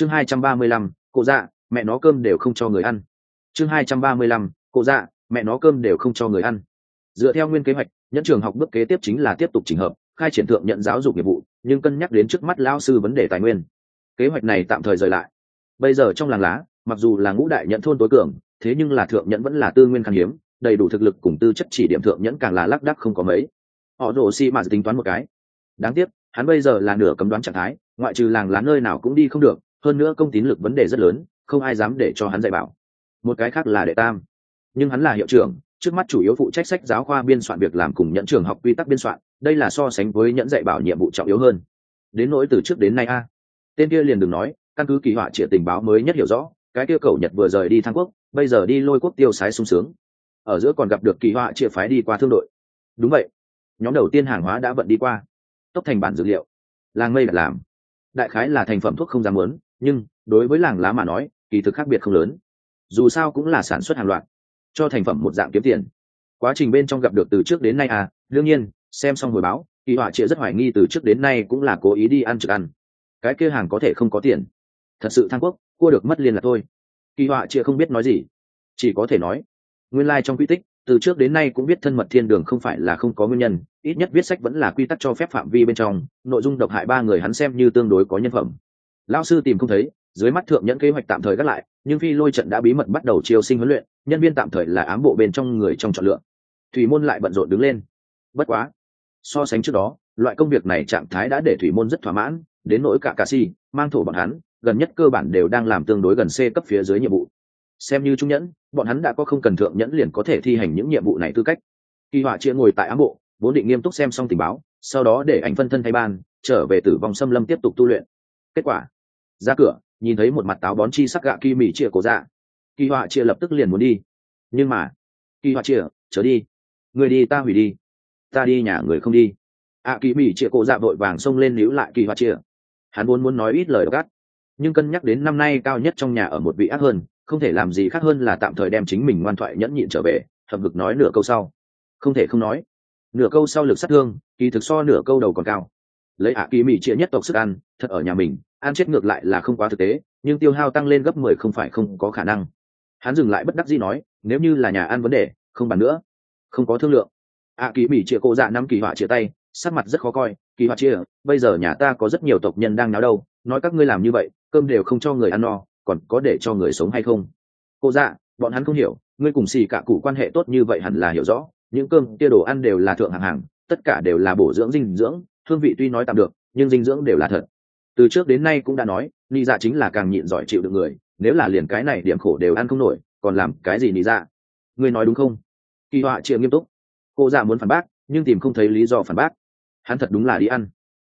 chương hai trăm ba mươi lăm, cô dạ mẹ nó cơm đều không cho người ăn. Chương hai trăm ba mươi lăm, cô dạ mẹ nó cơm đều không cho người ăn. Dựa theo nguyên kế hoạch, nhẫn trường học bước kế tiếp chính là tiếp tục trình hợp, khai triển thượng nhận giáo dục nghiệp vụ, nhưng cân nhắc đến trước mắt lao sư vấn đề tài nguyên. Kế hoạch này tạm thời rời lại. Bây giờ trong làng lá, mặc dù là ngũ đại nhận thôn tối cường, thế nhưng là thượng nhẫn vẫn là tư nguyên khan hiếm, đầy đủ thực lực cùng tư chất chỉ điểm thượng nhẫn càng là lác đắc không có mấy. Họ đổ xi mà tính toán một cái. Đáng tiếc, hắn bây giờ là nửa cấm đoán trạng thái, ngoại trừ làng lá nơi nào cũng đi không được hơn nữa công tín lực vấn đề rất lớn, không ai dám để cho hắn dạy bảo. Một cái khác là đệ tam. Nhưng hắn là hiệu trưởng, trước mắt chủ yếu phụ trách sách giáo khoa biên soạn việc làm cùng nhẫn trường học quy tắc biên soạn, đây là so sánh với nhẫn dạy bảo nhiệm vụ trọng yếu hơn. Đến nỗi từ trước đến nay a. Tên kia liền đừng nói, căn cứ kỳ họa trịa tình báo mới nhất hiểu rõ, cái kia cầu nhật vừa rời đi thang quốc, bây giờ đi lôi quốc tiêu sái sung sướng. Ở giữa còn gặp được kỳ họa trịa phái đi qua thương đội. Đúng vậy. Nhóm đầu tiên hàng hóa đã vận đi qua. Tốc thành bản dược liệu. Làng mây đặt làm. Đại khái là thành phẩm thuốc không dám muốn nhưng, đối với làng lá mà nói, kỳ thực khác biệt không lớn. Dù sao cũng là sản xuất hàng loạt, cho thành phẩm một dạng kiếm tiền. Quá trình bên trong gặp được từ trước đến nay à đương nhiên, xem xong hồi báo, kỳ họa trịa rất hoài nghi từ trước đến nay cũng là cố ý đi ăn trực ăn. Cái kia hàng có thể không có tiền. Thật sự thang quốc, cua được mất liên là thôi. Kỳ họa chịa không biết nói gì. Chỉ có thể nói, nguyên lai、like、trong quy tích, từ trước đến nay cũng biết thân mật thiên đường không phải là không có nguyên nhân, ít nhất viết sách vẫn là quy tắc cho phép phạm vi bên trong, nội dung độc hại ba người hắn xem như tương đối có nhân phẩm lão sư tìm không thấy, dưới mắt thượng nhẫn kế hoạch tạm thời gác lại, nhưng phi lôi trận đã bí mật bắt đầu chiêu sinh huấn luyện, nhân viên tạm thời là ám bộ bên trong người trong chọn lựa. Thủy môn lại bận rộn đứng lên. Bất quá, so sánh trước đó, loại công việc này trạng thái đã để thủy môn rất thỏa mãn, đến nỗi cả cà si, mang thổ bọn hắn, gần nhất cơ bản đều đang làm tương đối gần c cấp phía dưới nhiệm vụ. Xem như trung nhẫn, bọn hắn đã có không cần thượng nhẫn liền có thể thi hành những nhiệm vụ này tư cách. Kỳ họa chia ngồi tại ám bộ, vốn định nghiêm túc xem xong tình báo, sau đó để ảnh phân thân thay ban, trở về tử vong xâm lâm tiếp tục tu luyện. Kết quả ra cửa nhìn thấy một mặt táo bón chi sắc gạ kỳ mỹ chia cổ dạ. Kỳ họa chia lập tức liền muốn đi. Nhưng mà kỳ họa chia trở đi. Người đi ta hủy đi. Ta đi nhà người không đi. Ạ à, kỳ mỹ chia cổ dạ vội vàng xông lên níu lại kỳ họa chia hắn muốn muốn nói ít lời gắt nhưng cân nhắc đến năm nay cao nhất trong nhà ở một vị ác hơn không thể làm gì khác hơn là tạm thời đem chính mình ngoan thoại nhẫn nhịn trở về thập ngực nói nửa câu sau. Không thể không nói nửa câu sau lực sát thương kỳ thực so nửa câu đầu còn cao lấy ạ kỳ mỹ chia nhất tộc sức ăn, thật ở nhà mình, ăn chết ngược lại là không quá thực tế, nhưng tiêu hao tăng lên gấp mười không phải không có khả năng. Hắn dừng lại bất đắc dĩ nói, nếu như là nhà ăn vấn đề, không bàn nữa. Không có thương lượng. Ạ kỳ mỹ chia cô dạ năm kỳ họa chia tay, sắc mặt rất khó coi, kỳ họa chia, bây giờ nhà ta có rất nhiều tộc nhân đang náo đâu, nói các ngươi làm như vậy, cơm đều không cho người ăn no, còn có để cho người sống hay không? Cô dạ bọn hắn không hiểu, ngươi cùng xì cả cụ quan hệ tốt như vậy hẳn là hiểu rõ, những cơm tiêu đồ ăn đều là thượng hạng hàng, tất cả đều là bổ dưỡng dinh dưỡng hương vị tuy nói tạm được, nhưng dinh dưỡng đều là thật. Từ trước đến nay cũng đã nói ni dạ chính là càng nhịn giỏi chịu được người, nếu là liền cái này điểm khổ đều ăn không nổi, còn làm cái gì ni dạ? Ngươi nói đúng không? Kỳ họa chịu nghiêm túc. Cô dạ muốn phản bác, nhưng tìm không thấy lý do phản bác. Hắn thật đúng là đi ăn.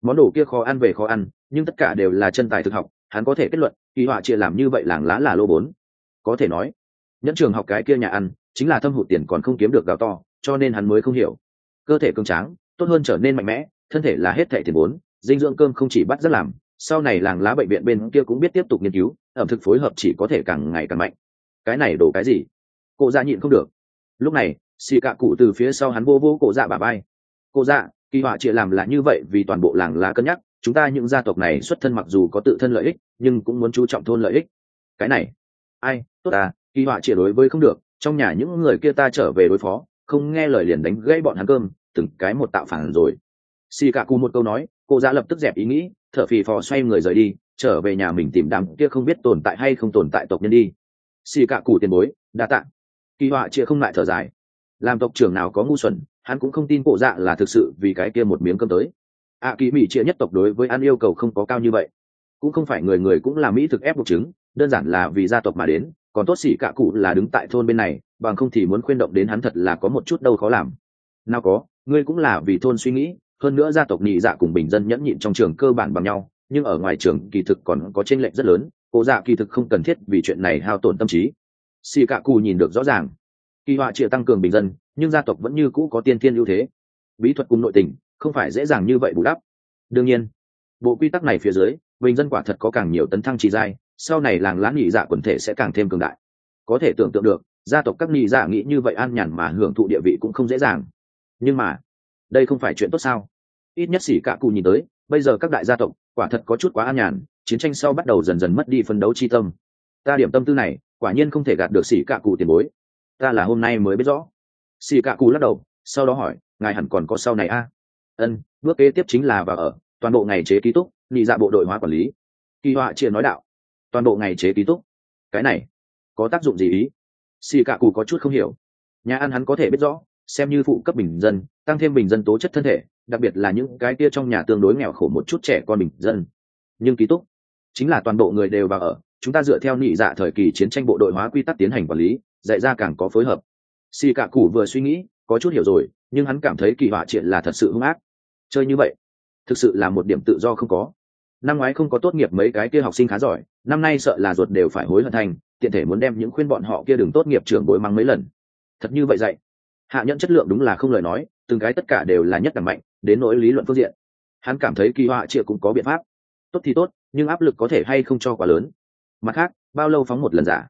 Món đồ kia khó ăn về khó ăn, nhưng tất cả đều là chân tài thực học, hắn có thể kết luận, kỳ họa chia làm như vậy làng lá là lô bốn. Có thể nói, nhẫn trường học cái kia nhà ăn, chính là thâm hụt tiền còn không kiếm được gạo to, cho nên hắn mới không hiểu. Cơ thể cường tráng, tốt hơn trở nên mạnh mẽ thân thể là hết thệ tiền vốn, dinh dưỡng cơm không chỉ bắt rất làm, sau này làng lá bệnh viện bên kia cũng biết tiếp tục nghiên cứu, ẩm thực phối hợp chỉ có thể càng ngày càng mạnh. Cái này đổ cái gì? Cô dạ nhịn không được. Lúc này, xì cạ cụ từ phía sau hắn vô vô cổ dạ bà bay cô dạ kỳ họa chia làm là như vậy vì toàn bộ làng lá cân nhắc, chúng ta những gia tộc này xuất thân mặc dù có tự thân lợi ích, nhưng cũng muốn chú trọng thôn lợi ích. Cái này, ai, tốt à kỳ họa chia đối với không được, trong nhà những người kia ta trở về đối phó, không nghe lời liền đánh gãy bọn hắn cơm, từng cái một tạo phản rồi xì cả cù một câu nói cô ra lập tức dẹp ý nghĩ thở phì phò xoay người rời đi trở về nhà mình tìm đám kia không biết tồn tại hay không tồn tại tộc nhân đi. Xì cả cù tiền bối đa tạ. Kỳ họa chia không lại thở dài. Làm tộc trưởng nào có ngu xuẩn hắn cũng không tin cổ dạ là thực sự vì cái kia một miếng cơm tới. Ạ à, kỳ mỹ chia nhất tộc đối với ăn yêu cầu không có cao như vậy. Cũng không phải người người cũng là mỹ thực ép buộc chứng đơn giản là vì gia tộc mà đến còn tốt xỉ cả cụ là đứng tại thôn bên này bằng không thì muốn khuyên động đến hắn thật là có một chút đâu khó làm. Nào có ngươi cũng là vì thôn suy nghĩ hơn nữa gia tộc nhị dạ cùng bình dân nhẫn nhịn trong trường cơ bản bằng nhau, nhưng ở ngoài trường kỳ thực còn có tranh lệch rất lớn cổ dạ kỳ thực không cần thiết vì chuyện này hao tổn tâm trí. Xì cạ cù nhìn được rõ ràng. Kỳ họa chịa tăng cường bình dân, nhưng gia tộc vẫn như cũ có tiên thiên ưu thế. Bí thuật cùng nội tình, không phải dễ dàng như vậy bù đắp. Đương nhiên, bộ quy tắc này phía dưới, bình dân quả thật có càng nhiều tấn thăng trì dai, sau này làng lá nhị dạ quần thể sẽ càng thêm cường đại. Có thể tưởng tượng được, gia tộc các nhị dạ nghĩ như vậy an nhàn mà hưởng thụ địa vị cũng không dễ dàng. Nhưng mà đây không phải chuyện tốt sao? Ít nhất xỉ cả cụ nhìn tới, bây giờ các đại gia tộc, quả thật có chút quá an nhàn, chiến tranh sau bắt đầu dần dần mất đi phân đấu chi tâm. Ta điểm tâm tư này, quả nhiên không thể gạt được xỉ cạ cụ tiền bối. Ta là hôm nay mới biết rõ. Xỉ cạ cụ lắc đầu, sau đó hỏi, ngài hẳn còn có sau này a? À? ân, bước kế tiếp chính là vào ở, toàn bộ ngày chế ký túc nghị dạ bộ đội hóa quản lý. Kỳ họa chia nói đạo. Toàn bộ ngày chế ký túc? Cái này, có tác dụng gì ý? Xì cạ cụ có chút không hiểu. Nhà ăn hắn có thể biết rõ, xem như phụ cấp bình dân tăng thêm bình dân tố chất thân thể, đặc biệt là những cái kia trong nhà tương đối nghèo khổ một chút trẻ con bình dân. Nhưng ký túc, chính là toàn bộ người đều vào ở, chúng ta dựa theo nhị dạ thời kỳ chiến tranh bộ đội hóa quy tắc tiến hành quản lý, dạy ra càng có phối hợp. Xì cạ cụ vừa suy nghĩ, có chút hiểu rồi, nhưng hắn cảm thấy kỳ họa triện là thật sự hung ác. Chơi như vậy, thực sự là một điểm tự do không có. Năm ngoái không có tốt nghiệp mấy cái kia học sinh khá giỏi, năm nay sợ là ruột đều phải hối hận thành, tiện thể muốn đem những khuyên bọn họ kia đừng tốt nghiệp trưởng bối mắng mấy lần. Thật như vậy dạy hạ nhẫn chất lượng đúng là không lời nói, từng cái tất cả đều là nhất đẳng mạnh, đến nỗi lý luận phương diện. Hắn cảm thấy kỳ họa triệu cũng có biện pháp. Tốt thì tốt, nhưng áp lực có thể hay không cho quá lớn. Mặt khác, bao lâu phóng một lần giả?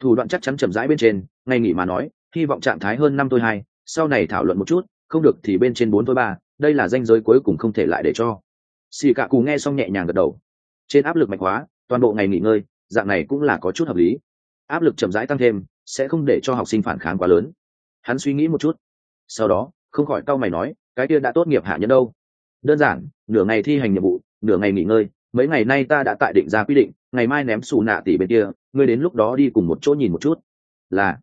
Thủ đoạn chắc chắn chậm rãi bên trên, ngay nghỉ mà nói, hy vọng trạng thái hơn năm tôi hai, sau này thảo luận một chút, không được thì bên trên bốn tôi ba, đây là danh giới cuối cùng không thể lại để cho. Xì cạ cù nghe xong nhẹ nhàng gật đầu. Trên áp lực mạnh hóa toàn bộ ngày nghỉ ngơi, dạng này cũng là có chút hợp lý. Áp lực chậm rãi tăng thêm, sẽ không để cho học sinh phản kháng quá lớn hắn suy nghĩ một chút. Sau đó, không khỏi cau mày nói, cái kia đã tốt nghiệp hạ nhân đâu? Đơn giản, nửa ngày thi hành nhiệm vụ, nửa ngày nghỉ ngơi. Mấy ngày nay ta đã tại định ra quy định, ngày mai ném xù nạ tỷ bên kia, ngươi đến lúc đó đi cùng một chỗ nhìn một chút. Là.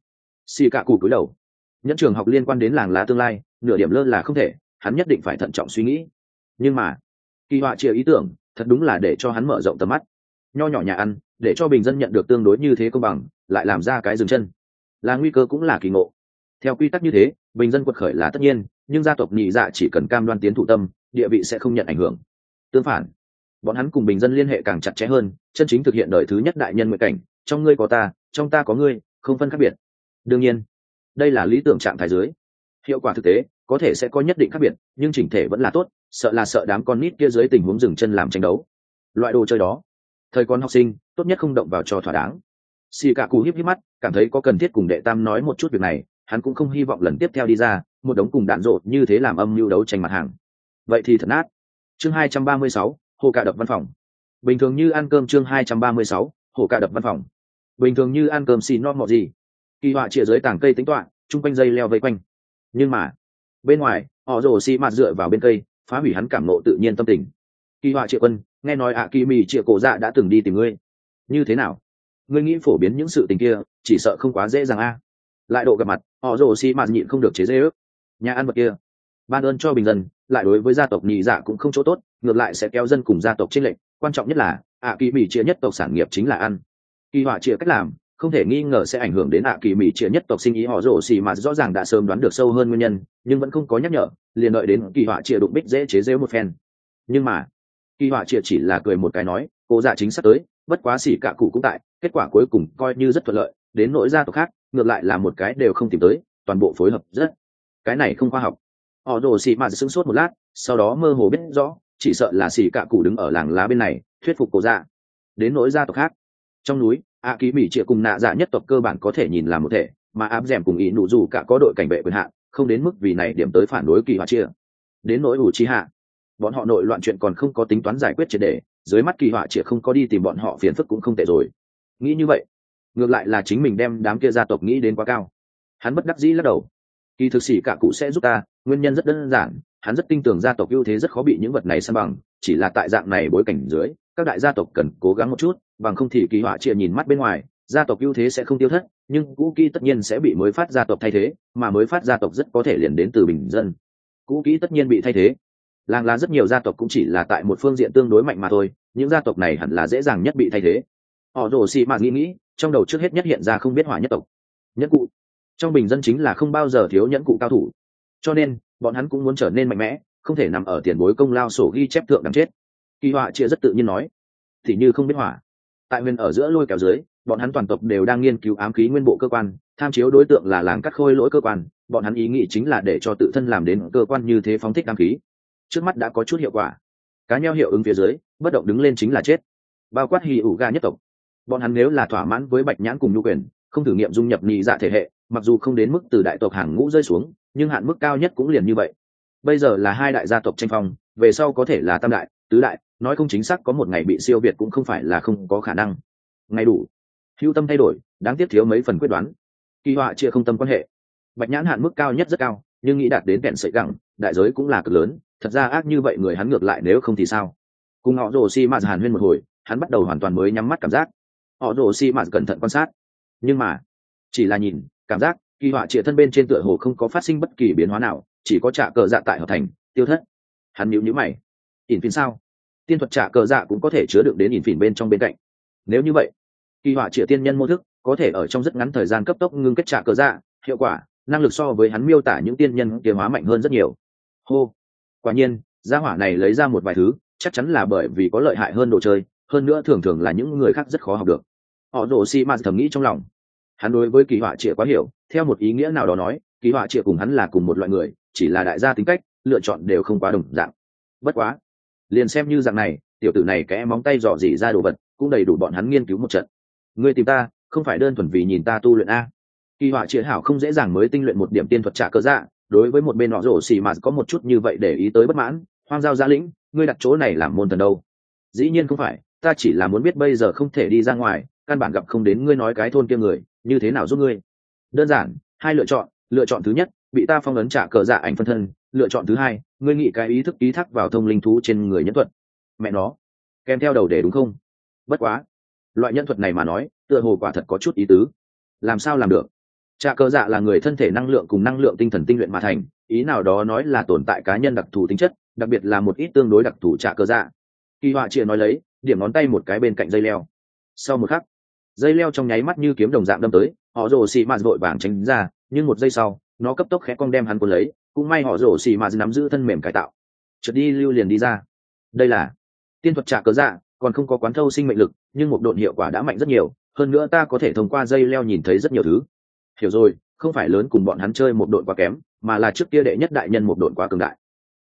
Xì cạ cụ cúi đầu. Nhẫn trường học liên quan đến làng lá tương lai, nửa điểm lơ là không thể, hắn nhất định phải thận trọng suy nghĩ. Nhưng mà, kỳ họa chia ý tưởng, thật đúng là để cho hắn mở rộng tầm mắt. Nho nhỏ nhà ăn, để cho bình dân nhận được tương đối như thế công bằng, lại làm ra cái dừng chân. Là nguy cơ cũng là kỳ ngộ theo quy tắc như thế, bình dân quật khởi là tất nhiên, nhưng gia tộc nhị dạ chỉ cần cam đoan tiến thủ tâm, địa vị sẽ không nhận ảnh hưởng. Tương phản, bọn hắn cùng bình dân liên hệ càng chặt chẽ hơn, chân chính thực hiện đời thứ nhất đại nhân nguyện cảnh, trong ngươi có ta, trong ta có ngươi, không phân khác biệt. Đương nhiên, đây là lý tưởng trạng thái dưới. Hiệu quả thực tế, có thể sẽ có nhất định khác biệt, nhưng chỉnh thể vẫn là tốt, sợ là sợ đám con nít kia dưới tình huống dừng chân làm tranh đấu. Loại đồ chơi đó, thời con học sinh, tốt nhất không động vào cho thỏa đáng. Xì cả cù híp híp mắt, cảm thấy có cần thiết cùng đệ tam nói một chút việc này hắn cũng không hy vọng lần tiếp theo đi ra, một đống cùng đạn rộ như thế làm âm mưu đấu tranh mặt hàng. Vậy thì thật nát. Chương hai trăm ba mươi sáu, hồ cạ đập văn phòng. Bình thường như ăn cơm chương hai trăm ba mươi sáu, hồ cạ đập văn phòng. Bình thường như ăn cơm xì non mọt gì. Kỳ họa chĩa dưới tảng cây tính toạ chung quanh dây leo vây quanh. Nhưng mà, bên ngoài, họ rồ xì mặt dựa vào bên cây, phá hủy hắn cảm nộ tự nhiên tâm tình. Kỳ họa triệu quân, nghe nói ạ kỳ mì triệu cổ dạ đã từng đi tìm ngươi. Như thế nào? Ngươi nghĩ phổ biến những sự tình kia, chỉ sợ không quá dễ dàng a lại độ gặp mặt, họ rồ xì mạt nhịn không được chế dễ ước nhà ăn vật kia, ban ơn cho bình dân, lại đối với gia tộc nhị dạ cũng không chỗ tốt, ngược lại sẽ kéo dân cùng gia tộc trên lệnh quan trọng nhất là, ạ kỳ mỹ chia nhất tộc sản nghiệp chính là ăn. Kỳ họa chia cách làm, không thể nghi ngờ sẽ ảnh hưởng đến ạ kỳ mỹ chia nhất tộc sinh ý họ rổ xì mà rõ ràng đã sớm đoán được sâu hơn nguyên nhân, nhưng vẫn không có nhắc nhở, liền đợi đến kỳ họa chia đụng bích dễ chế rêu một phen. Nhưng mà, kỳ họa chia chỉ là cười một cái nói, cô dạ chính sắp tới, bất quá xỉ cả cụ cũng tại, kết quả cuối cùng coi như rất thuận lợi đến nỗi gia tộc khác, ngược lại là một cái đều không tìm tới, toàn bộ phối hợp rất. Cái này không khoa học. Họ đồ xì mạt sững sốt một lát, sau đó mơ hồ biết rõ, chỉ sợ là xì cạ cụ đứng ở làng lá bên này, thuyết phục cổ dạ. Đến nỗi gia tộc khác. Trong núi, a ký mỹ trịa cùng nạ dạ nhất tộc cơ bản có thể nhìn làm một thể, mà áp d cùng ý nụ dù cả có đội cảnh vệ quyền hạn, không đến mức vì này điểm tới phản đối kỳ họa chia. Đến nỗi ủ chi hạ, bọn họ nội loạn chuyện còn không có tính toán giải quyết triệt đề dưới mắt kỳ họa chia không có đi tìm bọn họ phiền phức cũng không tệ rồi. Nghĩ như vậy ngược lại là chính mình đem đám kia gia tộc nghĩ đến quá cao. Hắn bất đắc dĩ lắc đầu. Kỳ thực sĩ cả cụ sẽ giúp ta, nguyên nhân rất đơn giản, hắn rất tin tưởng gia tộc ưu thế rất khó bị những vật này san bằng, chỉ là tại dạng này bối cảnh dưới, các đại gia tộc cần cố gắng một chút, bằng không thì kỳ họa chia nhìn mắt bên ngoài, gia tộc ưu thế sẽ không tiêu thất, nhưng cũ kỹ tất nhiên sẽ bị mới phát gia tộc thay thế, mà mới phát gia tộc rất có thể liền đến từ bình dân. Cũ kỹ tất nhiên bị thay thế. Làng lá rất nhiều gia tộc cũng chỉ là tại một phương diện tương đối mạnh mà thôi, những gia tộc này hẳn là dễ dàng nhất bị thay thế. Họ rồ xì mà nghĩ nghĩ trong đầu trước hết nhất hiện ra không biết hỏa nhất tộc nhất cụ. Trong bình dân chính là không bao giờ thiếu nhẫn cụ cao thủ. Cho nên, bọn hắn cũng muốn trở nên mạnh mẽ, không thể nằm ở tiền bối công lao sổ ghi chép thượng đằng chết. Kỳ họa chia rất tự nhiên nói, thì như không biết hỏa. Tại huyền ở giữa lôi kéo dưới, bọn hắn toàn tộc đều đang nghiên cứu ám khí nguyên bộ cơ quan, tham chiếu đối tượng là làng cắt khôi lỗi cơ quan, bọn hắn ý nghĩ chính là để cho tự thân làm đến cơ quan như thế phóng thích ám khí. Trước mắt đã có chút hiệu quả. Cá nheo hiệu ứng phía dưới, bất động đứng lên chính là chết. Bao quát hì ủ ga nhất tộc bọn hắn nếu là thỏa mãn với bạch nhãn cùng nhu quyền, không thử nghiệm dung nhập nhị dạ thể hệ, mặc dù không đến mức từ đại tộc hàng ngũ rơi xuống, nhưng hạn mức cao nhất cũng liền như vậy. Bây giờ là hai đại gia tộc tranh phong, về sau có thể là tam đại, tứ đại, nói không chính xác có một ngày bị siêu việt cũng không phải là không có khả năng. Ngày đủ. Hữu tâm thay đổi, đáng tiếc thiếu mấy phần quyết đoán. Kỳ họa chia không tâm quan hệ. Bạch nhãn hạn mức cao nhất rất cao, nhưng nghĩ đạt đến kẹn sợi gẳng, đại giới cũng là cực lớn, thật ra ác như vậy người hắn ngược lại nếu không thì sao? Cùng họ rồ si mạt hàn huyên một hồi, hắn bắt đầu hoàn toàn mới nhắm mắt cảm giác họ rồ xi mạt cẩn thận quan sát. Nhưng mà, chỉ là nhìn, cảm giác, kỳ họa trịa thân bên trên tựa hồ không có phát sinh bất kỳ biến hóa nào, chỉ có trả cờ dạ tại hợp thành, tiêu thất. Hắn nhíu nhíu mày. Ỉn phìn sao? Tiên thuật trả cờ dạ cũng có thể chứa đựng đến ỉn phìn bên trong bên cạnh. Nếu như vậy, kỳ họa trịa tiên nhân mô thức có thể ở trong rất ngắn thời gian cấp tốc ngưng kết trả cờ dạ hiệu quả, năng lực so với hắn miêu tả những tiên nhân tiến hóa mạnh hơn rất nhiều. Hô. Quả nhiên, gia hỏa này lấy ra một vài thứ, chắc chắn là bởi vì có lợi hại hơn đồ chơi hơn nữa thường thường là những người khác rất khó học được. Họ rồ xi mạt thầm nghĩ trong lòng. Hắn đối với kỳ họa trịa quá hiểu, theo một ý nghĩa nào đó nói, kỳ họa trịa cùng hắn là cùng một loại người, chỉ là đại gia tính cách, lựa chọn đều không quá đồng dạng. Bất quá, liền xem như dạng này, tiểu tử này kẽ móng tay dò dỉ ra đồ vật, cũng đầy đủ bọn hắn nghiên cứu một trận. Người tìm ta, không phải đơn thuần vì nhìn ta tu luyện a? Kỳ họa trịa hảo không dễ dàng mới tinh luyện một điểm tiên thuật trả cơ dạ đối với một bên họ rổ xì mà có một chút như vậy để ý tới bất mãn, hoang giao gia lĩnh, ngươi đặt chỗ này làm môn thần đâu? Dĩ nhiên không phải ta chỉ là muốn biết bây giờ không thể đi ra ngoài, căn bản gặp không đến ngươi nói cái thôn kia người, như thế nào giúp ngươi? Đơn giản, hai lựa chọn lựa chọn thứ nhất, bị ta phong ấn trả cờ dạ ảnh phân thân, lựa chọn thứ hai, ngươi nghĩ cái ý thức ý thắc vào thông linh thú trên người nhân thuật. Mẹ nó, kèm theo đầu để đúng không? Bất quá, loại nhân thuật này mà nói, tựa hồ quả thật có chút ý tứ. Làm sao làm được? Trả cờ dạ là người thân thể năng lượng cùng năng lượng tinh thần tinh luyện mà thành, ý nào đó nói là tồn tại cá nhân đặc thù tính chất, đặc biệt là một ít tương đối đặc thù trả cờ dạ. Kỳ họa chia nói lấy điểm ngón tay một cái bên cạnh dây leo. Sau một khắc, dây leo trong nháy mắt như kiếm đồng dạng đâm tới, họ rồ xì mạt vội vàng tránh ra, nhưng một giây sau, nó cấp tốc khẽ cong đem hắn cuốn lấy, cũng may họ rồ xì mạt nắm giữ thân mềm cải tạo. Trượt đi lưu liền đi ra. Đây là tiên thuật trả cớ dạ còn không có quán thâu sinh mệnh lực, nhưng một độn hiệu quả đã mạnh rất nhiều, hơn nữa ta có thể thông qua dây leo nhìn thấy rất nhiều thứ. Hiểu rồi, không phải lớn cùng bọn hắn chơi một đội quá kém, mà là trước kia đệ nhất đại nhân một đội quá cường đại.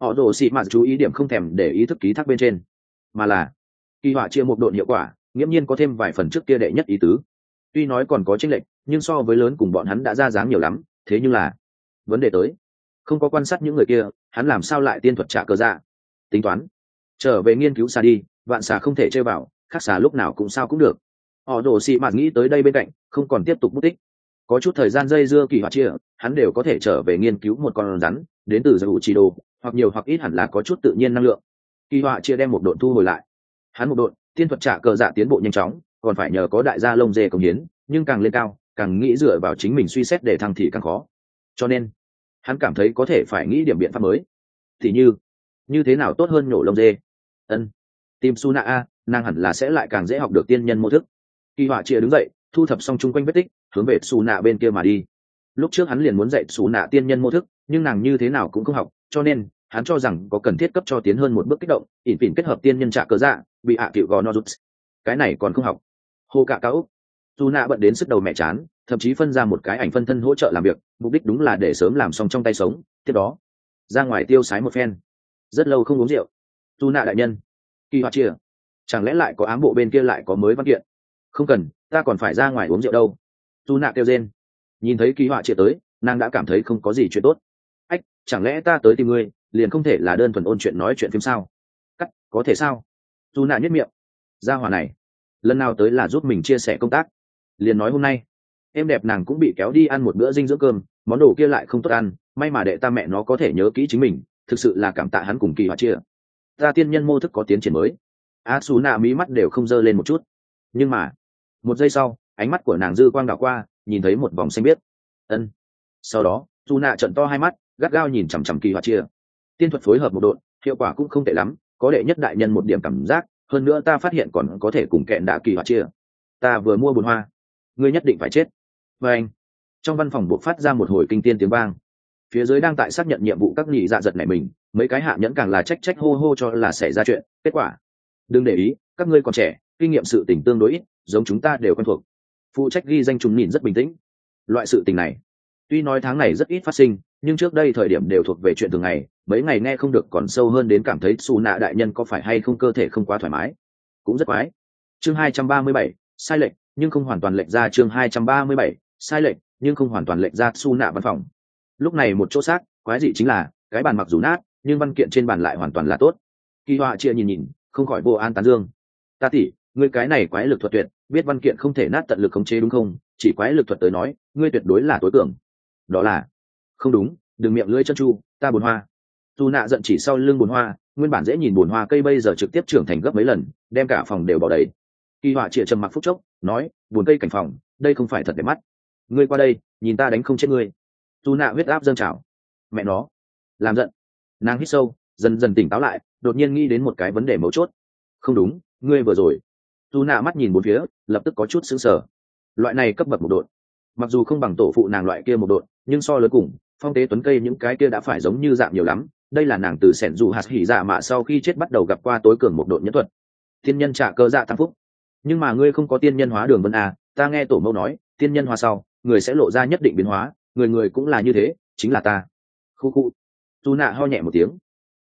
Họ rồ xị mạt chú ý điểm không thèm để ý thức ký thác bên trên, mà là kỳ họa chia một độn hiệu quả, nghiễm nhiên có thêm vài phần trước kia đệ nhất ý tứ. Tuy nói còn có tranh lệch, nhưng so với lớn cùng bọn hắn đã ra dáng nhiều lắm, thế nhưng là, vấn đề tới. Không có quan sát những người kia, hắn làm sao lại tiên thuật trả cơ dạ? Tính toán. Trở về nghiên cứu xà đi, vạn xà không thể chơi vào, khác xà lúc nào cũng sao cũng được. Họ đổ xị mạt nghĩ tới đây bên cạnh, không còn tiếp tục mất tích. Có chút thời gian dây dưa kỳ họa chia, hắn đều có thể trở về nghiên cứu một con rắn, đến từ giải hữu trì đồ, hoặc nhiều hoặc ít hẳn là có chút tự nhiên năng lượng. Kỳ họa chia đem một độn thu hồi lại hắn một đội, tiên thuật trả cờ dạ tiến bộ nhanh chóng, còn phải nhờ có đại gia lông dê công hiến, nhưng càng lên cao, càng nghĩ dựa vào chính mình suy xét để thăng thì càng khó. Cho nên, hắn cảm thấy có thể phải nghĩ điểm biện pháp mới. Thì như như thế nào tốt hơn nhổ lông dê? Ân, tìm su na a, nàng hẳn là sẽ lại càng dễ học được tiên nhân mô thức. Kỳ họa chia đứng dậy, thu thập xong chung quanh vết tích, hướng về su nạ bên kia mà đi. Lúc trước hắn liền muốn dạy su nạ tiên nhân mô thức, nhưng nàng như thế nào cũng không học, cho nên hắn cho rằng có cần thiết cấp cho tiến hơn một bước kích động, ỉn phỉn kết hợp tiên nhân trạ cờ dạ bị hạ à cựu gò no rút. Cái này còn không học. Hô cả cao úc. Dù nạ bận đến sức đầu mẹ chán, thậm chí phân ra một cái ảnh phân thân hỗ trợ làm việc, mục đích đúng là để sớm làm xong trong tay sống. Tiếp đó, ra ngoài tiêu sái một phen. Rất lâu không uống rượu. Dù nạ đại nhân. Kỳ hoạt chia chẳng lẽ lại có ám bộ bên kia lại có mới văn kiện? Không cần, ta còn phải ra ngoài uống rượu đâu. Dù nạ kêu rên. Nhìn thấy kỳ họa chia tới, nàng đã cảm thấy không có gì chuyện tốt chẳng lẽ ta tới tìm ngươi, liền không thể là đơn thuần ôn chuyện nói chuyện phim sao? Cắt, có thể sao? Dù nạ nhất miệng. Ra hòa này, lần nào tới là giúp mình chia sẻ công tác? Liền nói hôm nay, em đẹp nàng cũng bị kéo đi ăn một bữa dinh dưỡng cơm, món đồ kia lại không tốt ăn, may mà đệ ta mẹ nó có thể nhớ kỹ chính mình, thực sự là cảm tạ hắn cùng kỳ họa chia. Ta tiên nhân mô thức có tiến triển mới. A xù nạ mí mắt đều không dơ lên một chút. Nhưng mà, một giây sau, ánh mắt của nàng dư quang đảo qua, nhìn thấy một vòng xanh biếc. Ân. Sau đó dù nạ trận to hai mắt gắt gao nhìn chằm chằm kỳ họa chia. Tiên thuật phối hợp một đội, hiệu quả cũng không tệ lắm, có đệ nhất đại nhân một điểm cảm giác, hơn nữa ta phát hiện còn có thể cùng kẹn đạ kỳ họa chia. Ta vừa mua bùn hoa, ngươi nhất định phải chết. Và anh, trong văn phòng buộc phát ra một hồi kinh tiên tiếng vang. Phía dưới đang tại xác nhận nhiệm vụ các nhị dạ giật này mình, mấy cái hạ nhẫn càng là trách trách hô hô cho là xảy ra chuyện, kết quả. Đừng để ý, các ngươi còn trẻ, kinh nghiệm sự tình tương đối ít, giống chúng ta đều quen thuộc. Phụ trách ghi danh chúng nhìn rất bình tĩnh. Loại sự tình này tuy nói tháng này rất ít phát sinh, nhưng trước đây thời điểm đều thuộc về chuyện thường ngày, mấy ngày nghe không được còn sâu hơn đến cảm thấy xù nạ đại nhân có phải hay không cơ thể không quá thoải mái. Cũng rất quái. Chương hai trăm ba mươi bảy, sai lệch, nhưng không hoàn toàn lệch ra chương hai trăm ba mươi bảy, sai lệch, nhưng không hoàn toàn lệch ra xù nạ văn phòng. Lúc này một chỗ xác, quái dị chính là, cái bàn mặc dù nát, nhưng văn kiện trên bàn lại hoàn toàn là tốt. Kỳ họa chia nhìn nhìn, không khỏi vô an tán dương. Ta tỉ ngươi cái này quái lực thuật tuyệt, biết văn kiện không thể nát tận lực khống chế đúng không? Chỉ quái lực thuật tới nói, ngươi tuyệt đối là tối cường đó là, không đúng, đừng miệng lưỡi chân chu, ta buồn hoa. Dù nạ giận chỉ sau lưng buồn hoa, nguyên bản dễ nhìn buồn hoa cây bây giờ trực tiếp trưởng thành gấp mấy lần, đem cả phòng đều bỏ đầy. Kỳ họa chĩa trầm mặc phúc chốc, nói buồn cây cảnh phòng, đây không phải thật đẹp mắt. Ngươi qua đây, nhìn ta đánh không chết ngươi. Dù nạ huyết áp dâng trào. Mẹ nó. Làm giận. Nàng hít sâu, dần dần tỉnh táo lại, đột nhiên nghĩ đến một cái vấn đề mấu chốt. Không đúng, ngươi vừa rồi. Dù nạ mắt nhìn bốn phía, lập tức có chút xứng sở loại này cấp bậc một đội mặc dù không bằng tổ phụ nàng loại kia một đội nhưng so lớn cùng, phong tế tuấn cây những cái kia đã phải giống như dạng nhiều lắm. Đây là nàng từ sẻn dù hạt hỉ dạ mạ sau khi chết bắt đầu gặp qua tối cường một đội nhẫn thuật. Tiên nhân trả cơ dạ tam phúc. Nhưng mà ngươi không có tiên nhân hóa đường vân à ta nghe tổ mẫu nói, tiên nhân hóa sau, người sẽ lộ ra nhất định biến hóa, người người cũng là như thế, chính là ta. Khu khu. Dù nạ ho nhẹ một tiếng.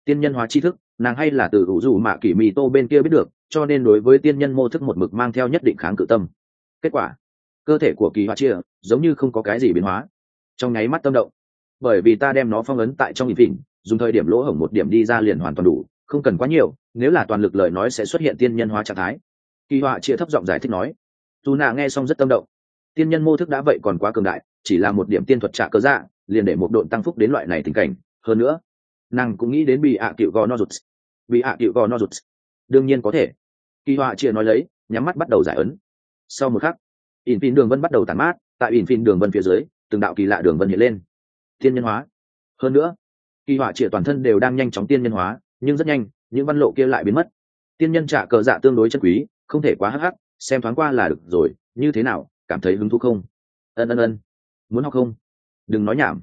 Tiên nhân hóa tri thức, nàng hay là từ ủ dù mạ kỷ mì tô bên kia biết được, cho nên đối với tiên nhân mô thức một mực mang theo nhất định kháng cự tâm. Kết quả cơ thể của kỳ họa chia giống như không có cái gì biến hóa. Trong nháy mắt tâm động, bởi vì ta đem nó phong ấn tại trong nhịp vịnh dùng thời điểm lỗ hổng một điểm đi ra liền hoàn toàn đủ, không cần quá nhiều, nếu là toàn lực lời nói sẽ xuất hiện tiên nhân hóa trạng thái. Kỳ họa chia thấp giọng giải thích nói. Dù nạ nghe xong rất tâm động. Tiên nhân mô thức đã vậy còn quá cường đại, chỉ là một điểm tiên thuật trả cơ dạ liền để một độn tăng phúc đến loại này tình cảnh. Hơn nữa, nàng cũng nghĩ đến bị ạ à cựu gò no rụt. Bị ạ à cựu gò no rụt. Đương nhiên có thể. Kỳ họa chia nói lấy, nhắm mắt bắt đầu giải ấn. Sau một khắc ỉn phìn đường vân bắt đầu tàn mát, tại ỉn phìn đường vân phía dưới, từng đạo kỳ lạ đường vân hiện lên. Tiên nhân hóa. Hơn nữa, kỳ họa trịa toàn thân đều đang nhanh chóng tiên nhân hóa, nhưng rất nhanh, những văn lộ kia lại biến mất. Tiên nhân trả cờ dạ tương đối chân quý, không thể quá hắc hắc, xem thoáng qua là được rồi, như thế nào, cảm thấy hứng thú không? Ân ân ân. Muốn học không? Đừng nói nhảm.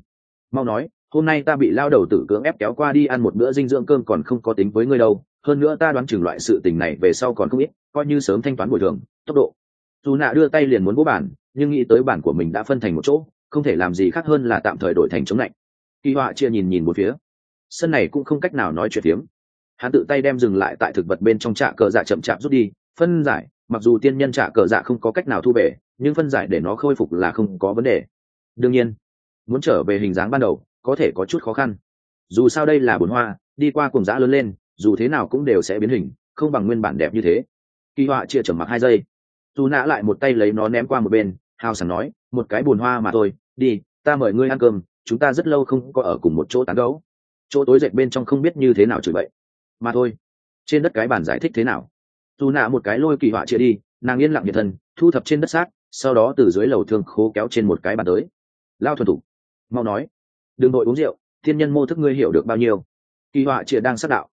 Mau nói, hôm nay ta bị lao đầu tử cưỡng ép kéo qua đi ăn một bữa dinh dưỡng cơm còn không có tính với ngươi đâu. Hơn nữa ta đoán chừng loại sự tình này về sau còn không ít, coi như sớm thanh toán bồi thường, tốc độ dù nạ đưa tay liền muốn bố bản, nhưng nghĩ tới bản của mình đã phân thành một chỗ, không thể làm gì khác hơn là tạm thời đổi thành chống lạnh. Kỳ họa chia nhìn nhìn một phía. Sân này cũng không cách nào nói chuyện tiếng hắn tự tay đem dừng lại tại thực vật bên trong trạ cờ dạ chậm chạp rút đi, phân giải, mặc dù tiên nhân trạ cờ dạ không có cách nào thu về, nhưng phân giải để nó khôi phục là không có vấn đề. Đương nhiên, muốn trở về hình dáng ban đầu, có thể có chút khó khăn. Dù sao đây là bồn hoa, đi qua cùng giã lớn lên, dù thế nào cũng đều sẽ biến hình, không bằng nguyên bản đẹp như thế. Kỳ họa chia trầm mặc hai giây dù nã lại một tay lấy nó ném qua một bên, hào sảng nói, một cái bùn hoa mà thôi, đi, ta mời ngươi ăn cơm, chúng ta rất lâu không có ở cùng một chỗ tán gấu chỗ tối dệt bên trong không biết như thế nào chửi bậy. Mà thôi, trên đất cái bản giải thích thế nào? Dù nạ một cái lôi kỳ họa chia đi, nàng yên lặng nhiệt thân, thu thập trên đất xác, sau đó từ dưới lầu thương khố kéo trên một cái bàn tới. Lao thuần thủ, mau nói, đừng đội uống rượu, thiên nhân mô thức ngươi hiểu được bao nhiêu. Kỳ họa chia đang sát đạo.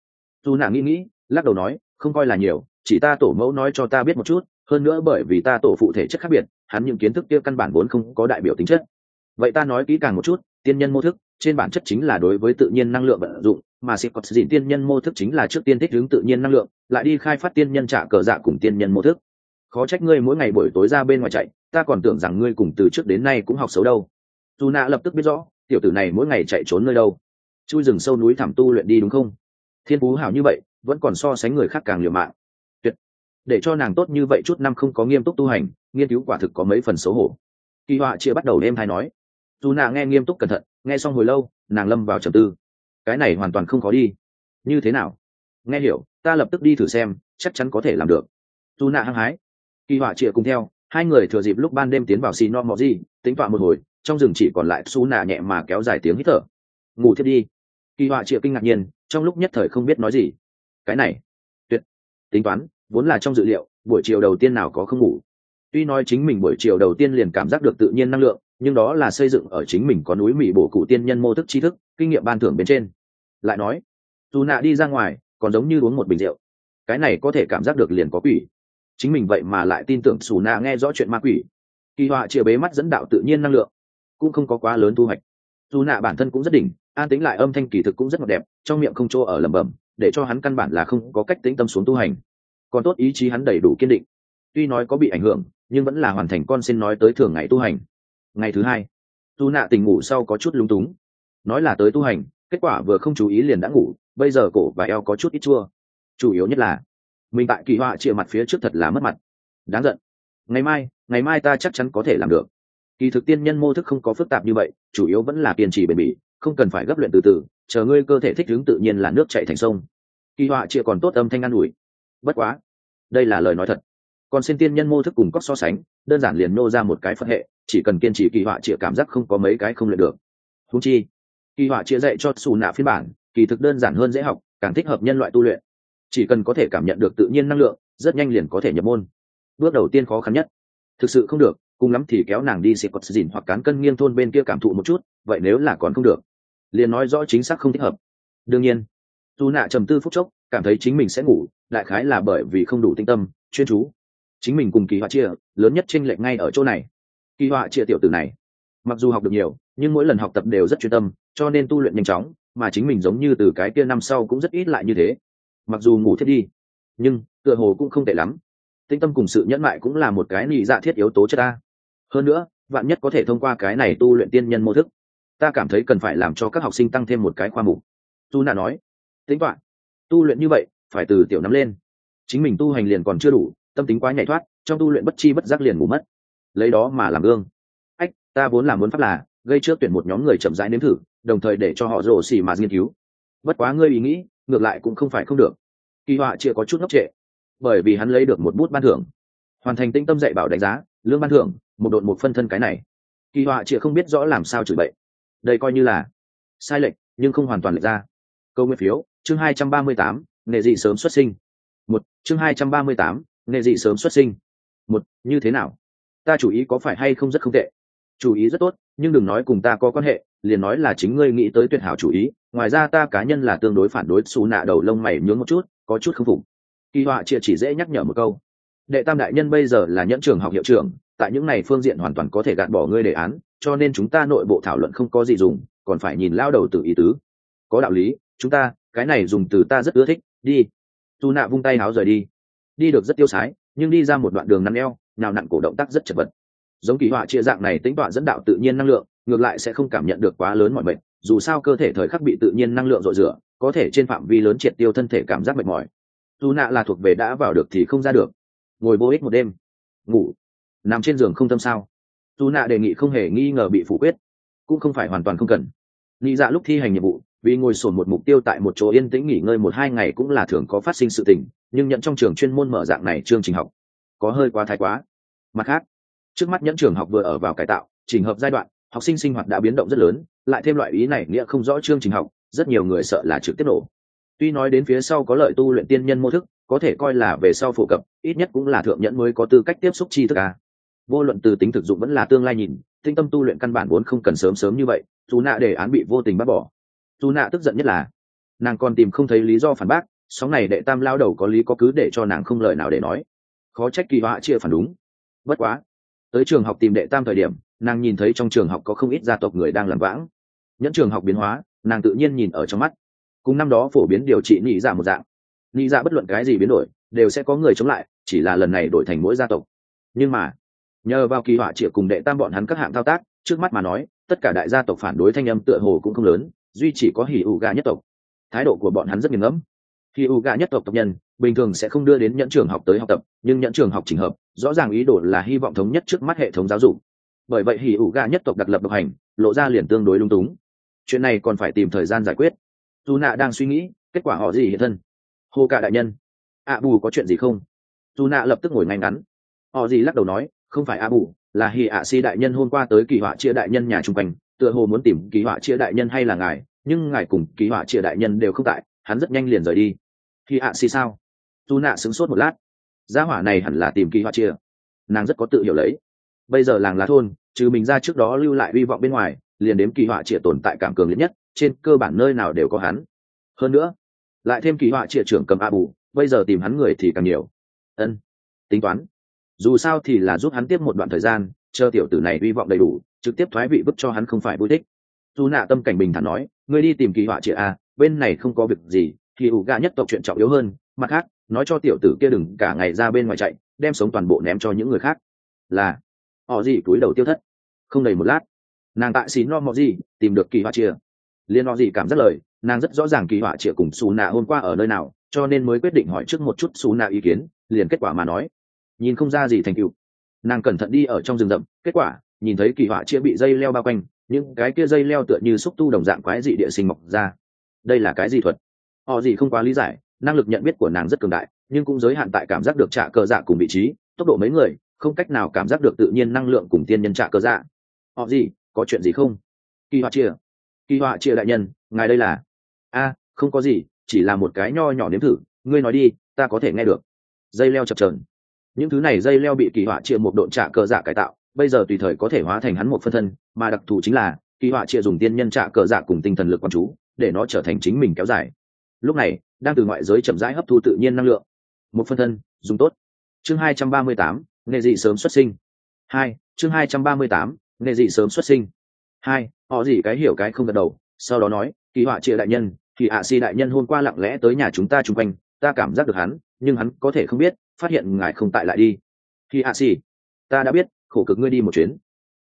Dù nạ nghĩ nghĩ, lắc đầu nói, không coi là nhiều, chỉ ta tổ mẫu nói cho ta biết một chút hơn nữa bởi vì ta tổ phụ thể chất khác biệt, hắn những kiến thức kia căn bản vốn không có đại biểu tính chất. Vậy ta nói kỹ càng một chút, tiên nhân mô thức, trên bản chất chính là đối với tự nhiên năng lượng vận dụng, mà sĩ quật dịn tiên nhân mô thức chính là trước tiên thích hướng tự nhiên năng lượng, lại đi khai phát tiên nhân trả cờ dạ cùng tiên nhân mô thức. Khó trách ngươi mỗi ngày buổi tối ra bên ngoài chạy, ta còn tưởng rằng ngươi cùng từ trước đến nay cũng học xấu đâu. Dù nạ lập tức biết rõ, tiểu tử này mỗi ngày chạy trốn nơi đâu. Chui rừng sâu núi thảm tu luyện đi đúng không? Thiên phú hảo như vậy, vẫn còn so sánh người khác càng liều mạng để cho nàng tốt như vậy chút năm không có nghiêm túc tu hành, nghiên cứu quả thực có mấy phần xấu hổ. Kỳ họa chia bắt đầu êm hay nói, dù nàng nghe nghiêm túc cẩn thận, nghe xong hồi lâu, nàng lâm vào trầm tư. Cái này hoàn toàn không có đi. Như thế nào? Nghe hiểu, ta lập tức đi thử xem, chắc chắn có thể làm được. Dù nạ hăng hái. Kỳ họa chia cùng theo, hai người thừa dịp lúc ban đêm tiến vào xì no mò gì tính tọa một hồi, trong rừng chỉ còn lại su nạ nhẹ mà kéo dài tiếng hít thở. Ngủ thiết đi. Kỳ họa chia kinh ngạc nhiên, trong lúc nhất thời không biết nói gì. Cái này, tuyệt. Tính toán vốn là trong dự liệu, buổi chiều đầu tiên nào có không ngủ. Tuy nói chính mình buổi chiều đầu tiên liền cảm giác được tự nhiên năng lượng, nhưng đó là xây dựng ở chính mình có núi mỹ bổ cụ tiên nhân mô thức tri thức, kinh nghiệm ban thưởng bên trên. Lại nói, dù nạ đi ra ngoài, còn giống như uống một bình rượu. Cái này có thể cảm giác được liền có quỷ. Chính mình vậy mà lại tin tưởng xù nạ nghe rõ chuyện ma quỷ. Kỳ họa chia bế mắt dẫn đạo tự nhiên năng lượng, cũng không có quá lớn thu hoạch. Dù nạ bản thân cũng rất đỉnh, an tính lại âm thanh kỳ thực cũng rất ngọt đẹp, trong miệng không chỗ ở lẩm bẩm, để cho hắn căn bản là không có cách tĩnh tâm xuống tu hành còn tốt ý chí hắn đầy đủ kiên định. Tuy nói có bị ảnh hưởng, nhưng vẫn là hoàn thành con xin nói tới thường ngày tu hành. Ngày thứ hai, tu nạ tình ngủ sau có chút lúng túng. Nói là tới tu hành, kết quả vừa không chú ý liền đã ngủ, bây giờ cổ và eo có chút ít chua. Chủ yếu nhất là, mình tại kỳ họa chịa mặt phía trước thật là mất mặt. Đáng giận. Ngày mai ngày mai ta chắc chắn có thể làm được. Kỳ thực tiên nhân mô thức không có phức tạp như vậy, chủ yếu vẫn là kiên trì bền bỉ, không cần phải gấp luyện từ từ, chờ ngươi cơ thể thích ứng tự nhiên là nước chạy thành sông. Kỳ họa chịa còn tốt âm thanh an ủi bất quá, đây là lời nói thật. Còn xin tiên nhân mô thức cùng cóc so sánh, đơn giản liền nô ra một cái phật hệ, chỉ cần kiên trì kỳ họa chĩa cảm giác không có mấy cái không luyện được. Húng chi, kỳ họa chĩa dạy cho xù nạ phiên bản, kỳ thực đơn giản hơn dễ học, càng thích hợp nhân loại tu luyện. Chỉ cần có thể cảm nhận được tự nhiên năng lượng, rất nhanh liền có thể nhập môn. Bước đầu tiên khó khăn nhất, thực sự không được, cùng lắm thì kéo nàng đi xịt quật dìn hoặc cán cân nghiêng thôn bên kia cảm thụ một chút, vậy nếu là còn không được, liền nói rõ chính xác không thích hợp. Đương nhiên dù nạ trầm tư phút chốc, cảm thấy chính mình sẽ ngủ đại khái là bởi vì không đủ tinh tâm, chuyên chú. Chính mình cùng kỳ họa chia lớn nhất tranh lệch ngay ở chỗ này. Kỳ họa chia tiểu tử này, mặc dù học được nhiều, nhưng mỗi lần học tập đều rất chuyên tâm, cho nên tu luyện nhanh chóng, mà chính mình giống như từ cái kia năm sau cũng rất ít lại như thế. Mặc dù ngủ thiết đi, nhưng tựa hồ cũng không tệ lắm. Tinh tâm cùng sự nhẫn mại cũng là một cái nị dạ thiết yếu tố cho ta. Hơn nữa, vạn nhất có thể thông qua cái này tu luyện tiên nhân mô thức, ta cảm thấy cần phải làm cho các học sinh tăng thêm một cái khoa mục. Tu nà nói, tính toạ tu luyện như vậy phải từ tiểu nắm lên. Chính mình tu hành liền còn chưa đủ, tâm tính quá nhảy thoát, trong tu luyện bất chi bất giác liền ngủ mất. Lấy đó mà làm gương. Ách, ta vốn làm muốn pháp là, gây trước tuyển một nhóm người chậm rãi nếm thử, đồng thời để cho họ rổ xì mà nghiên cứu. Bất quá ngươi ý nghĩ, ngược lại cũng không phải không được. Kỳ họa chưa có chút ngốc trệ, bởi vì hắn lấy được một bút ban thưởng. Hoàn thành tinh tâm dạy bảo đánh giá, lương ban thưởng, một đội một phân thân cái này. Kỳ họa chưa không biết rõ làm sao chửi bậy. Đây coi như là sai lệch, nhưng không hoàn toàn lệch ra. Câu nguyên phiếu, chương hai trăm ba mươi tám nghề dị sớm xuất sinh. Một, chương hai trăm ba mươi tám nghề dị sớm xuất sinh. Một, như thế nào? Ta chủ ý có phải hay không rất không tệ? Chủ ý rất tốt, nhưng đừng nói cùng ta có quan hệ, liền nói là chính ngươi nghĩ tới tuyệt hảo chủ ý. Ngoài ra ta cá nhân là tương đối phản đối xù nạ đầu lông mày nhướng một chút, có chút không phục. Kỳ họa chia chỉ dễ nhắc nhở một câu. Đệ tam đại nhân bây giờ là nhẫn trường học hiệu trưởng, tại những này phương diện hoàn toàn có thể gạt bỏ ngươi đề án, cho nên chúng ta nội bộ thảo luận không có gì dùng, còn phải nhìn lao đầu từ ý tứ. Có đạo lý, chúng ta, cái này dùng từ ta rất ưa thích đi. Dù nạ vung tay háo rời đi. Đi được rất tiêu sái, nhưng đi ra một đoạn đường năn eo, nào nặn cổ động tác rất chật vật. Giống kỳ họa chia dạng này tính tọa dẫn đạo tự nhiên năng lượng, ngược lại sẽ không cảm nhận được quá lớn mọi bệnh dù sao cơ thể thời khắc bị tự nhiên năng lượng dội rửa, có thể trên phạm vi lớn triệt tiêu thân thể cảm giác mệt mỏi. Dù nạ là thuộc về đã vào được thì không ra được. Ngồi vô ích một đêm. Ngủ. Nằm trên giường không tâm sao. Dù nạ đề nghị không hề nghi ngờ bị phủ quyết. Cũng không phải hoàn toàn không cần. Nghĩ dạ lúc thi hành nhiệm vụ vì ngồi sổn một mục tiêu tại một chỗ yên tĩnh nghỉ ngơi một hai ngày cũng là thường có phát sinh sự tình, nhưng nhận trong trường chuyên môn mở dạng này chương trình học, có hơi quá thái quá. Mặt khác, trước mắt nhẫn trường học vừa ở vào cải tạo trình hợp giai đoạn, học sinh sinh hoạt đã biến động rất lớn, lại thêm loại ý này nghĩa không rõ chương trình học, rất nhiều người sợ là trực tiếp nổ. Tuy nói đến phía sau có lợi tu luyện tiên nhân mô thức, có thể coi là về sau phổ cập, ít nhất cũng là thượng nhẫn mới có tư cách tiếp xúc tri thức à. vô luận từ tính thực dụng vẫn là tương lai nhìn, tinh tâm tu luyện căn bản vốn không cần sớm sớm như vậy, dù nạ đề án bị vô tình bác bỏ dù nạ tức giận nhất là, nàng còn tìm không thấy lý do phản bác, sóng này đệ tam lao đầu có lý có cứ để cho nàng không lời nào để nói. Khó trách kỳ họa chia phản đúng. Bất quá, tới trường học tìm đệ tam thời điểm, nàng nhìn thấy trong trường học có không ít gia tộc người đang làm vãng. Nhẫn trường học biến hóa, nàng tự nhiên nhìn ở trong mắt. Cùng năm đó phổ biến điều trị nhị giả dạ một dạng. Nhị giả dạ bất luận cái gì biến đổi, đều sẽ có người chống lại, chỉ là lần này đổi thành mỗi gia tộc. Nhưng mà, nhờ vào kỳ họa chĩa cùng đệ tam bọn hắn các hạng thao tác, trước mắt mà nói, tất cả đại gia tộc phản đối thanh âm tựa hồ cũng không lớn duy chỉ có hỉ ủ gà nhất tộc. Thái độ của bọn hắn rất nghiền ngẫm. Hỉ ủ gà nhất tộc tộc nhân, bình thường sẽ không đưa đến nhẫn trường học tới học tập, nhưng nhẫn trường học trình hợp, rõ ràng ý đồ là hy vọng thống nhất trước mắt hệ thống giáo dục. Bởi vậy hỉ ủ gà nhất tộc đặc lập độc hành, lộ ra liền tương đối lung túng. Chuyện này còn phải tìm thời gian giải quyết. Dù nạ đang suy nghĩ, kết quả họ gì hiện thân? Hô cả đại nhân ạ bù có chuyện gì không? Dù nạ lập tức ngồi ngay ngắn. Họ gì lắc đầu nói, không phải ạ bù, là hì ạ si đại nhân hôm qua tới kỳ họa chia đại nhân nhà trung quanh tựa hồ muốn tìm kỳ họa chia đại nhân hay là ngài, nhưng ngài cùng kỳ họa chia đại nhân đều không tại, hắn rất nhanh liền rời đi. Khi ạ si sao? Dù nạ sửng sốt một lát. Gia hỏa này hẳn là tìm kỳ họa chia. Nàng rất có tự hiểu lấy. Bây giờ làng lá thôn, trừ mình ra trước đó lưu lại hy vọng bên ngoài, liền đếm kỳ họa chia tồn tại cảm cường liệt nhất, trên cơ bản nơi nào đều có hắn. Hơn nữa, lại thêm kỳ họa chia trưởng cầm a bù, bây giờ tìm hắn người thì càng nhiều. Ân, tính toán. Dù sao thì là giúp hắn tiếp một đoạn thời gian, chờ tiểu tử này hy vọng đầy đủ trực tiếp thoái vị vứt cho hắn không phải vui thích dù nạ tâm cảnh bình thản nói, ngươi đi tìm kỳ họa chia a à, bên này không có việc gì, thì ủ gà nhất tộc chuyện trọng yếu hơn, mặt khác, nói cho tiểu tử kia đừng cả ngày ra bên ngoài chạy, đem sống toàn bộ ném cho những người khác. Là, họ gì túi đầu tiêu thất. Không đầy một lát, nàng tại xí no mò gì tìm được kỳ họa chia liên họ gì cảm rất lời, nàng rất rõ ràng kỳ họa chia cùng xù nạ hôm qua ở nơi nào, cho nên mới quyết định hỏi trước một chút xù nạ ý kiến, liền kết quả mà nói. Nhìn không ra gì thành tựu. Nàng cẩn thận đi ở trong rừng rậm, kết quả nhìn thấy kỳ họa chia bị dây leo bao quanh, những cái kia dây leo tựa như xúc tu đồng dạng quái dị địa sinh mọc ra. Đây là cái gì thuật? Họ gì không quá lý giải, năng lực nhận biết của nàng rất cường đại, nhưng cũng giới hạn tại cảm giác được trả cờ dạ cùng vị trí, tốc độ mấy người, không cách nào cảm giác được tự nhiên năng lượng cùng tiên nhân trả cờ dạ. Họ gì, có chuyện gì không? Kỳ họa chia kỳ họa chia đại nhân, ngài đây là? A, không có gì, chỉ là một cái nho nhỏ nếm thử, ngươi nói đi, ta có thể nghe được. Dây leo chập trờn những thứ này dây leo bị kỳ họa chia một độn trả cờ dạ cải tạo bây giờ tùy thời có thể hóa thành hắn một phân thân, mà đặc thù chính là, kỳ họa chia dùng tiên nhân trạ cờ dạ cùng tinh thần lực quan chú, để nó trở thành chính mình kéo dài. Lúc này, đang từ ngoại giới chậm rãi hấp thu tự nhiên năng lượng. Một phân thân, dùng tốt. Chương hai trăm ba mươi tám nghề dị sớm xuất sinh. Hai, chương hai trăm ba mươi tám nghề dị sớm xuất sinh. Hai, họ gì cái hiểu cái không gật đầu, sau đó nói, kỳ họa chia đại nhân thì ạ si đại nhân hôm qua lặng lẽ tới nhà chúng ta chung quanh, ta cảm giác được hắn, nhưng hắn có thể không biết, phát hiện ngài không tại lại đi. Khi ạ si ta đã biết khổ cực ngươi đi một chuyến.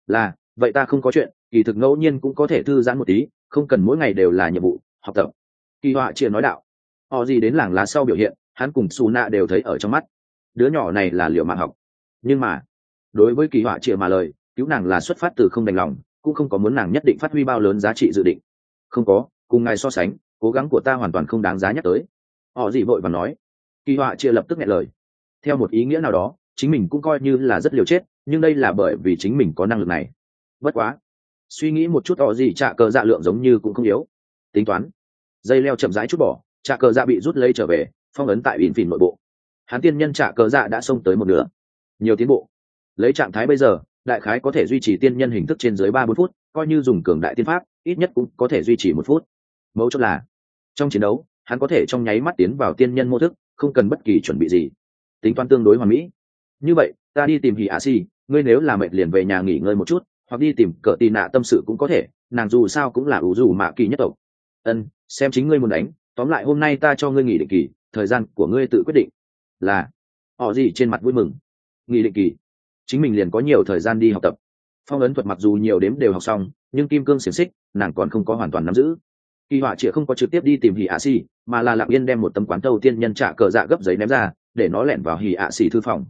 Là, vậy ta không có chuyện, kỳ thực ngẫu nhiên cũng có thể thư giãn một tí, không cần mỗi ngày đều là nhiệm vụ, học tập. Kỳ họa chia nói đạo. Họ gì đến làng lá sau biểu hiện, hắn cùng xù nạ đều thấy ở trong mắt. Đứa nhỏ này là liệu mạng học. Nhưng mà, đối với kỳ họa chia mà lời, cứu nàng là xuất phát từ không đành lòng, cũng không có muốn nàng nhất định phát huy bao lớn giá trị dự định. Không có, cùng ngài so sánh, cố gắng của ta hoàn toàn không đáng giá nhắc tới. Họ gì vội và nói. Kỳ họa chia lập tức nghe lời. Theo một ý nghĩa nào đó, chính mình cũng coi như là rất liều chết nhưng đây là bởi vì chính mình có năng lực này. Bất quá, suy nghĩ một chút họ gì trả cờ dạ lượng giống như cũng không yếu. Tính toán, dây leo chậm rãi chút bỏ trả cờ dạ bị rút lấy trở về, phong ấn tại ỉn phìn nội bộ. Hắn tiên nhân trả cờ dạ đã xông tới một nửa. Nhiều tiến bộ. Lấy trạng thái bây giờ, đại khái có thể duy trì tiên nhân hình thức trên dưới ba bốn phút, coi như dùng cường đại tiên pháp, ít nhất cũng có thể duy trì một phút. Mấu chốt là, trong chiến đấu, hắn có thể trong nháy mắt tiến vào tiên nhân mô thức, không cần bất kỳ chuẩn bị gì. Tính toán tương đối hoàn mỹ. Như vậy ta đi tìm hỉ ạ si ngươi nếu là mệt liền về nhà nghỉ ngơi một chút, hoặc đi tìm cỡ tì nạ tâm sự cũng có thể, nàng dù sao cũng là ủ dù mạ kỳ nhất tộc. Ân, xem chính ngươi muốn đánh, tóm lại hôm nay ta cho ngươi nghỉ định kỳ, thời gian của ngươi tự quyết định. Là, họ gì trên mặt vui mừng. Nghỉ định kỳ? Chính mình liền có nhiều thời gian đi học tập. Phong ấn thuật mặc dù nhiều đếm đều học xong, nhưng kim cương xiềng xích, nàng còn không có hoàn toàn nắm giữ. Kỳ họa chĩa không có trực tiếp đi tìm hỉ ạ xì mà là lặng yên đem một tấm quán tâu tiên nhân trả cờ dạ gấp giấy ném ra, để nó lẻn vào hỉ ạ xì thư phòng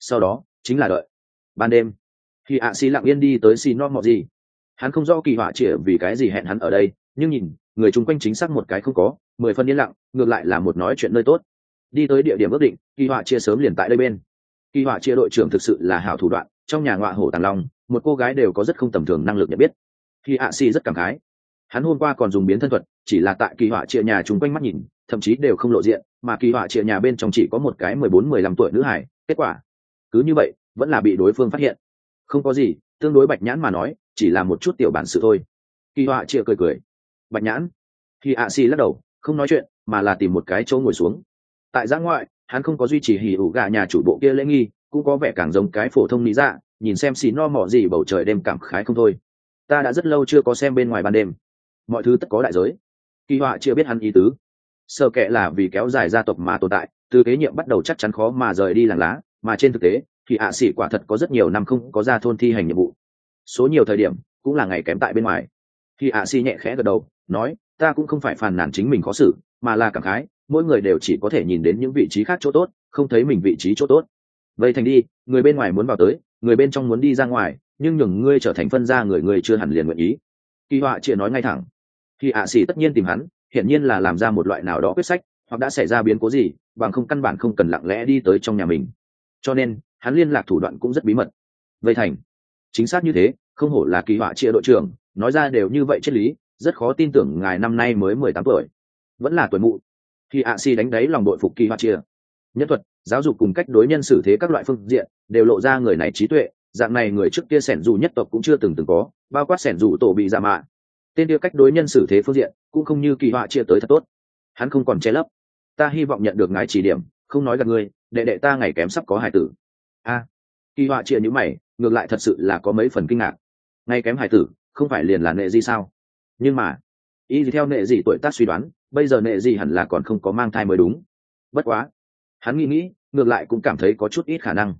sau đó, chính là đợi. Ban đêm, khi ạ xì lặng yên đi tới xì no mọ gì hắn không rõ kỳ họa chĩa vì cái gì hẹn hắn ở đây, nhưng nhìn, người chung quanh chính xác một cái không có, mười phân yên lặng, ngược lại là một nói chuyện nơi tốt. Đi tới địa điểm ước định, kỳ họa chia sớm liền tại đây bên. Kỳ họa chia đội trưởng thực sự là hảo thủ đoạn, trong nhà ngọa hổ tàng long, một cô gái đều có rất không tầm thường năng lực nhận biết. Khi ạ xì rất cảm khái, hắn hôm qua còn dùng biến thân thuật, chỉ là tại kỳ họa chia nhà chung quanh mắt nhìn, thậm chí đều không lộ diện, mà kỳ họa chia nhà bên trong chỉ có một cái mười bốn mười lăm tuổi nữ hải kết quả cứ như vậy, vẫn là bị đối phương phát hiện. Không có gì, tương đối bạch nhãn mà nói, chỉ là một chút tiểu bản sự thôi. Kỳ họa chia cười cười. Bạch nhãn? Khi ạ xì lắc đầu, không nói chuyện, mà là tìm một cái chỗ ngồi xuống. Tại giã ngoại, hắn không có duy trì hỉ ủ gà nhà chủ bộ kia lễ nghi, cũng có vẻ càng giống cái phổ thông lý dạ nhìn xem xì no mỏ gì bầu trời đêm cảm khái không thôi. Ta đã rất lâu chưa có xem bên ngoài ban đêm. Mọi thứ tất có đại giới. Kỳ họa chưa biết hắn ý tứ. Sợ kệ là vì kéo dài gia tộc mà tồn tại, từ kế nhiệm bắt đầu chắc chắn khó mà rời đi làng lá mà trên thực tế, thì ạ sĩ quả thật có rất nhiều năm không có ra thôn thi hành nhiệm vụ. Số nhiều thời điểm, cũng là ngày kém tại bên ngoài. Khi ạ sĩ nhẹ khẽ gật đầu, nói, ta cũng không phải phàn nàn chính mình khó xử, mà là cảm khái, mỗi người đều chỉ có thể nhìn đến những vị trí khác chỗ tốt, không thấy mình vị trí chỗ tốt. Vậy thành đi, người bên ngoài muốn vào tới, người bên trong muốn đi ra ngoài, nhưng nhường ngươi trở thành phân ra người người chưa hẳn liền nguyện ý. Kỳ họa chia nói ngay thẳng. Khi ạ xỉ tất nhiên tìm hắn, hiển nhiên là làm ra một loại nào đó quyết sách, hoặc đã xảy ra biến cố gì, bằng không căn bản không cần lặng lẽ đi tới trong nhà mình cho nên, hắn liên lạc thủ đoạn cũng rất bí mật. Vây thành. Chính xác như thế, không hổ là kỳ họa chia đội trưởng, nói ra đều như vậy triết lý, rất khó tin tưởng ngài năm nay mới mười tám tuổi. Vẫn là tuổi mụ. Khi ạ si đánh đáy lòng đội phục kỳ họa chia nhân thuật, giáo dục cùng cách đối nhân xử thế các loại phương diện, đều lộ ra người này trí tuệ, dạng này người trước kia sẻn dù nhất tộc cũng chưa từng từng có, bao quát sẻn dù tổ bị giả mạ. Tên kia cách đối nhân xử thế phương diện, cũng không như kỳ họa chia tới thật tốt. Hắn không còn che lấp. Ta hy vọng nhận được ngài chỉ điểm, không nói gặp ngươi đệ đệ ta ngày kém sắp có hài tử. A, kỳ họa chia nhữ mày, ngược lại thật sự là có mấy phần kinh ngạc. Ngày kém hài tử, không phải liền là nệ gì sao? Nhưng mà, y theo nệ gì tuổi tác suy đoán, bây giờ nệ gì hẳn là còn không có mang thai mới đúng. Bất quá, hắn nghĩ nghĩ, ngược lại cũng cảm thấy có chút ít khả năng.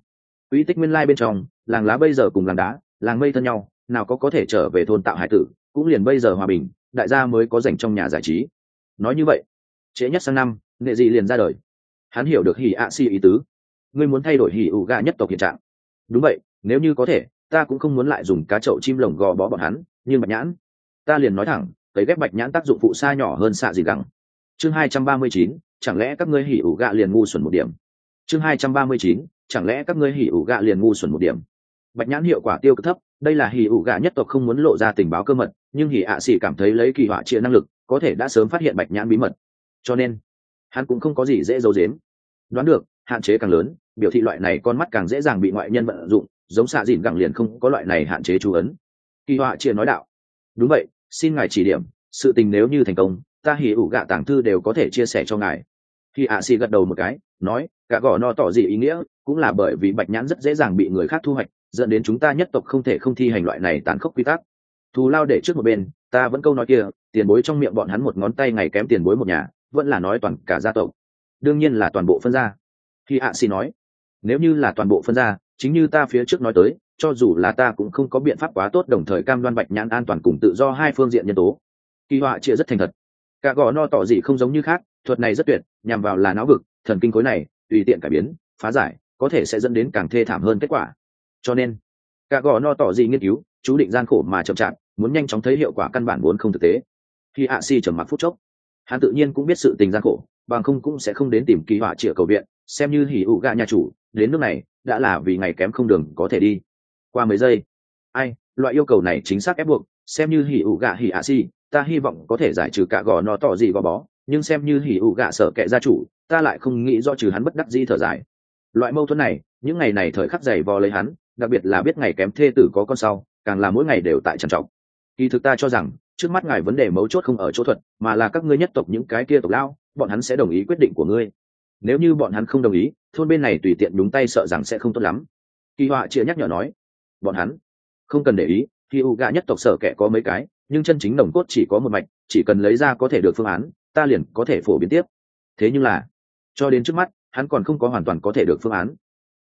Uy tích nguyên lai bên trong, làng lá bây giờ cùng làng đá, làng mây thân nhau, nào có có thể trở về thôn tạo hải tử, cũng liền bây giờ hòa bình, đại gia mới có dành trong nhà giải trí. Nói như vậy, trễ nhất sang năm nghệ dị liền ra đời hắn hiểu được hỉ ạ xì ý tứ. Ngươi muốn thay đổi hỉ ủ gà nhất tộc hiện trạng. Đúng vậy, nếu như có thể, ta cũng không muốn lại dùng cá chậu chim lồng gò bó bọn hắn, nhưng bạch nhãn, ta liền nói thẳng, cấy ghép bạch nhãn tác dụng phụ xa nhỏ hơn xạ gì gắng chương hai trăm ba mươi chín, chẳng lẽ các ngươi hỉ ủ gạ liền ngu xuẩn một điểm? Chương hai trăm ba mươi chín, chẳng lẽ các ngươi hỉ ủ gạ liền ngu xuẩn một điểm? Bạch nhãn hiệu quả tiêu cực thấp, đây là hỉ ủ gạ nhất tộc không muốn lộ ra tình báo cơ mật, nhưng hỉ ạ xỉ cảm thấy lấy kỳ họa chia năng lực, có thể đã sớm phát hiện bạch nhãn bí mật. Cho nên hắn cũng không có gì dễ giấu dếm đoán được, hạn chế càng lớn, biểu thị loại này con mắt càng dễ dàng bị ngoại nhân vận dụng, giống xạ dìn gẳng liền không có loại này hạn chế chú ấn. Kỳ họa chia nói đạo. Đúng vậy, xin ngài chỉ điểm, sự tình nếu như thành công, ta hỉ ủ gạ tàng thư đều có thể chia sẻ cho ngài. Khi ạ xì gật đầu một cái, nói, gạ gò no tỏ gì ý nghĩa, cũng là bởi vì bạch nhãn rất dễ dàng bị người khác thu hoạch, dẫn đến chúng ta nhất tộc không thể không thi hành loại này tàn khốc quy tắc. Thù lao để trước một bên, ta vẫn câu nói kia, tiền bối trong miệng bọn hắn một ngón tay ngày kém tiền bối một nhà vẫn là nói toàn cả gia tộc. Đương nhiên là toàn bộ phân gia. Khi hạ xì nói, nếu như là toàn bộ phân gia, chính như ta phía trước nói tới, cho dù là ta cũng không có biện pháp quá tốt đồng thời cam đoan bạch nhãn an toàn cùng tự do hai phương diện nhân tố. Kỳ họa chia rất thành thật. Cả gò no tỏ gì không giống như khác, thuật này rất tuyệt, nhằm vào là não vực, thần kinh khối này, tùy tiện cải biến, phá giải, có thể sẽ dẫn đến càng thê thảm hơn kết quả. Cho nên, cả gò no tỏ gì nghiên cứu, chú định gian khổ mà chậm chạp, muốn nhanh chóng thấy hiệu quả căn bản vốn không thực tế. Khi hạ si trầm mặc phút chốc hắn tự nhiên cũng biết sự tình gian khổ, bằng không cũng sẽ không đến tìm kỳ họa chĩa cầu viện, xem như hỉ ụ gạ nhà chủ, đến nước này, đã là vì ngày kém không đường có thể đi. Qua mấy giây, ai, loại yêu cầu này chính xác ép buộc, xem như hỉ ụ gạ hỉ ạ si ta hy vọng có thể giải trừ cả gò nó tỏ gì gò bó, nhưng xem như hỉ ụ gạ sợ kệ gia chủ, ta lại không nghĩ do trừ hắn bất đắc di thở dài. Loại mâu thuẫn này, những ngày này thời khắc dày vò lấy hắn, đặc biệt là biết ngày kém thê tử có con sau, càng là mỗi ngày đều tại trầm trọng kỳ thực ta cho rằng trước mắt ngài vấn đề mấu chốt không ở chỗ thuật, mà là các ngươi nhất tộc những cái kia tộc lao bọn hắn sẽ đồng ý quyết định của ngươi. Nếu như bọn hắn không đồng ý, thôn bên này tùy tiện đúng tay sợ rằng sẽ không tốt lắm. Kỳ họa chia nhắc nhở nói. Bọn hắn không cần để ý, khi u gạ nhất tộc sở kẻ có mấy cái, nhưng chân chính nồng cốt chỉ có một mạch, chỉ cần lấy ra có thể được phương án, ta liền có thể phổ biến tiếp. Thế nhưng là, cho đến trước mắt, hắn còn không có hoàn toàn có thể được phương án.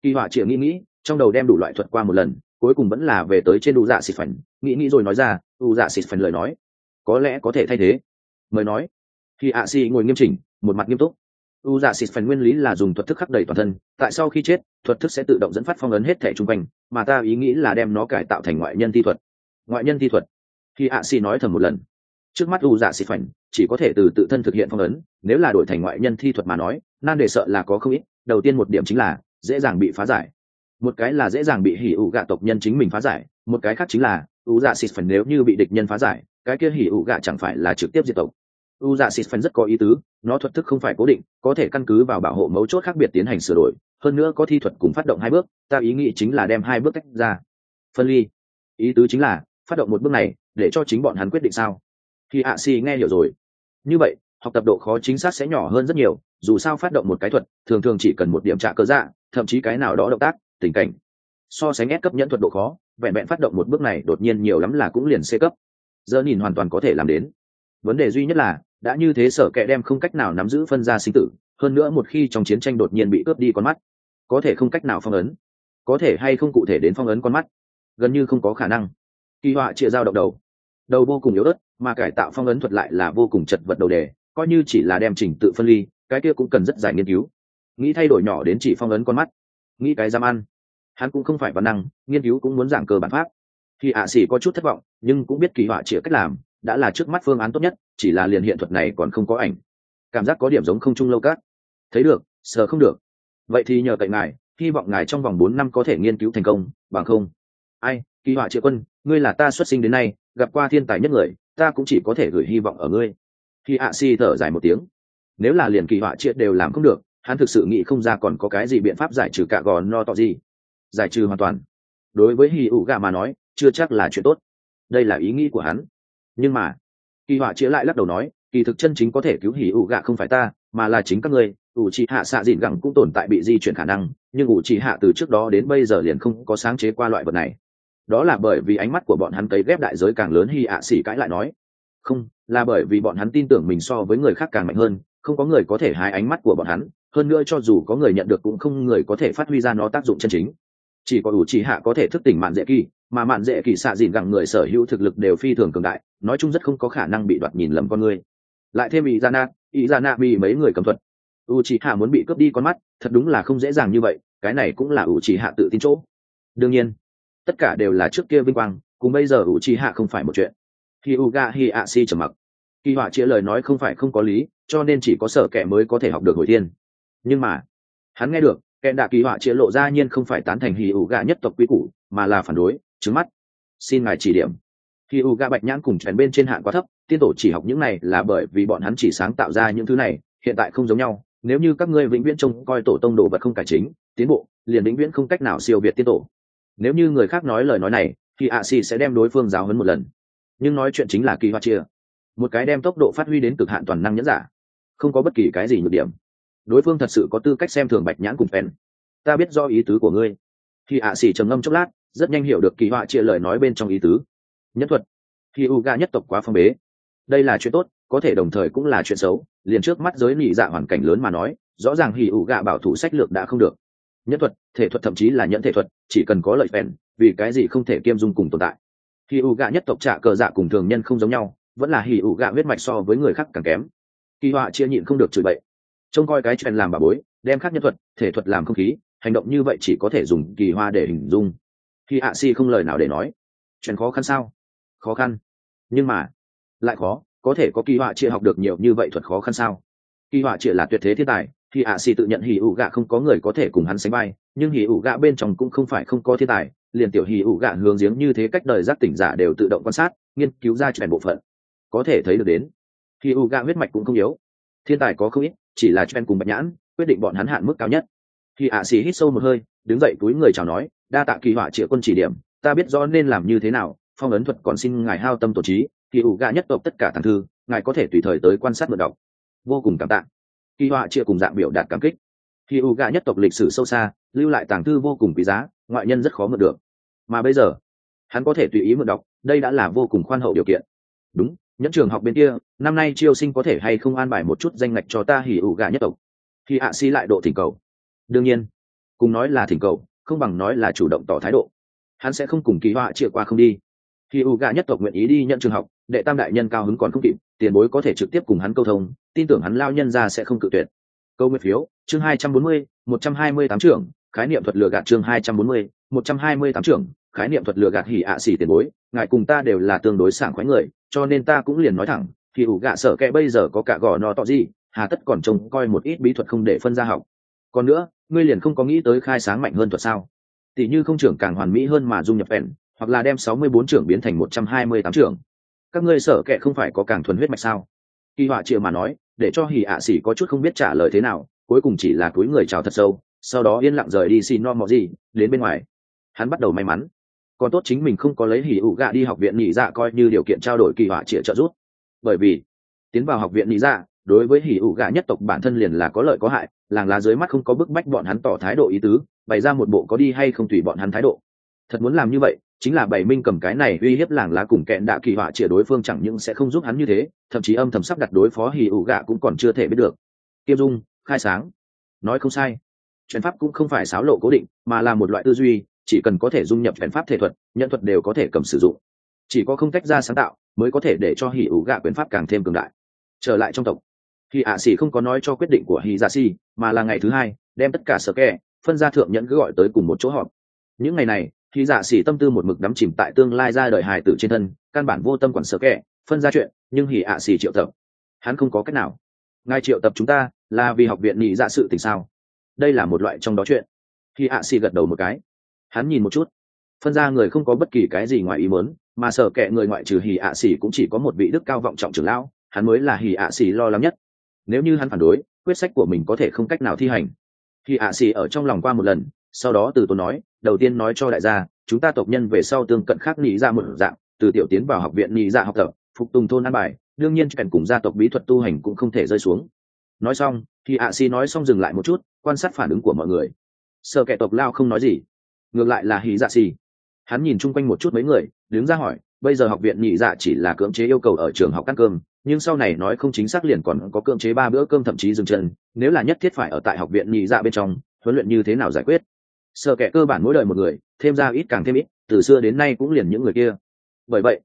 Kỳ họa chịa nghĩ nghĩ, trong đầu đem đủ loại thuật qua một lần, cuối cùng vẫn là về tới trên đủ dạ xịt phảnh nghĩ nghĩ rồi nói ra đủ dạ xịt phảnh lời nói có lẽ có thể thay thế. Mời nói. Khi ạ xì ngồi nghiêm chỉnh, một mặt nghiêm túc. U dạ xịt phần nguyên lý là dùng thuật thức khắc đầy toàn thân, tại sau khi chết, thuật thức sẽ tự động dẫn phát phong ấn hết thẻ chung quanh, mà ta ý nghĩ là đem nó cải tạo thành ngoại nhân thi thuật. Ngoại nhân thi thuật. Khi ạ xì nói thầm một lần. Trước mắt u dạ xịt phần, chỉ có thể từ tự thân thực hiện phong ấn, nếu là đổi thành ngoại nhân thi thuật mà nói, nan đề sợ là có không ít, đầu tiên một điểm chính là, dễ dàng bị phá giải. Một cái là dễ dàng bị hỉ ủ gạ tộc nhân chính mình phá giải, một cái khác chính là, u dạ xịt phần nếu như bị địch nhân phá giải cái kia hỉ ủ gạ chẳng phải là trực tiếp diệt tộc. U dạ xịt phần rất có ý tứ, nó thuật thức không phải cố định, có thể căn cứ vào bảo hộ mấu chốt khác biệt tiến hành sửa đổi, hơn nữa có thi thuật cùng phát động hai bước, ta ý nghĩ chính là đem hai bước tách ra. Phân ly. Ý tứ chính là, phát động một bước này, để cho chính bọn hắn quyết định sao? Khi ạ xì nghe hiểu rồi. Như vậy, học tập độ khó chính xác sẽ nhỏ hơn rất nhiều, dù sao phát động một cái thuật, thường thường chỉ cần một điểm trả cơ dạ thậm chí cái nào đó động tác, tình cảnh. So sánh ép cấp nhẫn thuật độ khó, vẹn vẹn phát động một bước này đột nhiên nhiều lắm là cũng liền c cấp giờ nhìn hoàn toàn có thể làm đến. Vấn đề duy nhất là, đã như thế sở kệ đem không cách nào nắm giữ phân ra sinh tử, hơn nữa một khi trong chiến tranh đột nhiên bị cướp đi con mắt, có thể không cách nào phong ấn, có thể hay không cụ thể đến phong ấn con mắt, gần như không có khả năng. Kỳ họa chia dao động đầu. Đầu vô cùng yếu ớt, mà cải tạo phong ấn thuật lại là vô cùng chật vật đầu đề, coi như chỉ là đem trình tự phân ly, cái kia cũng cần rất dài nghiên cứu. Nghĩ thay đổi nhỏ đến chỉ phong ấn con mắt, nghĩ cái dám ăn. Hắn cũng không phải văn năng, nghiên cứu cũng muốn giảng cơ bản pháp thì ạ xỉ có chút thất vọng, nhưng cũng biết kỳ họa chĩa cách làm, đã là trước mắt phương án tốt nhất, chỉ là liền hiện thuật này còn không có ảnh. Cảm giác có điểm giống không chung lâu cát. Thấy được, sờ không được. Vậy thì nhờ cậy ngài, hy vọng ngài trong vòng bốn năm có thể nghiên cứu thành công, bằng không. Ai, kỳ họa triệu quân, ngươi là ta xuất sinh đến nay, gặp qua thiên tài nhất người, ta cũng chỉ có thể gửi hy vọng ở ngươi. Khi ạ si thở dài một tiếng. Nếu là liền kỳ họa triệt đều làm không được, hắn thực sự nghĩ không ra còn có cái gì biện pháp giải trừ cả gò no tọ gì. Giải trừ hoàn toàn đối với hì ủ gà mà nói, chưa chắc là chuyện tốt. Đây là ý nghĩ của hắn. Nhưng mà, kỳ họa chĩa lại lắc đầu nói, kỳ thực chân chính có thể cứu hỉ ủ gạ không phải ta, mà là chính các ngươi. Ủ trì hạ xạ dịn gẳng cũng tồn tại bị di chuyển khả năng, nhưng ủ trì hạ từ trước đó đến bây giờ liền không có sáng chế qua loại vật này. Đó là bởi vì ánh mắt của bọn hắn cấy ghép đại giới càng lớn hy ạ xỉ cãi lại nói, không, là bởi vì bọn hắn tin tưởng mình so với người khác càng mạnh hơn, không có người có thể hái ánh mắt của bọn hắn. Hơn nữa cho dù có người nhận được cũng không người có thể phát huy ra nó tác dụng chân chính chỉ có ủ chỉ hạ có thể thức tỉnh mạn dễ kỳ, mà mạn dễ kỳ xạ dìn gẳng người sở hữu thực lực đều phi thường cường đại, nói chung rất không có khả năng bị đoạt nhìn lầm con người. Lại thêm ý ra na ý ra na bị mấy người cầm thuật. U chỉ hạ muốn bị cướp đi con mắt, thật đúng là không dễ dàng như vậy, cái này cũng là u chỉ hạ tự tin chỗ. Đương nhiên, tất cả đều là trước kia vinh quang, cùng bây giờ u chỉ hạ không phải một chuyện. Khi u ga hi a si trầm mặc. Kỳ họa chĩa lời nói không phải không có lý, cho nên chỉ có sở kẻ mới có thể học được hồi thiên. Nhưng mà, hắn nghe được kẹn đạ kỳ họa chia lộ ra nhiên không phải tán thành hì ủ gạ nhất tộc quy củ, mà là phản đối, trứng mắt. Xin ngài chỉ điểm. Hì ủ gạ bạch nhãn cùng chèn bên trên hạn quá thấp, tiên tổ chỉ học những này là bởi vì bọn hắn chỉ sáng tạo ra những thứ này, hiện tại không giống nhau. Nếu như các ngươi vĩnh viễn trông coi tổ tông đồ vật không cải chính, tiến bộ, liền vĩnh viễn không cách nào siêu việt tiên tổ. Nếu như người khác nói lời nói này, thì ạ xì sẽ đem đối phương giáo hấn một lần. Nhưng nói chuyện chính là kỳ hoa chia một cái đem tốc độ phát huy đến cực hạn toàn năng nhẫn giả. Không có bất kỳ cái gì nhược điểm đối phương thật sự có tư cách xem thường bạch nhãn cùng phen. Ta biết do ý tứ của ngươi. Khi ạ xì trầm ngâm chốc lát, rất nhanh hiểu được kỳ họa chia lời nói bên trong ý tứ. Nhất thuật. Khi u ga nhất tộc quá phong bế. Đây là chuyện tốt, có thể đồng thời cũng là chuyện xấu, liền trước mắt giới nị dạ hoàn cảnh lớn mà nói, rõ ràng hì ủ gạ bảo thủ sách lược đã không được. Nhất thuật, thể thuật thậm chí là nhận thể thuật, chỉ cần có lợi phèn vì cái gì không thể kiêm dung cùng tồn tại. Hì ủ gạ nhất tộc trả cờ dạ cùng thường nhân không giống nhau, vẫn là hì ủ gạ huyết mạch so với người khác càng kém. Kỳ họa chia nhịn không được chửi bậy trông coi cái chuyện làm bà bối, đem khác nhân thuật, thể thuật làm không khí, hành động như vậy chỉ có thể dùng kỳ hoa để hình dung. Khi ạ si không lời nào để nói chuyện khó khăn sao? Khó khăn. Nhưng mà, lại khó, có thể có kỳ họa chia học được nhiều như vậy thuật khó khăn sao? Kỳ họa chia là tuyệt thế thiên tài. Thì ạ si tự nhận hì ủ gạ không có người có thể cùng hắn sánh vai, nhưng hì ủ gạ bên trong cũng không phải không có thiên tài, liền tiểu hì ủ gạ hướng giếng như thế cách đời giác tỉnh giả đều tự động quan sát, nghiên cứu ra chuyện bộ phận. Có thể thấy được đến, hì ủ gạ huyết mạch cũng không yếu. Thiên tài có không ít chỉ là chen cùng bạch nhãn, quyết định bọn hắn hạn mức cao nhất. Khi ạ xì hít sâu một hơi, đứng dậy túi người chào nói, đa tạ kỳ họa triệu quân chỉ điểm, ta biết rõ nên làm như thế nào, phong ấn thuật còn xin ngài hao tâm tổ trí, kỳ ủ gạ nhất tộc tất cả thằng thư, ngài có thể tùy thời tới quan sát mượn đọc. Vô cùng cảm tạ. Kỳ họa triệu cùng dạng biểu đạt cảm kích. Kỳ ủ gạ nhất tộc lịch sử sâu xa, lưu lại tàng thư vô cùng quý giá, ngoại nhân rất khó mượn được. Mà bây giờ, hắn có thể tùy ý mượn đọc, đây đã là vô cùng khoan hậu điều kiện. Đúng nhẫn trường học bên kia, năm nay chiêu sinh có thể hay không an bài một chút danh ngạch cho ta hỉ ủ gà nhất tộc? Khi hạ si lại độ thỉnh cầu. Đương nhiên, cùng nói là thỉnh cầu, không bằng nói là chủ động tỏ thái độ. Hắn sẽ không cùng kỳ họa chia qua không đi. Khi u gà nhất tộc nguyện ý đi nhận trường học, đệ tam đại nhân cao hứng còn không kịp, tiền bối có thể trực tiếp cùng hắn câu thông, tin tưởng hắn lao nhân ra sẽ không cự tuyệt. Câu nguyện phiếu, chương hai trăm bốn mươi, một trăm hai mươi tám trưởng, khái niệm thuật lừa gạt chương hai trăm bốn mươi, một trăm hai mươi tám trưởng, khái niệm thuật lừa gạt hỉ ạ xỉ tiền bối, ngài cùng ta đều là tương đối sảng khoái người cho nên ta cũng liền nói thẳng, thì ủ gạ sở kệ bây giờ có cả gò no tọ gì, hà tất còn trông coi một ít bí thuật không để phân ra học. Còn nữa, ngươi liền không có nghĩ tới khai sáng mạnh hơn thuật sao? Tỷ như không trưởng càng hoàn mỹ hơn mà dung nhập vẹn, hoặc là đem sáu mươi bốn trưởng biến thành một trăm hai mươi tám trưởng. Các ngươi sở kệ không phải có càng thuần huyết mạch sao? Kỳ họa chịu mà nói, để cho hỉ ạ xỉ có chút không biết trả lời thế nào, cuối cùng chỉ là túi người chào thật sâu, sau đó yên lặng rời đi xin no mò gì đến bên ngoài. Hắn bắt đầu may mắn còn tốt chính mình không có lấy hỉ ủ gạ đi học viện nhị dạ coi như điều kiện trao đổi kỳ họa trịa trợ giúp. Bởi vì, tiến vào học viện nhị dạ đối với hỉ ủ gạ nhất tộc bản thân liền là có lợi có hại, làng lá dưới mắt không có bức bách bọn hắn tỏ thái độ ý tứ, bày ra một bộ có đi hay không tùy bọn hắn thái độ. Thật muốn làm như vậy, chính là bảy minh cầm cái này uy hiếp làng lá cùng kẹn đạ kỳ họa trịa đối phương chẳng những sẽ không giúp hắn như thế, thậm chí âm thầm sắp đặt đối phó hỉ ủ gạ cũng còn chưa thể biết được. Kiêm dung, khai sáng. Nói không sai. Chuyện pháp cũng không phải xáo lộ cố định, mà là một loại tư duy chỉ cần có thể dung nhập quyền pháp thể thuật nhận thuật đều có thể cầm sử dụng. Chỉ có không tách ra sáng tạo, mới có thể để cho hỉ ủ gạ quyền pháp càng thêm cường đại. Trở lại trong tộc thì ạ xỉ không có nói cho quyết định của hỉ dạ xỉ mà là ngày thứ hai, đem tất cả sở kẻ, phân ra thượng nhẫn cứ gọi tới cùng một chỗ họp. Những ngày này, hỉ dạ xỉ tâm tư một mực đắm chìm tại tương lai ra đời hài tử trên thân, căn bản vô tâm quản sở kẻ, phân ra chuyện, nhưng hỉ ạ xỉ triệu tập. Hắn không có cách nào. Ngài triệu tập chúng ta, là vì học viện nhị dạ sự tình sao? Đây là một loại trong đó chuyện. Khi ạ xỉ gật đầu một cái hắn nhìn một chút. Phân ra người không có bất kỳ cái gì ngoài ý muốn, mà sở kệ người ngoại trừ hì ạ xỉ cũng chỉ có một vị đức cao vọng trọng trưởng lão, hắn mới là hì ạ xỉ lo lắng nhất. Nếu như hắn phản đối, quyết sách của mình có thể không cách nào thi hành. Hì ạ xỉ ở trong lòng qua một lần, sau đó từ tôi nói, đầu tiên nói cho đại gia, chúng ta tộc nhân về sau tương cận khác nghĩ ra dạ một dạng, từ tiểu tiến vào học viện nghĩ ra dạ học tập, phục tùng thôn an bài, đương nhiên cảnh cùng gia tộc bí thuật tu hành cũng không thể rơi xuống. Nói xong thì ạ xỉ nói xong dừng lại một chút, quan sát phản ứng của mọi người. Sợ kẻ tộc lao không nói gì ngược lại là hỉ dạ xì. Hắn nhìn chung quanh một chút mấy người, đứng ra hỏi, bây giờ học viện nhị dạ chỉ là cưỡng chế yêu cầu ở trường học ăn cơm, nhưng sau này nói không chính xác liền còn có cưỡng chế ba bữa cơm thậm chí dừng chân, nếu là nhất thiết phải ở tại học viện nhị dạ bên trong, huấn luyện như thế nào giải quyết? Sợ kẻ cơ bản mỗi đời một người, thêm ra ít càng thêm ít, từ xưa đến nay cũng liền những người kia. Bởi vậy,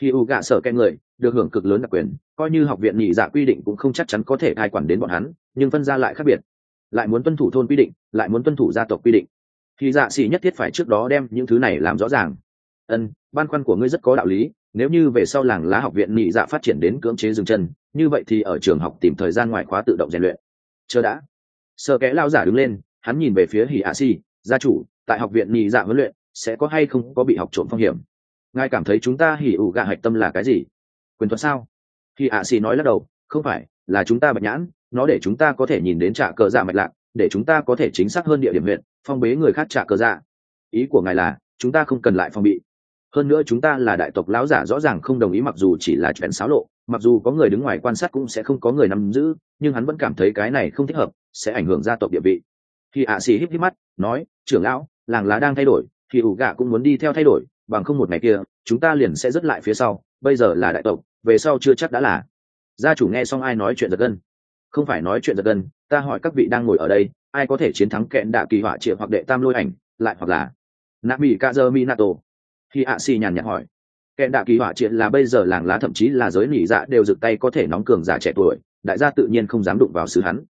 khi u gạ sợ kẻ người, được hưởng cực lớn đặc quyền, coi như học viện nhị dạ quy định cũng không chắc chắn có thể cai quản đến bọn hắn, nhưng phân ra lại khác biệt. Lại muốn tuân thủ thôn quy định, lại muốn tuân thủ gia tộc quy định thì dạ xỉ nhất thiết phải trước đó đem những thứ này làm rõ ràng. Ân, ban khoăn của ngươi rất có đạo lý, nếu như về sau làng lá học viện nhị dạ phát triển đến cưỡng chế dừng chân, như vậy thì ở trường học tìm thời gian ngoài khóa tự động rèn luyện. Chờ đã. Sợ kẽ lao giả đứng lên, hắn nhìn về phía hỉ ạ si, gia chủ, tại học viện nhị dạ huấn luyện, sẽ có hay không có bị học trộm phong hiểm? Ngài cảm thấy chúng ta hỉ ủ gạ hạch tâm là cái gì? Quyền thuật sao? Hỉ ạ si nói lắc đầu, không phải, là chúng ta bạch nhãn, nó để chúng ta có thể nhìn đến trả cờ dạ mạch lạc để chúng ta có thể chính xác hơn địa điểm huyện, phong bế người khác trả cờ dạ. Ý của ngài là, chúng ta không cần lại phong bị. Hơn nữa chúng ta là đại tộc lão giả rõ ràng không đồng ý mặc dù chỉ là chuyện xáo lộ, mặc dù có người đứng ngoài quan sát cũng sẽ không có người nắm giữ, nhưng hắn vẫn cảm thấy cái này không thích hợp, sẽ ảnh hưởng gia tộc địa vị. Khi ạ xì híp híp mắt, nói, trưởng lão, làng lá đang thay đổi, thì ủ gạ cũng muốn đi theo thay đổi, bằng không một ngày kia, chúng ta liền sẽ dứt lại phía sau, bây giờ là đại tộc, về sau chưa chắc đã là. Gia chủ nghe xong ai nói chuyện giật gân không phải nói chuyện giật gân, ta hỏi các vị đang ngồi ở đây, ai có thể chiến thắng kẹn đạ kỳ họa triệu hoặc đệ tam lôi ảnh, lại hoặc là nabi mi nato khi ạ xì nhàn nhạt hỏi. Kẹn đạ kỳ họa triệt là bây giờ làng lá thậm chí là giới nỉ dạ đều rực tay có thể nóng cường giả trẻ tuổi, đại gia tự nhiên không dám đụng vào sứ hắn.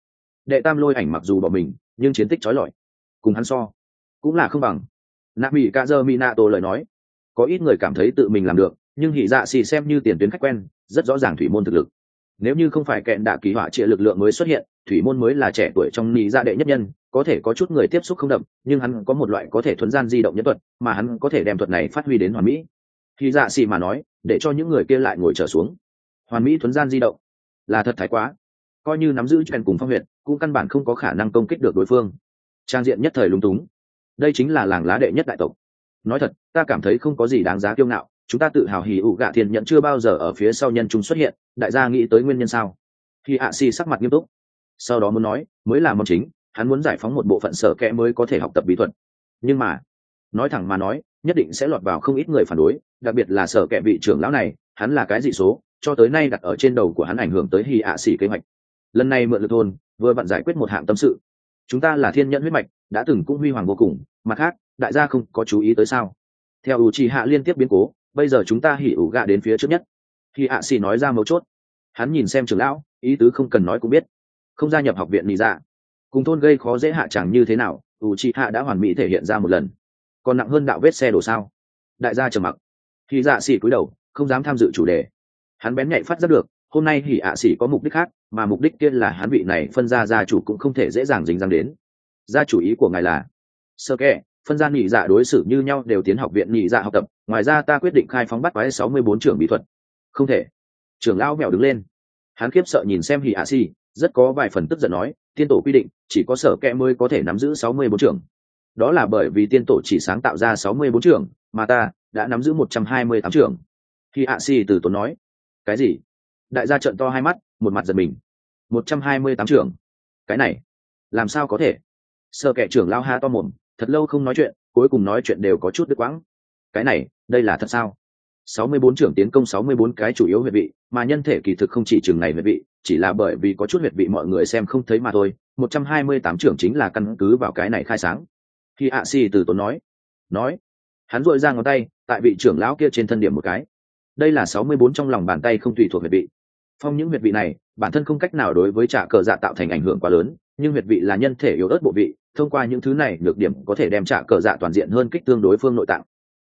Đệ tam lôi ảnh mặc dù bỏ mình, nhưng chiến tích trói lọi. Cùng hắn so, cũng là không bằng. Nạ mỹ ca dơ mi nato lời nói. Có ít người cảm thấy tự mình làm được, nhưng hỉ dạ xì xem như tiền tuyến khách quen, rất rõ ràng thủy môn thực lực nếu như không phải kẹn đạ kỳ họa trịa lực lượng mới xuất hiện, thủy môn mới là trẻ tuổi trong nị gia dạ đệ nhất nhân, có thể có chút người tiếp xúc không đậm, nhưng hắn có một loại có thể thuấn gian di động nhân thuật, mà hắn có thể đem thuật này phát huy đến hoàn mỹ. Khi dạ xì mà nói, để cho những người kia lại ngồi trở xuống. Hoàn mỹ thuấn gian di động, là thật thái quá. Coi như nắm giữ chuyện cùng phong huyện cũng căn bản không có khả năng công kích được đối phương. Trang diện nhất thời lung túng. Đây chính là làng lá đệ nhất đại tộc. Nói thật, ta cảm thấy không có gì đáng giá kiêu ngạo chúng ta tự hào hì ụ gạ thiền nhận chưa bao giờ ở phía sau nhân chúng xuất hiện, đại gia nghĩ tới nguyên nhân sao? Khi hạ si sắc mặt nghiêm túc. Sau đó muốn nói, mới là món chính, hắn muốn giải phóng một bộ phận sở kẽ mới có thể học tập bí thuật. Nhưng mà, nói thẳng mà nói, nhất định sẽ lọt vào không ít người phản đối, đặc biệt là sở kẽ vị trưởng lão này, hắn là cái dị số, cho tới nay đặt ở trên đầu của hắn ảnh hưởng tới hì ạ xỉ kế hoạch. Lần này mượn lực thôn, vừa vặn giải quyết một hạng tâm sự. Chúng ta là thiên nhẫn huyết mạch, đã từng cũng huy hoàng vô cùng, mặt khác, đại gia không có chú ý tới sao? Theo u trì hạ liên tiếp biến cố bây giờ chúng ta hỉ ủ gạ đến phía trước nhất. Khi ạ xì nói ra mấu chốt. Hắn nhìn xem trưởng lão, ý tứ không cần nói cũng biết. Không gia nhập học viện nị dạ. Cùng thôn gây khó dễ hạ chẳng như thế nào, ủ trị hạ đã hoàn mỹ thể hiện ra một lần. Còn nặng hơn đạo vết xe đổ sao? Đại gia trầm mặc. Khi dạ xỉ cúi đầu, không dám tham dự chủ đề. Hắn bén nhạy phát giác được, hôm nay hỉ ạ xỉ có mục đích khác, mà mục đích kia là hắn vị này phân ra gia chủ cũng không thể dễ dàng dính dáng đến. Gia chủ ý của ngài là, sơ kệ phân gia nhị dạ đối xử như nhau đều tiến học viện nhị dạ học tập ngoài ra ta quyết định khai phóng bắt quái sáu mươi bốn trưởng bí thuật. Không thể. Trưởng lão mèo đứng lên. Hắn khiếp sợ nhìn xem hỉ ạ si, rất có vài phần tức giận nói, tiên tổ quy định, chỉ có sở kẽ mới có thể nắm giữ sáu mươi bốn trưởng. Đó là bởi vì tiên tổ chỉ sáng tạo ra sáu mươi bốn trưởng, mà ta đã nắm giữ một trăm hai mươi tám trưởng. Khi ạ xì từ tốn nói, cái gì? Đại gia trận to hai mắt, một mặt giật mình. Một trăm hai mươi tám trưởng? Cái này, làm sao có thể? Sợ kẻ trưởng lao ha to mồm, thật lâu không nói chuyện, cuối cùng nói chuyện đều có chút đứt quãng cái này, đây là thật sao? Sáu mươi bốn trưởng tiến công sáu mươi bốn cái chủ yếu huyệt vị, mà nhân thể kỳ thực không chỉ chừng này huyệt vị, chỉ là bởi vì có chút huyệt vị mọi người xem không thấy mà thôi. Một trăm hai mươi tám trưởng chính là căn cứ vào cái này khai sáng. Khi ạ xì từ tốn nói nói, hắn dội ra ngón tay, tại vị trưởng lão kia trên thân điểm một cái. Đây là sáu mươi bốn trong lòng bàn tay không tùy thuộc huyệt vị. Phong những huyệt vị này, bản thân không cách nào đối với trả cờ dạ tạo thành ảnh hưởng quá lớn, nhưng huyệt vị là nhân thể yếu ớt bộ vị, thông qua những thứ này, nhược điểm có thể đem trả cờ dạ toàn diện hơn kích tương đối phương nội tạng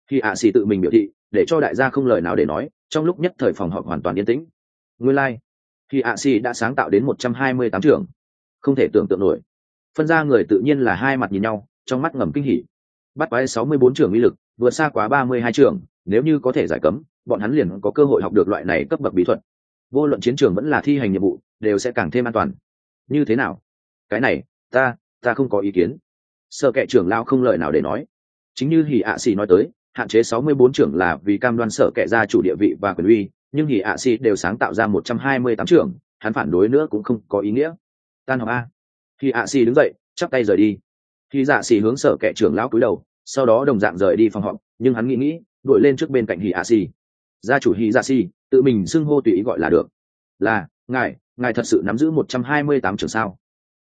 khi ạ xì tự mình biểu thị để cho đại gia không lời nào để nói trong lúc nhất thời phòng họp hoàn toàn yên tĩnh. Nguyên lai、like. khi ạ xì đã sáng tạo đến một trăm hai mươi tám trường, không thể tưởng tượng nổi. Phân ra người tự nhiên là hai mặt nhìn nhau trong mắt ngầm kinh hỉ. Bắt quái sáu mươi bốn trường uy lực vượt xa quá ba mươi hai trường. nếu như có thể giải cấm bọn hắn liền có cơ hội học được loại này cấp bậc bí thuật. Vô luận chiến trường vẫn là thi hành nhiệm vụ đều sẽ càng thêm an toàn. Như thế nào? Cái này ta ta không có ý kiến. Sợ kệ trưởng lao không lợi nào để nói. Chính như hỉ ạ xì nói tới hạn chế sáu mươi bốn trưởng là vì cam đoan sở kệ ra chủ địa vị và quyền uy, nhưng hỉ ạ xì đều sáng tạo ra một trăm hai mươi tám trưởng, hắn phản đối nữa cũng không có ý nghĩa. Tan học a. Hỉ ạ xì đứng dậy, chắp tay rời đi. Hỉ dạ xì hướng sở kệ trưởng lão cúi đầu, sau đó đồng dạng rời đi phòng họp, nhưng hắn nghĩ nghĩ, đuổi lên trước bên cạnh hỉ ạ xì gia chủ hỉ dạ xì tự mình xưng hô tùy ý gọi là được. Là, ngài ngài thật sự nắm giữ một trăm hai mươi tám sao?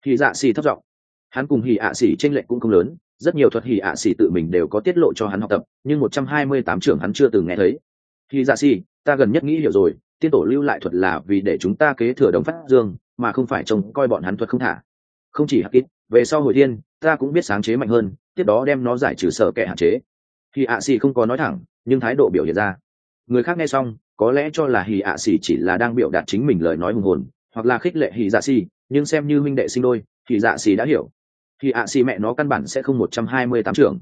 Hỉ dạ xì thấp giọng. Hắn cùng hỉ ạ xì tranh lệch cũng không lớn rất nhiều thuật hỉ ạ xỉ tự mình đều có tiết lộ cho hắn học tập nhưng một trăm hai mươi tám trưởng hắn chưa từng nghe thấy. Hỉ dạ xỉ, ta gần nhất nghĩ hiểu rồi tiên tổ lưu lại thuật là vì để chúng ta kế thừa đồng phát dương mà không phải trông coi bọn hắn thuật không thả. Không chỉ hắc kít về sau hồi tiên, ta cũng biết sáng chế mạnh hơn tiếp đó đem nó giải trừ sở kẻ hạn chế. Khi ạ xỉ không có nói thẳng nhưng thái độ biểu hiện ra. Người khác nghe xong có lẽ cho là hì ạ xỉ chỉ là đang biểu đạt chính mình lời nói hùng hồn hoặc là khích lệ hì dạ xỉ, nhưng xem như huynh đệ sinh đôi hì dạ xỉ đã hiểu thì ạ xì mẹ nó căn bản sẽ không một trăm hai mươi tám trưởng.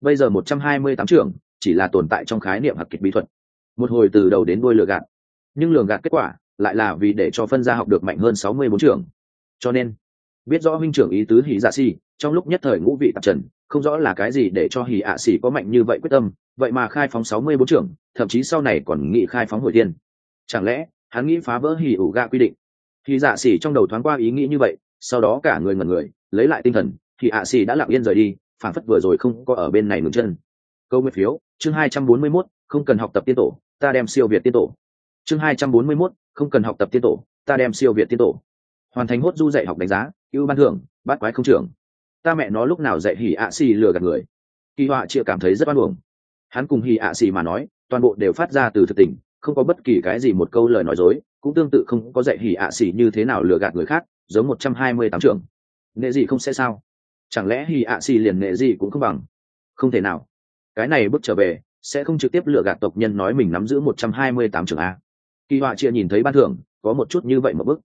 Bây giờ một trăm hai mươi tám trưởng chỉ là tồn tại trong khái niệm hạt kịch bí thuật. Một hồi từ đầu đến đuôi lừa gạt. Nhưng lường gạt kết quả lại là vì để cho phân gia học được mạnh hơn sáu mươi bốn trưởng. Cho nên, biết rõ huynh trưởng ý tứ hỉ dạ xì, trong lúc nhất thời ngũ vị tạp trần, không rõ là cái gì để cho hỉ ạ xì có mạnh như vậy quyết tâm, vậy mà khai phóng sáu mươi bốn trưởng, thậm chí sau này còn nghĩ khai phóng hồi tiên. Chẳng lẽ, hắn nghĩ phá vỡ hỉ ủ ga quy định? Hỉ dạ xì trong đầu thoáng qua ý nghĩ như vậy sau đó cả người ngẩn người lấy lại tinh thần thì ạ xì đã lặng yên rời đi phản phất vừa rồi không có ở bên này ngừng chân. Câu nguyên phiếu chương hai trăm bốn mươi 241, không cần học tập tiên tổ ta đem siêu việt tiên tổ. Chương hai trăm bốn mươi 241, không cần học tập tiên tổ ta đem siêu việt tiên tổ. Hoàn thành hốt du dạy học đánh giá ưu ban thưởng bát quái không trưởng. Ta mẹ nó lúc nào dạy hỉ ạ xì lừa gạt người. Kỳ họa chia cảm thấy rất oan uổng. Hắn cùng hỉ ạ xì mà nói toàn bộ đều phát ra từ thực tình không có bất kỳ cái gì một câu lời nói dối cũng tương tự không có dạy hỉ ạ xì như thế nào lừa gạt người khác giống một trăm hai mươi tám trưởng. Nghệ gì không sẽ sao? Chẳng lẽ hy ạ xì liền nghệ gì cũng không bằng? Không thể nào. Cái này bước trở về, sẽ không trực tiếp lừa gạt tộc nhân nói mình nắm giữ một trăm hai mươi tám trưởng a. Kỳ họa chia nhìn thấy ban thưởng, có một chút như vậy một bức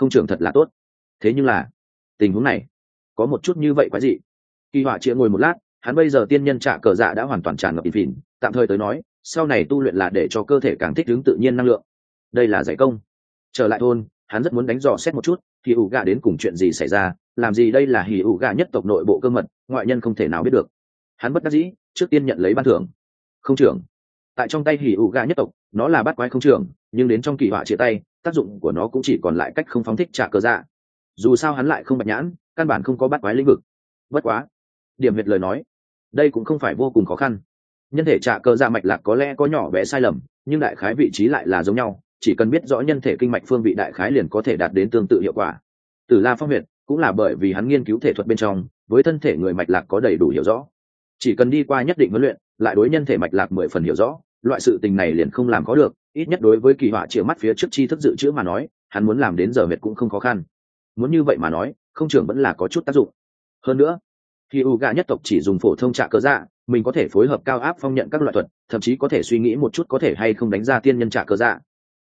không trưởng thật là tốt. Thế nhưng là, tình huống này, có một chút như vậy quái dị. Kỳ họa chia ngồi một lát, hắn bây giờ tiên nhân trả cờ dạ đã hoàn toàn tràn ngập in phìn, tạm thời tới nói, sau này tu luyện là để cho cơ thể càng thích ứng tự nhiên năng lượng. Đây là giải công. Trở lại thôn, hắn rất muốn đánh dò xét một chút thì ủ gà đến cùng chuyện gì xảy ra, làm gì đây là hì ủ gà nhất tộc nội bộ cơ mật, ngoại nhân không thể nào biết được. Hắn bất đắc dĩ, trước tiên nhận lấy ban thưởng. Không trưởng. Tại trong tay hì ủ gà nhất tộc, nó là bắt quái không trưởng, nhưng đến trong kỳ họa chia tay, tác dụng của nó cũng chỉ còn lại cách không phóng thích trả cơ dạ. Dù sao hắn lại không bạch nhãn, căn bản không có bắt quái lĩnh vực. Bất quá. Điểm việt lời nói. Đây cũng không phải vô cùng khó khăn. Nhân thể trả cơ dạ mạch lạc có lẽ có nhỏ bé sai lầm, nhưng đại khái vị trí lại là giống nhau chỉ cần biết rõ nhân thể kinh mạch phương vị đại khái liền có thể đạt đến tương tự hiệu quả. Tử la phong huyệt cũng là bởi vì hắn nghiên cứu thể thuật bên trong, với thân thể người mạch lạc có đầy đủ hiểu rõ. Chỉ cần đi qua nhất định huấn luyện, lại đối nhân thể mạch lạc mười phần hiểu rõ, loại sự tình này liền không làm có được, ít nhất đối với kỳ họa chĩa mắt phía trước chi thức dự trữ mà nói, hắn muốn làm đến giờ huyệt cũng không khó khăn. Muốn như vậy mà nói, không trưởng vẫn là có chút tác dụng. Hơn nữa, khi u gà nhất tộc chỉ dùng phổ thông trạ cơ dạ mình có thể phối hợp cao áp phong nhận các loại thuật, thậm chí có thể suy nghĩ một chút có thể hay không đánh ra tiên nhân trạ cơ dạ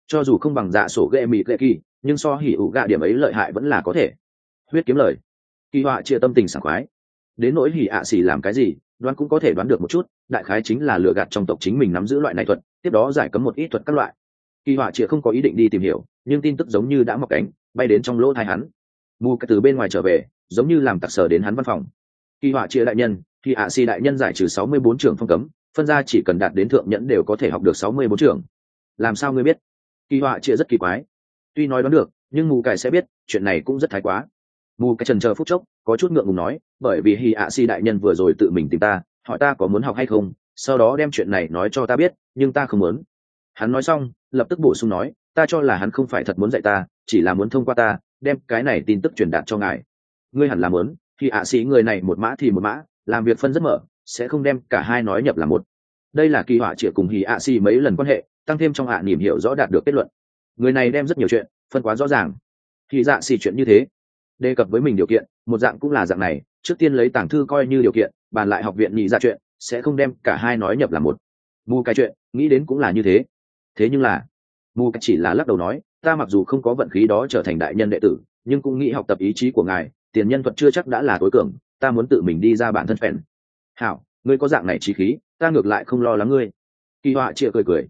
cho dù không bằng dạ sổ ghệ mị lệ kỳ, nhưng so hỉ ủ gạ điểm ấy lợi hại vẫn là có thể. Huyết kiếm lời. Kỳ họa chia tâm tình sảng khoái. Đến nỗi hỉ ạ xỉ làm cái gì, đoán cũng có thể đoán được một chút, đại khái chính là lừa gạt trong tộc chính mình nắm giữ loại này thuật, tiếp đó giải cấm một ít thuật các loại. Kỳ họa chia không có ý định đi tìm hiểu, nhưng tin tức giống như đã mọc cánh, bay đến trong lỗ thai hắn. Mù từ bên ngoài trở về, giống như làm tặc sở đến hắn văn phòng. Kỳ họa chia đại nhân kỳ ạ xỉ đại nhân giải trừ sáu mươi bốn trường phong cấm, phân ra chỉ cần đạt đến thượng nhẫn đều có thể học được sáu mươi bốn trường. Làm sao ngươi biết? Kỳ họa chia rất kỳ quái. Tuy nói đoán được, nhưng mù cải sẽ biết, chuyện này cũng rất thái quá. Mù cải trần chờ phút chốc, có chút ngượng ngùng nói, bởi vì hi ạ si đại nhân vừa rồi tự mình tìm ta, hỏi ta có muốn học hay không, sau đó đem chuyện này nói cho ta biết, nhưng ta không muốn. Hắn nói xong, lập tức bổ sung nói, ta cho là hắn không phải thật muốn dạy ta, chỉ là muốn thông qua ta, đem cái này tin tức truyền đạt cho ngài. Ngươi hẳn là muốn. Thì ạ sĩ người này một mã thì một mã, làm việc phân rất mở, sẽ không đem cả hai nói nhập là một. Đây là kỳ họa chĩa cùng hì ạ sĩ mấy lần quan hệ tăng thêm trong hạ niềm hiểu rõ đạt được kết luận. Người này đem rất nhiều chuyện, phân quá rõ ràng. Thì dạ xì chuyện như thế. Đề cập với mình điều kiện, một dạng cũng là dạng này, trước tiên lấy tảng thư coi như điều kiện, bàn lại học viện nhị ra chuyện, sẽ không đem cả hai nói nhập là một. Mù cái chuyện, nghĩ đến cũng là như thế. Thế nhưng là, mù cái chỉ là lắc đầu nói, ta mặc dù không có vận khí đó trở thành đại nhân đệ tử, nhưng cũng nghĩ học tập ý chí của ngài, tiền nhân thuật chưa chắc đã là tối cường, ta muốn tự mình đi ra bản thân phèn. Hảo, ngươi có dạng này trí khí, ta ngược lại không lo lắng ngươi. Kỳ họa chia cười cười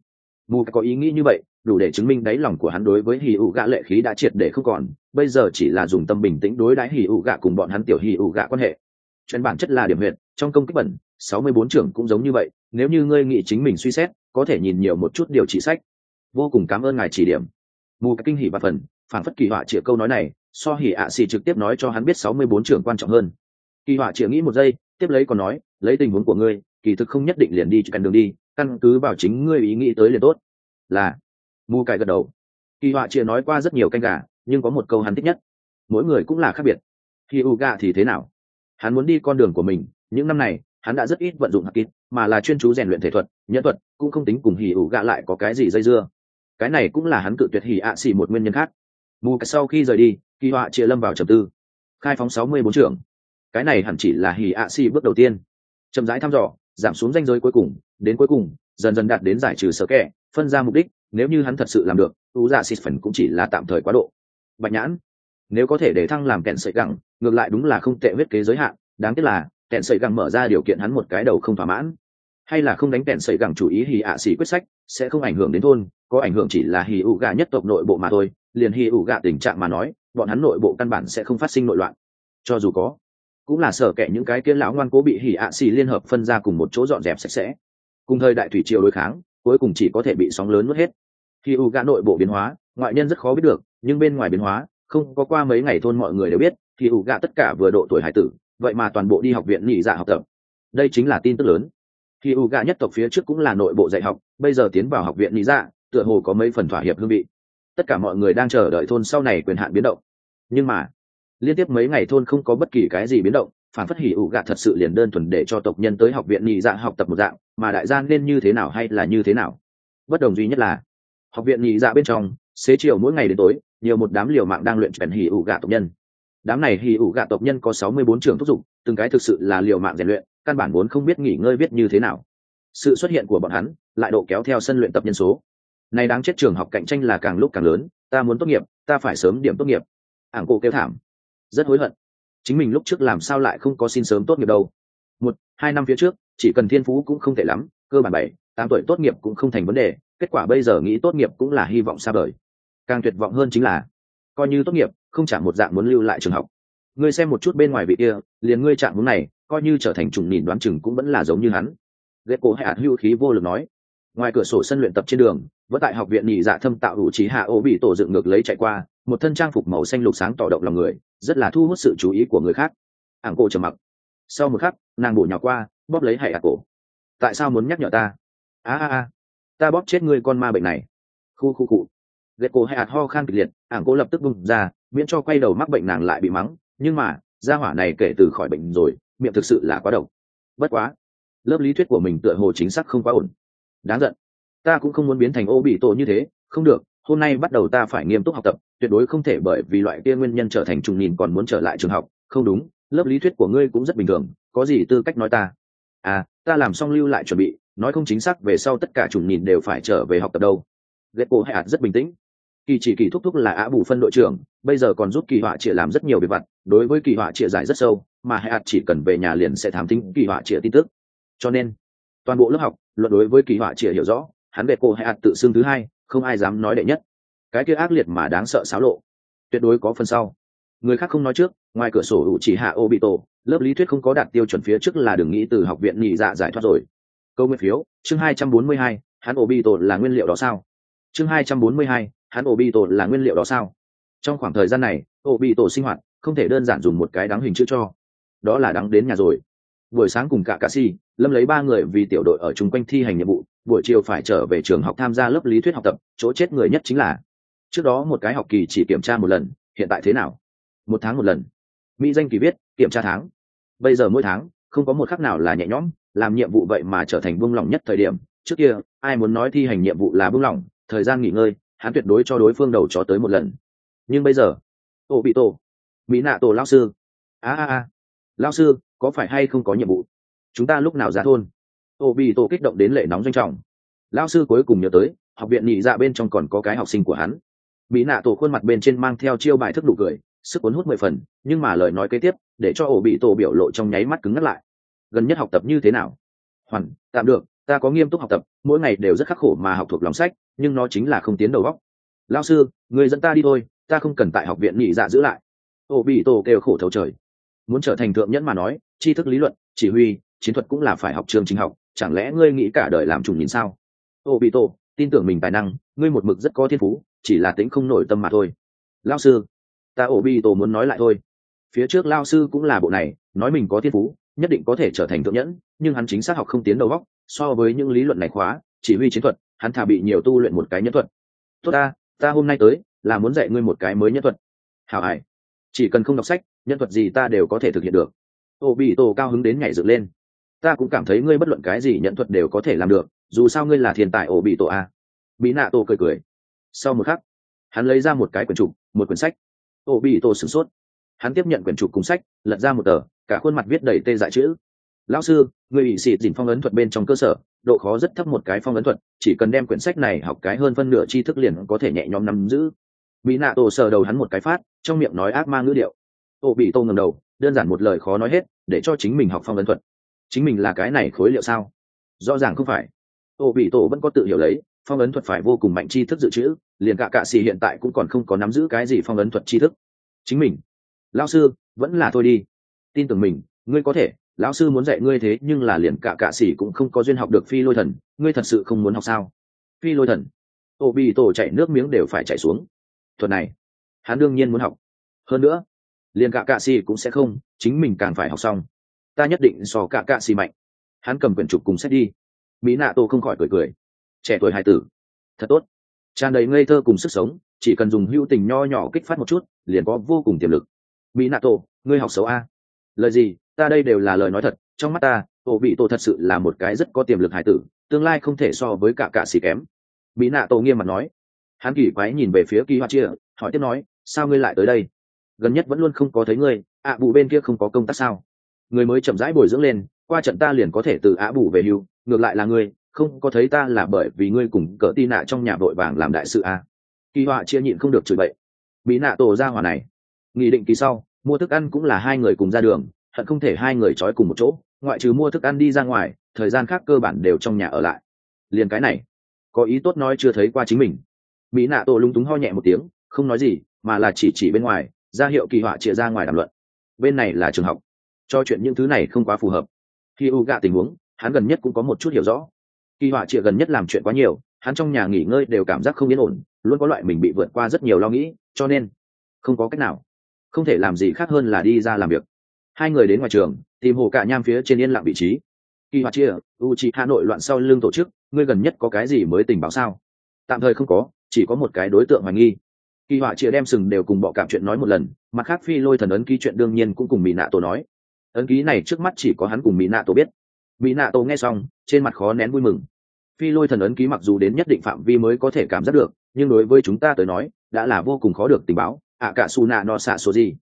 mù có ý nghĩ như vậy, đủ để chứng minh đáy lòng của hắn đối với hì ụ gạ lệ khí đã triệt để không còn, bây giờ chỉ là dùng tâm bình tĩnh đối đãi hì ụ gạ cùng bọn hắn tiểu hì ụ gạ quan hệ. Chuyện bản chất là điểm huyện trong công kích bẩn, sáu mươi bốn trưởng cũng giống như vậy, nếu như ngươi nghĩ chính mình suy xét, có thể nhìn nhiều một chút điều chỉ sách. Vô cùng cảm ơn ngài chỉ điểm. Mù kinh hỉ và phần, phản phất kỳ họa chĩa câu nói này, so hỉ ạ xì trực tiếp nói cho hắn biết sáu mươi bốn trưởng quan trọng hơn. Kỳ họa chĩa nghĩ một giây, tiếp lấy còn nói, lấy tình huống của ngươi, kỳ thực không nhất định liền đi chỉ cần đường đi căn cứ vào chính ngươi ý nghĩ tới liền tốt. Là mù cải gật đầu. Kỳ họa chia nói qua rất nhiều canh gà, nhưng có một câu hắn thích nhất. Mỗi người cũng là khác biệt. Khi u gà thì thế nào? Hắn muốn đi con đường của mình. Những năm này, hắn đã rất ít vận dụng hạt kín mà là chuyên chú rèn luyện thể thuật, nhân thuật, cũng không tính cùng hì ủ gạ lại có cái gì dây dưa. Cái này cũng là hắn cự tuyệt hì ạ xì một nguyên nhân khác. Mù sau khi rời đi, kỳ họa chia lâm vào trầm tư. Khai phóng sáu mươi bốn trưởng. Cái này hẳn chỉ là hì ạ xì bước đầu tiên. Chậm rãi thăm dò giảm xuống danh giới cuối cùng, đến cuối cùng, dần dần đạt đến giải trừ sở kẻ, phân ra mục đích, nếu như hắn thật sự làm được u dạ xịt phần cũng chỉ là tạm thời quá độ. Bạch nhãn, nếu có thể để thăng làm kẹn sợi gẳng, ngược lại đúng là không tệ huyết kế giới hạn, đáng tiếc là, kẹn sợi gẳng mở ra điều kiện hắn một cái đầu không thỏa mãn. Hay là không đánh kẹn sợi gẳng chủ ý hì ạ xỉ quyết sách, sẽ không ảnh hưởng đến thôn, có ảnh hưởng chỉ là hì ủ gà nhất tộc nội bộ mà thôi, liền hì ủ gà tình trạng mà nói, bọn hắn nội bộ căn bản sẽ không phát sinh nội loạn. Cho dù có cũng là sở kệ những cái kia lão ngoan cố bị hỉ ạ xì liên hợp phân ra cùng một chỗ dọn dẹp sạch sẽ. Cùng thời đại thủy triều đối kháng, cuối cùng chỉ có thể bị sóng lớn nuốt hết. Khi u gã nội bộ biến hóa, ngoại nhân rất khó biết được, nhưng bên ngoài biến hóa, không có qua mấy ngày thôn mọi người đều biết thì ủ gạ tất cả vừa độ tuổi hải tử, vậy mà toàn bộ đi học viện nhị dạ học tập. Đây chính là tin tức lớn. Khi u gạ nhất tộc phía trước cũng là nội bộ dạy học, bây giờ tiến vào học viện nhị dạ tựa hồ có mấy phần thỏa hiệp hương vị. Tất cả mọi người đang chờ đợi thôn sau này quyền hạn biến động. Nhưng mà liên tiếp mấy ngày thôn không có bất kỳ cái gì biến động, phản phất hỉ ủ gạ thật sự liền đơn thuần để cho tộc nhân tới học viện nhị dạ học tập một dạng, mà đại gia nên như thế nào hay là như thế nào? Bất đồng duy nhất là, học viện nhị dạ bên trong, xế chiều mỗi ngày đến tối, nhiều một đám liều mạng đang luyện chuyển hỉ ủ gạ tộc nhân. Đám này hỉ ủ gạ tộc nhân có sáu mươi bốn trường thúc giục, từng cái thực sự là liều mạng rèn luyện, căn bản vốn không biết nghỉ ngơi biết như thế nào. Sự xuất hiện của bọn hắn, lại độ kéo theo sân luyện tập nhân số. Này đáng chết trường học cạnh tranh là càng lúc càng lớn, ta muốn tốt nghiệp, ta phải sớm điểm tốt nghiệp. Ảng cô kêu thảm rất hối hận. Chính mình lúc trước làm sao lại không có xin sớm tốt nghiệp đâu? Một, hai năm phía trước, chỉ cần thiên phú cũng không thể lắm, cơ bản bảy, tám tuổi tốt nghiệp cũng không thành vấn đề, kết quả bây giờ nghĩ tốt nghiệp cũng là hy vọng xa vời. Càng tuyệt vọng hơn chính là, coi như tốt nghiệp, không trả một dạng muốn lưu lại trường học. Ngươi xem một chút bên ngoài vị kia, liền ngươi chạm muốn này, coi như trở thành trùng nhìn đoán chừng cũng vẫn là giống như hắn. Ghét cổ hạt hữu khí vô lực nói. Ngoài cửa sổ sân luyện tập trên đường, vẫn tại học viện nhị dạ thâm tạo đủ trí hạ ô bị tổ dựng ngược lấy chạy qua một thân trang phục màu xanh lục sáng tỏ động lòng người, rất là thu hút sự chú ý của người khác. Ảng cổ trầm mặc. Sau một khắc, nàng bổ nhỏ qua, bóp lấy hải ạc cổ. Tại sao muốn nhắc nhở ta? A a a. Ta bóp chết ngươi con ma bệnh này. Khu khu cụ ghét cổ hay ạc ho khan kịch liệt, ảng cổ lập tức bung ra, miễn cho quay đầu mắc bệnh nàng lại bị mắng. Nhưng mà, gia hỏa này kể từ khỏi bệnh rồi, miệng thực sự là quá độc. Bất quá, lớp lý thuyết của mình tựa hồ chính xác không quá ổn. Đáng giận. Ta cũng không muốn biến thành ô bị tổ như thế. Không được hôm nay bắt đầu ta phải nghiêm túc học tập, tuyệt đối không thể bởi vì loại kia nguyên nhân trở thành trùng nhìn còn muốn trở lại trường học. Không đúng, lớp lý thuyết của ngươi cũng rất bình thường, có gì tư cách nói ta? À ta làm xong lưu lại chuẩn bị, nói không chính xác về sau tất cả trùng nhìn đều phải trở về học tập đâu. Ghét cô hạt rất bình tĩnh. Kỳ chỉ kỳ thúc thúc là á bù phân đội trưởng, bây giờ còn giúp kỳ họa trịa làm rất nhiều việc vặt, đối với kỳ họa trịa giải rất sâu, mà hạt chỉ cần về nhà liền sẽ thám tính kỳ họa trịa tin tức. Cho nên, toàn bộ lớp học, luận đối với kỳ họa trịa hiểu rõ, hắn về cô hạt tự xưng thứ hai không ai dám nói đệ nhất. Cái kia ác liệt mà đáng sợ xáo lộ. Tuyệt đối có phần sau. Người khác không nói trước, ngoài cửa sổ ủ chỉ hạ ô bị tổ, lớp lý thuyết không có đạt tiêu chuẩn phía trước là đừng nghĩ từ học viện nghỉ dạ giải thoát rồi. Câu nguyên phiếu, chương hai trăm bốn mươi hai, hắn ô bị tổ là nguyên liệu đó sao? Chương hai trăm bốn mươi hai, hắn ô bị tổ là nguyên liệu đó sao? Trong khoảng thời gian này, ô bị tổ sinh hoạt không thể đơn giản dùng một cái đáng hình chữ cho. Đó là đáng đến nhà rồi. Buổi sáng cùng cả cà si lâm lấy ba người vì tiểu đội ở chung quanh thi hành nhiệm vụ, buổi chiều phải trở về trường học tham gia lớp lý thuyết học tập, chỗ chết người nhất chính là. Trước đó một cái học kỳ chỉ kiểm tra một lần, hiện tại thế nào? Một tháng một lần. Mỹ danh kỳ viết, kiểm tra tháng. Bây giờ mỗi tháng, không có một khắc nào là nhẹ nhõm, làm nhiệm vụ vậy mà trở thành buông lỏng nhất thời điểm. Trước kia, ai muốn nói thi hành nhiệm vụ là buông lỏng, thời gian nghỉ ngơi, hắn tuyệt đối cho đối phương đầu chó tới một lần. Nhưng bây giờ tổ bị tổ mỹ nạ tổ lao sư. A a a. Lao sư, có phải hay không có nhiệm vụ? Chúng ta lúc nào ra thôn? Ô, bị tổ kích động đến lệ nóng doanh trọng. Lao sư cuối cùng nhớ tới, học viện nhị dạ bên trong còn có cái học sinh của hắn. Mỹ nạ tổ khuôn mặt bên trên mang theo chiêu bài thức đủ cười, sức cuốn hút mười phần, nhưng mà lời nói kế tiếp, để cho ổ bị tổ biểu lộ trong nháy mắt cứng ngắt lại. Gần nhất học tập như thế nào? Hoàn, tạm được, ta có nghiêm túc học tập, mỗi ngày đều rất khắc khổ mà học thuộc lòng sách, nhưng nó chính là không tiến đầu góc lao sư, người dẫn ta đi thôi, ta không cần tại học viện nhị dạ giữ lại. Ổ bị tổ kêu khổ thấu trời. Muốn trở thành thượng nhẫn mà nói, tri thức lý luận, chỉ huy chiến thuật cũng là phải học trường chính học, chẳng lẽ ngươi nghĩ cả đời làm trùng nhìn sao? Ô, bị tổ, tin tưởng mình tài năng, ngươi một mực rất có thiên phú, chỉ là tính không nổi tâm mà thôi. Lao sư, ta ổ bị tổ muốn nói lại thôi. Phía trước lao sư cũng là bộ này, nói mình có thiên phú, nhất định có thể trở thành thượng nhẫn, nhưng hắn chính xác học không tiến đầu góc, so với những lý luận này khóa, chỉ huy chiến thuật, hắn thà bị nhiều tu luyện một cái nhân thuật. Tốt ta ta hôm nay tới, là muốn dạy ngươi một cái mới nhân thuật. Hảo hải chỉ cần không đọc sách nhân thuật gì ta đều có thể thực hiện được. Ô bị tổ cao hứng đến nhảy dựng lên ta cũng cảm thấy ngươi bất luận cái gì nhận thuật đều có thể làm được, dù sao ngươi là thiên tài ổ bị tổ a. Bị nạ tổ cười cười. Sau một khắc, hắn lấy ra một cái quyển trục, một quyển sách. Ổ bị tổ sửng sốt. Hắn tiếp nhận quyển trục cùng sách, lật ra một tờ, cả khuôn mặt viết đầy tê dại chữ. Lão sư người bị xịt dìn phong ấn thuật bên trong cơ sở, độ khó rất thấp một cái phong ấn thuật, chỉ cần đem quyển sách này học cái hơn phân nửa tri thức liền có thể nhẹ nhõm nắm giữ. Mỹ nạ tổ sờ đầu hắn một cái phát, trong miệng nói ác ma ngữ điệu. Ô bị tô ngầm đầu, đơn giản một lời khó nói hết, để cho chính mình học phong ấn thuật chính mình là cái này khối liệu sao? Rõ ràng không phải. Ô, bị tổ vẫn có tự hiểu lấy, phong ấn thuật phải vô cùng mạnh tri thức dự trữ, liền cả cạ xì hiện tại cũng còn không có nắm giữ cái gì phong ấn thuật tri thức. Chính mình. Lão sư, vẫn là thôi đi. Tin tưởng mình, ngươi có thể. Lão sư muốn dạy ngươi thế nhưng là liền cả cạ xì cũng không có duyên học được phi lôi thần, ngươi thật sự không muốn học sao? Phi lôi thần. Ô, bị tổ chạy nước miếng đều phải chạy xuống. Thuật này, hắn đương nhiên muốn học. Hơn nữa, liền cả cạ xì cũng sẽ không, chính mình càng phải học xong ta nhất định so cả cạ xì mạnh. Hắn cầm quyển trục cùng xét đi. Mỹ nạ tô không khỏi cười cười. Trẻ tuổi hài tử. Thật tốt. Tràn đầy ngây thơ cùng sức sống chỉ cần dùng hữu tình nho nhỏ kích phát một chút liền có vô cùng tiềm lực. Mỹ nạ tô ngươi học xấu a. Lời gì ta đây đều là lời nói thật trong mắt ta ổ bị tổ thật sự là một cái rất có tiềm lực hải tử tương lai không thể so với cả cả xì kém. Mỹ nạ tổ nghiêm mặt nói. Hắn kỳ quái nhìn về phía kỳ hoa chia hỏi tiếp nói sao ngươi lại tới đây? Gần nhất vẫn luôn không có thấy ngươi ạ à, bù bên kia không có công tác sao? Người mới chậm rãi bồi dưỡng lên, qua trận ta liền có thể từ Á bù về hưu, ngược lại là ngươi, không có thấy ta là bởi vì ngươi cùng cỡ tin nạ trong nhà vội vàng làm đại sự à. kỳ họa chia nhịn không được chửi bậy. Bị nạ tổ ra hỏa này. Nghị định kỳ sau, mua thức ăn cũng là hai người cùng ra đường, hận không thể hai người trói cùng một chỗ, ngoại trừ mua thức ăn đi ra ngoài, thời gian khác cơ bản đều trong nhà ở lại. Liền cái này, có ý tốt nói chưa thấy qua chính mình. Mỹ nạ tổ lung túng ho nhẹ một tiếng, không nói gì, mà là chỉ chỉ bên ngoài, ra hiệu kỳ họa chia ra ngoài đàm luận. Bên này là trường học cho chuyện những thứ này không quá phù hợp. Khi u gạ tình huống, hắn gần nhất cũng có một chút hiểu rõ. Kỳ họa chịa gần nhất làm chuyện quá nhiều, hắn trong nhà nghỉ ngơi đều cảm giác không yên ổn, luôn có loại mình bị vượt qua rất nhiều lo nghĩ, cho nên không có cách nào. Không thể làm gì khác hơn là đi ra làm việc. Hai người đến ngoài trường, tìm hồ cả nham phía trên yên lặng vị trí. Kỳ họa chia u chị hà nội loạn sau lưng tổ chức, ngươi gần nhất có cái gì mới tình báo sao? Tạm thời không có, chỉ có một cái đối tượng hoài nghi. Kỳ họa chia đem sừng đều cùng bọ cảm chuyện nói một lần, mặt khác phi lôi thần ấn ký chuyện đương nhiên cũng cùng mỹ nạ tổ nói ấn ký này trước mắt chỉ có hắn cùng mỹ nạ tổ biết. Mỹ nạ tổ nghe xong, trên mặt khó nén vui mừng. Phi lôi thần ấn ký mặc dù đến nhất định phạm vi mới có thể cảm giác được, nhưng đối với chúng ta tới nói, đã là vô cùng khó được tình báo. Ạ cả su nạ no xạ số gì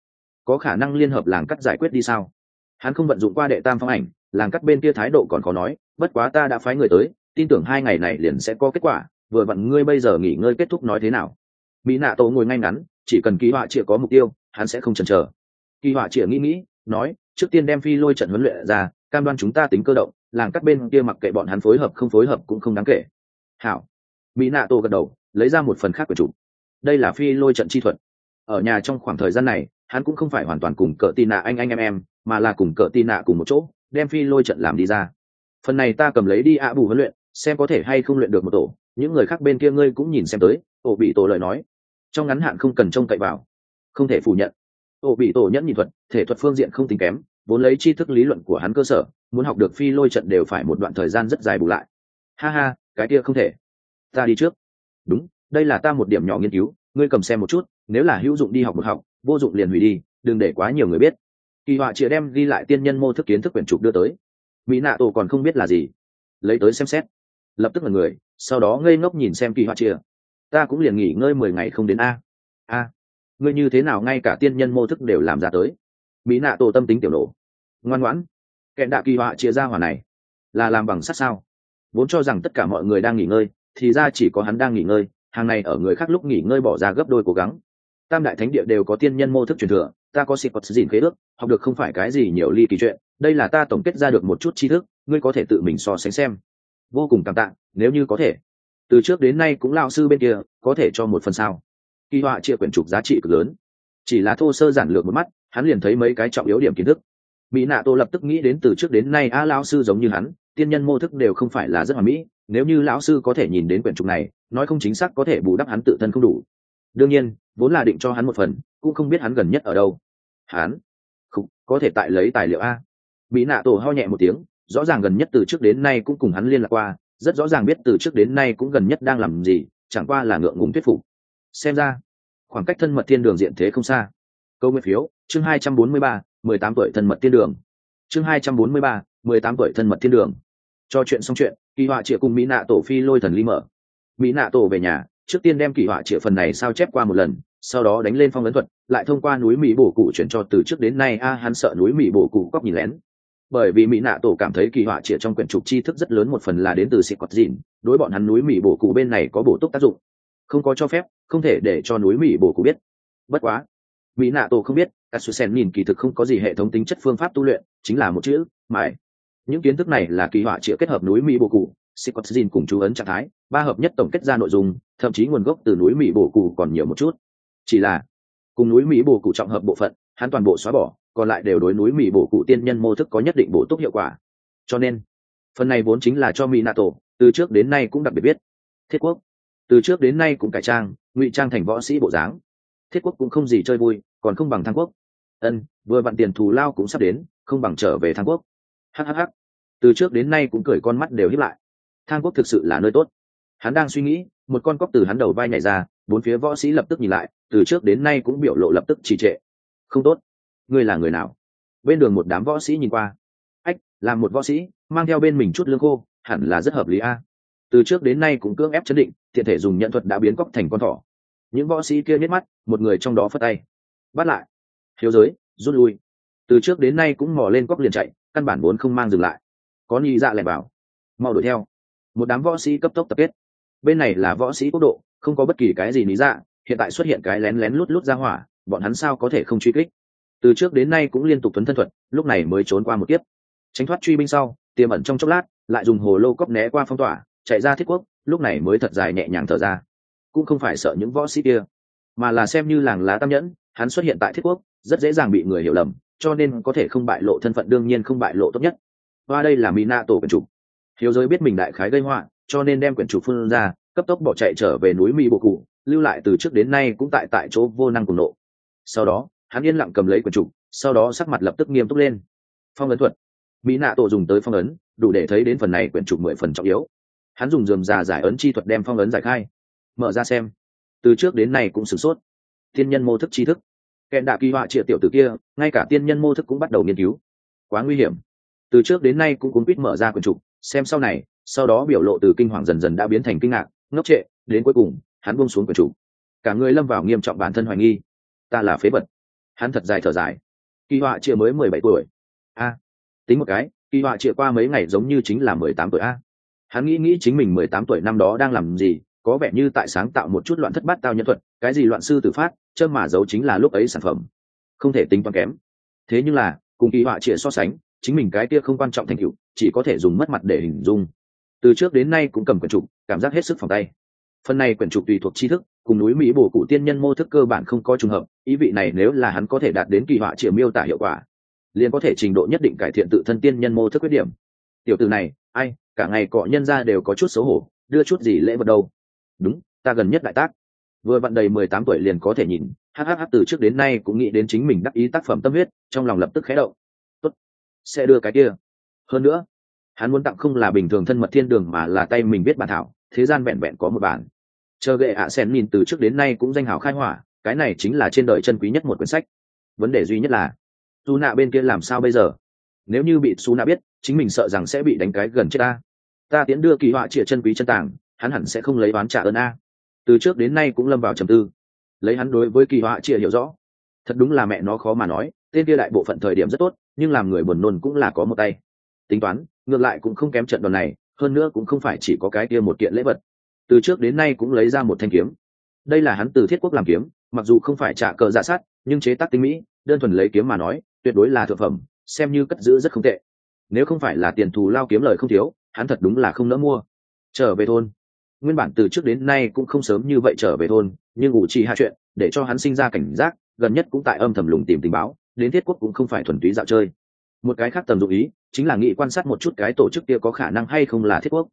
có khả năng liên hợp làng cắt giải quyết đi sao? Hắn không vận dụng qua đệ tam phong ảnh, làng cắt bên kia thái độ còn khó nói, bất quá ta đã phái người tới, tin tưởng hai ngày này liền sẽ có kết quả, vừa vặn ngươi bây giờ nghỉ ngơi kết thúc nói thế nào. Mỹ nạ tổ ngồi ngay ngắn, chỉ cần ký họa chịa có mục tiêu, hắn sẽ không chần chờ. Kỳ họa chịa nghĩ nghĩ, nói trước tiên đem phi lôi trận huấn luyện ra, cam đoan chúng ta tính cơ động, làng các bên kia mặc kệ bọn hắn phối hợp không phối hợp cũng không đáng kể. Hảo. Mỹ nạ tô gật đầu, lấy ra một phần khác của chủ. Đây là phi lôi trận chi thuật. Ở nhà trong khoảng thời gian này, hắn cũng không phải hoàn toàn cùng cỡ tì nạ anh anh em em, mà là cùng cỡ tì nạ cùng một chỗ, đem phi lôi trận làm đi ra. Phần này ta cầm lấy đi ạ bù huấn luyện, xem có thể hay không luyện được một tổ. Những người khác bên kia ngươi cũng nhìn xem tới, ổ bị tổ lời nói. Trong ngắn hạn không cần trông cậy vào. Không thể phủ nhận ổ bị tổ nhẫn nhị thuật, thể thuật phương diện không tính kém, vốn lấy tri thức lý luận của hắn cơ sở, muốn học được phi lôi trận đều phải một đoạn thời gian rất dài bù lại. Ha ha, cái kia không thể. Ta đi trước. Đúng, đây là ta một điểm nhỏ nghiên cứu, ngươi cầm xem một chút, nếu là hữu dụng đi học một học, vô dụng liền hủy đi, đừng để quá nhiều người biết. Kỳ họa chịa đem ghi lại tiên nhân mô thức kiến thức quyển trục đưa tới. Mỹ nạ tổ còn không biết là gì. Lấy tới xem xét. Lập tức là người, sau đó ngây ngốc nhìn xem kỳ họa chịa. Ta cũng liền nghỉ ngơi mười ngày không đến a. A ngươi như thế nào ngay cả tiên nhân mô thức đều làm ra tới? Mỹ nạ tổ tâm tính tiểu nổ. Ngoan ngoãn. Kẹn đạ kỳ họa chia ra hỏa này. Là làm bằng sắt sao? Vốn cho rằng tất cả mọi người đang nghỉ ngơi, thì ra chỉ có hắn đang nghỉ ngơi, hàng này ở người khác lúc nghỉ ngơi bỏ ra gấp đôi cố gắng. Tam đại thánh địa đều có tiên nhân mô thức truyền thừa, ta có xịt quật dìn khế ước, học được không phải cái gì nhiều ly kỳ chuyện, đây là ta tổng kết ra được một chút tri thức, ngươi có thể tự mình so sánh xem. Vô cùng cảm tạ, nếu như có thể. Từ trước đến nay cũng lao sư bên kia, có thể cho một phần sao kỳ họa chia quyển trục giá trị cực lớn. Chỉ là thô sơ giản lược một mắt hắn liền thấy mấy cái trọng yếu điểm kiến thức. Mỹ nạ tô lập tức nghĩ đến từ trước đến nay a lão sư giống như hắn tiên nhân mô thức đều không phải là rất hoàn mỹ nếu như lão sư có thể nhìn đến quyển trục này nói không chính xác có thể bù đắp hắn tự thân không đủ. Đương nhiên vốn là định cho hắn một phần cũng không biết hắn gần nhất ở đâu. Hắn? Không, có thể tại lấy tài liệu a. Mỹ nạ tổ ho nhẹ một tiếng rõ ràng gần nhất từ trước đến nay cũng cùng hắn liên lạc qua rất rõ ràng biết từ trước đến nay cũng gần nhất đang làm gì chẳng qua là ngượng ngùng thuyết phục xem ra, khoảng cách thân mật thiên đường diện thế không xa. Câu nguyên phiếu, chương hai trăm bốn mươi ba, mười tám tuổi thân mật thiên đường. Chương hai trăm bốn mươi ba, mười tám tuổi thân mật thiên đường. Cho chuyện xong chuyện, kỳ họa chịa cùng mỹ nạ tổ phi lôi thần ly mở. Mỹ nạ tổ về nhà, trước tiên đem kỳ họa chịa phần này sao chép qua một lần, sau đó đánh lên phong ấn thuật, lại thông qua núi mỹ bổ cụ chuyển cho từ trước đến nay, a, hắn sợ núi mỹ bổ cụ cóc nhìn lén. Bởi vì mỹ nạ tổ cảm thấy kỳ họa trịa trong quyển trục tri thức rất lớn một phần là đến từ sĩ quạt dìn, đối bọn hắn núi mỹ bổ cụ bên này có bổ túc tác dụng. Không có cho phép không thể để cho núi mỹ bổ cụ biết bất quá mỹ nạ tổ không biết Atsusen nhìn kỳ thực không có gì hệ thống tính chất phương pháp tu luyện chính là một chữ mãi những kiến thức này là kỳ họa chữa kết hợp núi mỹ bổ cụ Sikotzin cùng chú ấn trạng thái, ba hợp nhất tổng kết ra nội dung, thậm chí nguồn gốc từ núi Mỹ bổ cụ còn nhiều một chút. Chỉ là, cùng núi Mỹ bổ cụ trọng hợp bộ phận, hắn toàn bộ xóa bỏ, còn lại đều đối núi Mỹ bổ cụ tiên nhân mô thức có nhất định bổ túc hiệu quả. Cho nên, phần này vốn chính là cho Mỹ Nato, từ trước đến nay cũng đặc biệt biết. Thiết quốc, từ trước đến nay cũng cải trang, ngụy trang thành võ sĩ bộ dáng. Thiết quốc cũng không gì chơi vui, còn không bằng thang quốc. Ân, vừa vặn tiền thù lao cũng sắp đến, không bằng trở về thang quốc. hhh Từ trước đến nay cũng cười con mắt đều hiếp lại. Thang quốc thực sự là nơi tốt. Hắn đang suy nghĩ một con cóc từ hắn đầu vai nhảy ra bốn phía võ sĩ lập tức nhìn lại từ trước đến nay cũng biểu lộ lập tức trì trệ. Không tốt. Ngươi là người nào? Bên đường một đám võ sĩ nhìn qua. Ách là một võ sĩ mang theo bên mình chút lương khô hẳn là rất hợp lý a. Từ trước đến nay cũng cưỡng ép chấn định tiện thể dùng nhận thuật đã biến cóc thành con thỏ. Những võ sĩ kia nhét mắt một người trong đó phất tay. Bắt lại. Thiếu giới rút lui. Từ trước đến nay cũng mò lên cóc liền chạy căn bản vốn không mang dừng lại. Có nghi dạ lẻn vào, mau đuổi theo. Một đám võ sĩ cấp tốc tập kết. Bên này là võ sĩ quốc độ không có bất kỳ cái gì lý dạ hiện tại xuất hiện cái lén lén lút lút ra hỏa bọn hắn sao có thể không truy kích? Từ trước đến nay cũng liên tục tuấn thân thuật lúc này mới trốn qua một kiếp. Tránh thoát truy binh sau tiềm ẩn trong chốc lát lại dùng hồ lô cốc né qua phong tỏa chạy ra thiết quốc, lúc này mới thật dài nhẹ nhàng thở ra. Cũng không phải sợ những võ sĩ kia, mà là xem như làng lá tam nhẫn, hắn xuất hiện tại thiết quốc, rất dễ dàng bị người hiểu lầm, cho nên có thể không bại lộ thân phận đương nhiên không bại lộ tốt nhất. Và đây là mỹ na tổ quyền chủ hiếu giới biết mình đại khái gây họa, cho nên đem quyển chủ phương ra, cấp tốc bỏ chạy trở về núi mỹ bộ cụ, lưu lại từ trước đến nay cũng tại tại chỗ vô năng cùng nộ. Sau đó, hắn yên lặng cầm lấy quyển trục, sau đó sắc mặt lập tức nghiêm túc lên. Phong ấn thuật. Mỹ nạ tổ dùng tới phong ấn, đủ để thấy đến phần này quyển trục mười phần trọng yếu hắn dùng dườm già giải ấn chi thuật đem phong ấn giải khai. Mở ra xem. Từ trước đến nay cũng sửng sốt. Tiên nhân mô thức tri thức. Kẹn đạ kỳ họa triệt tiểu tử kia, ngay cả tiên nhân mô thức cũng bắt đầu nghiên cứu. Quá nguy hiểm. Từ trước đến nay cũng cuốn quýt mở ra quyển trục, xem sau này, sau đó biểu lộ từ kinh hoàng dần dần đã biến thành kinh ngạc, ngốc trệ, đến cuối cùng, hắn buông xuống quyển chủ cả người lâm vào nghiêm trọng bản thân hoài nghi. Ta là phế vật. Hắn thật dài thở dài. Kỳ họa chia mới mười bảy tuổi. A. Tính một cái, kỳ họa chia qua mấy ngày giống như chính là mười tám tuổi a hắn nghĩ nghĩ chính mình mười tám tuổi năm đó đang làm gì, có vẻ như tại sáng tạo một chút loạn thất bát tao nhân thuật, cái gì loạn sư tử phát châm mà giấu chính là lúc ấy sản phẩm. Không thể tính toán kém. Thế nhưng là, cùng kỳ họa chĩa so sánh, chính mình cái kia không quan trọng thành tựu, chỉ có thể dùng mất mặt để hình dung. Từ trước đến nay cũng cầm quyển trục, cảm giác hết sức phòng tay. Phần này quyển trục tùy thuộc tri thức, cùng núi mỹ bổ cụ tiên nhân mô thức cơ bản không có trùng hợp, ý vị này nếu là hắn có thể đạt đến kỳ họa chĩa miêu tả hiệu quả, liền có thể trình độ nhất định cải thiện tự thân tiên nhân mô thức khuyết điểm. Tiểu từ này ai, cả ngày cọ nhân ra đều có chút xấu hổ, đưa chút gì lễ vật đâu. Đúng, ta gần nhất đại tác. Vừa vặn đầy mười tám tuổi liền có thể nhìn hhh từ trước đến nay cũng nghĩ đến chính mình đắc ý tác phẩm tâm huyết, trong lòng lập tức khé động. Tốt, sẽ đưa cái kia. Hơn nữa, hắn muốn tặng không là bình thường thân mật thiên đường mà là tay mình biết bản thảo, thế gian vẹn vẹn có một bản. Chờ gệ ạ sen nhìn từ trước đến nay cũng danh hào khai hỏa, cái này chính là trên đời chân quý nhất một quyển sách. Vấn đề duy nhất là su nạ bên kia làm sao bây giờ? Nếu như bị su nạ biết, chính mình sợ rằng sẽ bị đánh cái gần chết ta. Ta tiến đưa kỳ họa chìa chân quý chân tàng, hắn hẳn sẽ không lấy oán trả ơn a. Từ trước đến nay cũng lâm vào trầm tư. Lấy hắn đối với kỳ họa chìa hiểu rõ. Thật đúng là mẹ nó khó mà nói, tên kia đại bộ phận thời điểm rất tốt, nhưng làm người buồn nôn cũng là có một tay. Tính toán, ngược lại cũng không kém trận đòn này, hơn nữa cũng không phải chỉ có cái kia một kiện lễ vật. Từ trước đến nay cũng lấy ra một thanh kiếm. Đây là hắn từ thiết quốc làm kiếm, mặc dù không phải trả cờ giả sát, nhưng chế tác tinh mỹ, đơn thuần lấy kiếm mà nói, tuyệt đối là thực phẩm xem như cất giữ rất không tệ. Nếu không phải là tiền thù lao kiếm lời không thiếu, hắn thật đúng là không nỡ mua. Trở về thôn. Nguyên bản từ trước đến nay cũng không sớm như vậy trở về thôn, nhưng ủ trì hạ chuyện, để cho hắn sinh ra cảnh giác, gần nhất cũng tại âm thầm lùng tìm tình báo, đến thiết quốc cũng không phải thuần túy dạo chơi. Một cái khác tầm dụng ý, chính là nghĩ quan sát một chút cái tổ chức kia có khả năng hay không là thiết quốc.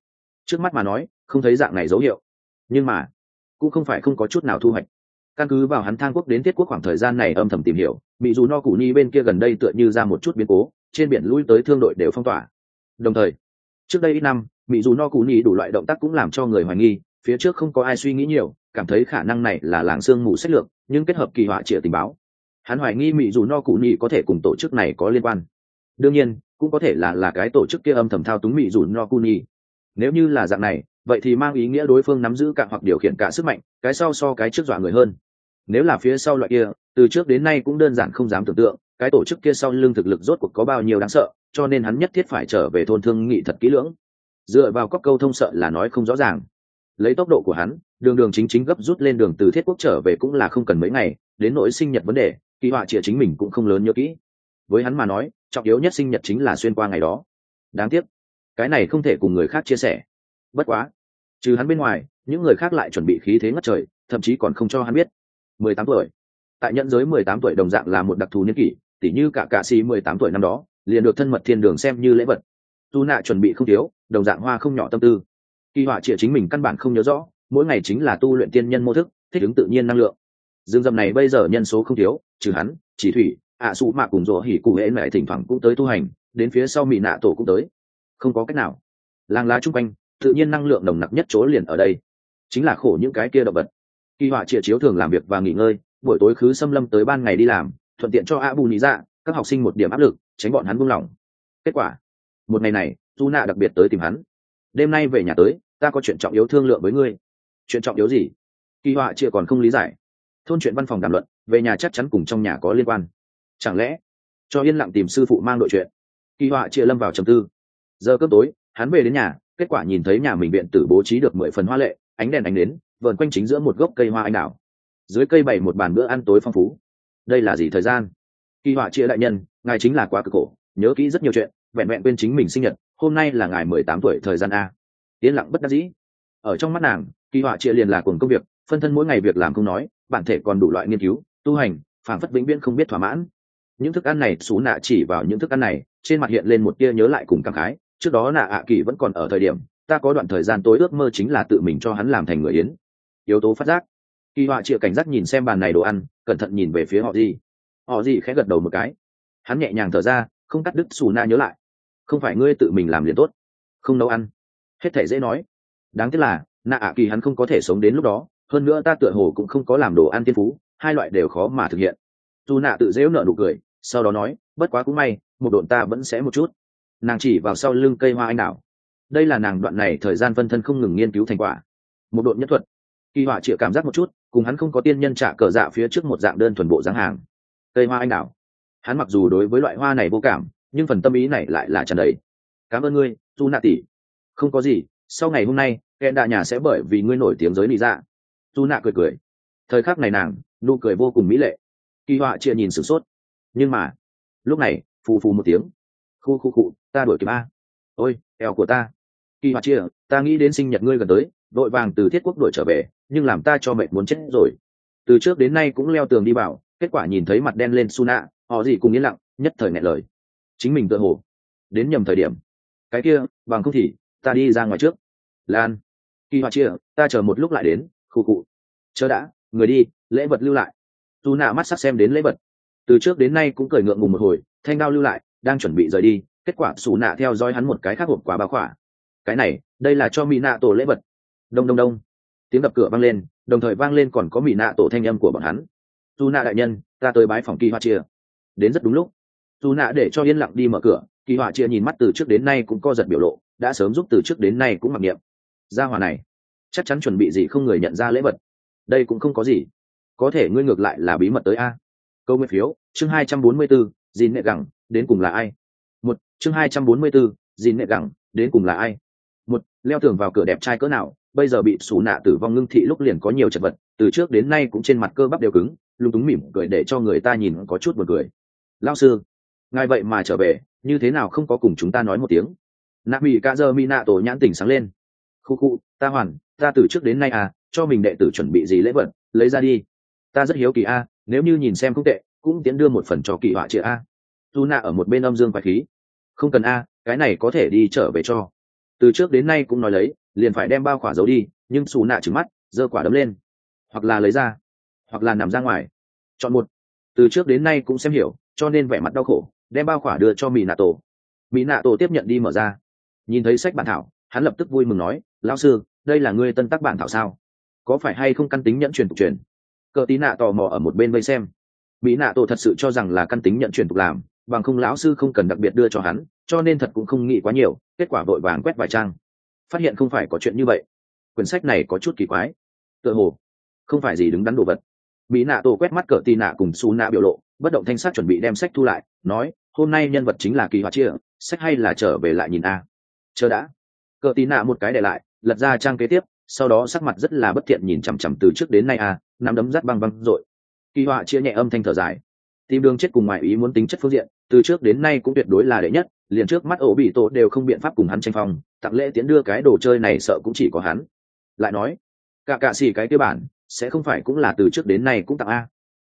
Trước mắt mà nói, không thấy dạng này dấu hiệu. Nhưng mà, cũng không phải không có chút nào thu hoạch. Căn cứ vào hắn thang quốc đến thiết quốc khoảng thời gian này âm thầm tìm hiểu bị dù no củ ni bên kia gần đây tựa như ra một chút biến cố, trên biển lui tới thương đội đều phong tỏa. Đồng thời, trước đây ít năm mỹ dù no củ ni đủ loại động tác cũng làm cho người hoài nghi, phía trước không có ai suy nghĩ nhiều, cảm thấy khả năng này là làng sương mù sách lược, nhưng kết hợp kỳ họa trịa tình báo. Hắn hoài nghi mỹ dù no Cù ni có thể cùng tổ chức này có liên quan. Đương nhiên, cũng có thể là là cái tổ chức kia âm thầm thao túng mỹ dù no kuni nếu như là dạng này, vậy thì mang ý nghĩa đối phương nắm giữ cả hoặc điều khiển cả sức mạnh, cái sau so cái trước dọa người hơn nếu là phía sau loại kia, từ trước đến nay cũng đơn giản không dám tưởng tượng, cái tổ chức kia sau lưng thực lực rốt cuộc có bao nhiêu đáng sợ, cho nên hắn nhất thiết phải trở về thôn thương nghị thật kỹ lưỡng. Dựa vào cóc câu thông sợ là nói không rõ ràng. Lấy tốc độ của hắn, đường đường chính chính gấp rút lên đường từ thiết quốc trở về cũng là không cần mấy ngày, đến nỗi sinh nhật vấn đề, kỳ họa chĩa chính mình cũng không lớn nhớ kỹ. Với hắn mà nói, trọng yếu nhất sinh nhật chính là xuyên qua ngày đó. Đáng tiếc, cái này không thể cùng người khác chia sẻ. Bất quá, trừ hắn bên ngoài, những người khác lại chuẩn bị khí thế ngất trời, thậm chí còn không cho hắn biết mười tám tuổi. Tại nhận giới mười tám tuổi đồng dạng là một đặc thù niên kỷ, tỉ như cả cạ xì mười tám tuổi năm đó, liền được thân mật thiên đường xem như lễ vật. Dù nạ chuẩn bị không thiếu, đồng dạng hoa không nhỏ tâm tư. Kỳ họa chĩa chính mình căn bản không nhớ rõ, mỗi ngày chính là tu luyện tiên nhân mô thức, thích ứng tự nhiên năng lượng. Dương dầm này bây giờ nhân số không thiếu, trừ hắn, chỉ thủy, ạ à sụ mạ cùng rỗ hỉ cụ hễ mẹ thỉnh thoảng cũng tới tu hành, đến phía sau mỹ nạ tổ cũng tới. Không có cách nào. Làng lá chung quanh, tự nhiên năng lượng nồng nặc nhất chỗ liền ở đây. Chính là khổ những cái kia động vật kỳ họa chĩa chiếu thường làm việc và nghỉ ngơi, buổi tối khứ xâm lâm tới ban ngày đi làm, thuận tiện cho a bù lý dạ các học sinh một điểm áp lực, tránh bọn hắn buông lỏng. Kết quả, một ngày này tu nạ đặc biệt tới tìm hắn. Đêm nay về nhà tới, ta có chuyện trọng yếu thương lượng với ngươi. Chuyện trọng yếu gì? Kỳ họa chia còn không lý giải. Thôn chuyện văn phòng đàm luận, về nhà chắc chắn cùng trong nhà có liên quan. Chẳng lẽ, cho yên lặng tìm sư phụ mang đội chuyện? Kỳ họa chia lâm vào trầm tư. Giờ cướp tối, hắn về đến nhà, kết quả nhìn thấy nhà mình viện tử bố trí được mười phần hoa lệ, ánh đèn ánh đến vờn quanh chính giữa một gốc cây hoa anh đào. Dưới cây bày một bàn bữa ăn tối phong phú. Đây là gì thời gian? Kỳ họa chia đại nhân, ngài chính là quá cực khổ, nhớ kỹ rất nhiều chuyện, vẹn vẹn quên chính mình sinh nhật, hôm nay là ngài mười tám tuổi thời gian a. Yên lặng bất đắc dĩ. Ở trong mắt nàng, kỳ họa chia liền là cùng công việc, phân thân mỗi ngày việc làm không nói, bản thể còn đủ loại nghiên cứu, tu hành phản phất vĩnh viễn không biết thỏa mãn. Những thức ăn này, xú nạ chỉ vào những thức ăn này, trên mặt hiện lên một tia nhớ lại cùng cảm khái, trước đó nạ ạ kỳ vẫn còn ở thời điểm, ta có đoạn thời gian tối ước mơ chính là tự mình cho hắn làm thành người yến yếu tố phát giác. Kỳ họa chịa cảnh giác nhìn xem bàn này đồ ăn, cẩn thận nhìn về phía họ gì. Họ gì khẽ gật đầu một cái. Hắn nhẹ nhàng thở ra, không cắt đứt xù na nhớ lại. Không phải ngươi tự mình làm liền tốt. Không nấu ăn. Hết thể dễ nói. Đáng tiếc là nạ ạ kỳ hắn không có thể sống đến lúc đó, hơn nữa ta tựa hồ cũng không có làm đồ ăn tiên phú, hai loại đều khó mà thực hiện. Dù nạ tự dễu nợ nụ cười, sau đó nói, bất quá cũng may, một độn ta vẫn sẽ một chút. Nàng chỉ vào sau lưng cây hoa anh đào. Đây là nàng đoạn này thời gian phân thân không ngừng nghiên cứu thành quả. Một độn nhất thuật kỳ họa chịa cảm giác một chút, cùng hắn không có tiên nhân trả cờ dạ phía trước một dạng đơn thuần bộ dáng hàng. Cây hoa anh đào. Hắn mặc dù đối với loại hoa này vô cảm, nhưng phần tâm ý này lại là tràn đầy. Cảm ơn ngươi, tu nạ tỷ. Không có gì, sau ngày hôm nay, kẻ đạ nhà sẽ bởi vì ngươi nổi tiếng giới lý dạ. Tu nạ cười cười. Thời khắc này nàng, nụ cười vô cùng mỹ lệ. Kỳ họa chia nhìn sửng sốt. Nhưng mà, lúc này, phù phù một tiếng. Khu khu cụ ta đuổi kịp a. Ôi, eo của ta. Kỳ họa chia ta nghĩ đến sinh nhật ngươi gần tới, đội vàng từ thiết quốc đuổi trở về nhưng làm ta cho mệnh muốn chết rồi. Từ trước đến nay cũng leo tường đi vào, kết quả nhìn thấy mặt đen lên su nạ họ gì cùng yên lặng, nhất thời ngại lời. Chính mình tự hồ, đến nhầm thời điểm. Cái kia, bằng không thì, ta đi ra ngoài trước. Lan, kỳ họa chia, ta chờ một lúc lại đến, khu cụ. Chờ đã, người đi, lễ vật lưu lại. Dù nạ mắt sắc xem đến lễ vật. Từ trước đến nay cũng cười ngượng ngùng một hồi, thanh đao lưu lại, đang chuẩn bị rời đi, kết quả xù nạ theo dõi hắn một cái khác hộp quả bao khỏa. Cái này, đây là cho mỹ nạ tổ lễ vật. Đông đông đông tiếng đập cửa vang lên, đồng thời vang lên còn có mỹ nạ tổ thanh âm của bọn hắn. Dù nạ đại nhân, ta tới bái phòng kỳ hoa chia. Đến rất đúng lúc. Dù nạ để cho yên lặng đi mở cửa, kỳ họa chia nhìn mắt từ trước đến nay cũng co giật biểu lộ, đã sớm giúp từ trước đến nay cũng mặc niệm. Gia hòa này, chắc chắn chuẩn bị gì không người nhận ra lễ vật. Đây cũng không có gì. Có thể ngươi ngược lại là bí mật tới a. Câu nguyên phiếu, chương hai trăm bốn mươi bốn dìn nệ gẳng, đến cùng là ai? Một, chương hai trăm bốn mươi bốn dìn nệ gẳng, đến cùng là ai? Một, leo tường vào cửa đẹp trai cỡ nào? Bây giờ bị xù nạ tử vong ngưng thị lúc liền có nhiều chật vật, từ trước đến nay cũng trên mặt cơ bắp đều cứng lung túng mỉm cười để cho người ta nhìn có chút buồn cười. Lao sư, ngài vậy mà trở về, như thế nào không có cùng chúng ta nói một tiếng? Nạ mỹ ca dơ mi nạ tổ nhãn tỉnh sáng lên. Khu khu, ta hoàn, ta từ trước đến nay à cho mình đệ tử chuẩn bị gì lễ vật, lấy ra đi. Ta rất hiếu kỳ a, nếu như nhìn xem không tệ, cũng tiến đưa một phần cho kỳ họa chị a. Dù nạ ở một bên âm dương quái khí. Không cần a, cái này có thể đi trở về cho. Từ trước đến nay cũng nói lấy liền phải đem bao khỏa giấu đi, nhưng xù nạ trứng mắt, giơ quả đấm lên. Hoặc là lấy ra, hoặc là nằm ra ngoài. Chọn một. Từ trước đến nay cũng xem hiểu, cho nên vẻ mặt đau khổ, đem bao khỏa đưa cho mỹ nạ tổ. Mỹ nạ tổ tiếp nhận đi mở ra. Nhìn thấy sách bản thảo, hắn lập tức vui mừng nói, lão sư, đây là ngươi tân tác bản thảo sao? Có phải hay không căn tính nhận truyền tục truyền? Cờ tí nạ tò mò ở một bên vây xem. Mỹ nạ tổ thật sự cho rằng là căn tính nhận truyền tục làm, bằng không lão sư không cần đặc biệt đưa cho hắn, cho nên thật cũng không nghĩ quá nhiều, kết quả vội vàng quét vài trang phát hiện không phải có chuyện như vậy. Quyển sách này có chút kỳ quái. Tựa hồ, không phải gì đứng đắn đồ vật. Mỹ nạ tổ quét mắt cờ tì nạ cùng xù nạ biểu lộ, bất động thanh sắc chuẩn bị đem sách thu lại, nói, hôm nay nhân vật chính là kỳ họa chia, sách hay là trở về lại nhìn a. Chờ đã. Cờ tì nạ một cái để lại, lật ra trang kế tiếp, sau đó sắc mặt rất là bất thiện nhìn chằm chằm từ trước đến nay a, nắm đấm rắt băng băng rồi kỳ họa chia nhẹ âm thanh thở dài. Tìm đường chết cùng ngoại ý muốn tính chất phương diện, từ trước đến nay cũng tuyệt đối là đệ nhất, liền trước mắt ổ bị tổ đều không biện pháp cùng hắn tranh phong tặng lễ tiến đưa cái đồ chơi này sợ cũng chỉ có hắn. Lại nói, cả cạ xì cái cơ bản, sẽ không phải cũng là từ trước đến nay cũng tặng a.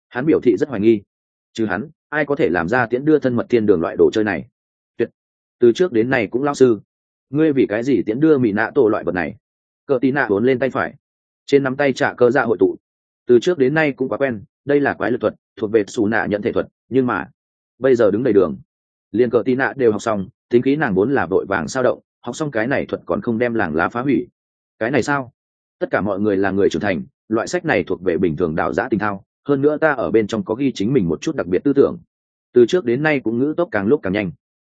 Hắn biểu thị rất hoài nghi. Chứ hắn, ai có thể làm ra tiễn đưa thân mật thiên đường loại đồ chơi này? Tuyệt. Từ trước đến nay cũng lao sư. Ngươi vì cái gì tiễn đưa mỹ nạ tổ loại vật này? Cờ tí nạ vốn lên tay phải. Trên nắm tay trả cơ dạ hội tụ. Từ trước đến nay cũng quá quen, đây là quái lực thuật, thuộc về xù nạ nhận thể thuật, nhưng mà, bây giờ đứng đầy đường. Liền cờ tí nạ đều học xong, tính khí nàng vốn là vội vàng sao động học xong cái này thuật còn không đem làng lá phá hủy. Cái này sao? Tất cả mọi người là người trưởng thành, loại sách này thuộc về bình thường đào giã tinh thao, hơn nữa ta ở bên trong có ghi chính mình một chút đặc biệt tư tưởng. Từ trước đến nay cũng ngữ tốc càng lúc càng nhanh.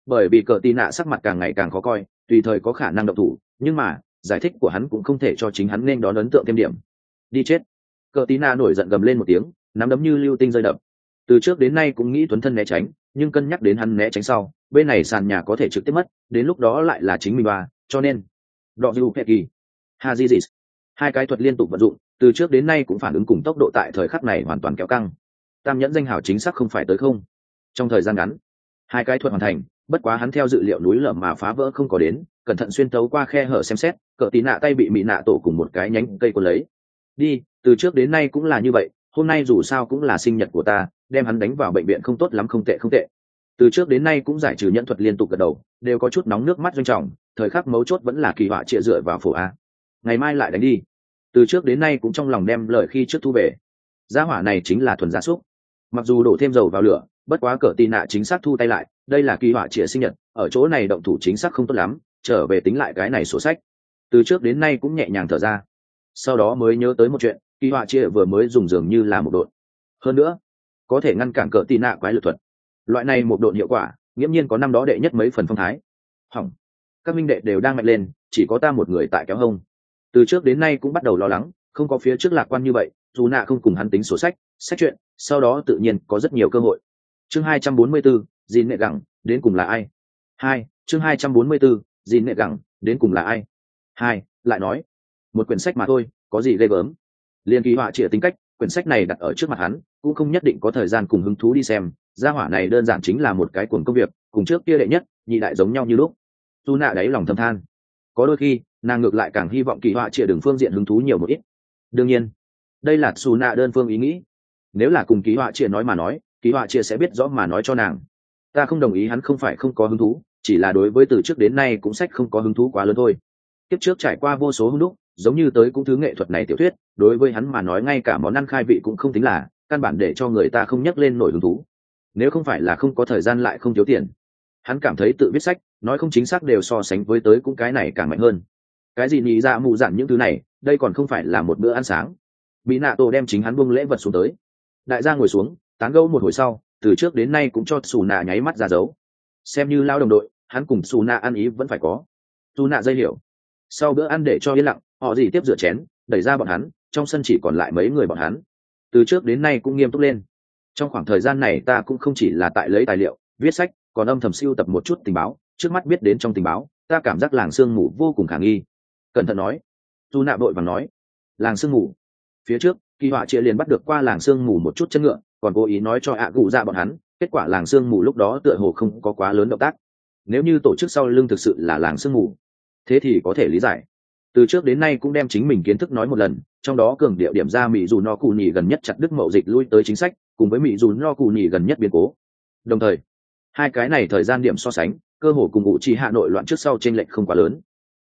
Bởi vì cờ tì nạ sắc mặt càng ngày càng khó coi, tùy thời có khả năng độc thủ, nhưng mà, giải thích của hắn cũng không thể cho chính hắn nên đón ấn tượng thêm điểm. Đi chết. Cờ tì nạ nổi giận gầm lên một tiếng, nắm đấm như lưu tinh rơi đập. Từ trước đến nay cũng nghĩ tuấn thân né tránh, nhưng cân nhắc đến hắn né tránh sau bên này sàn nhà có thể trực tiếp mất, đến lúc đó lại là chính mình và cho nên, đọ du di hazizis, hai cái thuật liên tục vận dụng, từ trước đến nay cũng phản ứng cùng tốc độ tại thời khắc này hoàn toàn kéo căng. Tam nhẫn danh hào chính xác không phải tới không. Trong thời gian ngắn, hai cái thuật hoàn thành, bất quá hắn theo dự liệu núi lở mà phá vỡ không có đến, cẩn thận xuyên tấu qua khe hở xem xét, cỡ tí nạ tay bị mị nạ tổ cùng một cái nhánh cây quân lấy. Đi, từ trước đến nay cũng là như vậy, hôm nay dù sao cũng là sinh nhật của ta, đem hắn đánh vào bệnh viện không tốt lắm không tệ không tệ từ trước đến nay cũng giải trừ nhận thuật liên tục gật đầu, đều có chút nóng nước mắt doanh trọng, thời khắc mấu chốt vẫn là kỳ họa trịa dựa vào phổ a. Ngày mai lại đánh đi. Từ trước đến nay cũng trong lòng đem lời khi trước thu về. Gia hỏa này chính là thuần gia súc. Mặc dù đổ thêm dầu vào lửa, bất quá cỡ tì nạ chính xác thu tay lại, đây là kỳ họa trịa sinh nhật, ở chỗ này động thủ chính xác không tốt lắm, trở về tính lại cái này sổ sách. Từ trước đến nay cũng nhẹ nhàng thở ra. Sau đó mới nhớ tới một chuyện, kỳ họa chia vừa mới dùng dường như là một đội hơn nữa, có thể ngăn cản cỡ tì nạ quái lực thuật loại này một độn hiệu quả nghiễm nhiên có năm đó đệ nhất mấy phần phong thái. Hỏng. Các minh đệ đều đang mạnh lên chỉ có ta một người tại kéo hông. Từ trước đến nay cũng bắt đầu lo lắng không có phía trước lạc quan như vậy dù nạ không cùng hắn tính sổ sách sách chuyện sau đó tự nhiên có rất nhiều cơ hội. Chương hai trăm bốn mươi 244, dìn nệ gẳng đến cùng là ai? Hai chương hai trăm bốn mươi 244, dìn nệ gẳng đến cùng là ai? Hai lại nói. Một quyển sách mà thôi có gì ghê gớm? Liên kỳ họa trịa tính cách quyển sách này đặt ở trước mặt hắn cũng không nhất định có thời gian cùng hứng thú đi xem. Gia hỏa này đơn giản chính là một cái cuồng công việc, cùng trước kia đệ nhất, nhị đại giống nhau như lúc. Dù nạ đáy lòng thâm than. Có đôi khi, nàng ngược lại càng hy vọng kỳ họa trịa đường phương diện hứng thú nhiều một ít. Đương nhiên, đây là xù nạ đơn phương ý nghĩ. Nếu là cùng kỳ họa trịa nói mà nói, kỳ họa trịa sẽ biết rõ mà nói cho nàng. Ta không đồng ý hắn không phải không có hứng thú, chỉ là đối với từ trước đến nay cũng sách không có hứng thú quá lớn thôi. Tiếp trước trải qua vô số hứng đúc, giống như tới cũng thứ nghệ thuật này tiểu thuyết, đối với hắn mà nói ngay cả món ăn khai vị cũng không tính là căn bản để cho người ta không nhắc lên nổi hứng thú. Nếu không phải là không có thời gian lại không thiếu tiền, hắn cảm thấy tự viết sách, nói không chính xác đều so sánh với tới cũng cái này càng mạnh hơn. Cái gì nghĩ ra mù dặn những thứ này, đây còn không phải là một bữa ăn sáng. Bị nạ tổ đem chính hắn buông lễ vật xuống tới. Đại gia ngồi xuống, tán gẫu một hồi sau, từ trước đến nay cũng cho xù nạ nháy mắt ra dấu. Xem như lao đồng đội, hắn cùng xù nạ ăn ý vẫn phải có. Xù nạ dây hiểu. Sau bữa ăn để cho yên lặng, họ gì tiếp rửa chén, đẩy ra bọn hắn, trong sân chỉ còn lại mấy người bọn hắn từ trước đến nay cũng nghiêm túc lên. Trong khoảng thời gian này ta cũng không chỉ là tại lấy tài liệu, viết sách, còn âm thầm siêu tập một chút tình báo, trước mắt biết đến trong tình báo, ta cảm giác làng sương mù vô cùng khả nghi. Cẩn thận nói. Dù nạ vội và nói. Làng sương mù. Phía trước, kỳ họa chia liền bắt được qua làng sương mù một chút chân ngựa, còn cố ý nói cho ạ cụ ra dạ bọn hắn, kết quả làng sương mù lúc đó tựa hồ không có quá lớn động tác. Nếu như tổ chức sau lưng thực sự là làng sương mù, thế thì có thể lý giải từ trước đến nay cũng đem chính mình kiến thức nói một lần, trong đó cường điệu điểm ra mỹ dù no cù nhì gần nhất chặt đức mậu dịch lui tới chính sách, cùng với mỹ dù no cù nhì gần nhất biến cố. Đồng thời, hai cái này thời gian điểm so sánh, cơ hồ cùng ngụ chi hà nội loạn trước sau t r ê n lệch không quá lớn.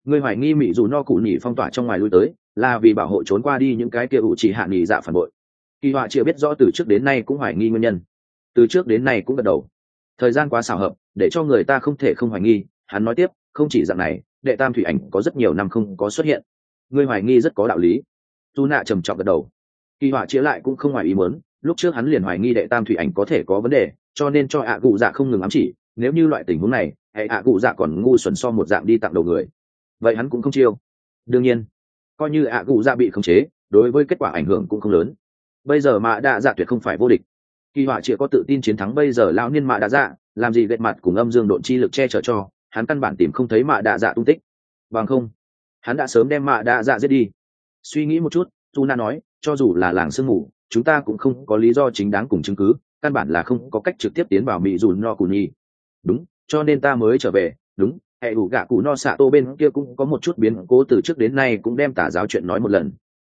Người hoài nghi mỹ dù no cụ nhì phong tỏa trong ngoài lui tới, là vì bảo hộ trốn qua đi những cái kia ủ chỉ hạ nhì dạ phản bội. Kỳ họa chưa biết rõ từ trước đến nay cũng hoài nghi nguyên nhân. Từ trước đến nay cũng gật đầu. Thời gian quá xảo hợp, để cho người ta không thể không hoài nghi, hắn nói tiếp, không chỉ dạng này đệ tam thủy ảnh có rất nhiều năm không có xuất hiện. Ngươi hoài nghi rất có đạo lý. Tu nạ trầm trọng gật đầu. Kỳ họa chĩa lại cũng không ngoài ý muốn, lúc trước hắn liền hoài nghi đệ tam thủy ảnh có thể có vấn đề, cho nên cho ạ cụ dạ không ngừng ám chỉ, nếu như loại tình huống này, hệ ạ cụ dạ còn ngu xuẩn so một dạng đi tặng đầu người. Vậy hắn cũng không chiêu. Đương nhiên, coi như ạ cụ dạ bị khống chế, đối với kết quả ảnh hưởng cũng không lớn. Bây giờ mà đa dạ tuyệt không phải vô địch. Kỳ họa chĩa có tự tin chiến thắng bây giờ lão niên mạ đa dạ làm gì vẹn mặt cùng âm dương độn chi lực che chở cho hắn căn bản tìm không thấy mạ đạ dạ tung tích. Bằng không, hắn đã sớm đem mạ đạ dạ giết đi. Suy nghĩ một chút, tu na nói, cho dù là làng sương mù, chúng ta cũng không có lý do chính đáng cùng chứng cứ, căn bản là không có cách trực tiếp tiến vào mỹ dù no cù nhi. Đúng, cho nên ta mới trở về, đúng, hệ đủ gạ cụ no xạ tô bên kia cũng có một chút biến cố từ trước đến nay cũng đem tả giáo chuyện nói một lần.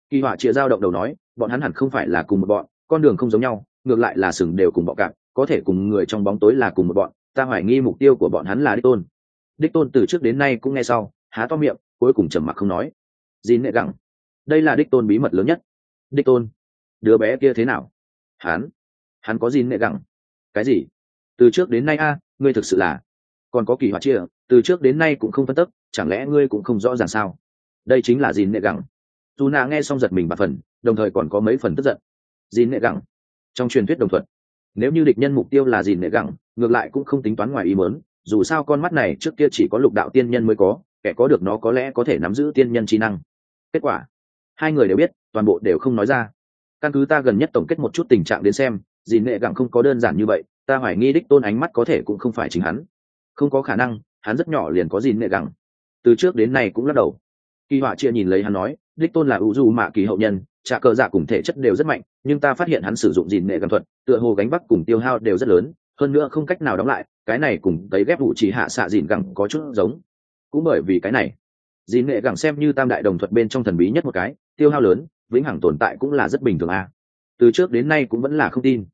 Kỳ họa chia dao động đầu nói, bọn hắn hẳn không phải là cùng một bọn, con đường không giống nhau, ngược lại là sừng đều cùng bọ cạp, có thể cùng người trong bóng tối là cùng một bọn, ta hoài nghi mục tiêu của bọn hắn là đích tôn đích tôn từ trước đến nay cũng nghe sau, há to miệng, cuối cùng trầm mặc không nói. Dì nệ gẳng đây là đích tôn bí mật lớn nhất. Đích tôn, đứa bé kia thế nào? Hắn hắn có gì nệ gẳng cái gì? Từ trước đến nay a, ngươi thực sự là còn có kỳ hoạt chia, từ trước đến nay cũng không phân tức chẳng lẽ ngươi cũng không rõ ràng sao? Đây chính là gì nệ gẳng dù nạ nghe xong giật mình bà phần, đồng thời còn có mấy phần tức giận. Gì nệ gẳng trong truyền thuyết đồng thuận nếu như địch nhân mục tiêu là dìn nệ gẳng ngược lại cũng không tính toán ngoài ý mớn dù sao con mắt này trước kia chỉ có lục đạo tiên nhân mới có, kẻ có được nó có lẽ có thể nắm giữ tiên nhân trí năng. Kết quả, hai người đều biết, toàn bộ đều không nói ra. Căn cứ ta gần nhất tổng kết một chút tình trạng đến xem, dì nệ gặng không có đơn giản như vậy, ta hoài nghi đích tôn ánh mắt có thể cũng không phải chính hắn. Không có khả năng, hắn rất nhỏ liền có dì nệ gặng. Từ trước đến nay cũng lắc đầu. Kỳ họa chia nhìn lấy hắn nói, đích tôn là ưu du mạ kỳ hậu nhân trả cờ dạ cùng thể chất đều rất mạnh, nhưng ta phát hiện hắn sử dụng dì nệ gặng thuật, tựa hồ gánh bắc cùng tiêu hao đều rất lớn, hơn nữa không cách nào đóng lại cái này cùng cấy ghép vụ chỉ hạ xạ dìn gẳng có chút giống. Cũng bởi vì cái này, dìn nghệ gẳng xem như tam đại đồng thuật bên trong thần bí nhất một cái, tiêu hao lớn, vĩnh hằng tồn tại cũng là rất bình thường à. từ trước đến nay cũng vẫn là không tin.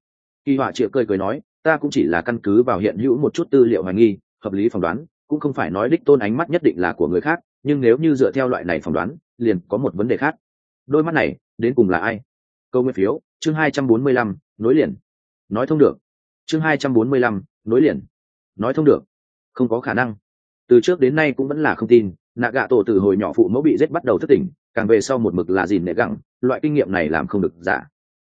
Kỳ họa triệu cười cười nói, ta cũng chỉ là căn cứ vào hiện hữu một chút tư liệu hoài nghi, hợp lý phỏng đoán, cũng không phải nói đích tôn ánh mắt nhất định là của người khác, nhưng nếu như dựa theo loại này phỏng đoán, liền có một vấn đề khác. Đôi mắt này, đến cùng là ai? Câu nguyên phiếu, chương hai trăm bốn mươi lăm, nối liền. Nói thông được. Chương hai trăm bốn mươi lăm, nối liền nói thông được. Không có khả năng. Từ trước đến nay cũng vẫn là không tin nạ gạ tổ từ hồi nhỏ phụ mẫu bị giết bắt đầu thất tỉnh, càng về sau một mực là dìn nệ gẳng, loại kinh nghiệm này làm không được giả.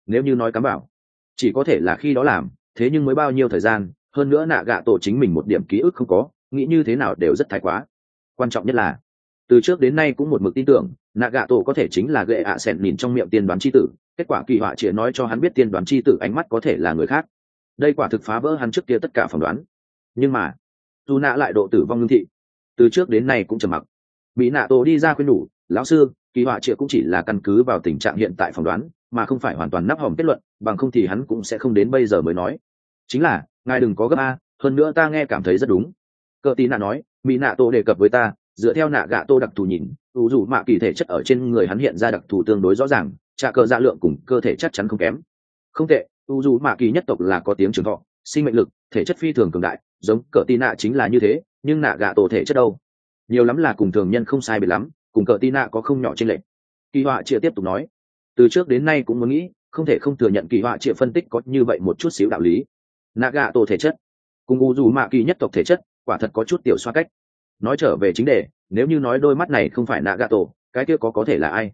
Nếu như nói cám bảo, chỉ có thể là khi đó làm, thế nhưng mới bao nhiêu thời gian, hơn nữa nạ gạ tổ chính mình một điểm ký ức không có, nghĩ như thế nào đều rất thái quá. Quan trọng nhất là, từ trước đến nay cũng một mực tin tưởng nạ gạ tổ có thể chính là gệ ạ à sẹn nhìn trong miệng tiên đoán c h i tử, kết quả kỳ họa chỉ nói cho hắn biết tiên đoán c h i tử ánh mắt có thể là người khác. Đây quả thực phá vỡ hắn trước kia tất cả phỏng đoán nhưng mà, dù nạ lại độ tử vong ngưng thị, từ trước đến nay cũng trầm mặc. Bị nạ tổ đi ra khuyên nhủ lão sư, kỳ họa triệu cũng chỉ là căn cứ vào tình trạng hiện tại phỏng đoán, mà không phải hoàn toàn nắp hòm kết luận, bằng không thì hắn cũng sẽ không đến bây giờ mới nói. Chính là, ngài đừng có gấp a, hơn nữa ta nghe cảm thấy rất đúng. Cờ tí nạ nói mỹ nạ tô đề cập với ta, dựa theo nạ gạ tô đặc thù nhìn dù dù mạ kỳ thể chất ở trên người hắn hiện ra đặc thù tương đối rõ ràng trả cờ dạ lượng cùng cơ thể chắc chắn không kém. Không tệ u dù mạ kỳ nhất tộc là có tiếng trường thọ sinh mệnh lực, thể chất phi thường cường đại, giống cờ tí nạ chính là như thế, nhưng nạ gạ tổ thể chất đâu? Nhiều lắm là cùng thường nhân không sai biệt lắm, cùng cờ tí nạ có không nhỏ trên lệnh kỳ họa chia tiếp tục nói. Từ trước đến nay cũng muốn nghĩ, không thể không thừa nhận kỳ họa chia phân tích có như vậy một chút xíu đạo lý. Nạ gạ tổ thể chất. Cùng u dù mạ kỳ nhất tộc thể chất, quả thật có chút tiểu xoa cách. Nói trở về chính đề, nếu như nói đôi mắt này không phải nạ gạ tổ, cái kia có có thể là ai?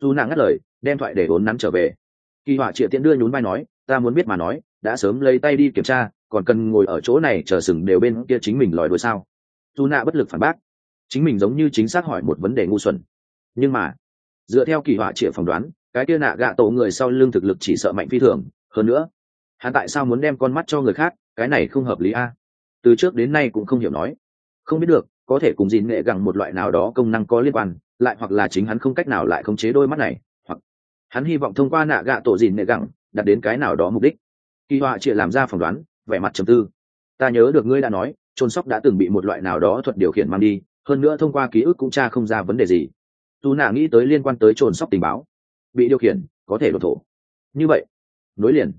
Dù nạ ngắt lời, đem thoại để vốn nắn trở về. Kỳ họa Triệu tiễn đưa nhún vai nói, ta muốn biết mà nói đã sớm lấy tay đi kiểm tra, còn cần ngồi ở chỗ này chờ sừng đều bên kia chính mình lòi đuôi sao? Dù nạ bất lực phản bác. Chính mình giống như chính xác hỏi một vấn đề ngu xuẩn. Nhưng mà, dựa theo kỳ họa trịa phỏng đoán, cái kia nạ gạ tổ người sau lưng thực lực chỉ sợ mạnh phi thường. Hơn nữa, hắn tại sao muốn đem con mắt cho người khác? Cái này không hợp lý a. Từ trước đến nay cũng không hiểu nói. Không biết được, có thể cùng dìn nghệ gẳng một loại nào đó công năng có liên quan, lại hoặc là chính hắn không cách nào lại khống chế đôi mắt này, hoặc hắn hy vọng thông qua nạ gạ tổ dìn nghệ gẳng đạt đến cái nào đó mục đích kỳ họa chịa làm ra phỏng đoán, vẻ mặt trầm tư. Ta nhớ được ngươi đã nói trôn sóc đã từng bị một loại nào đó thuật điều khiển mang đi, hơn nữa thông qua ký ức cũng tra không ra vấn đề gì. Dù nạ nghĩ tới liên quan tới trồn sóc tình báo. Bị điều khiển, có thể đột thổ. Như vậy, nối liền.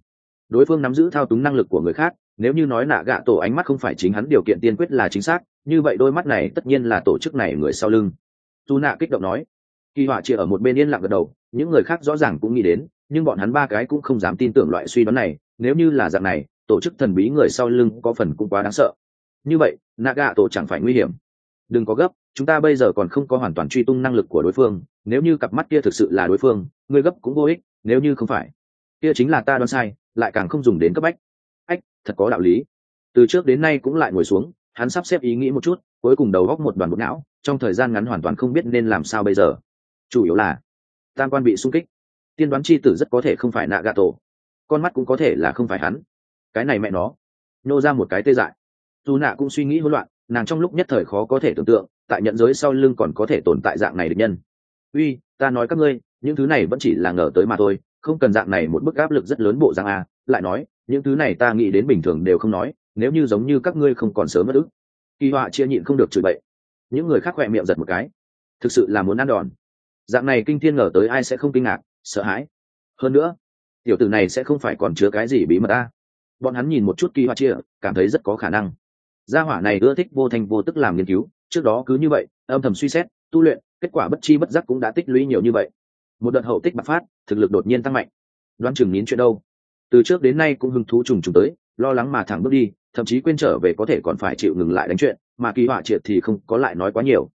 Đối phương nắm giữ thao túng năng lực của người khác, nếu như nói nạ gạ tổ ánh mắt không phải chính hắn, điều kiện tiên quyết là chính xác, như vậy đôi mắt này tất nhiên là tổ chức này người sau lưng. Dù nạ kích động nói. Kỳ họa chia ở một bên yên lặng gật đầu, những người khác rõ ràng cũng nghĩ đến, nhưng bọn hắn ba cái cũng không dám tin tưởng loại suy đoán này nếu như là dạng này, tổ chức thần bí người sau lưng có phần cũng quá đáng sợ. Như vậy nạ gạ tổ chẳng phải nguy hiểm. Đừng có gấp, chúng ta bây giờ còn không có hoàn toàn truy tung năng lực của đối phương. Nếu như cặp mắt kia thực sự là đối phương ngươi gấp cũng vô ích, nếu như không phải. Kia chính là ta đoán sai, lại càng không dùng đến cấp bách. Ách, thật có đạo lý. Từ trước đến nay cũng lại ngồi xuống, hắn sắp xếp ý nghĩ một chút, cuối cùng đầu góc một đoàn bộ não, trong thời gian ngắn hoàn toàn không biết nên làm sao bây giờ. Chủ yếu là, tam quan bị sung kích. Tiên đoán c h i tử rất có thể không phải nạ gà tổ con mắt cũng có thể là không phải hắn. Cái này mẹ nó. Nô ra một cái tê dại. Dù nạ cũng suy nghĩ hỗn loạn, nàng trong lúc nhất thời khó có thể tưởng tượng, tại nhận giới sau lưng còn có thể tồn tại dạng này được nhân. Uy, ta nói các ngươi, những thứ này vẫn chỉ là ngờ tới mà thôi, không cần dạng này một bức áp lực rất lớn bộ dạng a. Lại nói, những thứ này ta nghĩ đến bình thường đều không nói, nếu như giống như các ngươi không còn sớm mất ức. Kỳ họa chia nhịn không được chửi bậy. Những người khác khỏe miệng giật một cái. Thực sự là muốn ăn đòn. Dạng này kinh thiên ngờ tới ai sẽ không kinh ngạc, sợ hãi. Hơn nữa tiểu tử này sẽ không phải còn chứa cái gì bí mật a bọn hắn nhìn một chút kỳ Hoa chia, cảm thấy rất có khả năng. Gia hỏa này ưa thích vô thành vô tức làm nghiên cứu, trước đó cứ như vậy, âm thầm suy xét, tu luyện, kết quả bất chi bất giác cũng đã tích lũy nhiều như vậy. Một đợt hậu tích bạc phát, thực lực đột nhiên tăng mạnh. Đoán chừng nín chuyện đâu. Từ trước đến nay cũng hứng thú trùng trùng tới, lo lắng mà thẳng bước đi, thậm chí quên trở về có thể còn phải chịu ngừng lại đánh chuyện, mà kỳ họa triệt thì không có lại nói quá nhiều.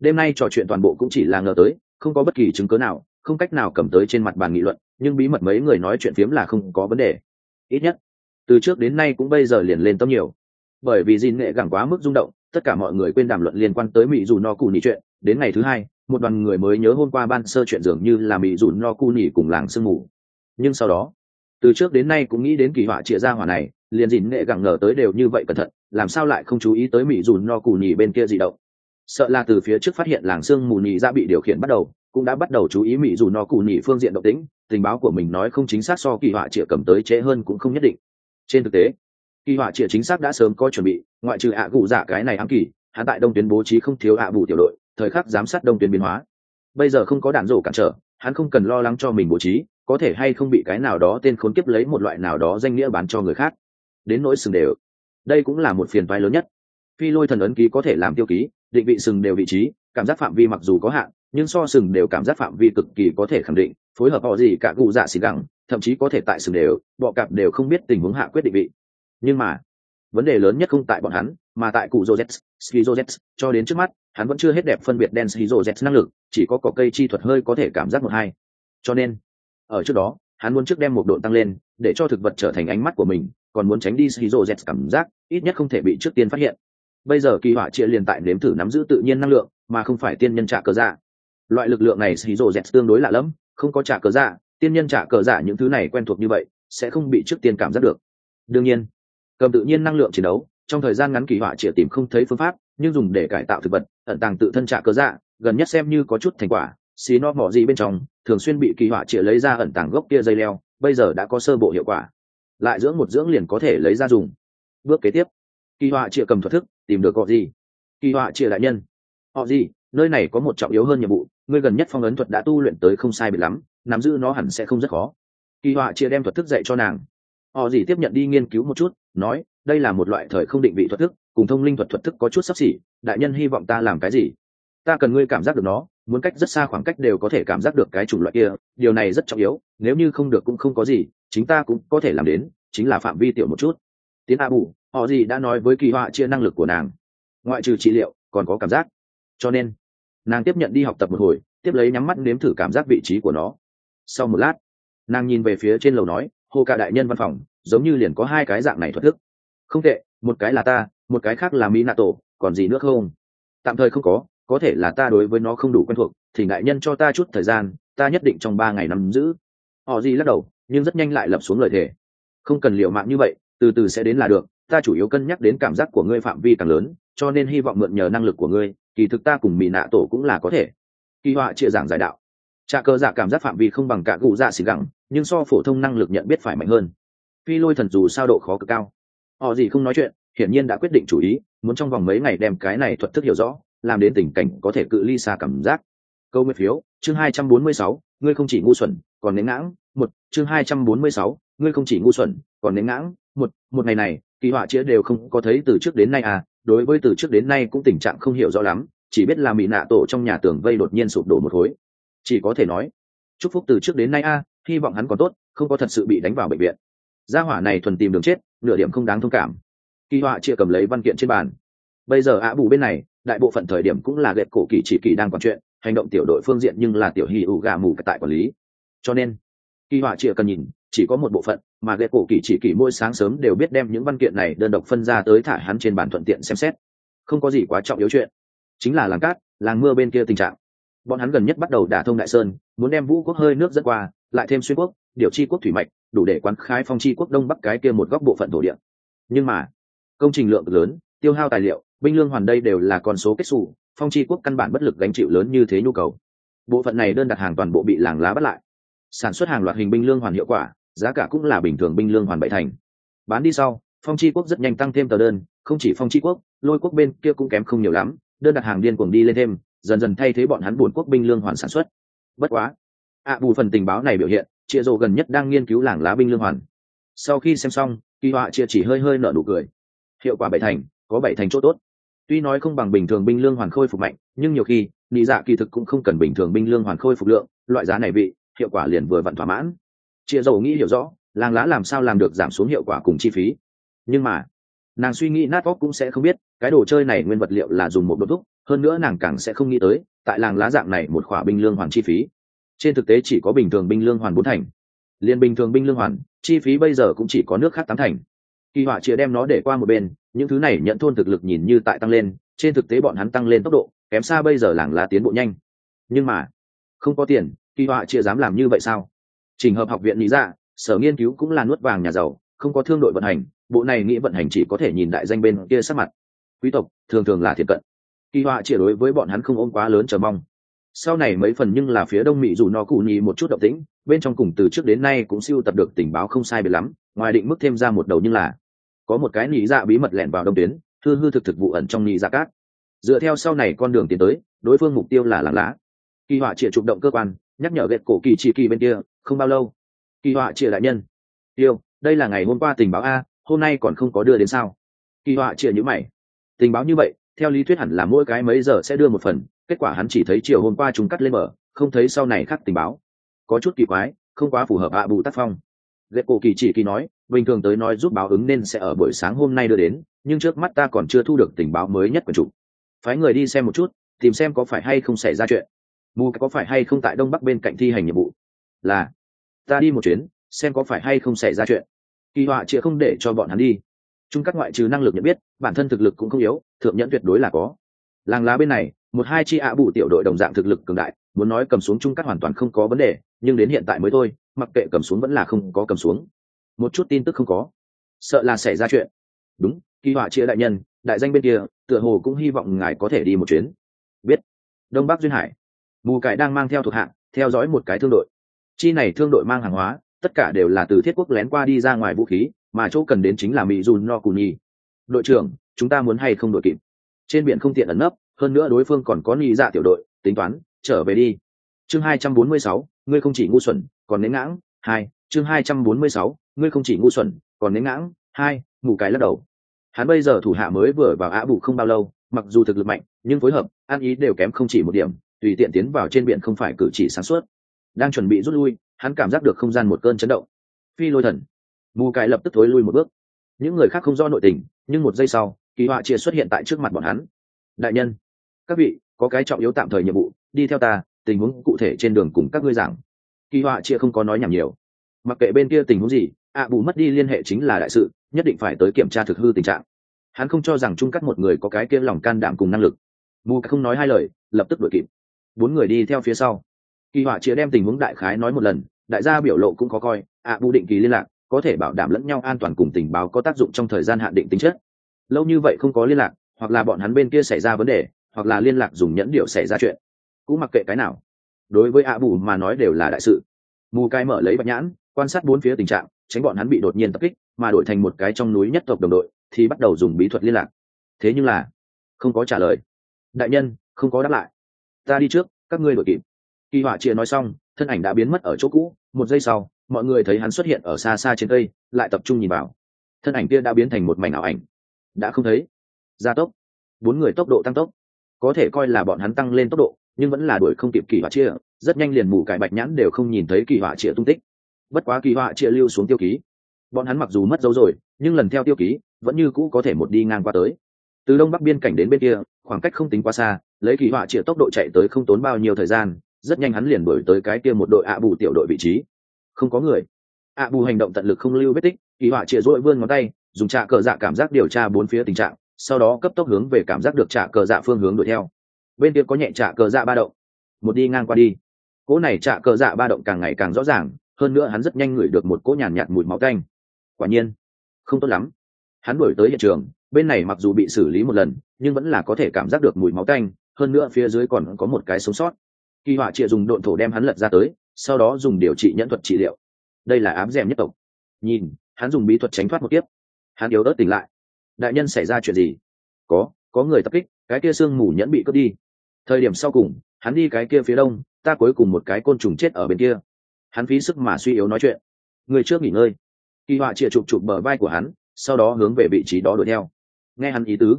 Đêm nay trò chuyện toàn bộ cũng chỉ là ngờ tới, không có bất kỳ chứng cớ nào, không cách nào cầm tới trên mặt bàn nghị luận nhưng bí mật mấy người nói chuyện phiếm là không có vấn đề. Ít nhất, từ trước đến nay cũng bây giờ liền lên tâm nhiều. Bởi vì gìn nghệ gẳng quá mức rung động, tất cả mọi người quên đàm luận liên quan tới mỹ dù no cù nỉ chuyện. Đến ngày thứ hai, một đoàn người mới nhớ hôm qua ban sơ chuyện dường như là mỹ dù no cù nỉ cùng làng sương mù. Nhưng sau đó, từ trước đến nay cũng nghĩ đến kỳ họa trịa ra hỏa này, liền dìn nghệ gẳng ngờ tới đều như vậy cẩn thận, làm sao lại không chú ý tới mỹ dù no cù nỉ bên kia gì động sợ là từ phía trước phát hiện làng sương mù nị ra dạ bị điều khiển bắt đầu, cũng đã bắt đầu chú ý mỹ dù no cù nị phương diện động tĩnh, tình báo của mình nói không chính xác so kỳ họa trịa cầm tới trễ hơn cũng không nhất định. Trên thực tế, kỳ họa trịa chính xác đã sớm có chuẩn bị, ngoại trừ ạ à giả dạ cái này ám kỳ, hắn tại đông tuyến bố trí không thiếu ạ bù tiểu đội, thời khắc giám sát đông tuyến biến hóa. Bây giờ không có đạn rổ cản trở, hắn không cần lo lắng cho mình bố trí, có thể hay không bị cái nào đó tên khốn kiếp lấy một loại nào đó danh nghĩa bán cho người khác. Đến nỗi sừng đều, đây cũng là một phiền vai lớn nhất. Phi lôi thần ấn ký có thể làm tiêu ký định vị sừng đều vị trí, cảm giác phạm vi mặc dù có hạn, nhưng so sừng đều cảm giác phạm vi cực kỳ có thể khẳng định, phối hợp họ gì cả cụ dạ xì gẳng, thậm chí có thể tại sừng đều, bọ cạp đều không biết tình huống hạ quyết định vị. Nhưng mà, vấn đề lớn nhất không tại bọn hắn, mà tại cụ joseph, ski cho đến trước mắt, hắn vẫn chưa hết đẹp phân biệt đen ski năng lực, chỉ có cỏ cây chi thuật hơi có thể cảm giác một hai. Cho nên, ở trước đó, hắn muốn trước đem một độ tăng lên, để cho thực vật trở thành ánh mắt của mình, còn muốn tránh đi shizu cảm giác, ít nhất không thể bị trước tiên phát hiện bây giờ kỳ họa chia liền tại nếm thử nắm giữ tự nhiên năng lượng, mà không phải tiên nhân trả cờ dạ. Loại lực lượng này xí rồ dẹt tương đối lạ lẫm, không có trả cờ dạ tiên nhân trả cờ dạ những thứ này quen thuộc như vậy, sẽ không bị trước tiên cảm giác được. Đương nhiên, cầm tự nhiên năng lượng chiến đấu, trong thời gian ngắn kỳ họa chỉ tìm không thấy phương pháp, nhưng dùng để cải tạo thực vật, ẩn tàng tự thân trả cơ dạ gần nhất xem như có chút thành quả xí nó mỏ gì bên trong, thường xuyên bị kỳ họa triệt lấy ra ẩn tàng gốc kia dây leo, bây giờ đã có sơ bộ hiệu quả. Lại dưỡng một dưỡng liền có thể lấy ra dùng. Bước kế tiếp kỳ họa chia cầm thuật thức, tìm được họ gì? Kỳ họa chia đại nhân. Họ gì? Nơi này có một trọng yếu hơn nhiệm vụ ngươi gần nhất phong ấn thuật đã tu luyện tới không sai biệt lắm, nắm giữ nó hẳn sẽ không rất khó. Kỳ họa chia đem thuật thức dạy cho nàng. Họ gì tiếp nhận đi nghiên cứu một chút, nói, đây là một loại thời không định vị thuật thức, cùng thông linh thuật thuật thức có chút sắp xỉ, đại nhân hy vọng ta làm cái gì? Ta cần ngươi cảm giác được nó, muốn cách rất xa khoảng cách đều có thể cảm giác được cái chủng loại kia, điều này rất trọng yếu, nếu như không được cũng không có gì, chính ta cũng có thể làm đến, chính là phạm vi tiểu một chút. Tiến a bù họ gì đã nói với kỳ họa chia năng lực của nàng. Ngoại trừ trị liệu, còn có cảm giác. Cho nên, nàng tiếp nhận đi học tập một hồi, tiếp lấy nhắm mắt nếm thử cảm giác vị trí của nó. Sau một lát, nàng nhìn về phía trên lầu nói, hồ cả đại nhân văn phòng, giống như liền có hai cái dạng này thuật thức. Không tệ, một cái là ta, một cái khác là mỹ nato còn gì nữa không? Tạm thời không có có thể là ta đối với nó không đủ quen thuộc, thì ngại nhân cho ta chút thời gian, ta nhất định trong ba ngày nắm giữ. Họ gì lắc đầu, nhưng rất nhanh lại lập xuống lời thề. Không cần liệu mạng như vậy, từ từ sẽ đến là được ta chủ yếu cân nhắc đến cảm giác của ngươi phạm vi càng lớn, cho nên hy vọng mượn nhờ năng lực của ngươi, kỳ thực ta cùng mỹ nạ tổ cũng là có thể. Kỳ họa chia giảng giải đạo. Trà cơ dạ cảm giác phạm vi không bằng cả cụ dạ xì gẳng, nhưng so phổ thông năng lực nhận biết phải mạnh hơn. Phi lôi thần dù sao độ khó cực cao. Họ gì không nói chuyện, hiển nhiên đã quyết định chủ ý, muốn trong vòng mấy ngày đem cái này thuật thức hiểu rõ, làm đến tình cảnh có thể cự ly xa cảm giác. Câu nguyên phiếu, chương hai trăm bốn mươi sáu, ngươi không chỉ ngu xuẩn, còn nến ngãng, một, chương hai trăm bốn mươi sáu, ngươi không chỉ ngu xuẩn, còn nến ngãng, một một ngày này kỳ họa chĩa đều không có thấy từ trước đến nay à đối với từ trước đến nay cũng tình trạng không hiểu rõ lắm, chỉ biết là mỹ nạ tổ trong nhà tường vây đột nhiên sụp đổ một khối. Chỉ có thể nói, chúc phúc từ trước đến nay a hy vọng hắn còn tốt, không có thật sự bị đánh vào bệnh viện. Gia hỏa này thuần tìm đường chết, nửa điểm không đáng thông cảm. Kỳ họa chia cầm lấy văn kiện trên bàn. Bây giờ ạ bù bên này, đại bộ phận thời điểm cũng là gẹt cổ kỳ chỉ kỳ đang còn chuyện, hành động tiểu đội phương diện nhưng là tiểu hì ủ gà mù tại quản lý. Cho nên, kỳ họa chia cần nhìn chỉ có một bộ phận, mà ghệ cổ kỳ chỉ kỳ mỗi sáng sớm đều biết đem những văn kiện này đơn độc phân ra tới thả hắn trên bàn thuận tiện xem xét. Không có gì quá trọng yếu chuyện. Chính là làng cát, làng mưa bên kia tình trạng. Bọn hắn gần nhất bắt đầu đả thông đại sơn, muốn đem vũ quốc hơi nước dẫn qua, lại thêm xuyên quốc, điều chi quốc thủy mạch, đủ để quán khai phong chi quốc đông bắc cái kia một góc bộ phận thổ địa. Nhưng mà, công trình lượng lớn, tiêu hao tài liệu, binh lương hoàn đây đều là con số kết xù, phong chi quốc căn bản bất lực gánh chịu lớn như thế nhu cầu. Bộ phận này đơn đặt hàng toàn bộ bị làng lá bắt lại sản xuất hàng loạt hình binh lương hoàn hiệu quả, giá cả cũng là bình thường binh lương hoàn bảy thành. Bán đi sau, phong tri quốc rất nhanh tăng thêm tờ đơn, không chỉ phong tri quốc, lôi quốc bên kia cũng kém không nhiều lắm, đơn đặt hàng điên cuồng đi lên thêm, dần dần thay thế bọn hắn buồn quốc binh lương hoàn sản xuất. Bất quá, ạ bù phần tình báo này biểu hiện chịa rồ gần nhất đang nghiên cứu làng lá binh lương hoàn. Sau khi xem xong, kỳ họa chia chỉ hơi hơi nở nụ cười. Hiệu quả bảy thành, có bảy thành chỗ tốt. Tuy nói không bằng bình thường binh lương hoàn khôi phục mạnh, nhưng nhiều khi, nị dạ kỳ thực cũng không cần bình thường binh lương hoàn khôi phục lượng, loại giá này vị hiệu quả liền vừa vặn thỏa mãn. Chia dầu nghĩ hiểu rõ, làng lá làm sao làm được giảm xuống hiệu quả cùng chi phí. Nhưng mà, nàng suy nghĩ nát óc cũng sẽ không biết, cái đồ chơi này nguyên vật liệu là dùng một đột thúc, hơn nữa nàng càng sẽ không nghĩ tới, tại làng lá dạng này một khỏa binh lương hoàn chi phí. Trên thực tế chỉ có bình thường binh lương hoàn bốn thành. Liền bình thường binh lương hoàn, chi phí bây giờ cũng chỉ có nước khác tám thành. Kỳ họa chia đem nó để qua một bên, những thứ này nhận thôn thực lực nhìn như tại tăng lên, trên thực tế bọn hắn tăng lên tốc độ, kém xa bây giờ làng lá tiến bộ nhanh. Nhưng mà, không có tiền kỳ họa chia dám làm như vậy sao? Trình hợp học viện lý ra, sở nghiên cứu cũng là nuốt vàng nhà giàu, không có thương đội vận hành, bộ này nghĩ vận hành chỉ có thể nhìn đại danh bên kia sắc mặt. Quý tộc, thường thường là thiệt cận. Kỳ họa chia đối với bọn hắn không ôm quá lớn chờ mong. Sau này mấy phần nhưng là phía đông mỹ dù nó cụ nhì một chút động tĩnh, bên trong cùng từ trước đến nay cũng siêu tập được tình báo không sai biệt lắm, ngoài định mức thêm ra một đầu nhưng là có một cái nhị dạ bí mật lẻn vào đông tuyến thư hư thực thực vụ ẩn trong nhị dạ cát. Dựa theo sau này con đường tiến tới, đối phương mục tiêu là làng lá. Kỳ họa triệt trục động cơ quan nhắc nhở ghét cổ kỳ chỉ kỳ bên kia, không bao lâu, kỳ họa chịa đại nhân. Tiêu, đây là ngày hôm qua tình báo a, hôm nay còn không có đưa đến sao? Kỳ họa chịa nhữ mày. Tình báo như vậy, theo lý thuyết hẳn là mỗi cái mấy giờ sẽ đưa một phần, kết quả hắn chỉ thấy chiều hôm qua chúng cắt lên mở không thấy sau này khắc tình báo. Có chút kỳ quái, không quá phù hợp à bù tác phong. Ghét cổ kỳ chỉ kỳ nói, bình thường tới nói giúp báo ứng nên sẽ ở buổi sáng hôm nay đưa đến, nhưng trước mắt ta còn chưa thu được tình báo mới nhất của chủ. Phái người đi xem một chút, tìm xem có phải hay không xảy ra chuyện mù có phải hay không tại đông bắc bên cạnh thi hành nhiệm vụ? Là, ta đi một chuyến, xem có phải hay không xảy ra chuyện. Kỳ họa chịa không để cho bọn hắn đi. Chung các ngoại trừ năng lực nhận biết, bản thân thực lực cũng không yếu, thượng nhẫn tuyệt đối là có. Làng lá bên này, một hai chi ạ bù tiểu đội đồng dạng thực lực cường đại, muốn nói cầm xuống chung cắt hoàn toàn không có vấn đề, nhưng đến hiện tại mới thôi, mặc kệ cầm xuống vẫn là không có cầm xuống. Một chút tin tức không có. Sợ là xảy ra chuyện. Đúng, kỳ họa chia đại nhân, đại danh bên kia, tựa hồ cũng hy vọng ngài có thể đi một chuyến. Biết. Đông bắc duyên hải mù cải đang mang theo thuộc hạng, theo dõi một cái thương đội. Chi này thương đội mang hàng hóa, tất cả đều là từ thiết quốc lén qua đi ra ngoài vũ khí, mà chỗ cần đến chính là mỹ dùn no cù nhi đội trưởng, chúng ta muốn hay không đội kịp? Trên biển không tiện ẩn nấp, hơn nữa đối phương còn có nghi dạ tiểu đội, tính toán, trở về đi. Chương hai trăm bốn mươi sáu, ngươi không chỉ ngu xuẩn, còn nến ngãng, hai, chương hai trăm bốn mươi sáu, ngươi không chỉ ngu xuẩn, còn nến ngãng, hai ngủ cái lắc đầu. Hắn bây giờ thủ hạ mới vừa vào á bù không bao lâu, mặc dù thực lực mạnh, nhưng phối hợp, ăn ý đều kém không chỉ một điểm tùy tiện tiến vào trên biển không phải cử chỉ sáng suốt. Đang chuẩn bị rút lui, hắn cảm giác được không gian một cơn chấn động. Phi lôi thần. Mù cải lập tức thối lui một bước. Những người khác không do nội tình, nhưng một giây sau, kỳ họa chia xuất hiện tại trước mặt bọn hắn. Đại nhân, các vị, có cái trọng yếu tạm thời nhiệm vụ, đi theo ta, tình huống cụ thể trên đường cùng các ngươi giảng. Kỳ họa chia không có nói nhảm nhiều. Mặc kệ bên kia tình huống gì, ạ bù mất đi liên hệ chính là đại sự, nhất định phải tới kiểm tra thực hư tình trạng. Hắn không cho rằng chung cắt một người có cái kia lòng can đảm cùng năng lực. Mù không nói hai lời, lập tức đuổi kịp bốn người đi theo phía sau. Kỳ họa chia đem tình huống đại khái nói một lần, đại gia biểu lộ cũng có coi, ạ, bù định kỳ liên lạc, có thể bảo đảm lẫn nhau an toàn cùng tình báo có tác dụng trong thời gian hạn định tính chất. Lâu như vậy không có liên lạc, hoặc là bọn hắn bên kia xảy ra vấn đề, hoặc là liên lạc dùng nhẫn điệu xảy ra chuyện. Cũng mặc kệ cái nào. Đối với ạ bù mà nói đều là đại sự. Mù cai mở lấy bạch nhãn, quan sát bốn phía tình trạng, tránh bọn hắn bị đột nhiên tập kích, mà đổi thành một cái trong núi nhất tộc đồng đội, thì bắt đầu dùng bí thuật liên lạc. Thế nhưng là, không có trả lời. Đại nhân, không có đáp lại ta đi trước, các ngươi đội kịp. Kỳ họa chia nói xong, thân ảnh đã biến mất ở chỗ cũ. Một giây sau, mọi người thấy hắn xuất hiện ở xa xa trên cây, lại tập trung nhìn vào. Thân ảnh kia đã biến thành một mảnh ảo ảnh. Đã không thấy. Gia tốc. Bốn người tốc độ tăng tốc. Có thể coi là bọn hắn tăng lên tốc độ, nhưng vẫn là đuổi không kịp kỳ họa chia rất nhanh liền mù cải bạch nhãn đều không nhìn thấy kỳ họa chia tung tích. Bất quá kỳ họa chia lưu xuống tiêu ký. Bọn hắn mặc dù mất dấu rồi, nhưng lần theo tiêu ký, vẫn như cũ có thể một đi ngang qua tới. Từ đông bắc biên cảnh đến bên kia, khoảng cách không tính quá xa lấy kỳ họa chia tốc độ chạy tới không tốn bao nhiêu thời gian rất nhanh hắn liền đuổi tới cái kia một đội ạ bù tiểu đội vị trí. Không có người. Ạ bù hành động tận lực không lưu vết tích kỳ họa chia dội vươn ngón tay dùng trạ cờ dạ cảm giác điều tra bốn phía tình trạng sau đó cấp tốc hướng về cảm giác được trạ cờ dạ phương hướng đuổi theo. Bên kia có nhẹ trạ cờ dạ ba động. Một đi ngang qua đi. Cỗ này trạ cờ dạ ba động càng ngày càng rõ ràng hơn nữa hắn rất nhanh ngửi được một cỗ nhàn nhạt, nhạt mùi máu canh quả nhiên không tốt lắm. Hắn đuổi tới hiện trường bên này mặc dù bị xử lý một lần nhưng vẫn là có thể cảm giác được mùi máu canh hơn nữa phía dưới còn có một cái sống sót. Kỳ họa trịa dùng độn thổ đem hắn lật ra tới, sau đó dùng điều trị nhẫn thuật trị liệu. Đây là ám rèm nhất tộc. Nhìn, hắn dùng bí thuật tránh thoát một tiếp hắn yếu ớt tỉnh lại. Đại nhân xảy ra chuyện gì? Có có người tập kích, cái kia sương mù nhẫn bị cướp đi. Thời điểm sau cùng, hắn đi cái kia phía đông, ta cuối cùng một cái côn trùng chết ở bên kia. Hắn phí sức mà suy yếu nói chuyện. Người trước nghỉ ngơi. Kỳ họa chịa chụp chụp bờ vai của hắn, sau đó hướng về vị trí đó đuổi theo. Nghe hắn ý tứ.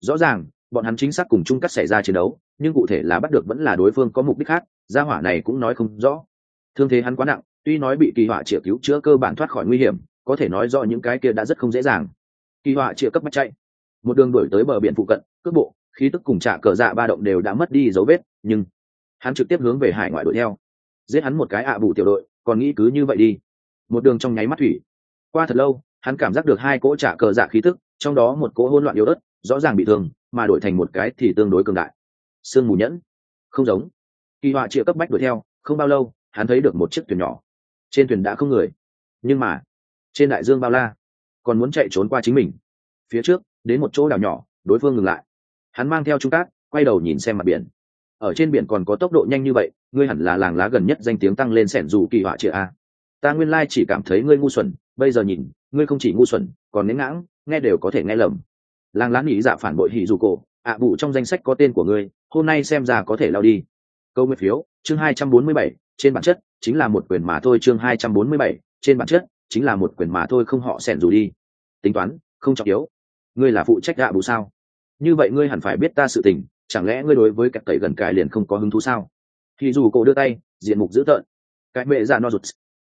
Rõ ràng bọn hắn chính xác cùng chung cắt xảy ra chiến đấu, nhưng cụ thể là bắt được vẫn là đối phương có mục đích khác, gia hỏa này cũng nói không rõ. Thương thế hắn quá nặng, tuy nói bị kỳ họa chĩa cứu chữa cơ bản thoát khỏi nguy hiểm, có thể nói rõ những cái kia đã rất không dễ dàng. Kỳ họa chĩa cấp bắt chạy. Một đường đuổi tới bờ biển phụ cận, cước bộ, khí tức cùng trả cờ dạ ba động đều đã mất đi dấu vết, nhưng hắn trực tiếp hướng về hải ngoại đuổi theo. Giết hắn một cái ạ à bù tiểu đội, còn nghĩ cứ như vậy đi. Một đường trong nháy mắt thủy. Qua thật lâu, hắn cảm giác được hai cỗ trả cờ dạ khí tức, trong đó một cỗ hỗn loạn yếu ớt, rõ ràng bị thương mà đổi thành một cái thì tương đối cường đại. Sương mù nhẫn. Không giống. Kỳ họa chịa cấp bách đuổi theo, không bao lâu, hắn thấy được một chiếc thuyền nhỏ. Trên thuyền đã không người. Nhưng mà, trên đại dương bao la, còn muốn chạy trốn qua chính mình. Phía trước, đến một chỗ đảo nhỏ, đối phương ngừng lại. Hắn mang theo trung cát, quay đầu nhìn xem mặt biển. Ở trên biển còn có tốc độ nhanh như vậy, ngươi hẳn là làng lá gần nhất danh tiếng tăng lên sẻn dù kỳ họa chịa a. Ta nguyên lai chỉ cảm thấy ngươi ngu xuẩn, bây giờ nhìn, ngươi không chỉ ngu xuẩn, còn nến ngãng, nghe đều có thể nghe lầm làng lá nghĩ dạ phản bội hỉ dù cổ ạ à, bụ trong danh sách có tên của ngươi hôm nay xem ra có thể lao đi. Câu nguyên phiếu chương hai trăm bốn mươi bảy trên bản chất chính là một quyền mà thôi chương hai trăm bốn mươi bảy trên bản chất chính là một quyền mà thôi không họ xẻn dù đi. Tính toán không trọng yếu. Ngươi là phụ trách ạ bụ sao? Như vậy ngươi hẳn phải biết ta sự tình chẳng lẽ ngươi đối với cặp tẩy gần cải liền không có hứng thú sao? Thì dù cổ đưa tay diện mục dữ tợn. Cái mẹ ra no rụt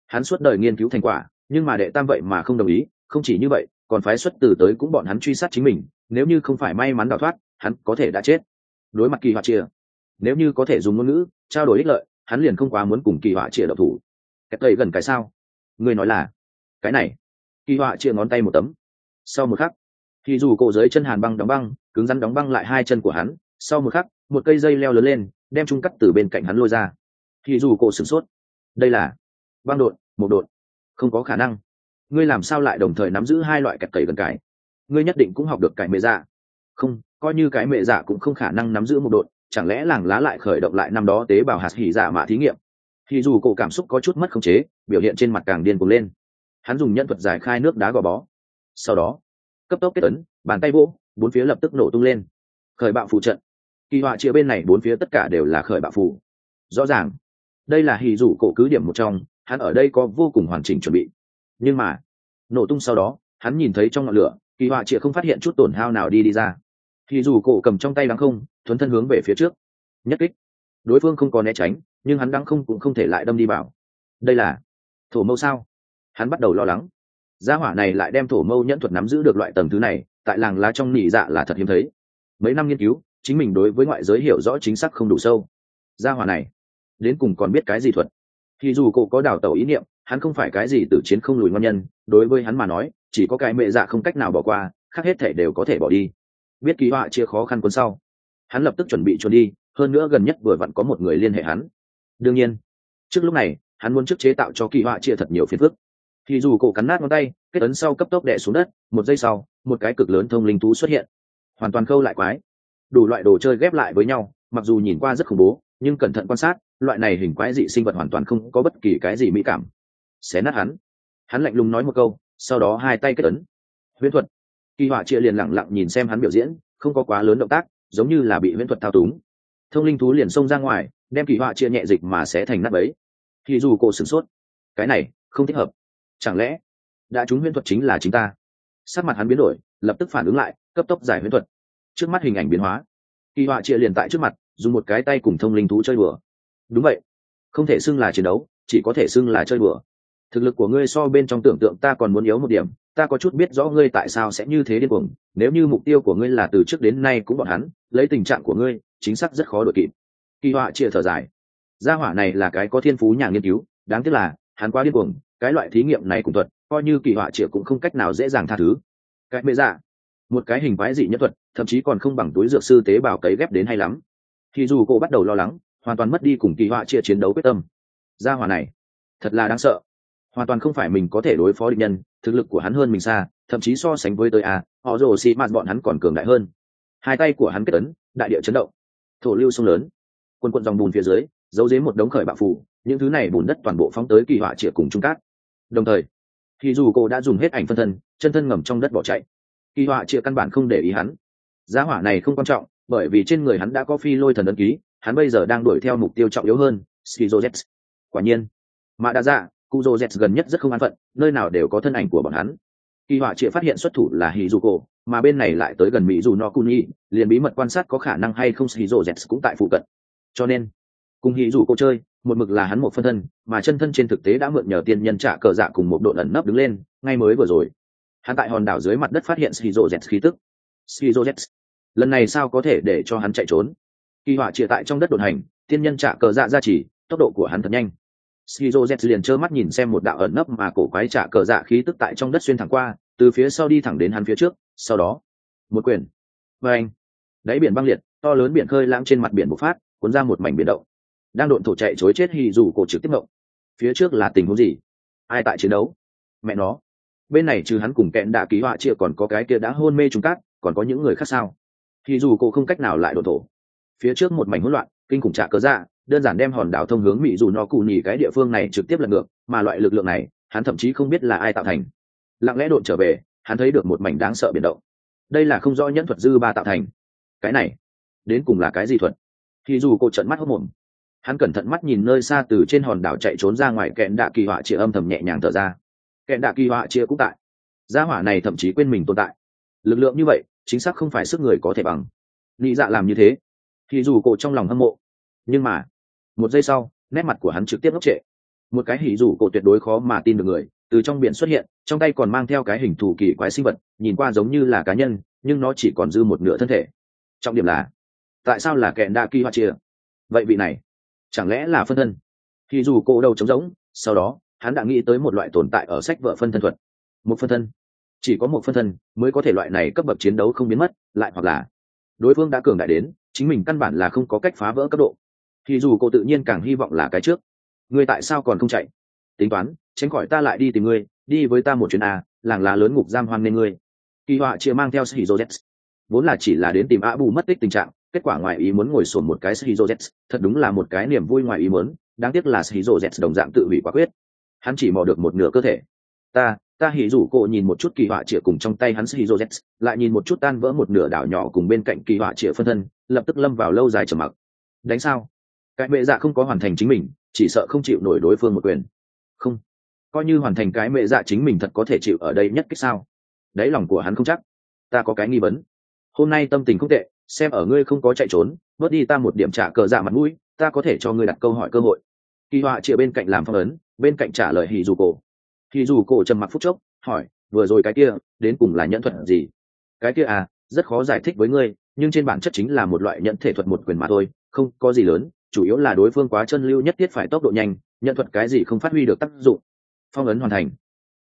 hắn suốt đời nghiên cứu thành quả nhưng mà đệ tam vậy mà không đồng ý không chỉ như vậy còn phái xuất từ tới cũng bọn hắn truy sát chính mình, nếu như không phải may mắn đào thoát, hắn có thể đã chết. Đối mặt kỳ họa chia, nếu như có thể dùng ngôn ngữ, trao đổi ích lợi, hắn liền không quá muốn cùng kỳ họa chia độc thủ. Cái tẩy gần cái sao? Người nói là, cái này. Kỳ họa chia ngón tay một tấm. Sau một khắc, thì dù cổ dưới chân hàn băng đóng băng, cứng rắn đóng băng lại hai chân của hắn, sau một khắc, một cây dây leo lớn lên, đem trung cắt từ bên cạnh hắn lôi ra. Thì dù cổ sửng sốt. Đây là băng đột, một đột. Không có khả năng ngươi làm sao lại đồng thời nắm giữ hai loại kẹt cầy gần cái ngươi nhất định cũng học được cái mệ dạ. Không, coi như cái mệ dạ cũng không khả năng nắm giữ một đội. chẳng lẽ làng lá lại khởi động lại năm đó tế bào hạt hỉ dạ mạ thí nghiệm? Thì dù cổ cảm xúc có chút mất khống chế, biểu hiện trên mặt càng điên cuồng lên. Hắn dùng nhân thuật giải khai nước đá gò bó. Sau đó, cấp tốc kết ấn, bàn tay vỗ, bốn phía lập tức nổ tung lên. Khởi bạo phụ trận. Kỳ họa chia bên này bốn phía tất cả đều là khởi bạo phụ rõ ràng, đây là hì rủ cổ cứ điểm một trong, hắn ở đây có vô cùng hoàn chỉnh chuẩn bị nhưng mà, nổ tung sau đó, hắn nhìn thấy trong ngọn lửa, kỳ họa chịa không phát hiện chút tổn hao nào đi đi ra. Thì dù cổ cầm trong tay đắng không, thuấn thân hướng về phía trước. Nhất kích. Đối phương không có né tránh, nhưng hắn đắng không cũng không thể lại đâm đi vào. Đây là thổ mâu sao? Hắn bắt đầu lo lắng. Gia hỏa này lại đem thổ mâu nhẫn thuật nắm giữ được loại tầm thứ này, tại làng lá trong nỉ dạ là thật hiếm thấy. Mấy năm nghiên cứu, chính mình đối với ngoại giới hiểu rõ chính xác không đủ sâu. Gia hỏa này, đến cùng còn biết cái gì thuật? Thì dù cổ có đào tẩu ý niệm hắn không phải cái gì từ chiến không lùi ngon nhân, đối với hắn mà nói, chỉ có cái mệ dạ không cách nào bỏ qua, khác hết thể đều có thể bỏ đi. Biết ký họa chia khó khăn quân sau, hắn lập tức chuẩn bị trốn đi, hơn nữa gần nhất vừa vặn có một người liên hệ hắn. Đương nhiên, trước lúc này, hắn muốn trước chế tạo cho kỳ họa chia thật nhiều phiền phức. Thì dù cổ cắn nát ngón tay, kết ấn sau cấp tốc đẻ xuống đất, một giây sau, một cái cực lớn thông linh thú xuất hiện. Hoàn toàn khâu lại quái. Đủ loại đồ chơi ghép lại với nhau, mặc dù nhìn qua rất khủng bố, nhưng cẩn thận quan sát, loại này hình quái dị sinh vật hoàn toàn không có bất kỳ cái gì mỹ cảm xé nát hắn. Hắn lạnh lùng nói một câu, sau đó hai tay kết ấn. Huyễn thuật. Kỳ họa chia liền lẳng lặng nhìn xem hắn biểu diễn, không có quá lớn động tác, giống như là bị huyễn thuật thao túng. Thông linh thú liền xông ra ngoài, đem kỳ họa chia nhẹ dịch mà sẽ thành nắp ấy thì dù cô sửng sốt. Cái này, không thích hợp. Chẳng lẽ, đã chúng huyễn thuật chính là chính ta? Sắc mặt hắn biến đổi, lập tức phản ứng lại, cấp tốc giải huyễn thuật. Trước mắt hình ảnh biến hóa. Kỳ họa chia liền tại trước mặt, dùng một cái tay cùng thông linh thú chơi bừa đúng vậy. Không thể xưng là chiến đấu, chỉ có thể xưng là chơi bừa thực lực của ngươi so bên trong tưởng tượng ta còn muốn yếu một điểm, ta có chút biết rõ ngươi tại sao sẽ như thế điên cuồng, nếu như mục tiêu của ngươi là từ trước đến nay cũng bọn hắn, lấy tình trạng của ngươi, chính xác rất khó đội kịp. Kỳ họa chia thở dài. Gia hỏa này là cái có thiên phú nhà nghiên cứu, đáng tiếc là, hắn quá điên cuồng, cái loại thí nghiệm này cũng thuật, coi như kỳ họa chia cũng không cách nào dễ dàng tha thứ. Cái mê dạ. Một cái hình quái dị nhất thuật, thậm chí còn không bằng túi dược sư tế bào cấy ghép đến hay lắm. Thì dù cô bắt đầu lo lắng, hoàn toàn mất đi cùng kỳ họa chia chiến đấu quyết tâm. Gia hỏa này, thật là đáng sợ hoàn toàn không phải mình có thể đối phó địch nhân, thực lực của hắn hơn mình xa, thậm chí so sánh với tới a, họ rồ xị mạt bọn hắn còn cường đại hơn. Hai tay của hắn kết ấn, đại địa chấn động. Thổ lưu sông lớn. Quân quận dòng bùn phía dưới, giấu dưới một đống khởi bạo phủ, những thứ này bùn đất toàn bộ phóng tới kỳ họa chĩa cùng trung cát. Đồng thời thì dù cô đã dùng hết ảnh phân thân, chân thân ngầm trong đất bỏ chạy. Kỳ họa chĩa căn bản không để ý hắn. Giá hỏa này không quan trọng, bởi vì trên người hắn đã có phi lôi thần ấn ký, hắn bây giờ đang đuổi theo mục tiêu trọng yếu hơn skizo z quả nhiên mà đã dạ Kuzo Z gần nhất rất không an phận, nơi nào đều có thân ảnh của bọn hắn. Kỳ họa chịa phát hiện xuất thủ là Hizuko, mà bên này lại tới gần Mỹ dù no Kuni, liền bí mật quan sát có khả năng hay không Hizo Z cũng tại phụ cận. Cho nên, cùng Hizuko chơi, một mực là hắn một phân thân, mà chân thân trên thực tế đã mượn nhờ tiên nhân trả cờ dạ cùng một độ ẩn nấp đứng lên, ngay mới vừa rồi. Hắn tại hòn đảo dưới mặt đất phát hiện Hizo Z khí tức. Hizo Z, lần này sao có thể để cho hắn chạy trốn? Kỳ họa chịa tại trong đất đột hành, tiên nhân trả cờ dạ ra chỉ, tốc độ của hắn thật nhanh skizo z liền trơ mắt nhìn xem một đạo ẩn nấp mà cổ quái trả cờ dạ khí tức tại trong đất xuyên thẳng qua, từ phía sau đi thẳng đến hắn phía trước, sau đó, một quyền. Và anh, đáy biển băng liệt, to lớn biển khơi lãng trên mặt biển bộc phát, cuốn ra một mảnh biển động. Đang độn thổ chạy chối chết hì dù cổ trực tiếp ngộng phía trước là tình huống gì? Ai tại chiến đấu? Mẹ nó. Bên này trừ hắn cùng kẹn đạ ký họa chia còn có cái kia đã hôn mê trúng cát, còn có những người khác sao? Thì dù cổ không cách nào lại độn thổ. Phía trước một mảnh hỗn loạn, kinh khủng trả cớ dạ đơn giản đem hòn đảo thông hướng mỹ dù nó cù nhì cái địa phương này trực tiếp lật ngược, mà loại lực lượng này, hắn thậm chí không biết là ai tạo thành. Lặng lẽ đột trở về, hắn thấy được một mảnh đáng sợ biển động. Đây là không do nhẫn thuật dư ba tạo thành. Cái này, đến cùng là cái gì thuật? Thì dù cô trận mắt hốc mồm. Hắn cẩn thận mắt nhìn nơi xa từ trên hòn đảo chạy trốn ra ngoài kẹn đạ kỳ họa chia âm thầm nhẹ nhàng thở ra. Kẹn đạ kỳ họa chia cũng tại. Gia hỏa này thậm chí quên mình tồn tại. Lực lượng như vậy, chính xác không phải sức người có thể bằng. Nghĩ dạ làm như thế. Thì dù cô trong lòng hâm mộ. Nhưng mà một giây sau, nét mặt của hắn trực tiếp ngốc trệ. Một cái hỉ rủ cổ tuyệt đối khó mà tin được người, từ trong biển xuất hiện, trong tay còn mang theo cái hình thù kỳ quái sinh vật, nhìn qua giống như là cá nhân, nhưng nó chỉ còn dư một nửa thân thể. Trọng điểm là, tại sao là kẹn đa kỳ hoa chia? Vậy vị này, chẳng lẽ là phân thân? Hỉ dù cổ đầu trống rỗng, sau đó, hắn đã nghĩ tới một loại tồn tại ở sách vợ phân thân thuật. Một phân thân. Chỉ có một phân thân mới có thể loại này cấp bậc chiến đấu không biến mất, lại hoặc là, đối phương đã cường đại đến, chính mình căn bản là không có cách phá vỡ cấp độ thì dù cô tự nhiên càng hy vọng là cái trước. Ngươi tại sao còn không chạy? Tính toán, tránh khỏi ta lại đi tìm ngươi, đi với ta một chuyến a, làng lá lớn ngục giam hoang nên ngươi. Kỳ họa chia mang theo shizu vốn là chỉ là đến tìm a bù mất tích tình trạng, kết quả ngoài ý muốn ngồi sổn một cái shizu thật đúng là một cái niềm vui ngoài ý muốn, đáng tiếc là shizu đồng dạng tự hủy quả quyết. Hắn chỉ mò được một nửa cơ thể. Ta ta hỉ rủ cô nhìn một chút kỳ họa chĩa cùng trong tay hắn shizu lại nhìn một chút tan vỡ một nửa đảo nhỏ cùng bên cạnh kỳ họa chĩa phân thân, lập tức lâm vào lâu dài trầm mặc. Đánh sao? Cái mẹ dạ không có hoàn thành chính mình, chỉ sợ không chịu nổi đối phương một quyền. Không. Coi như hoàn thành cái mẹ dạ chính mình thật có thể chịu ở đây nhất cách sao? Đáy lòng của hắn không chắc. Ta có cái nghi vấn. Hôm nay tâm tình không tệ, xem ở ngươi không có chạy trốn, bớt đi ta một điểm trả cờ dạ mặt mũi, ta có thể cho ngươi đặt câu hỏi cơ hội. Kỳ họa chịa bên cạnh làm phong ấn bên cạnh trả lời hì dù cổ. Hì dù cổ trầm mặc phút chốc, hỏi, vừa rồi cái kia, đến cùng là nhẫn thuật gì? Cái kia à rất khó giải thích với ngươi, nhưng trên bản chất chính là một loại nhẫn thể thuật một quyền mà thôi, không có gì lớn chủ yếu là đối phương quá chân lưu nhất thiết phải tốc độ nhanh, nhận thuật cái gì không phát huy được tác dụng. Phong ấn hoàn thành.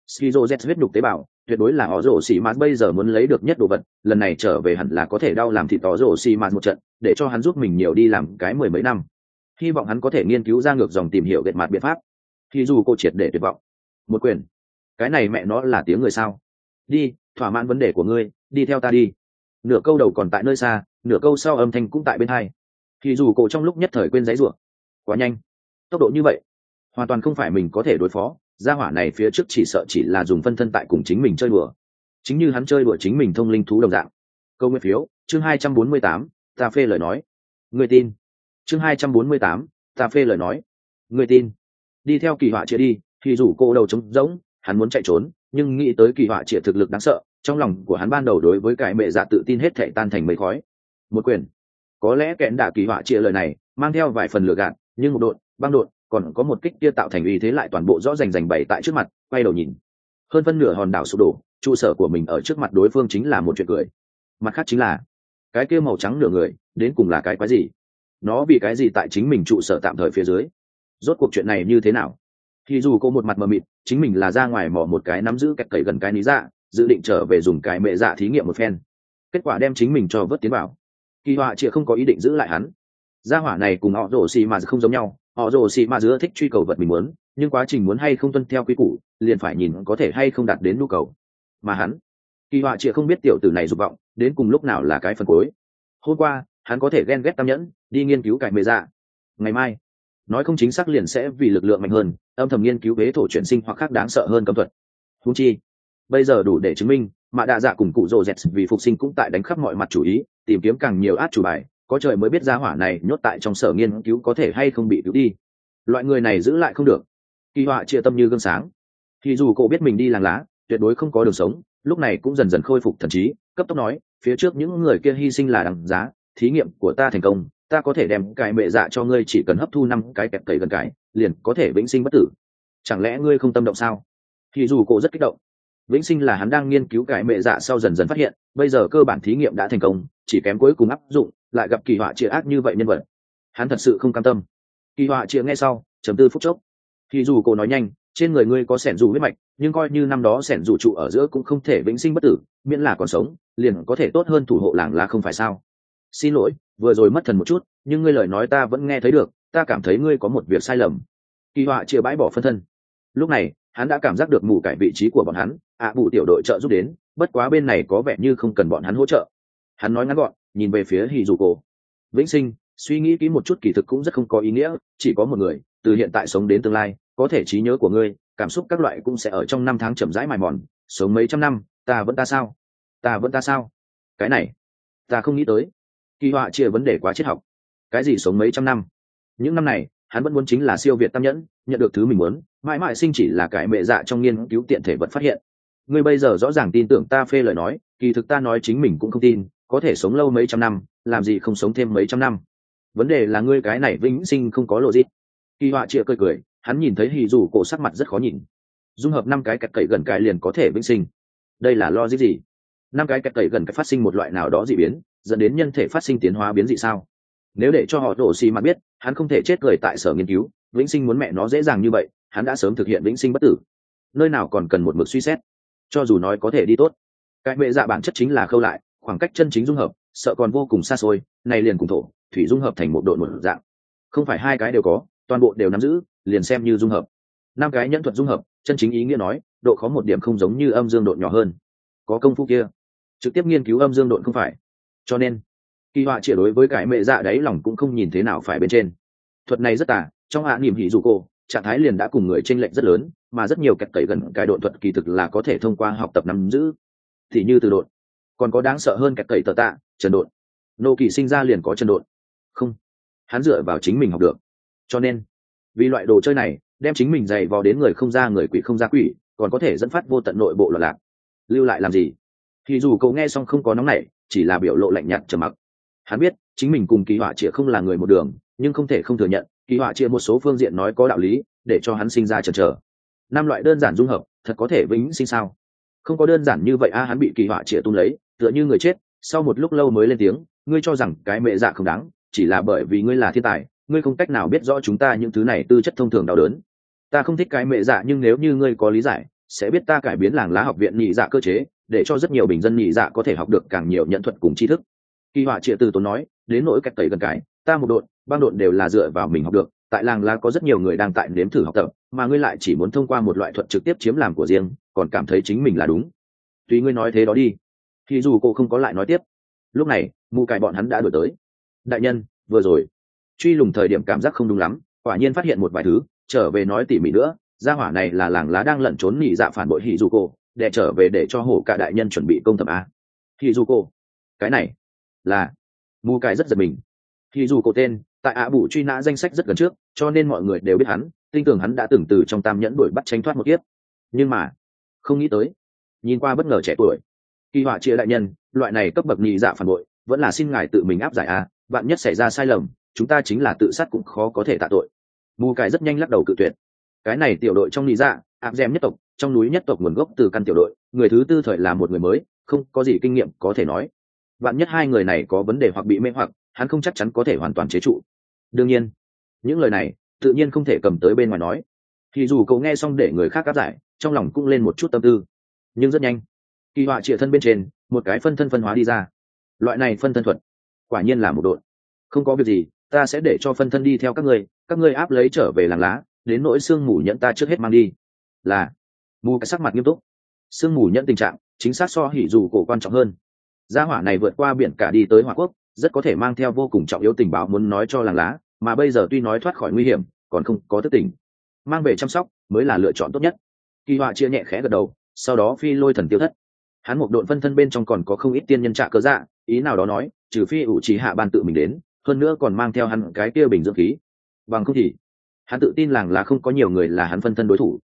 Skizo z huyết đục tế bào, tuyệt đối là họ rổ xì mạt bây giờ muốn lấy được nhất đồ vật, lần này trở về hẳn là có thể đau làm thịt tỏ rổ xì mạt một trận, để cho hắn giúp mình nhiều đi làm cái mười mấy năm. Hy vọng hắn có thể nghiên cứu ra ngược dòng tìm hiểu gệt mặt biện pháp. Khi dù cô triệt để tuyệt vọng. Một quyền. Cái này mẹ nó là tiếng người sao? Đi, thỏa mãn vấn đề của ngươi, đi theo ta đi. Nửa câu đầu còn tại nơi xa, nửa câu sau âm thanh cũng tại bên hai thì dù cổ trong lúc nhất thời quên giấy ruộng quá nhanh. Tốc độ như vậy, hoàn toàn không phải mình có thể đối phó. Gia hỏa này phía trước chỉ sợ chỉ là dùng phân thân tại cùng chính mình chơi đùa. Chính như hắn chơi đùa chính mình thông linh thú đồng dạng. Câu nguyên phiếu, chương hai trăm bốn mươi tám, ta phê lời nói. Người tin. Chương hai trăm bốn mươi tám, ta phê lời nói. Người tin. Đi theo kỳ họa chia đi, thì rủ cô đầu trống rỗng, hắn muốn chạy trốn, nhưng nghĩ tới kỳ họa chia thực lực đáng sợ, trong lòng của hắn ban đầu đối với cái mẹ dạ tự tin hết thể tan thành mây khói. Một quyền có lẽ kẽn đạ kỳ họa chia lời này, mang theo vài phần lừa gạt, nhưng một đội, băng đội, còn có một kích kia tạo thành uy thế lại toàn bộ rõ rành rành bày tại trước mặt, quay đầu nhìn. Hơn phân nửa hòn đảo sụp đổ, trụ sở của mình ở trước mặt đối phương chính là một chuyện cười. Mặt khác chính là, cái kia màu trắng nửa người, đến cùng là cái quái gì? Nó vì cái gì tại chính mình trụ sở tạm thời phía dưới? Rốt cuộc chuyện này như thế nào? Thì dù cô một mặt mờ mịt, chính mình là ra ngoài mò một cái nắm giữ kẹt cậy gần cái lý dạ dự định trở về dùng cái mẹ dạ thí nghiệm một phen. Kết quả đem chính mình cho vớt tiến vào kỳ họa chịa không có ý định giữ lại hắn. Gia hỏa này cùng họ rổ xì mà không giống nhau. Họ rổ xì mà giữa thích truy cầu vật mình muốn, nhưng quá trình muốn hay không tuân theo quy củ, liền phải nhìn có thể hay không đạt đến nhu cầu. Mà hắn, kỳ họa chịa không biết tiểu tử này dục vọng, đến cùng lúc nào là cái phần cuối. Hôm qua, hắn có thể ghen ghét tam nhẫn, đi nghiên cứu cải mê dạ. Ngày mai, nói không chính xác liền sẽ vì lực lượng mạnh hơn, âm thầm nghiên cứu huế thổ chuyển sinh hoặc khác đáng sợ hơn cấm thuật. Húng chi, bây giờ đủ để chứng minh mà đạ dạ cùng cụ rồ dẹt vì phục sinh cũng tại đánh khắp mọi mặt chủ ý, tìm kiếm càng nhiều át chủ bài, có trời mới biết ra hỏa này nhốt tại trong sở nghiên cứu có thể hay không bị cứu đi. Loại người này giữ lại không được. Kỳ họa chia tâm như gương sáng. Thì dù cậu biết mình đi làng lá, tuyệt đối không có đường sống, lúc này cũng dần dần khôi phục thần trí, cấp tốc nói, phía trước những người kia hy sinh là đằng giá, thí nghiệm của ta thành công, ta có thể đem cái mệ dạ cho ngươi chỉ cần hấp thu năm cái kẹp cầy gần cái, liền có thể vĩnh sinh bất tử. Chẳng lẽ ngươi không tâm động sao? Thì dù cô rất kích động vĩnh sinh là hắn đang nghiên cứu cái mệ dạ sau dần dần phát hiện, bây giờ cơ bản thí nghiệm đã thành công, chỉ kém cuối cùng áp dụng, lại gặp kỳ họa chia ác như vậy nhân vật. Hắn thật sự không cam tâm. Kỳ họa chia nghe sau chấm tư phút chốc. Thì dù cô nói nhanh, trên người ngươi có sẻn dù huyết mạch, nhưng coi như năm đó sẻn dù trụ ở giữa cũng không thể vĩnh sinh bất tử, miễn là còn sống, liền có thể tốt hơn thủ hộ làng là không phải sao? Xin lỗi, vừa rồi mất thần một chút, nhưng ngươi lời nói ta vẫn nghe thấy được, ta cảm thấy ngươi có một việc sai lầm. Kỳ họa chia bãi bỏ phân thân. Lúc này hắn đã cảm giác được mù cải vị trí của bọn hắn ạ à, tiểu đội trợ giúp đến bất quá bên này có vẻ như không cần bọn hắn hỗ trợ. Hắn nói ngắn gọn nhìn về phía hì dù cổ vĩnh sinh suy nghĩ kỹ một chút kỳ thực cũng rất không có ý nghĩa chỉ có một người từ hiện tại sống đến tương lai có thể trí nhớ của ngươi cảm xúc các loại cũng sẽ ở trong năm tháng chậm rãi mài mòn sống mấy trăm năm ta vẫn ta sao? Ta vẫn ta sao? Cái này ta không nghĩ tới. Kỳ họa chia vấn đề quá triết học. Cái gì sống mấy trăm năm? Những năm này hắn vẫn muốn chính là siêu việt tam nhẫn nhận được thứ mình muốn mãi mãi sinh chỉ là cái mệ dạ trong nghiên cứu tiện thể vật phát hiện. Ngươi bây giờ rõ ràng tin tưởng ta phê lời nói, kỳ thực ta nói chính mình cũng không tin, có thể sống lâu mấy trăm năm, làm gì không sống thêm mấy trăm năm. Vấn đề là ngươi cái này vĩnh sinh không có lộ gì. Kỳ họa chia cười cười, hắn nhìn thấy hì dù cổ sắc mặt rất khó nhìn. Dung hợp năm cái kẹt cậy gần cái liền có thể vĩnh sinh. Đây là lo gì? Năm cái kẹt cậy gần cái phát sinh một loại nào đó dị biến, dẫn đến nhân thể phát sinh tiến hóa biến dị sao? Nếu để cho họ đổ xì mặt biết, hắn không thể chết cười tại sở nghiên cứu, vĩnh sinh muốn mẹ nó dễ dàng như vậy hắn đã sớm thực hiện vĩnh sinh bất tử. Nơi nào còn cần một mực suy xét? Cho dù nói có thể đi tốt, cái mệ dạ bản chất chính là khâu lại, khoảng cách chân chính dung hợp, sợ còn vô cùng xa xôi, này liền cùng thổ, thủy dung hợp thành một đội một dạng. Không phải hai cái đều có, toàn bộ đều nắm giữ, liền xem như dung hợp. Năm cái nhẫn thuật dung hợp, chân chính ý nghĩa nói, độ khó một điểm không giống như âm dương độn nhỏ hơn. Có công phu kia, trực tiếp nghiên cứu âm dương độn không phải. Cho nên, kỳ họa chỉ đối với cái mẹ dạ đấy lòng cũng không nhìn thế nào phải bên trên. Thuật này rất tà, trong hạ niềm hỉ dù cô trạng thái liền đã cùng người tranh lệch rất lớn, mà rất nhiều kẹt cậy gần cái độn thuật kỳ thực là có thể thông qua học tập nắm giữ. Thì như từ độn, còn có đáng sợ hơn kẹt cậy tờ tạ, trần độn. Nô kỳ sinh ra liền có chân độn. Không, hắn dựa vào chính mình học được. Cho nên, vì loại đồ chơi này, đem chính mình dày vò đến người không ra người quỷ không ra quỷ, còn có thể dẫn phát vô tận nội bộ loạn lạc. Lưu lại làm gì? Thì dù cậu nghe xong không có nóng nảy, chỉ là biểu lộ lạnh nhạt trầm mặc. Hắn biết, chính mình cùng kỳ họa chĩa không là người một đường, nhưng không thể không thừa nhận kỳ họa chia một số phương diện nói có đạo lý, để cho hắn sinh ra chần chờ. Năm loại đơn giản dung hợp, thật có thể vĩnh sinh sao? Không có đơn giản như vậy a, hắn bị kỳ họa chia tung lấy, tựa như người chết, sau một lúc lâu mới lên tiếng, ngươi cho rằng cái mẹ dạ không đáng, chỉ là bởi vì ngươi là thiên tài, ngươi không cách nào biết rõ chúng ta những thứ này tư chất thông thường đau đớn. Ta không thích cái mẹ dạ nhưng nếu như ngươi có lý giải, sẽ biết ta cải biến làng lá học viện nhị dạ cơ chế, để cho rất nhiều bình dân nhị dạ có thể học được càng nhiều nhận thuật cùng tri thức. Kỳ họa triệt từ tốn nói, đến nỗi cách tẩy gần cái ta một đội băng đội đều là dựa vào mình học được, tại làng lá có rất nhiều người đang tại nếm thử học tập, mà ngươi lại chỉ muốn thông qua một loại thuật trực tiếp chiếm làm của riêng, còn cảm thấy chính mình là đúng. Tuy ngươi nói thế đó đi, thì dù cô không có lại nói tiếp. Lúc này, mù cải bọn hắn đã đổi tới. Đại nhân, vừa rồi. Truy lùng thời điểm cảm giác không đúng lắm, quả nhiên phát hiện một vài thứ, trở về nói tỉ mỉ nữa, gia hỏa này là làng lá đang lẩn trốn nhị dạ phản bội hỉ dù cô, để trở về để cho hổ cả đại nhân chuẩn bị công thẩm a. Hỉ dù cô. Cái này là, mù cải rất giật mình thì dù cổ tên, tại ạ bù truy nã danh sách rất gần trước, cho nên mọi người đều biết hắn, tin tưởng hắn đã từng từ trong tam nhẫn đuổi bắt tranh thoát một kiếp. Nhưng mà, không nghĩ tới, nhìn qua bất ngờ trẻ tuổi, kỳ họa chia đại nhân, loại này cấp bậc nhị dạ phản bội, vẫn là xin ngài tự mình áp giải a, bạn nhất xảy ra sai lầm, chúng ta chính là tự sát cũng khó có thể tạ tội. Mù cải rất nhanh lắc đầu cự tuyệt. Cái này tiểu đội trong nhị dạ áp dèm nhất tộc, trong núi nhất tộc nguồn gốc từ căn tiểu đội, người thứ tư thời là một người mới, không có gì kinh nghiệm có thể nói. Bạn nhất hai người này có vấn đề hoặc bị mê hoặc hắn không chắc chắn có thể hoàn toàn chế trụ. Đương nhiên, những lời này tự nhiên không thể cầm tới bên ngoài nói. Thì dù cậu nghe xong để người khác áp giải, trong lòng cũng lên một chút tâm tư. Nhưng rất nhanh, kỳ họa trịa thân bên trên, một cái phân thân phân hóa đi ra. Loại này phân thân thuật, quả nhiên là một đội không có việc gì, ta sẽ để cho phân thân đi theo các ngươi các ngươi áp lấy trở về làng lá, đến nỗi sương mù nhẫn ta trước hết mang đi. Là, mù cái sắc mặt nghiêm túc. Sương mù nhẫn tình trạng, chính xác so hỉ dù cổ quan trọng hơn. Gia hỏa này vượt qua biển cả đi tới hỏa quốc rất có thể mang theo vô cùng trọng yếu tình báo muốn nói cho làng lá, mà bây giờ tuy nói thoát khỏi nguy hiểm, còn không có thức tỉnh. Mang về chăm sóc mới là lựa chọn tốt nhất. Kỳ họa chia nhẹ khẽ gật đầu, sau đó phi lôi thần tiêu thất. Hắn một đội phân thân bên trong còn có không ít tiên nhân trạ cơ dạ ý nào đó nói, trừ phi ủ trí hạ ban tự mình đến, hơn nữa còn mang theo hắn cái kia bình dưỡng khí. Bằng không thì, hắn tự tin làng là không có nhiều người là hắn phân thân đối thủ.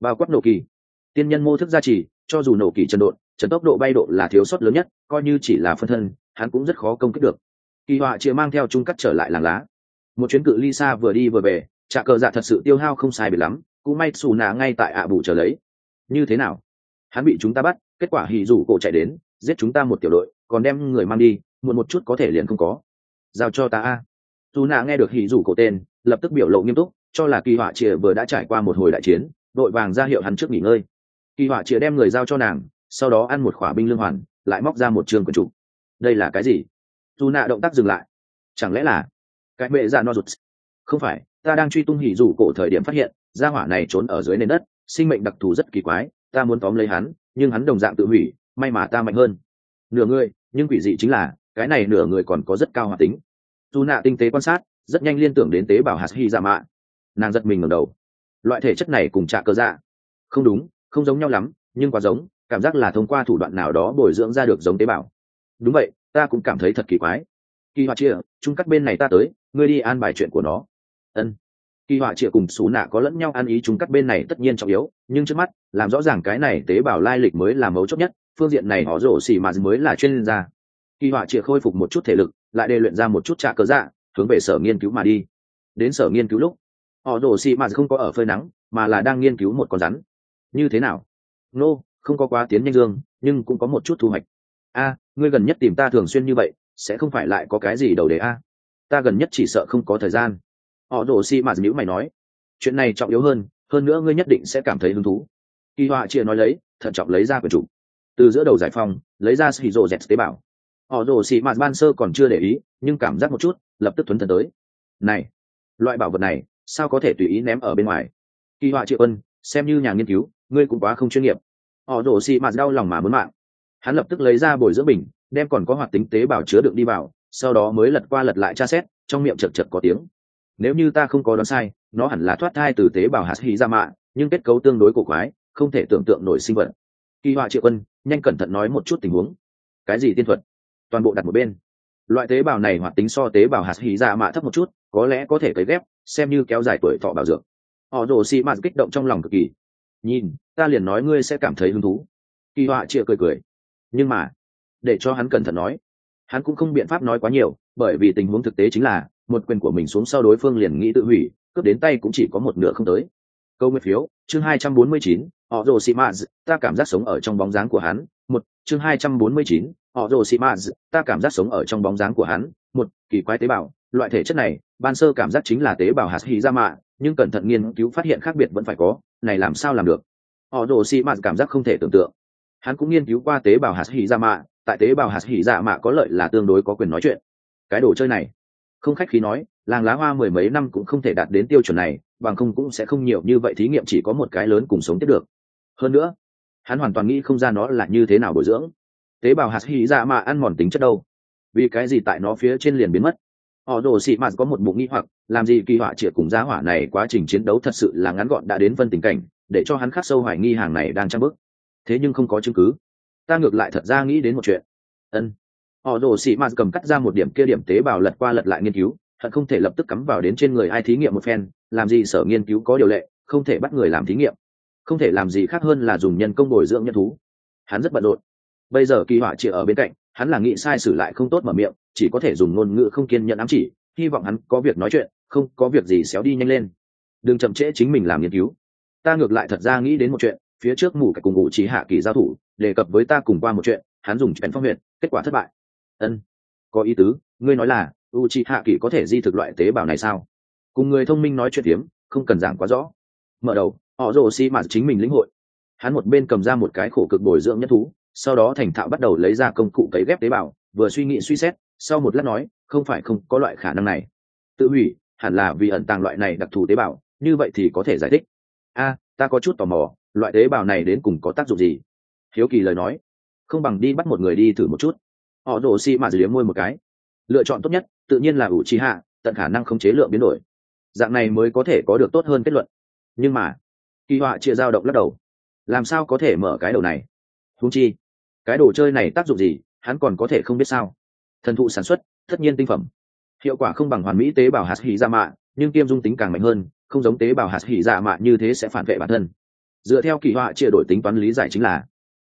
Bao quát nổ kỳ. Tiên nhân mô thức gia trì, cho dù nổ kỳ trần độn, trần tốc độ bay độ là thiếu sót lớn nhất, coi như chỉ là phân thân hắn cũng rất khó công kích được. Kỳ họa chia mang theo trung cắt trở lại làng lá. Một chuyến cự ly xa vừa đi vừa về trà cờ dạ thật sự tiêu hao không sai biệt lắm, cũng may xù nà ngay tại ạ bù trở lấy. Như thế nào? Hắn bị chúng ta bắt, kết quả hì rủ cổ chạy đến, giết chúng ta một tiểu đội, còn đem người mang đi, muộn một chút có thể liền không có. Giao cho ta a. Dù nà nghe được hì rủ cổ tên, lập tức biểu lộ nghiêm túc, cho là kỳ họa chìa vừa đã trải qua một hồi đại chiến, đội vàng ra hiệu hắn trước nghỉ ngơi. Kỳ họa chìa đem người giao cho nàng, sau đó ăn một khỏa binh lương hoàn, lại móc ra một trường quần trục đây là cái gì? Dù nạ động tác dừng lại. Chẳng lẽ là cái mẹ dạ no rụt? Không phải, ta đang truy tung hỉ rủ cổ thời điểm phát hiện, gia hỏa này trốn ở dưới nền đất, sinh mệnh đặc thù rất kỳ quái, ta muốn tóm lấy hắn, nhưng hắn đồng dạng tự hủy, may mà ta mạnh hơn. Nửa người, nhưng quỷ dị chính là, cái này nửa người còn có rất cao hoạt tính. Dù nạ tinh tế quan sát, rất nhanh liên tưởng đến tế bào hạt hy dạ mạ. Nàng giật mình ngẩng đầu. Loại thể chất này cùng trạ cơ dạ. Không đúng, không giống nhau lắm, nhưng quá giống, cảm giác là thông qua thủ đoạn nào đó bồi dưỡng ra được giống tế bào đúng vậy ta cũng cảm thấy thật kỳ quái. Kỳ họa chia chung cắt bên này ta tới ngươi đi an bài chuyện của nó. Ân. Kỳ họa chia cùng xú nạ có lẫn nhau ăn ý chung cắt bên này tất nhiên trọng yếu nhưng trước mắt làm rõ ràng cái này tế bào lai lịch mới là mấu chốt nhất phương diện này họ rổ xì mà mới là chuyên gia. Kỳ họa chia khôi phục một chút thể lực lại đề luyện ra một chút trạ cớ dạ hướng về sở nghiên cứu mà đi. Đến sở nghiên cứu lúc họ rổ xì mà không có ở phơi nắng mà là đang nghiên cứu một con rắn. Như thế nào? Nô、no, không có quá tiến nhanh dương nhưng cũng có một chút thu hoạch. A ngươi gần nhất tìm ta thường xuyên như vậy, sẽ không phải lại có cái gì đầu đề a? Ta gần nhất chỉ sợ không có thời gian. Họ đổ xi mạt nhữ mày nói. Chuyện này trọng yếu hơn hơn nữa ngươi nhất định sẽ cảm thấy hứng thú. Kỳ họa chia nói lấy, thận trọng lấy ra quyển chủ từ giữa đầu giải phong lấy ra xì rồ dẹt tế bào. họ đổ xi mạt ban sơ còn chưa để ý, nhưng cảm giác một chút, lập tức thuấn thần tới. Này, loại bảo vật này, sao có thể tùy ý ném ở bên ngoài? Kỳ họa triệu ân, xem như nhà nghiên cứu, ngươi cũng quá không chuyên nghiệp. Họ đổ xì mạt đau lòng mà muốn mạng hắn lập tức lấy ra bồi dưỡng bình, đem còn có hoạt tính tế bào chứa đựng đi vào, sau đó mới lật qua lật lại tra xét, trong miệng chật chật có tiếng. Nếu như ta không có đoán sai, nó hẳn là thoát thai từ tế bào hạt hy ra mạ, nhưng kết cấu tương đối cổ quái, không thể tưởng tượng nổi sinh vật. Kỳ họa triệu quân, nhanh cẩn thận nói một chút tình huống. Cái gì tiên thuật? Toàn bộ đặt một bên. Loại tế bào này hoạt tính so tế bào hạt hy ra mạ thấp một chút, có lẽ có thể cấy ghép, xem như kéo dài tuổi thọ bảo dược họ rồ xị mạt kích động trong lòng cực kỳ. Nhìn, ta liền nói ngươi sẽ cảm thấy hứng thú. Kỳ họa triệu cười cười nhưng mà, để cho hắn cẩn thận nói, hắn cũng không biện pháp nói quá nhiều, bởi vì tình huống thực tế chính là, một quyền của mình xuống sau đối phương liền nghĩ tự hủy, cướp đến tay cũng chỉ có một nửa không tới. Câu nguyên phiếu, chương hai trăm bốn mươi chín, họ rồ xị maz ta cảm giác sống ở trong bóng dáng của hắn. Một, chương hai trăm bốn mươi chín, họ rồ xị maz ta cảm giác sống ở trong bóng dáng của hắn. Một, kỳ quái tế bào, loại thể chất này, ban sơ cảm giác chính là tế bào hạt hy ra mạ nhưng cẩn thận nghiên cứu phát hiện khác biệt vẫn phải có, này làm sao làm được? Họ rồ xị maz cảm giác không thể tưởng tượng hắn cũng nghiên cứu qua tế bào hạt hỉ dạ mạ, tại tế bào hạt hỉ dạ mạ có lợi là tương đối có quyền nói chuyện. Cái đồ chơi này, không khách khí nói, làng lá hoa mười mấy năm cũng không thể đạt đến tiêu chuẩn này, bằng không cũng sẽ không nhiều như vậy thí nghiệm chỉ có một cái lớn cùng sống tiếp được. Hơn nữa, hắn hoàn toàn nghĩ không ra nó là như thế nào bồi dưỡng. Tế bào hạt hỉ dạ mạ ăn mòn tính chất đâu? Vì cái gì tại nó phía trên liền biến mất? Họ đồ xị mạt có một bụng nghi hoặc, làm gì kỳ họa triệt cùng giá hỏa này quá trình chiến đấu thật sự là ngắn gọn đã đến phân tình cảnh, để cho hắn khắc sâu hoài nghi hàng này đang trang bức thế nhưng không có chứng cứ. Ta ngược lại thật ra nghĩ đến một chuyện. Ân. Họ rồ xị mạt cầm cắt ra một điểm kia điểm tế bào lật qua lật lại nghiên cứu, hận không thể lập tức cắm vào đến trên người ai thí nghiệm một phen, làm gì sở nghiên cứu có điều lệ, không thể bắt người làm thí nghiệm. Không thể làm gì khác hơn là dùng nhân công bồi dưỡng nhân thú. Hắn rất bận rộn. Bây giờ kỳ họa chỉ ở bên cạnh, hắn là nghĩ sai sử lại không tốt mở miệng, chỉ có thể dùng ngôn ngữ không kiên nhận ám chỉ, hy vọng hắn có việc nói chuyện, không có việc gì xéo đi nhanh lên. Đừng chậm trễ chính mình làm nghiên cứu. Ta ngược lại thật ra nghĩ đến một chuyện phía trước mù cái cùng ngụ trí hạ kỳ giao thủ, đề cập với ta cùng qua một chuyện, hắn dùng chuyện phong huyện kết quả thất bại. Ân, có ý tứ, ngươi nói là u trí hạ kỳ có thể di thực loại tế bào này sao? Cùng người thông minh nói chuyện hiếm, không cần giảng quá rõ. Mở đầu, họ rồ xi mạt chính mình lĩnh hội. Hắn một bên cầm ra một cái khổ cực bồi dưỡng nhất thú, sau đó thành thạo bắt đầu lấy ra công cụ cấy ghép tế bào, vừa suy nghĩ suy xét, sau một lát nói, không phải không có loại khả năng này. Tự hủy, hẳn là vì ẩn tàng loại này đặc thù tế bào, như vậy thì có thể giải thích. A, ta có chút tò mò loại tế bào này đến cùng có tác dụng gì? Hiếu kỳ lời nói. Không bằng đi bắt một người đi thử một chút. Họ đổ xi mạ dưới môi một cái. Lựa chọn tốt nhất, tự nhiên là ủ trí hạ, tận khả năng không chế lượng biến đổi. Dạng này mới có thể có được tốt hơn kết luận. Nhưng mà, kỳ họa chia dao động lắc đầu. Làm sao có thể mở cái đầu này? Húng chi, cái đồ chơi này tác dụng gì, hắn còn có thể không biết sao? Thần thụ sản xuất, tất nhiên tinh phẩm. Hiệu quả không bằng hoàn mỹ tế bào hạt hỉ da mạ nhưng tiêm dung tính càng mạnh hơn, không giống tế bào hạt hỉ da mạ như thế sẽ phản vệ bản thân dựa theo kỳ họa chia đổi tính toán lý giải chính là,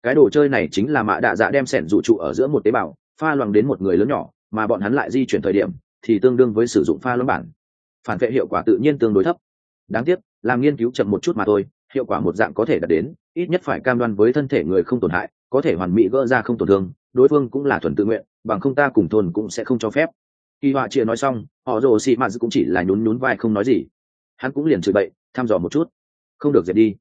cái đồ chơi này chính là mạ đạ dạ đem sẻn dụ trụ ở giữa một tế bào, pha loằng đến một người lớn nhỏ, mà bọn hắn lại di chuyển thời điểm, thì tương đương với sử dụng pha loãng bản. Phản vệ hiệu quả tự nhiên tương đối thấp. Đáng tiếc, làm nghiên cứu chậm một chút mà thôi, hiệu quả một dạng có thể đạt đến, ít nhất phải cam đoan với thân thể người không tổn hại, có thể hoàn mỹ gỡ ra không tổn thương, đối phương cũng là thuần tự nguyện, bằng không ta cùng thôn cũng sẽ không cho phép. Kỳ họa chia nói xong, họ rồ xị mạt cũng chỉ là nhún nhún vai không nói gì. Hắn cũng liền chửi bậy, thăm dò một chút. Không được dẹp đi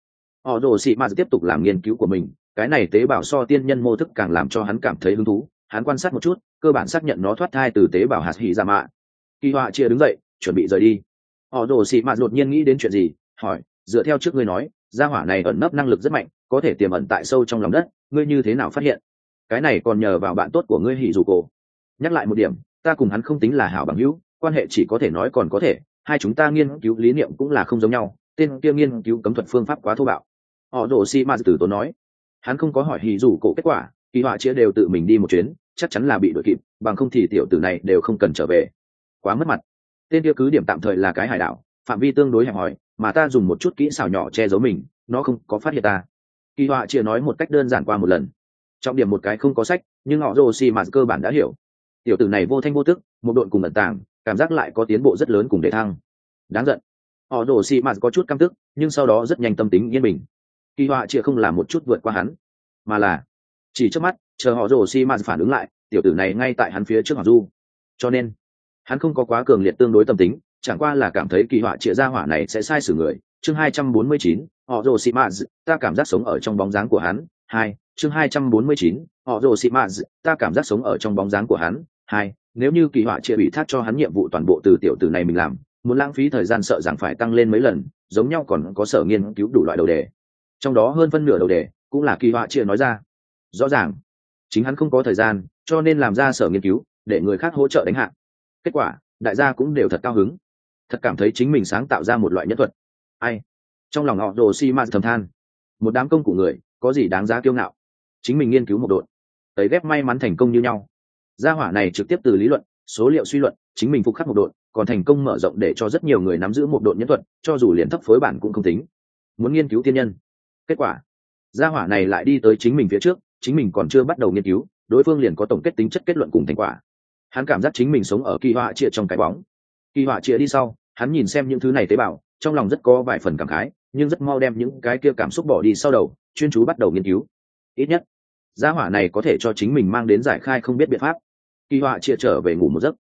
họ rồ xị mạt tiếp tục làm nghiên cứu của mình, cái này tế bào so tiên nhân mô thức càng làm cho hắn cảm thấy hứng thú, hắn quan sát một chút, cơ bản xác nhận nó thoát thai từ tế bào hạt hỉ ra mạ. Kỳ họa chia đứng dậy, chuẩn bị rời đi. Họ rồ xị mạt đột nhiên nghĩ đến chuyện gì, hỏi, dựa theo trước ngươi nói, gia hỏa này ẩn nấp năng lực rất mạnh, có thể tiềm ẩn tại sâu trong lòng đất, ngươi như thế nào phát hiện? Cái này còn nhờ vào bạn tốt của ngươi hỉ dù cổ. Nhắc lại một điểm, ta cùng hắn không tính là hảo bằng hữu, quan hệ chỉ có thể nói còn có thể, hai chúng ta nghiên cứu lý niệm cũng là không giống nhau, tên kia nghiên cứu cấm thuật phương pháp quá thô bạo họ rồ si ma tử tốn nói. Hắn không có hỏi hì dù cổ kết quả, kỳ họa chia đều tự mình đi một chuyến, chắc chắn là bị đội kịp, bằng không thì tiểu tử này đều không cần trở về. Quá mất mặt. Tên kia cứ điểm tạm thời là cái hải đảo, phạm vi tương đối hẹp hòi, mà ta dùng một chút kỹ xảo nhỏ che giấu mình, nó không có phát hiện ta. Kỳ họa chia nói một cách đơn giản qua một lần. Trọng điểm một cái không có sách, nhưng họ rồ xì mà cơ bản đã hiểu. Tiểu tử này vô thanh vô tức, một đội cùng ẩn tàng, cảm giác lại có tiến bộ rất lớn cùng để thăng. Đáng giận. Họ rồ xì mà có chút căm tức, nhưng sau đó rất nhanh tâm tính yên bình kỳ họa chia không làm một chút vượt qua hắn, mà là chỉ trước mắt, chờ họ rồ xì phản ứng lại, tiểu tử này ngay tại hắn phía trước họ du. Cho nên, hắn không có quá cường liệt tương đối tâm tính, chẳng qua là cảm thấy kỳ họa trịa ra hỏa này sẽ sai xử người. Chương hai trăm bốn mươi chín, họ rồ xị ta cảm giác sống ở trong bóng dáng của hắn. Hai, chương hai trăm bốn mươi chín, họ rồ xị ta cảm giác sống ở trong bóng dáng của hắn. Hai, nếu như kỳ họa trịa bị thác cho hắn nhiệm vụ toàn bộ từ tiểu tử này mình làm, muốn lãng phí thời gian sợ rằng phải tăng lên mấy lần, giống nhau còn có sở nghiên cứu đủ loại đầu đề trong đó hơn phân nửa đầu đề cũng là kỳ họa chia nói ra. Rõ ràng, chính hắn không có thời gian, cho nên làm ra sở nghiên cứu, để người khác hỗ trợ đánh hạ. Kết quả, đại gia cũng đều thật cao hứng. Thật cảm thấy chính mình sáng tạo ra một loại nhất thuật. Ai? Trong lòng họ đồ xi ma thầm than. Một đám công của người, có gì đáng giá kiêu ngạo? Chính mình nghiên cứu một đội ấy ghép may mắn thành công như nhau. Gia hỏa này trực tiếp từ lý luận, số liệu suy luận, chính mình phục khắc một đội còn thành công mở rộng để cho rất nhiều người nắm giữ một đội nhân thuật, cho dù liền thấp phối bản cũng không tính. Muốn nghiên cứu tiên nhân kết quả, gia hỏa này lại đi tới chính mình phía trước, chính mình còn chưa bắt đầu nghiên cứu, đối phương liền có tổng kết tính chất kết luận cùng thành quả. Hắn cảm giác chính mình sống ở kỳ họa chia trong cái bóng. Kỳ họa chia đi sau, hắn nhìn xem những thứ này tế bào, trong lòng rất có vài phần cảm khái, nhưng rất mau đem những cái kia cảm xúc bỏ đi sau đầu, chuyên chú bắt đầu nghiên cứu. Ít nhất, gia hỏa này có thể cho chính mình mang đến giải khai không biết biện pháp. Kỳ họa chia trở về ngủ một giấc.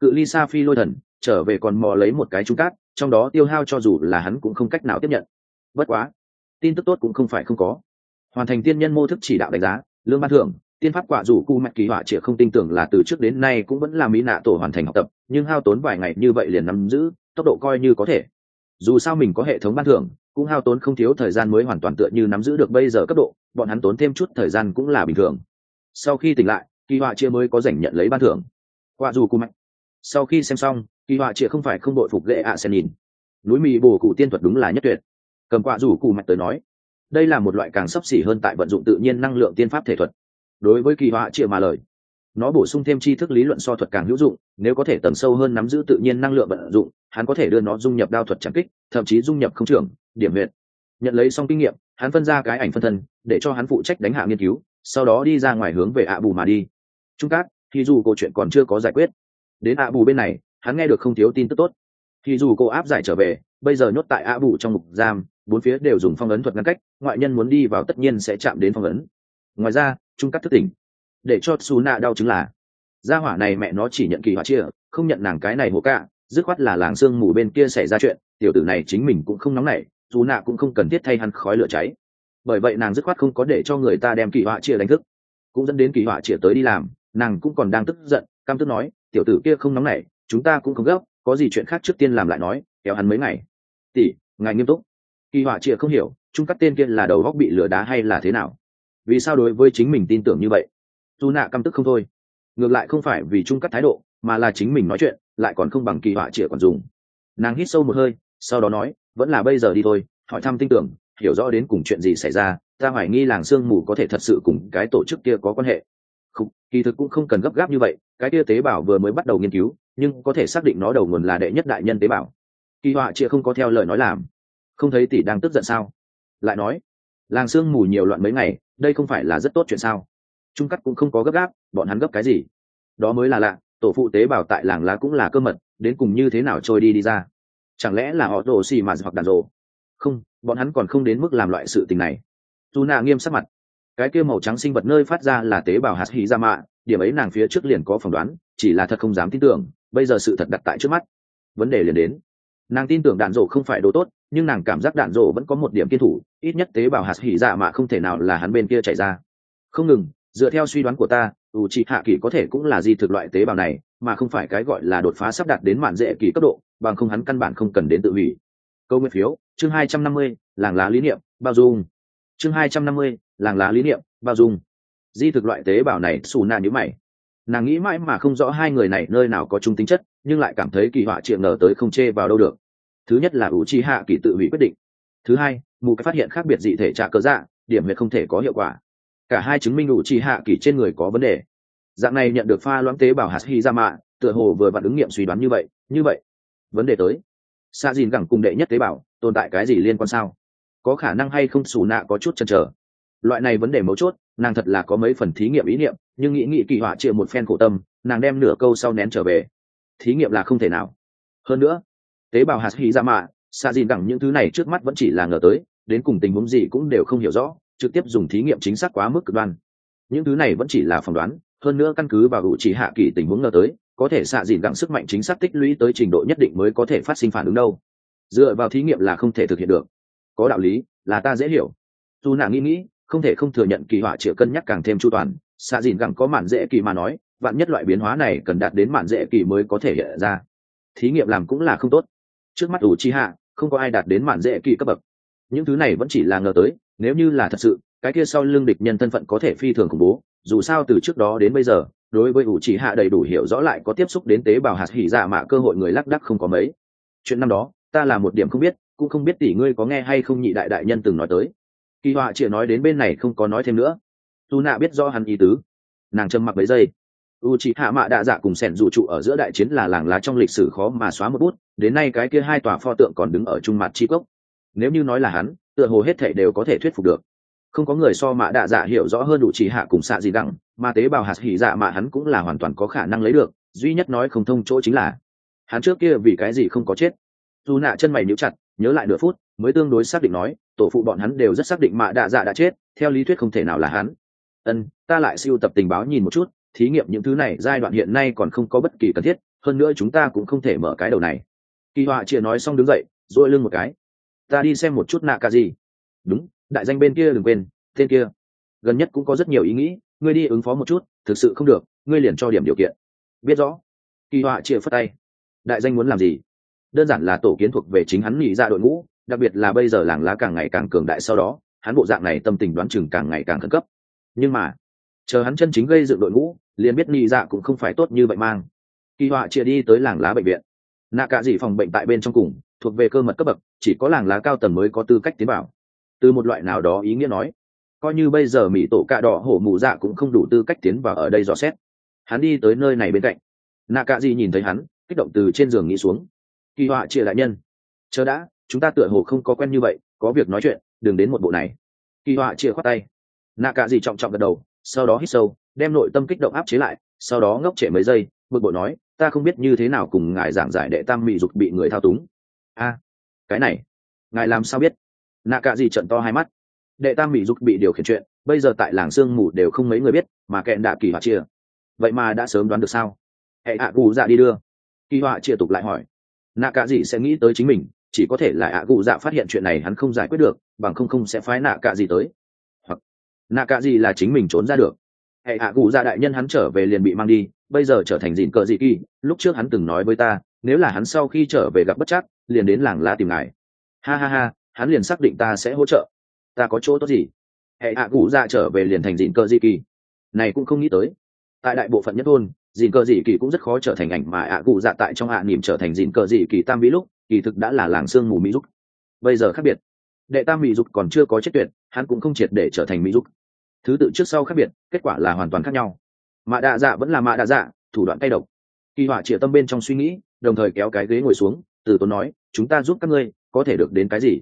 Cự ly sa phi lôi thần, trở về còn mò lấy một cái trung cát, trong đó tiêu hao cho dù là hắn cũng không cách nào tiếp nhận. Bất quá tin tức tốt cũng không phải không có. Hoàn thành tiên nhân mô thức chỉ đạo đánh giá, lương ban thưởng, tiên pháp quả dù cu mạch kỳ họa chỉ không tin tưởng là từ trước đến nay cũng vẫn là mỹ nạ tổ hoàn thành học tập, nhưng hao tốn vài ngày như vậy liền nắm giữ, tốc độ coi như có thể. Dù sao mình có hệ thống ban thưởng, cũng hao tốn không thiếu thời gian mới hoàn toàn tựa như nắm giữ được bây giờ cấp độ, bọn hắn tốn thêm chút thời gian cũng là bình thường. Sau khi tỉnh lại, kỳ họa chia mới có giành nhận lấy ban thưởng. Quả dù cu mạch. Sau khi xem xong, kỳ họa chia không phải không đội phục lệ ạ à nhìn. Núi mì bồ cụ tiên thuật đúng là nhất tuyệt cầm quạ rủ cụ mạch tới nói. Đây là một loại càng sấp xỉ hơn tại vận dụng tự nhiên năng lượng tiên pháp thể thuật. Đối với kỳ họa chịa mà lời, nó bổ sung thêm tri thức lý luận so thuật càng hữu dụng, nếu có thể tầng sâu hơn nắm giữ tự nhiên năng lượng vận dụng, hắn có thể đưa nó dung nhập đao thuật trảm kích, thậm chí dung nhập không trưởng, điểm huyện nhận lấy xong kinh nghiệm, hắn phân ra cái ảnh phân thân, để cho hắn phụ trách đánh hạ nghiên cứu, sau đó đi ra ngoài hướng về ạ bù mà đi. Trung cát thì dù câu chuyện còn chưa có giải quyết. Đến ạ bù bên này, hắn nghe được không thiếu tin tức tốt. Thì dù cô áp giải trở về, bây giờ nhốt tại ạ bù trong mục giam bốn phía đều dùng phong ấn thuật ngăn cách, ngoại nhân muốn đi vào tất nhiên sẽ chạm đến phong ấn. Ngoài ra, trung cắt thức tỉnh. Để cho xù nạ đau chứng là, gia hỏa này mẹ nó chỉ nhận kỳ hỏa chia, không nhận nàng cái này hồ cả dứt khoát là làng sương mù bên kia xảy ra chuyện, tiểu tử này chính mình cũng không nóng nảy dù nạ cũng không cần thiết thay hắn khói lửa cháy. Bởi vậy nàng dứt khoát không có để cho người ta đem kỳ họa chia đánh thức, cũng dẫn đến kỳ họa chia tới đi làm, nàng cũng còn đang tức giận cam tức nói, tiểu tử kia không nóng nảy, chúng ta cũng không gấp, có gì chuyện khác trước tiên làm lại nói, kéo hắn mấy ngày. Tỷ, ngài nghiêm túc kỳ họa chia không hiểu trung cắt tên kia là đầu góc bị lửa đá hay là thế nào? Vì sao đối với chính mình tin tưởng như vậy? Dù nạ căm tức không thôi. Ngược lại không phải vì trung cắt thái độ mà là chính mình nói chuyện lại còn không bằng kỳ họa chia còn dùng. Nàng hít sâu một hơi sau đó nói vẫn là bây giờ đi thôi hỏi thăm tin tưởng hiểu rõ đến cùng chuyện gì xảy ra ta hoài nghi làng sương mù có thể thật sự cùng cái tổ chức kia có quan hệ. Không, kỳ thực cũng không cần gấp gáp như vậy cái kia tế bào vừa mới bắt đầu nghiên cứu nhưng có thể xác định nó đầu nguồn là đệ nhất đại nhân tế bào. Kỳ họa chia không có theo lời nói làm không thấy tỷ đang tức giận sao? Lại nói, làng sương mù nhiều loạn mấy ngày, đây không phải là rất tốt chuyện sao? Trung cắt cũng không có gấp gáp, bọn hắn gấp cái gì? Đó mới là lạ, tổ phụ tế bào tại làng lá cũng là cơ mật, đến cùng như thế nào trôi đi đi ra? Chẳng lẽ là họ rồ xì mà hoặc đàn rồ? Không, bọn hắn còn không đến mức làm loại sự tình này. Dù nạ nghiêm sắc mặt. Cái kia màu trắng sinh vật nơi phát ra là tế bào hạt hy ra mạ điểm ấy nàng phía trước liền có phỏng đoán, chỉ là thật không dám tin tưởng, bây giờ sự thật đặt tại trước mắt. Vấn đề liền đến. Nàng tin tưởng đạn rổ không phải đồ tốt nhưng nàng cảm giác đạn rộ vẫn có một điểm kiên thủ, ít nhất tế bào hạt hỉ dạ mạ không thể nào là hắn bên kia chảy ra. Không ngừng, dựa theo suy đoán của ta, ủ trị hạ kỳ có thể cũng là di thực loại tế bào này, mà không phải cái gọi là đột phá sắp đạt đến mạn dễ kỳ cấp độ, bằng không hắn căn bản không cần đến tự hủy. Câu nguyện phiếu, chương hai trăm năm mươi, làng lá lý niệm, bao dung. Chương hai trăm năm mươi, làng lá lý niệm, bao dung. Di thực loại tế bào này, xù nạ nhữ mày. Nàng nghĩ mãi mà không rõ hai người này nơi nào có chung tính chất, nhưng lại cảm thấy kỳ họa triệu ngờ tới không chê vào đâu được thứ nhất là ủ chi hạ kỳ tự hủy quyết định. Thứ hai, mù cái phát hiện khác biệt dị thể trả cớ dạ điểm huyệt không thể có hiệu quả. Cả hai chứng minh ủ chi hạ kỳ trên người có vấn đề. Dạng này nhận được pha loãng tế bào hạt hy ra mạ tựa hồ vừa vặn ứng nghiệm suy đoán như vậy như vậy. Vấn đề tới. Xa dìn gẳng cùng đệ nhất tế bào, tồn tại cái gì liên quan sao? Có khả năng hay không xù nạ có chút chần chờ? Loại này vấn đề mấu chốt, nàng thật là có mấy phần thí nghiệm ý niệm, nhưng nghĩ nghĩ kỳ họa chịu một phen khổ tâm, nàng đem nửa câu sau nén trở về. Thí nghiệm là không thể nào. Hơn nữa tế bào hạt hy ra mạ xa dìn đẳng những thứ này trước mắt vẫn chỉ là ngờ tới, đến cùng tình huống gì cũng đều không hiểu rõ, trực tiếp dùng thí nghiệm chính xác quá mức cực đoan. Những thứ này vẫn chỉ là phỏng đoán, hơn nữa căn cứ vào ủ chỉ hạ kỳ tình huống ngờ tới, có thể xạ dìn gặng sức mạnh chính xác tích lũy tới trình độ nhất định mới có thể phát sinh phản ứng đâu. Dựa vào thí nghiệm là không thể thực hiện được. Có đạo lý, là ta dễ hiểu. Dù nàng nghĩ nghĩ, không thể không thừa nhận kỳ họa chịu cân nhắc càng thêm chu toàn, xạ dìn gặng có mạn dễ kỳ mà nói, vạn nhất loại biến hóa này cần đạt đến mạn dễ kỳ mới có thể hiện ra. Thí nghiệm làm cũng là không tốt trước mắt ủ chi hạ, không có ai đạt đến mạn dễ kỳ cấp bậc. Những thứ này vẫn chỉ là ngờ tới, nếu như là thật sự, cái kia sau lưng địch nhân thân phận có thể phi thường khủng bố, dù sao từ trước đó đến bây giờ, đối với ủ chỉ hạ đầy đủ hiểu rõ lại có tiếp xúc đến tế bào hạt hỉ dạ mạ cơ hội người lắc đắc không có mấy. Chuyện năm đó, ta là một điểm không biết, cũng không biết tỷ ngươi có nghe hay không nhị đại đại nhân từng nói tới. Kỳ họa chỉ nói đến bên này không có nói thêm nữa. Tu nạ biết do hắn ý tứ. Nàng trầm mặc mấy giây u c hạ mạ đạ dạ cùng sẻn dụ trụ ở giữa đại chiến là làng lá trong lịch sử khó mà xóa một bút, đến nay cái kia hai tòa pho tượng còn đứng ở trung mặt chi cốc. Nếu như nói là hắn, tựa hồ hết thể đều có thể thuyết phục được. Không có người so mạ đạ dạ hiểu rõ hơn đủ chỉ hạ cùng xạ gì đặng mà tế bào hạt hỉ dạ mà hắn cũng là hoàn toàn có khả năng lấy được, duy nhất nói không thông chỗ chính là, hắn trước kia vì cái gì không có chết. Dù nạ chân mày níu chặt, nhớ lại nửa phút, mới tương đối xác định nói, tổ phụ bọn hắn đều rất xác định mạ đạ dạ đã chết, theo lý thuyết không thể nào là hắn. Ân, ta lại siêu tập tình báo nhìn một chút thí nghiệm những thứ này, giai đoạn hiện nay còn không có bất kỳ cần thiết, hơn nữa chúng ta cũng không thể mở cái đầu này. Kỳ họa chia nói xong đứng dậy dội lưng một cái. Ta đi xem một chút nạ ca gì đúng, đại danh bên kia đừng quên, tên kia. Gần nhất cũng có rất nhiều ý nghĩ, ngươi đi ứng phó một chút, thực sự không được, ngươi liền cho điểm điều kiện. Biết rõ. Kỳ họa chia phất tay. Đại danh muốn làm gì? Đơn giản là tổ kiến thuộc về chính hắn nghĩ ra dạ đội ngũ, đặc biệt là bây giờ làng lá càng ngày càng cường đại sau đó, hắn bộ dạng này tâm tình đoán chừng càng ngày càng khẩn cấp. Nhưng mà chờ hắn chân chính gây dựng đội ngũ, liền biết nhị dạ cũng không phải tốt như vậy mang. Kỳ họa chia đi tới làng lá bệnh viện. Nạ cả dị phòng bệnh tại bên trong cùng, thuộc về cơ mật cấp bậc, chỉ có làng lá cao tầng mới có tư cách tiến bảo từ một loại nào đó ý nghĩa nói, coi như bây giờ mỹ tổ cạ đỏ hổ mù dạ cũng không đủ tư cách tiến vào ở đây dò xét. Hắn đi tới nơi này bên cạnh. Nạ cạ dị nhìn thấy hắn, kích động từ trên giường nghĩ xuống. Kỳ họa chia đại nhân, chờ đã, chúng ta tựa hồ không có quen như vậy, có việc nói chuyện, đừng đến một bộ này. Kỳ họa chia khoát tay. Nạ cạ dị trọng trọng gật đầu sau đó hít sâu, đem nội tâm kích động áp chế lại, sau đó ngốc trệ mấy giây, bực bội nói, ta không biết như thế nào cùng ngài giảng giải đệ tam mỹ dục bị người thao túng. A, cái này, ngài làm sao biết? Nạ cạ gì trận to hai mắt. Đệ tam mỹ dục bị điều khiển chuyện, bây giờ tại làng sương mù đều không mấy người biết, mà kẹn đạ kỳ họa chia. Vậy mà đã sớm đoán được sao? Hệ hạ cụ dạ đi đưa. Kỳ họa chia tục lại hỏi. Nạ cạ gì sẽ nghĩ tới chính mình, chỉ có thể là ạ cụ dạ phát hiện chuyện này hắn không giải quyết được, bằng không không sẽ phái nạ cạ gì tới nạ cạ gì là chính mình trốn ra được. Hệ hạ cụ gia đại nhân hắn trở về liền bị mang đi, bây giờ trở thành dìn cờ dị kỳ. Lúc trước hắn từng nói với ta, nếu là hắn sau khi trở về gặp bất chắc, liền đến làng lá tìm ngài. Ha ha ha, hắn liền xác định ta sẽ hỗ trợ. Ta có chỗ tốt gì? Hệ hạ cụ gia trở về liền thành dịn cờ dị kỳ. Này cũng không nghĩ tới. Tại đại bộ phận nhất thôn, dịn cờ dị kỳ cũng rất khó trở thành ảnh mà ạ cụ dạ tại trong hạ niềm trở thành dịn cờ dị kỳ tam mỹ lúc, kỳ thực đã là làng sương mù mỹ giúp bây giờ khác biệt. Đệ tam mỹ giúp còn chưa có chết tuyệt, hắn cũng không triệt để trở thành mỹ giúp thứ tự trước sau khác biệt, kết quả là hoàn toàn khác nhau. Mạ đạ dạ vẫn là mạ đạ dạ thủ đoạn tay độc. Kỳ họa chĩa tâm bên trong suy nghĩ, đồng thời kéo cái ghế ngồi xuống, từ tốn nói, chúng ta giúp các ngươi, có thể được đến cái gì?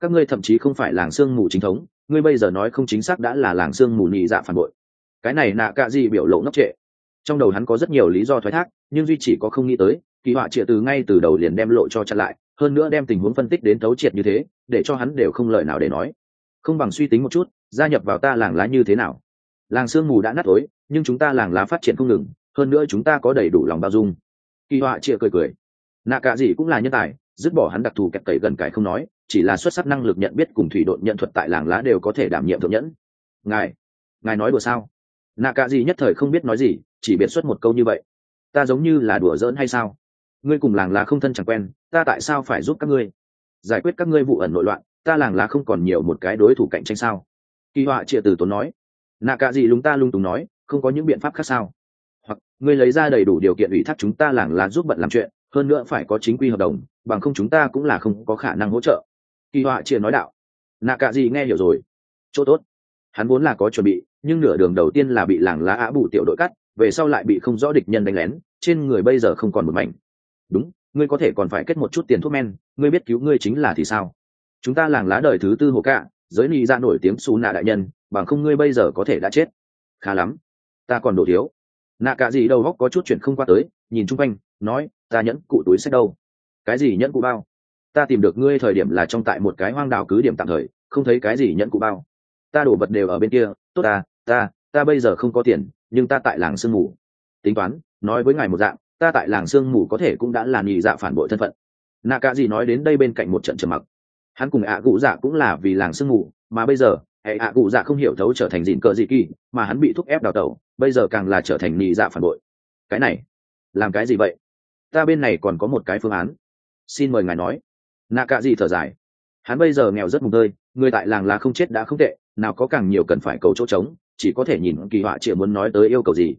Các ngươi thậm chí không phải làng sương mù chính thống, ngươi bây giờ nói không chính xác đã là làng sương mù nhị dạ phản bội. Cái này nạ cạ gì biểu lộ ngốc trệ. Trong đầu hắn có rất nhiều lý do thoái thác, nhưng duy chỉ có không nghĩ tới, kỳ họa trịa từ ngay từ đầu liền đem lộ cho chặn lại, hơn nữa đem tình huống phân tích đến thấu triệt như thế, để cho hắn đều không lời nào để nói. Không bằng suy tính một chút gia nhập vào ta làng lá như thế nào? Làng sương mù đã nát tối, nhưng chúng ta làng lá phát triển không ngừng, hơn nữa chúng ta có đầy đủ lòng bao dung. Kỳ họa chia cười cười. Nạ cả gì cũng là nhân tài, dứt bỏ hắn đặc thù kẹt cậy gần cải không nói, chỉ là xuất sắc năng lực nhận biết cùng thủy đội nhận thuật tại làng lá đều có thể đảm nhiệm thượng nhẫn. Ngài ngài nói đùa sao? Nạ cả gì nhất thời không biết nói gì, chỉ biết xuất một câu như vậy. Ta giống như là đùa giỡn hay sao? Ngươi cùng làng lá không thân chẳng quen, ta tại sao phải giúp các ngươi? Giải quyết các ngươi vụ ẩn nội loạn, ta làng lá không còn nhiều một cái đối thủ cạnh tranh sao? Kỳ họa chia từ tốn nói. Nạ cả gì lúng ta lung túng nói, không có những biện pháp khác sao? Hoặc, ngươi lấy ra đầy đủ điều kiện ủy thác chúng ta làng lá giúp bận làm chuyện, hơn nữa phải có chính quy hợp đồng, bằng không chúng ta cũng là không có khả năng hỗ trợ. Kỳ họa chia nói đạo. Nạ cả gì nghe hiểu rồi. Chỗ tốt. Hắn vốn là có chuẩn bị, nhưng nửa đường đầu tiên là bị làng lá á bù tiểu đội cắt, về sau lại bị không rõ địch nhân đánh lén, trên người bây giờ không còn một mảnh. Đúng, ngươi có thể còn phải kết một chút tiền thuốc men, ngươi biết cứu ngươi chính là thì sao? Chúng ta làng lá đời thứ tư hồ cạ giới ni ra nổi tiếng xù nạ đại nhân, bằng không ngươi bây giờ có thể đã chết. Khá lắm. Ta còn đổ thiếu. Nạ cả gì đầu góc có chút chuyện không qua tới, nhìn chung quanh, nói, ta nhẫn cụ túi sách đâu? Cái gì nhẫn cụ bao? Ta tìm được ngươi thời điểm là trong tại một cái hoang đảo cứ điểm tạm thời, không thấy cái gì nhẫn cụ bao. Ta đổ vật đều ở bên kia, tốt ta ta ta bây giờ không có tiền, nhưng ta tại làng sương mù. Tính toán, nói với ngài một dạng, ta tại làng sương mù có thể cũng đã là nhị dạ phản bội thân phận. Nạ cả gì nói đến đây bên cạnh một trận trầm mặc hắn cùng ạ cụ dạ cũng là vì làng sương mù, mà bây giờ, hệ ạ cụ dạ không hiểu thấu trở thành dịn cờ dị kỳ, mà hắn bị thúc ép đào tẩu, bây giờ càng là trở thành nhị dạ phản bội. Cái này, làm cái gì vậy? Ta bên này còn có một cái phương án. Xin mời ngài nói. Nạ cả gì thở dài. Hắn bây giờ nghèo rất mùng tơi, người tại làng là không chết đã không tệ, nào có càng nhiều cần phải cầu chỗ trống, chỉ có thể nhìn kỳ họa chịa muốn nói tới yêu cầu gì.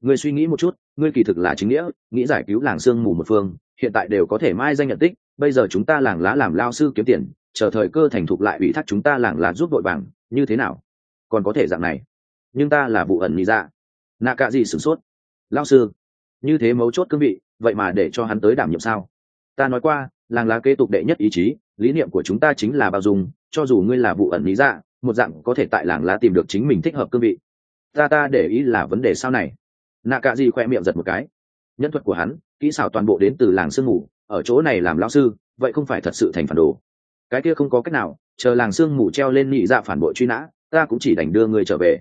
Người suy nghĩ một chút, ngươi kỳ thực là chính nghĩa, nghĩ giải cứu làng sương mù một phương, hiện tại đều có thể mai danh nhận tích, bây giờ chúng ta làng lá làm lao sư kiếm tiền chờ thời cơ thành thục lại ủy thác chúng ta làng lá giúp đội bảng như thế nào? Còn có thể dạng này. Nhưng ta là vụ ẩn nghĩ ra dạ. nạ cả gì sửng sốt. Lao sư, như thế mấu chốt cương vị, vậy mà để cho hắn tới đảm nhiệm sao? Ta nói qua, làng lá kế tục đệ nhất ý chí, lý niệm của chúng ta chính là bao dung, cho dù ngươi là vụ ẩn lý dạ một dạng có thể tại làng lá tìm được chính mình thích hợp cương vị. Ta ta để ý là vấn đề sau này. Nạ cả gì khoe miệng giật một cái. Nhân thuật của hắn, kỹ xảo toàn bộ đến từ làng sương ngủ ở chỗ này làm lao sư, vậy không phải thật sự thành phản đồ cái kia không có cách nào chờ làng sương mù treo lên nhị dạ phản bội truy nã ta cũng chỉ đành đưa người trở về.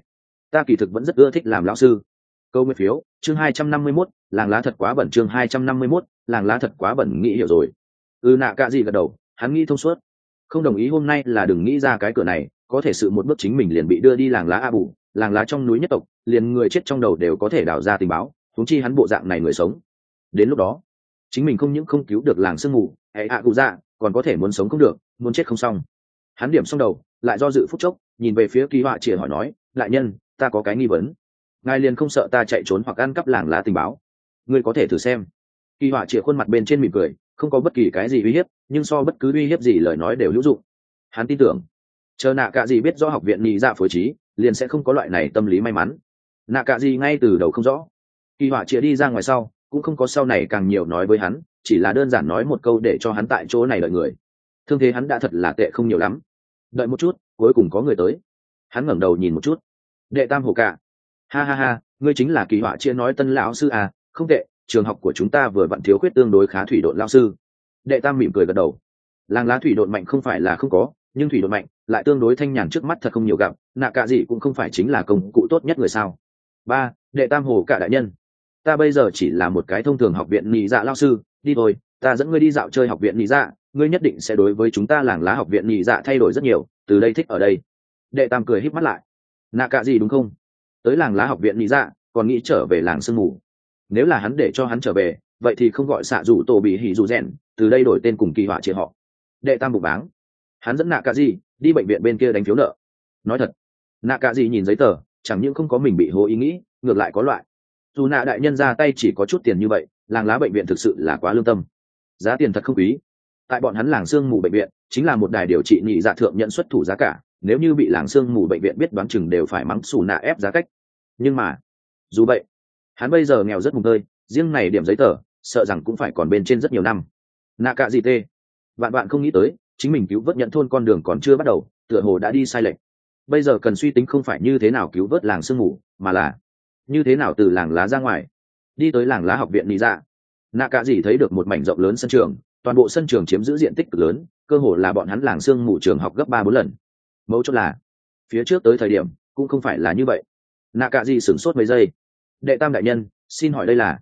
Ta kỳ thực vẫn rất ưa thích làm lão sư. Câu nguyên phiếu chương hai trăm năm mươi 251, làng lá thật quá bẩn chương hai trăm năm mươi 251, làng lá thật quá bẩn nghĩ hiểu rồi. Ư ừ, nạ cả gì gật đầu hắn nghĩ thông suốt. Không đồng ý hôm nay là đừng nghĩ ra cái cửa này có thể sự một bước chính mình liền bị đưa đi làng lá a bù làng lá trong núi nhất tộc liền người chết trong đầu đều có thể đào ra tình báo thúng chi hắn bộ dạng này người sống. Đến lúc đó chính mình không những không cứu được làng sương mù, hệ hạ cụ dạ còn có thể muốn sống không được, muốn chết không xong. Hắn điểm xong đầu, lại do dự phút chốc, nhìn về phía kỳ họa chìa hỏi nói lại nhân, ta có cái nghi vấn. Ngài liền không sợ ta chạy trốn hoặc ăn cắp làng lá tình báo? Ngươi có thể thử xem. Kỳ họa chìa khuôn mặt bên trên mỉm cười, không có bất kỳ cái gì uy hiếp, nhưng so bất cứ uy hiếp gì lời nói đều hữu dụng. Hắn tin tưởng, chờ nạ cạ gì biết do học viện nhị dạ phối trí, liền sẽ không có loại này tâm lý may mắn. Nạ cạ gì ngay từ đầu không rõ. Kỳ họa chĩa đi ra ngoài sau cũng không có sau này càng nhiều nói với hắn, chỉ là đơn giản nói một câu để cho hắn tại chỗ này đợi người. Thương thế hắn đã thật là tệ không nhiều lắm. Đợi một chút, cuối cùng có người tới. Hắn ngẩng đầu nhìn một chút. Đệ tam hồ cả ha ha ha, ngươi chính là kỳ họa chia nói tân lão sư à không tệ, trường học của chúng ta vừa vặn thiếu khuyết tương đối khá thủy đội lao sư. Đệ tam mỉm cười gật đầu. Làng lá thủy đội mạnh không phải là không có, nhưng thủy đội mạnh lại tương đối thanh nhàn trước mắt thật không nhiều gặp, nạ cả gì cũng không phải chính là công cụ tốt nhất người sao. Ba, đệ tam hồ cả đại nhân ta bây giờ chỉ là một cái thông thường học viện nhị dạ lao sư, đi thôi, ta dẫn ngươi đi dạo chơi học viện nhị dạ ngươi nhất định sẽ đối với chúng ta làng lá học viện nhị dạ thay đổi rất nhiều, từ đây thích ở đây. Đệ tam cười híp mắt lại. Nạ cạ gì đúng không? Tới làng lá học viện nhị dạ còn nghĩ trở về làng sương mù. Nếu là hắn để cho hắn trở về, vậy thì không gọi xạ rủ tổ bị hỉ rủ rèn, từ đây đổi tên cùng kỳ họa triệt họ. Đệ tam bục báng. Hắn dẫn nạ cạ gì đi bệnh viện bên kia đánh phiếu nợ. Nói thật, nạ cạ gì nhìn giấy tờ, chẳng những không có mình bị hố ý nghĩ, ngược lại có loại dù nạ đại nhân ra tay chỉ có chút tiền như vậy, làng lá bệnh viện thực sự là quá lương tâm. Giá tiền thật không quý. Tại bọn hắn làng sương mù bệnh viện, chính là một đài điều trị nhị dạ thượng nhận xuất thủ giá cả, nếu như bị làng sương mù bệnh viện biết đoán chừng đều phải mắng xù nạ ép giá cách. Nhưng mà, dù vậy, hắn bây giờ nghèo rất mùng tơi, riêng này điểm giấy tờ, sợ rằng cũng phải còn bên trên rất nhiều năm. Nạ cạ gì tê? Bạn bạn không nghĩ tới, chính mình cứu vớt nhận thôn con đường còn chưa bắt đầu, tựa hồ đã đi sai lệch. Bây giờ cần suy tính không phải như thế nào cứu vớt làng sương mù, mà là như thế nào từ làng lá ra ngoài? Đi tới làng lá học viện nị dạ. Nạ cả gì thấy được một mảnh rộng lớn sân trường, toàn bộ sân trường chiếm giữ diện tích cực lớn, cơ hồ là bọn hắn làng sương mù trường học gấp ba bốn lần. Mấu chốt là, phía trước tới thời điểm cũng không phải là như vậy. Nạ cả gì sửng sốt mấy giây. Đệ tam đại nhân, xin hỏi đây là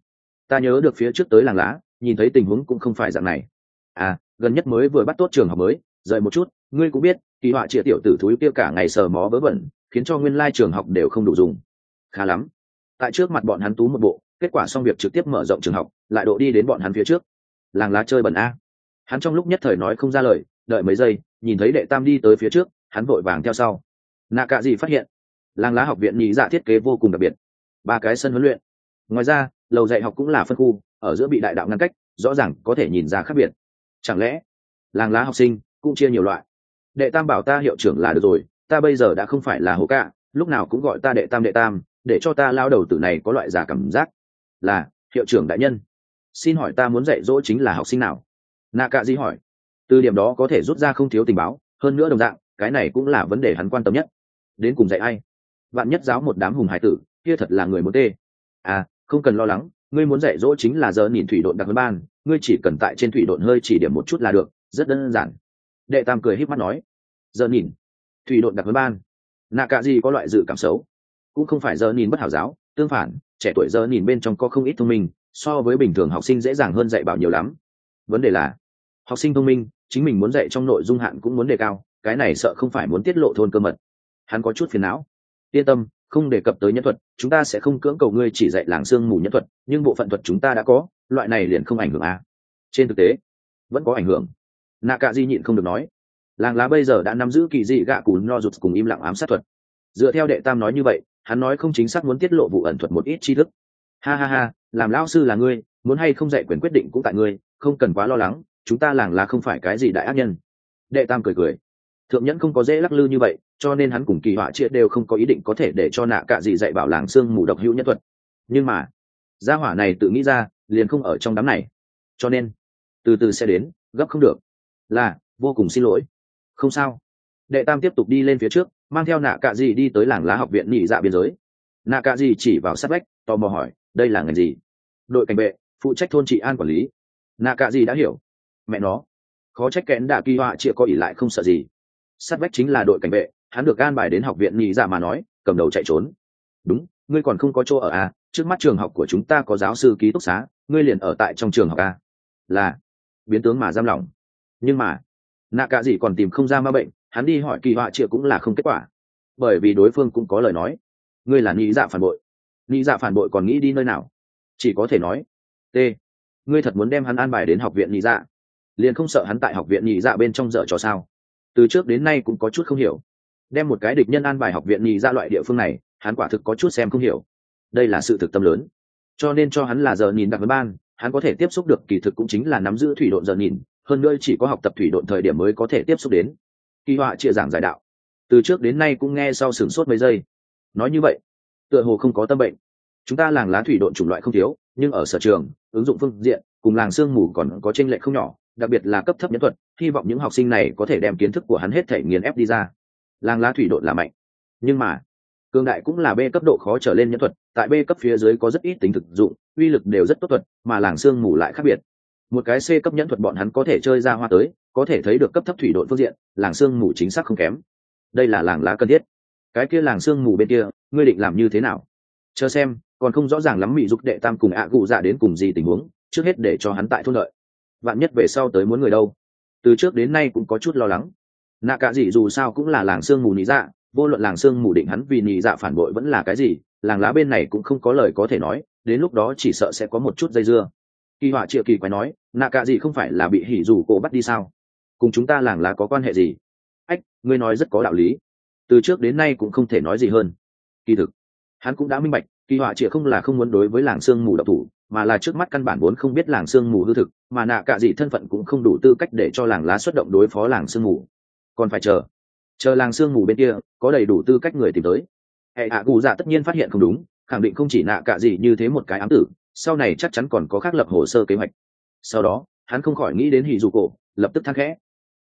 ta nhớ được phía trước tới làng lá, nhìn thấy tình huống cũng không phải dạng này. À gần nhất mới vừa bắt tốt trường học mới rời một chút, ngươi cũng biết, kỳ họa trịa tiểu tử thúi kia cả ngày sờ mó vớ vẩn, khiến cho nguyên lai trường học đều không đủ dùng. Khá lắm tại trước mặt bọn hắn tú một bộ, kết quả xong việc trực tiếp mở rộng trường học, lại độ đi đến bọn hắn phía trước. Làng lá chơi bẩn a. Hắn trong lúc nhất thời nói không ra lời, đợi mấy giây, nhìn thấy đệ tam đi tới phía trước, hắn vội vàng theo sau. Nạ cạ gì phát hiện, làng lá học viện nhị dạ thiết kế vô cùng đặc biệt. Ba cái sân huấn luyện. Ngoài ra, lầu dạy học cũng là phân khu, ở giữa bị đại đạo ngăn cách, rõ ràng có thể nhìn ra khác biệt. Chẳng lẽ, làng lá học sinh cũng chia nhiều loại? Đệ tam bảo ta hiệu trưởng là được rồi, ta bây giờ đã không phải là hố cạ lúc nào cũng gọi ta đệ tam đệ tam để cho ta lao đầu tử này có loại giả cảm giác. Là, hiệu trưởng đại nhân. Xin hỏi ta muốn dạy dỗ chính là học sinh nào? Nạ cạ di hỏi. Từ điểm đó có thể rút ra không thiếu tình báo, hơn nữa đồng dạng, cái này cũng là vấn đề hắn quan tâm nhất. Đến cùng dạy ai? Vạn nhất giáo một đám hùng hải tử, kia thật là người muốn tê. À không cần lo lắng, ngươi muốn dạy dỗ chính là giờ nhìn thủy đội đặc hơn ban, ngươi chỉ cần tại trên thủy đội hơi chỉ điểm một chút là được, rất đơn giản. Đệ tam cười híp mắt nói. Giờ nhìn, thủy đội đặc hơn ban. Nạ cạ Di có loại dự cảm xấu cũng không phải giờ nhìn bất hảo giáo, tương phản, trẻ tuổi giờ nhìn bên trong có không ít thông minh, so với bình thường học sinh dễ dàng hơn dạy bảo nhiều lắm. Vấn đề là, học sinh thông minh, chính mình muốn dạy trong nội dung hạn cũng muốn đề cao, cái này sợ không phải muốn tiết lộ thôn cơ mật. Hắn có chút phiền não. Yên tâm, không đề cập tới nhân thuật, chúng ta sẽ không cưỡng cầu ngươi chỉ dạy làng sương mù nhân thuật, nhưng bộ phận thuật chúng ta đã có, loại này liền không ảnh hưởng à. trên thực tế, vẫn có ảnh hưởng. Nạ cạ di nhịn không được nói. Làng lá bây giờ đã nắm giữ kỳ dị gạ cù no rụt cùng im lặng ám sát thuật. Dựa theo đệ tam nói như vậy hắn nói không chính xác muốn tiết lộ vụ ẩn thuật một ít tri thức. Ha ha ha, làm lão sư là ngươi, muốn hay không dạy quyền quyết định cũng tại ngươi, không cần quá lo lắng, chúng ta làng là không phải cái gì đại ác nhân. Đệ tam cười cười. Thượng nhẫn không có dễ lắc lư như vậy, cho nên hắn cùng kỳ họa chia đều không có ý định có thể để cho nạ cạ gì dạy bảo làng xương mù độc hữu nhân thuật. Nhưng mà, gia hỏa này tự nghĩ ra, liền không ở trong đám này. Cho nên, từ từ sẽ đến, gấp không được. Là, vô cùng xin lỗi. Không sao. Đệ tam tiếp tục đi lên phía trước mang theo nạ cạ gì đi tới làng lá học viện nhị dạ biên giới. Nạ cạ gì chỉ vào sát vách, tò mò hỏi, đây là ngành gì? Đội cảnh vệ, phụ trách thôn trị an quản lý. Nạ cạ gì đã hiểu. Mẹ nó, khó trách kẽn đạ kỳ họa chịa có ỉ lại không sợ gì. Sát vách chính là đội cảnh vệ, hắn được an bài đến học viện nhị dạ mà nói, cầm đầu chạy trốn. Đúng, ngươi còn không có chỗ ở à? Trước mắt trường học của chúng ta có giáo sư ký túc xá, ngươi liền ở tại trong trường học à? Là, biến tướng mà giam lỏng. Nhưng mà, nạ cả gì còn tìm không ra ma bệnh hắn đi hỏi kỳ họa chịa cũng là không kết quả. Bởi vì đối phương cũng có lời nói. Ngươi là nghĩ dạ phản bội. Nghĩ dạ phản bội còn nghĩ đi nơi nào? Chỉ có thể nói, t, ngươi thật muốn đem hắn an bài đến học viện nghĩ dạ? Liền không sợ hắn tại học viện nhị dạ bên trong dở trò sao? Từ trước đến nay cũng có chút không hiểu. Đem một cái địch nhân an bài học viện nhị dạ loại địa phương này, hắn quả thực có chút xem không hiểu. Đây là sự thực tâm lớn. Cho nên cho hắn là giờ nhìn đặc với ban, hắn có thể tiếp xúc được kỳ thực cũng chính là nắm giữ thủy độn giờ nhìn, hơn nữa chỉ có học tập thủy độn thời điểm mới có thể tiếp xúc đến kỳ họa chia giảng giải đạo. Từ trước đến nay cũng nghe sau sửng sốt mấy giây. Nói như vậy, tựa hồ không có tâm bệnh. Chúng ta làng lá thủy độn chủng loại không thiếu, nhưng ở sở trường, ứng dụng phương diện, cùng làng sương mù còn có tranh lệch không nhỏ, đặc biệt là cấp thấp nhân thuật, hy vọng những học sinh này có thể đem kiến thức của hắn hết thể nghiền ép đi ra. Làng lá thủy độn là mạnh. Nhưng mà cương đại cũng là b cấp độ khó trở lên nhân thuật, tại b cấp phía dưới có rất ít tính thực dụng, uy lực đều rất tốt thuật, mà làng sương mù lại khác biệt một cái c cấp nhẫn thuật bọn hắn có thể chơi ra hoa tới, có thể thấy được cấp thấp thủy độn phương diện, làng sương mù chính xác không kém. Đây là làng lá cần thiết. Cái kia làng sương mù bên kia, ngươi định làm như thế nào? Chờ xem, còn không rõ ràng lắm mỹ giúp đệ tam cùng ạ cụ dạ đến cùng gì tình huống, trước hết để cho hắn tại thôn lợi. Vạn nhất về sau tới muốn người đâu? Từ trước đến nay cũng có chút lo lắng. Nạ cả gì dù sao cũng là làng sương mù nị dạ vô luận làng sương mù định hắn vì nị dạ phản bội vẫn là cái gì, làng lá bên này cũng không có lời có thể nói, đến lúc đó chỉ sợ sẽ có một chút dây dưa kỳ họa triệu kỳ quái nói, nạ cả gì không phải là bị hỉ dù cổ bắt đi sao? Cùng chúng ta làng lá có quan hệ gì? Ách, ngươi nói rất có đạo lý. Từ trước đến nay cũng không thể nói gì hơn. Kỳ thực, hắn cũng đã minh bạch, kỳ họa triệu không là không muốn đối với làng sương mù độc thủ, mà là trước mắt căn bản vốn không biết làng sương mù hư thực, mà nạ cả gì thân phận cũng không đủ tư cách để cho làng lá xuất động đối phó làng sương mù. Còn phải chờ chờ làng sương mù bên kia có đầy đủ tư cách người tìm tới. Hệ hạ cụ dạ tất nhiên phát hiện không đúng, khẳng định không chỉ nạ cả gì như thế một cái ám tử sau này chắc chắn còn có khác lập hồ sơ kế hoạch. Sau đó, hắn không khỏi nghĩ đến hì dù cổ, lập tức thang khẽ.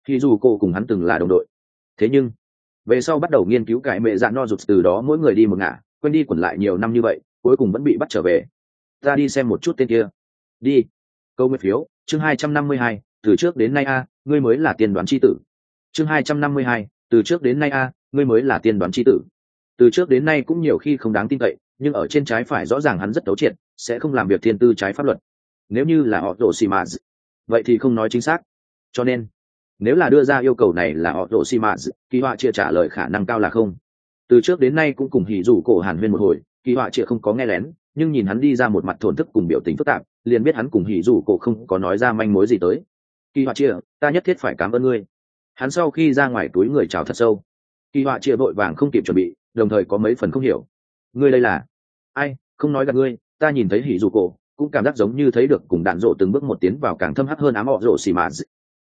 Hì dù cổ cùng hắn từng là đồng đội. Thế nhưng, về sau bắt đầu nghiên cứu cải mệ dạ no rụt từ đó mỗi người đi một ngả, quên đi quẩn lại nhiều năm như vậy, cuối cùng vẫn bị bắt trở về. Ta đi xem một chút tên kia. Đi. Câu nguyên phiếu, chương hai trăm năm mươi hai, từ trước đến nay a, ngươi mới là tiên đoán c h i tử. Chương hai trăm năm mươi hai, từ trước đến nay a, ngươi mới là tiên đoán c h i tử. Từ trước đến nay cũng nhiều khi không đáng tin cậy, nhưng ở trên trái phải rõ ràng hắn rất đấu triệt sẽ không làm việc thiên tư trái pháp luật. Nếu như là họ rổ xì mã vậy thì không nói chính xác. Cho nên, nếu là đưa ra yêu cầu này là họ rổ xì mã kỳ họa chia trả lời khả năng cao là không. Từ trước đến nay cũng cùng hỉ rủ cổ hàn huyên một hồi, kỳ họa chia không có nghe lén, nhưng nhìn hắn đi ra một mặt thổn thức cùng biểu tình phức tạp, liền biết hắn cùng hỉ rủ cổ không có nói ra manh mối gì tới. Kỳ họa chia ta nhất thiết phải cảm ơn ngươi. Hắn sau khi ra ngoài túi người chào thật sâu. Kỳ họa chia vội vàng không kịp chuẩn bị, đồng thời có mấy phần không hiểu. Ngươi đây là ai? Không nói gặp ngươi ta nhìn thấy hỉ dù cổ, cũng cảm giác giống như thấy được cùng đạn rộ từng bước một tiến vào càng thâm hắc hơn ám họ rộ xì mà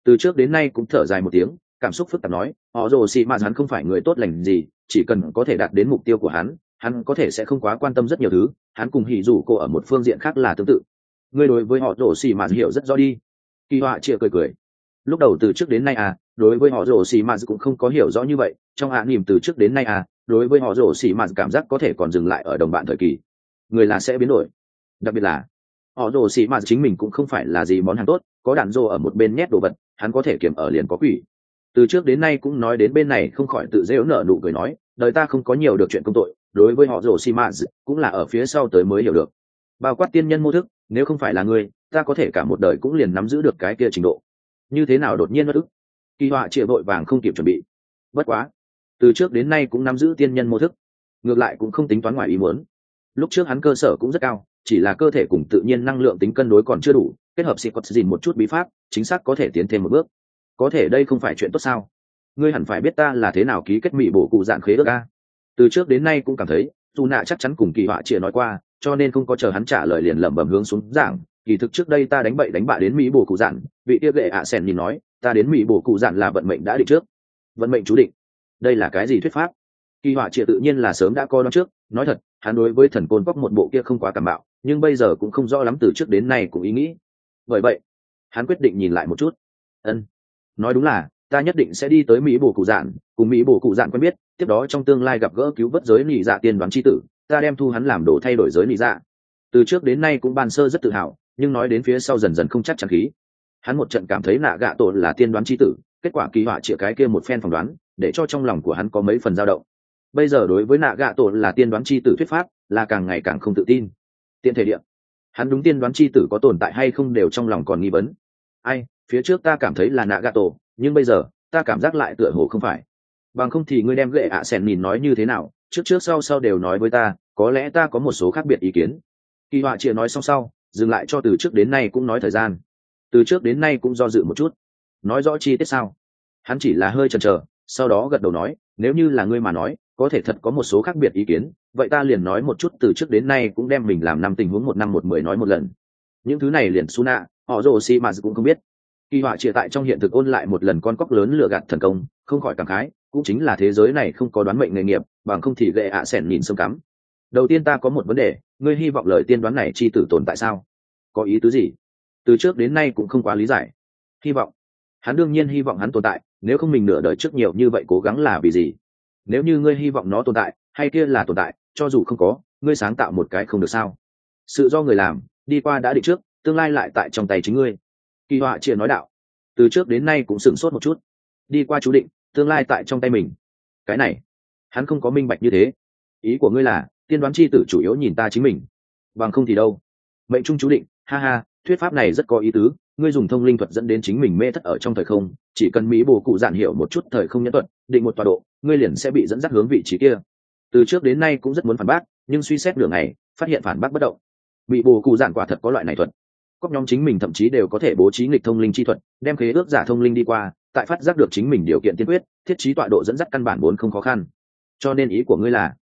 từ trước đến nay cũng thở dài một tiếng, cảm xúc phức tạp nói, họ rồ xì mà hắn không phải người tốt lành gì, chỉ cần có thể đạt đến mục tiêu của hắn hắn có thể sẽ không quá quan tâm rất nhiều thứ, hắn cùng hỉ dù cổ ở một phương diện khác là tương tự. Ngươi đối với họ rồ xì mà hiểu rất rõ đi. Kỳ họa chia cười cười. Lúc đầu từ trước đến nay à đối với họ rồ xì mà cũng không có hiểu rõ như vậy, trong hạ niềm từ trước đến nay à đối với họ rồ xì mà cảm giác có thể còn dừng lại ở đồng bạn thời kỳ người là sẽ biến đổi. Đặc biệt là, họ rồ xì mạt chính mình cũng không phải là gì món hàng tốt, có đạn rồ ở một bên nhét đồ vật, hắn có thể kiểm ở liền có quỷ. Từ trước đến nay cũng nói đến bên này không khỏi tự dễu nở nụ cười nói, đời ta không có nhiều được chuyện công tội, đối với họ rồ xì mạt cũng là ở phía sau tới mới hiểu được. Bao quát tiên nhân mô thức, nếu không phải là người, ta có thể cả một đời cũng liền nắm giữ được cái kia trình độ. Như thế nào đột nhiên mất ức? Kỳ họa chịa vội vàng không kịp chuẩn bị. Bất quá, từ trước đến nay cũng nắm giữ tiên nhân mô thức. Ngược lại cũng không tính toán ngoài ý muốn lúc trước hắn cơ sở cũng rất cao, chỉ là cơ thể cùng tự nhiên năng lượng tính cân đối còn chưa đủ, kết hợp sĩ cọt dìn một chút bí pháp, chính xác có thể tiến thêm một bước. Có thể đây không phải chuyện tốt sao? Ngươi hẳn phải biết ta là thế nào ký kết mỹ bổ cụ dạng khế ước a. Từ trước đến nay cũng cảm thấy, dù nạ chắc chắn cùng kỳ họa chịa nói qua, cho nên không có chờ hắn trả lời liền lẩm bẩm hướng xuống giảng. Kỳ thực trước đây ta đánh bậy đánh bạ đến mỹ bổ cụ dạn vị tiêu gệ ạ à nhìn nói, ta đến mỹ bổ cụ dạn là vận mệnh đã định trước. Vận mệnh chú định. Đây là cái gì thuyết pháp? Kỳ họa triệt tự nhiên là sớm đã coi nó trước nói thật, hắn đối với thần côn cóc một bộ kia không quá cảm bạo, nhưng bây giờ cũng không rõ lắm từ trước đến nay cũng ý nghĩ. Bởi vậy, hắn quyết định nhìn lại một chút. Ân. Nói đúng là, ta nhất định sẽ đi tới mỹ bổ cụ dạn cùng mỹ bổ cụ dạn quen biết, tiếp đó trong tương lai gặp gỡ cứu vớt giới nị dạ tiên đoán tri tử, ta đem thu hắn làm đồ thay đổi giới nị dạ. Từ trước đến nay cũng ban sơ rất tự hào, nhưng nói đến phía sau dần dần không chắc chắn khí. Hắn một trận cảm thấy nạ gạ tổ là tiên đoán tri tử, kết quả kỳ họa chĩa cái kia một phen phỏng đoán, để cho trong lòng của hắn có mấy phần dao động bây giờ đối với nạ gạ tổ là tiên đoán c h i tử thuyết pháp, là càng ngày càng không tự tin. Tiện thể điện hắn đúng tiên đoán c h i tử có tồn tại hay không đều trong lòng còn nghi vấn. Ai, phía trước ta cảm thấy là nạ gạ tổ, nhưng bây giờ, ta cảm giác lại tựa hồ không phải. Bằng không thì ngươi đem gệ ạ à sẻn nhìn nói như thế nào, trước trước sau sau đều nói với ta, có lẽ ta có một số khác biệt ý kiến. Kỳ họa chia nói xong sau, dừng lại cho từ trước đến nay cũng nói thời gian. Từ trước đến nay cũng do dự một chút. Nói rõ chi tiết sao? Hắn chỉ là hơi chần chờ, sau đó gật đầu nói, nếu như là ngươi mà nói có thể thật có một số khác biệt ý kiến, vậy ta liền nói một chút từ trước đến nay cũng đem mình làm năm tình huống một năm một mười nói một lần. Những thứ này liền su nạ họ rồ si mà cũng không biết. Kỳ họa chia tại trong hiện thực ôn lại một lần con cóc lớn lừa gạt thần công, không khỏi cảm khái, cũng chính là thế giới này không có đoán mệnh nghề nghiệp, bằng không thì gệ ạ à sẻn nhìn sông cắm. Đầu tiên ta có một vấn đề, ngươi hy vọng lời tiên đoán này chi tử tồn tại sao? Có ý tứ gì? Từ trước đến nay cũng không quá lý giải. Hy vọng. Hắn đương nhiên hy vọng hắn tồn tại, nếu không mình nửa đời trước nhiều như vậy cố gắng là vì gì? Nếu như ngươi hy vọng nó tồn tại, hay kia là tồn tại, cho dù không có, ngươi sáng tạo một cái không được sao. Sự do người làm, đi qua đã định trước, tương lai lại tại trong tay chính ngươi. Kỳ họa chia nói đạo. Từ trước đến nay cũng sửng sốt một chút. Đi qua chú định, tương lai tại trong tay mình. Cái này, hắn không có minh bạch như thế. Ý của ngươi là, tiên đoán c h i tử chủ yếu nhìn ta chính mình. Bằng không thì đâu? Mệnh trung chú định, ha ha, thuyết pháp này rất có ý tứ ngươi dùng thông linh thuật dẫn đến chính mình mê thất ở trong thời không, chỉ cần mỹ bồ cụ giản hiểu một chút thời không nhẫn thuật, định một tọa độ, ngươi liền sẽ bị dẫn dắt hướng vị trí kia. Từ trước đến nay cũng rất muốn phản bác, nhưng suy xét đường này phát hiện phản bác bất động. Mỹ bồ cụ giản quả thật có loại này thuật. Cóc nhóm chính mình thậm chí đều có thể bố trí nghịch thông linh chi thuật, đem khế ước giả thông linh đi qua, tại phát giác được chính mình điều kiện tiên quyết, thiết trí tọa độ dẫn dắt căn bản vốn không khó khăn. Cho nên ý của ngươi là,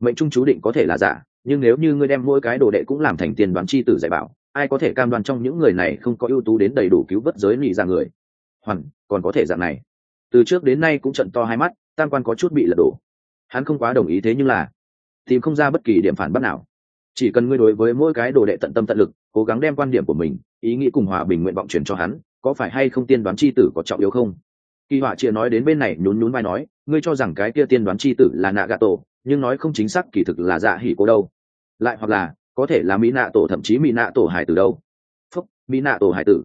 mệnh trung chú định có thể là giả, nhưng nếu như ngươi đem mỗi cái đồ đệ cũng làm thành tiền đoán chi tử dạy bảo ai có thể cam đoan trong những người này không có ưu tú đến đầy đủ cứu vớt giới lì ra người? Hoàn, còn có thể dạng này. Từ trước đến nay cũng trận to hai mắt, tam quan có chút bị lật đổ. Hắn không quá đồng ý thế nhưng là tìm không ra bất kỳ điểm phản bác nào. Chỉ cần ngươi đối với mỗi cái đồ đệ tận tâm tận lực, cố gắng đem quan điểm của mình, ý nghĩ cùng hòa bình nguyện vọng truyền cho hắn, có phải hay không tiên đoán chi tử có trọng yếu không? Kỳ họa chia nói đến bên này nhún nhún vai nói, ngươi cho rằng cái kia tiên đoán chi tử là nạ gà tổ nhưng nói không chính xác kỳ thực là dạ hỉ cố đâu. Lại hoặc là có thể là mỹ nạ tổ thậm chí mỹ nạ tổ hải tử đâu. Phúc mỹ nạ tổ hải tử.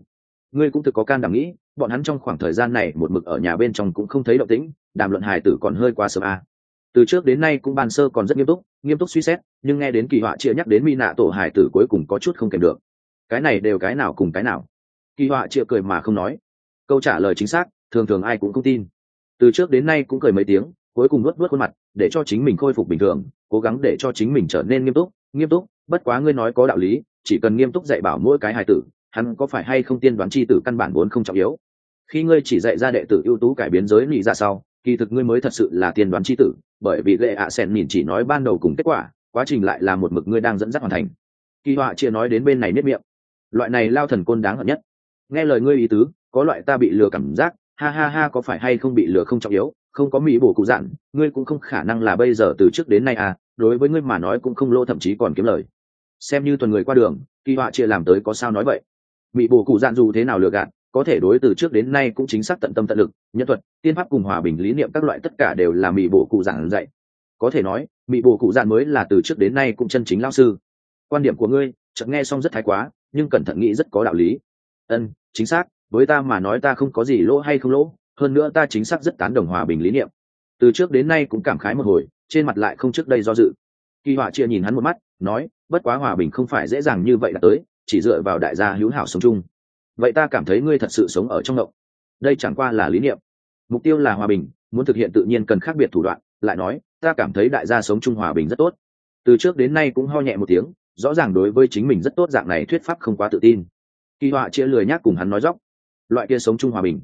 Ngươi cũng thực có can đảm nghĩ, bọn hắn trong khoảng thời gian này một mực ở nhà bên trong cũng không thấy động tĩnh, đàm luận hải tử còn hơi quá sớm à. từ trước đến nay cũng ban sơ còn rất nghiêm túc nghiêm túc suy xét, nhưng nghe đến kỳ họa chia nhắc đến mỹ nạ tổ hải tử cuối cùng có chút không kèm được. Cái này đều cái nào cùng cái nào. Kỳ họa chia cười mà không nói. Câu trả lời chính xác, thường thường ai cũng không tin. Từ trước đến nay cũng cười mấy tiếng, cuối cùng nuốt nuốt khuôn mặt, để cho chính mình khôi phục bình thường, cố gắng để cho chính mình trở nên nghiêm túc nghiêm túc bất quá ngươi nói có đạo lý, chỉ cần nghiêm túc dạy bảo mỗi cái hài tử, hắn có phải hay không tiên đoán chi tử căn bản vốn không trọng yếu. Khi ngươi chỉ dạy ra đệ tử ưu tú cải biến giới lì ra dạ sau, kỳ thực ngươi mới thật sự là tiên đoán chi tử, bởi vì lệ ạ sen nhìn chỉ nói ban đầu cùng kết quả, quá trình lại là một mực ngươi đang dẫn dắt hoàn thành. Kỳ họa chia nói đến bên này nếp miệng. Loại này lao thần côn đáng hận nhất. Nghe lời ngươi ý tứ, có loại ta bị lừa cảm giác, ha ha ha có phải hay không bị lừa không trọng yếu, không có mỹ bổ cụ dặn ngươi cũng không khả năng là bây giờ từ trước đến nay à đối với ngươi mà nói cũng không lô thậm chí còn kiếm lời xem như tuần người qua đường, kỳ họa chia làm tới có sao nói vậy. Bị bổ cụ dạn dù thế nào lừa gạt, có thể đối từ trước đến nay cũng chính xác tận tâm tận lực, nhân thuật, tiên pháp cùng hòa bình lý niệm các loại tất cả đều là mỹ bổ cụ dạn dạy. Có thể nói mỹ bổ cụ dạn mới là từ trước đến nay cũng chân chính lao sư. Quan điểm của ngươi, chợt nghe xong rất thái quá, nhưng cẩn thận nghĩ rất có đạo lý. Ân, chính xác, với ta mà nói ta không có gì lỗ hay không lỗ, hơn nữa ta chính xác rất tán đồng hòa bình lý niệm. Từ trước đến nay cũng cảm khái một hồi, trên mặt lại không trước đây do dự. Kỳ họa chia nhìn hắn một mắt, nói bất quá hòa bình không phải dễ dàng như vậy là tới, chỉ dựa vào đại gia hữu hảo sống chung. Vậy ta cảm thấy ngươi thật sự sống ở trong động. Đây chẳng qua là lý niệm. Mục tiêu là hòa bình, muốn thực hiện tự nhiên cần khác biệt thủ đoạn, lại nói, ta cảm thấy đại gia sống chung hòa bình rất tốt. Từ trước đến nay cũng ho nhẹ một tiếng, rõ ràng đối với chính mình rất tốt dạng này thuyết pháp không quá tự tin. Kỳ họa chia lười nhác cùng hắn nói dóc. Loại kia sống chung hòa bình.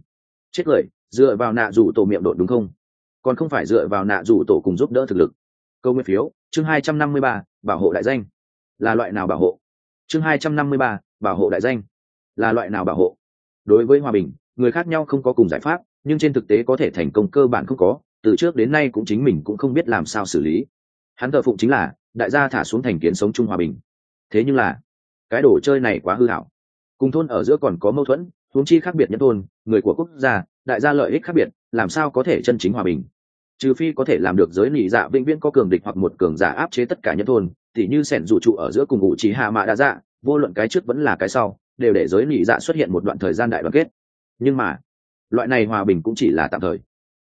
Chết lời dựa vào nạ rủ tổ miệng đột đúng không? Còn không phải dựa vào nạ rủ tổ cùng giúp đỡ thực lực. Câu nguyên phiếu, chương hai trăm năm mươi ba, bảo hộ đại danh là loại nào bảo hộ? Chương hai trăm năm mươi ba, bảo hộ đại danh. Là loại nào bảo hộ? Đối với hòa bình, người khác nhau không có cùng giải pháp, nhưng trên thực tế có thể thành công cơ bản không có, từ trước đến nay cũng chính mình cũng không biết làm sao xử lý. Hắn thờ phụng chính là, đại gia thả xuống thành kiến sống chung hòa bình. Thế nhưng là, cái đồ chơi này quá hư hảo. Cùng thôn ở giữa còn có mâu thuẫn, huống chi khác biệt nhất thôn, người của quốc gia, đại gia lợi ích khác biệt, làm sao có thể chân chính hòa bình? Trừ phi có thể làm được giới nỉ dạ vĩnh viễn có cường địch hoặc một cường giả áp chế tất cả nhân thôn Tỉ như sẻn rủ trụ ở giữa cùng ngụ trí hạ mạ đa dạ vô luận cái trước vẫn là cái sau, đều để giới nỉ dạ xuất hiện một đoạn thời gian đại đoàn kết. Nhưng mà, loại này hòa bình cũng chỉ là tạm thời.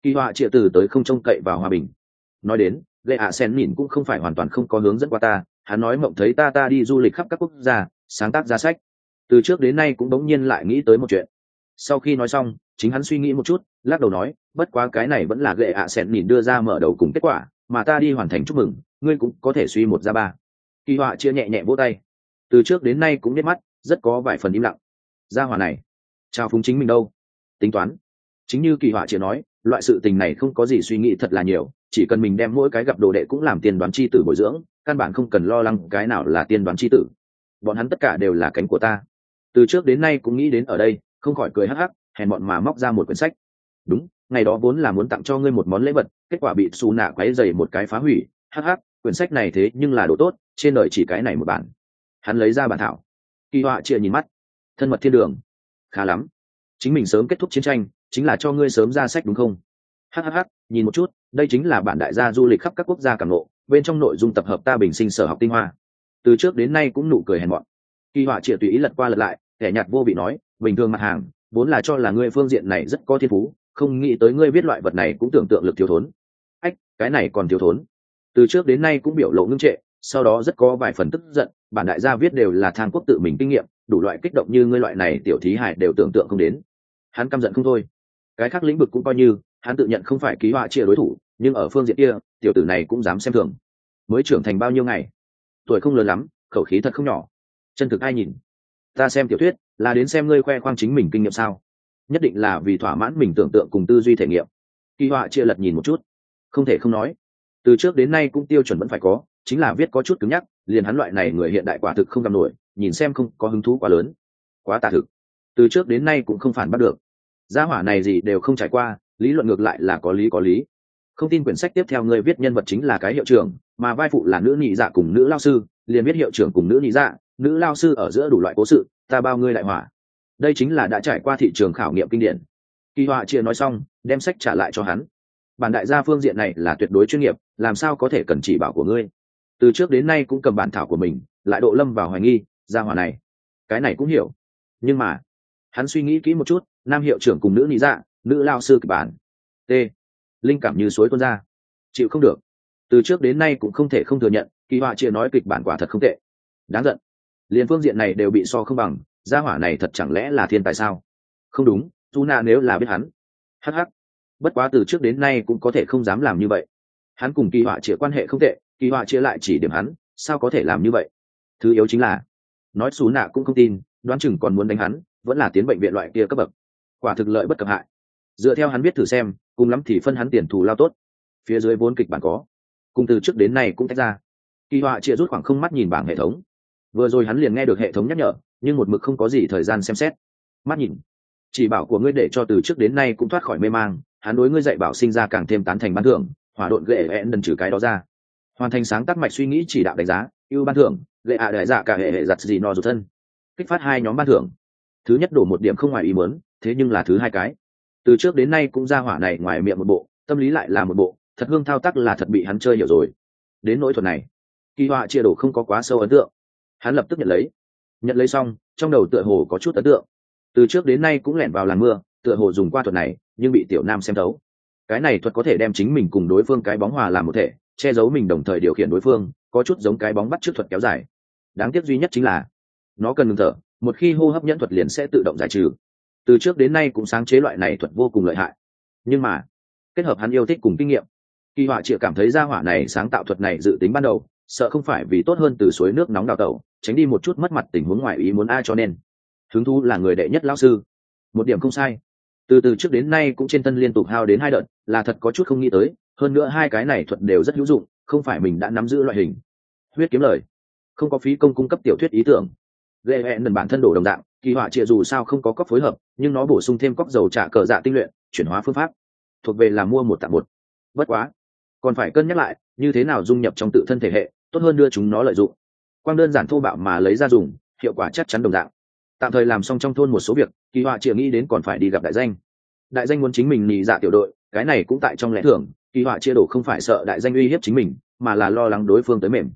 Kỳ họa trịa từ tới không trông cậy vào hòa bình. Nói đến, lệ ạ sen nhìn cũng không phải hoàn toàn không có hướng dẫn qua ta, hắn nói mộng thấy ta ta đi du lịch khắp các quốc gia, sáng tác ra sách. Từ trước đến nay cũng bỗng nhiên lại nghĩ tới một chuyện. Sau khi nói xong, chính hắn suy nghĩ một chút, lắc đầu nói, bất quá cái này vẫn là gệ ạ à nhìn đưa ra mở đầu cùng kết quả, mà ta đi hoàn thành chúc mừng ngươi cũng có thể suy một ra ba. Kỳ họa chia nhẹ nhẹ vỗ tay. Từ trước đến nay cũng biết mắt, rất có vài phần im lặng. Gia hỏa này chào phúng chính mình đâu? Tính toán. Chính như kỳ họa chia nói, loại sự tình này không có gì suy nghĩ thật là nhiều, chỉ cần mình đem mỗi cái gặp đồ đệ cũng làm tiền đoán chi tử bồi dưỡng, căn bản không cần lo lắng cái nào là tiên đoán chi tử. Bọn hắn tất cả đều là cánh của ta. Từ trước đến nay cũng nghĩ đến ở đây, không khỏi cười hắc hắc, hèn bọn mà móc ra một quyển sách. Đúng, ngày đó vốn là muốn tặng cho ngươi một món lễ vật, kết quả bị xù nạ quáy dày một cái phá hủy, hắc hắc quyển sách này thế nhưng là đồ tốt, trên đời chỉ cái này một bản. Hắn lấy ra bản thảo. Kỳ họa chia nhìn mắt. Thân mật thiên đường. Khá lắm. Chính mình sớm kết thúc chiến tranh, chính là cho ngươi sớm ra sách đúng không? Hhh nhìn một chút, đây chính là bản đại gia du lịch khắp các quốc gia cảm lộ bên trong nội dung tập hợp ta bình sinh sở học tinh hoa. Từ trước đến nay cũng nụ cười hèn mọn. Kỳ họa triệt tùy ý lật qua lật lại, kẻ nhạt vô vị nói, bình thường mặt hàng, vốn là cho là ngươi phương diện này rất có thiên phú, không nghĩ tới ngươi viết loại vật này cũng tưởng tượng lực thiếu thốn. Ách, cái này còn thiếu thốn từ trước đến nay cũng biểu lộ ngưng trệ, sau đó rất có vài phần tức giận, bản đại gia viết đều là thang quốc tự mình kinh nghiệm, đủ loại kích động như ngươi loại này tiểu thí hải đều tưởng tượng không đến. Hắn căm giận không thôi. Cái khác lĩnh vực cũng coi như, hắn tự nhận không phải ký họa chia đối thủ, nhưng ở phương diện kia, tiểu tử này cũng dám xem thường. Mới trưởng thành bao nhiêu ngày? Tuổi không lớn lắm, khẩu khí thật không nhỏ. Chân thực ai nhìn? Ta xem tiểu thuyết, là đến xem ngươi khoe khoang chính mình kinh nghiệm sao? Nhất định là vì thỏa mãn mình tưởng tượng cùng tư duy thể nghiệm. Kỳ họa chia lật nhìn một chút. Không thể không nói từ trước đến nay cũng tiêu chuẩn vẫn phải có, chính là viết có chút cứng nhắc, liền hắn loại này người hiện đại quả thực không cầm nổi, nhìn xem không có hứng thú quá lớn. Quá tả thực. Từ trước đến nay cũng không phản bắt được. Gia hỏa này gì đều không trải qua, lý luận ngược lại là có lý có lý. Không tin quyển sách tiếp theo người viết nhân vật chính là cái hiệu trưởng, mà vai phụ là nữ nhị dạ cùng nữ lao sư, liền viết hiệu trưởng cùng nữ nhị dạ nữ lao sư ở giữa đủ loại cố sự, ta bao ngươi lại hỏa. Đây chính là đã trải qua thị trường khảo nghiệm kinh điển. Kỳ họa chia nói xong, đem sách trả lại cho hắn. Bản đại gia phương diện này là tuyệt đối chuyên nghiệp làm sao có thể cần chỉ bảo của ngươi? Từ trước đến nay cũng cầm bản thảo của mình, lại độ lâm vào hoài nghi gia hỏa này. Cái này cũng hiểu. Nhưng mà, hắn suy nghĩ kỹ một chút, nam hiệu trưởng cùng nữ lý dạ nữ lao sư kịch bản. T. Linh cảm như suối tuôn ra. Chịu không được. Từ trước đến nay cũng không thể không thừa nhận, kỳ họa chia nói kịch bản quả thật không tệ. Đáng giận. Liền phương diện này đều bị so không bằng gia hỏa này thật chẳng lẽ là thiên tài sao? Không đúng, dù na nếu là biết hắn. Hh bất quá từ trước đến nay cũng có thể không dám làm như vậy hắn cùng kỳ họa chia quan hệ không tệ, kỳ họa chia lại chỉ điểm hắn, sao có thể làm như vậy? Thứ yếu chính là, nói xú nạ cũng không tin, đoán chừng còn muốn đánh hắn, vẫn là tiến bệnh viện loại kia cấp bậc. Quả thực lợi bất cập hại. Dựa theo hắn biết thử xem, cùng lắm thì phân hắn tiền thù lao tốt. Phía dưới vốn kịch bản có. Cùng từ trước đến nay cũng tách ra. Kỳ họa chia rút khoảng không mắt nhìn bảng hệ thống. Vừa rồi hắn liền nghe được hệ thống nhắc nhở, nhưng một mực không có gì thời gian xem xét. Mắt nhìn. Chỉ bảo của ngươi để cho từ trước đến nay cũng thoát khỏi mê mang, hắn đối ngươi dạy bảo sinh ra càng thêm tán thành bán thưởng hỏa độn gệ hẹn đần trừ cái đó ra. Hoàn thành sáng tác mạch suy nghĩ chỉ đạo đánh giá, ưu ban thưởng lệ ạ đại dạ cả hệ hệ giặt gì no dù thân. Kích phát hai nhóm ban thưởng. Thứ nhất đổ một điểm không ngoài ý muốn, thế nhưng là thứ hai cái. Từ trước đến nay cũng ra hỏa này ngoài miệng một bộ, tâm lý lại là một bộ, thật hương thao tác là thật bị hắn chơi hiểu rồi. Đến nỗi thuật này, kỳ họa chia đổ không có quá sâu ấn tượng. Hắn lập tức nhận lấy. Nhận lấy xong, trong đầu tựa hồ có chút ấn tượng. Từ trước đến nay cũng lẻn vào làn mưa, tựa hồ dùng qua thuật này, nhưng bị tiểu nam xem thấu cái này thuật có thể đem chính mình cùng đối phương cái bóng hòa làm một thể, che giấu mình đồng thời điều khiển đối phương, có chút giống cái bóng bắt trước thuật kéo dài. Đáng tiếc duy nhất chính là, nó cần ngừng thở, một khi hô hấp nhẫn thuật liền sẽ tự động giải trừ. Từ trước đến nay cũng sáng chế loại này thuật vô cùng lợi hại. Nhưng mà, kết hợp hắn yêu thích cùng kinh nghiệm, kỳ họa chịa cảm thấy ra hỏa này sáng tạo thuật này dự tính ban đầu, sợ không phải vì tốt hơn từ suối nước nóng đào tẩu, tránh đi một chút mất mặt tình huống ngoài ý muốn ai cho nên. Hứng thú là người đệ nhất lão sư. Một điểm không sai từ từ trước đến nay cũng trên thân liên tục hao đến hai đợt, là thật có chút không nghĩ tới, hơn nữa hai cái này thuật đều rất hữu dụng, không phải mình đã nắm giữ loại hình. Huyết kiếm lời. Không có phí công cung cấp tiểu thuyết ý tưởng. Ghệ hẹn lần bản thân đổ đồng dạng, kỳ họa trịa dù sao không có cóc phối hợp, nhưng nó bổ sung thêm cóc dầu trả cờ dạ tinh luyện, chuyển hóa phương pháp. Thuộc về là mua một tặng một. Bất quá. Còn phải cân nhắc lại, như thế nào dung nhập trong tự thân thể hệ, tốt hơn đưa chúng nó lợi dụng. Quang đơn giản thô bạo mà lấy ra dùng, hiệu quả chắc chắn đồng dạng tạm thời làm xong trong thôn một số việc, kỳ họa chịa nghĩ đến còn phải đi gặp đại danh. Đại danh muốn chính mình nhì dạ tiểu đội, cái này cũng tại trong lẽ thưởng, kỳ họa chia đổ không phải sợ đại danh uy hiếp chính mình, mà là lo lắng đối phương tới mềm.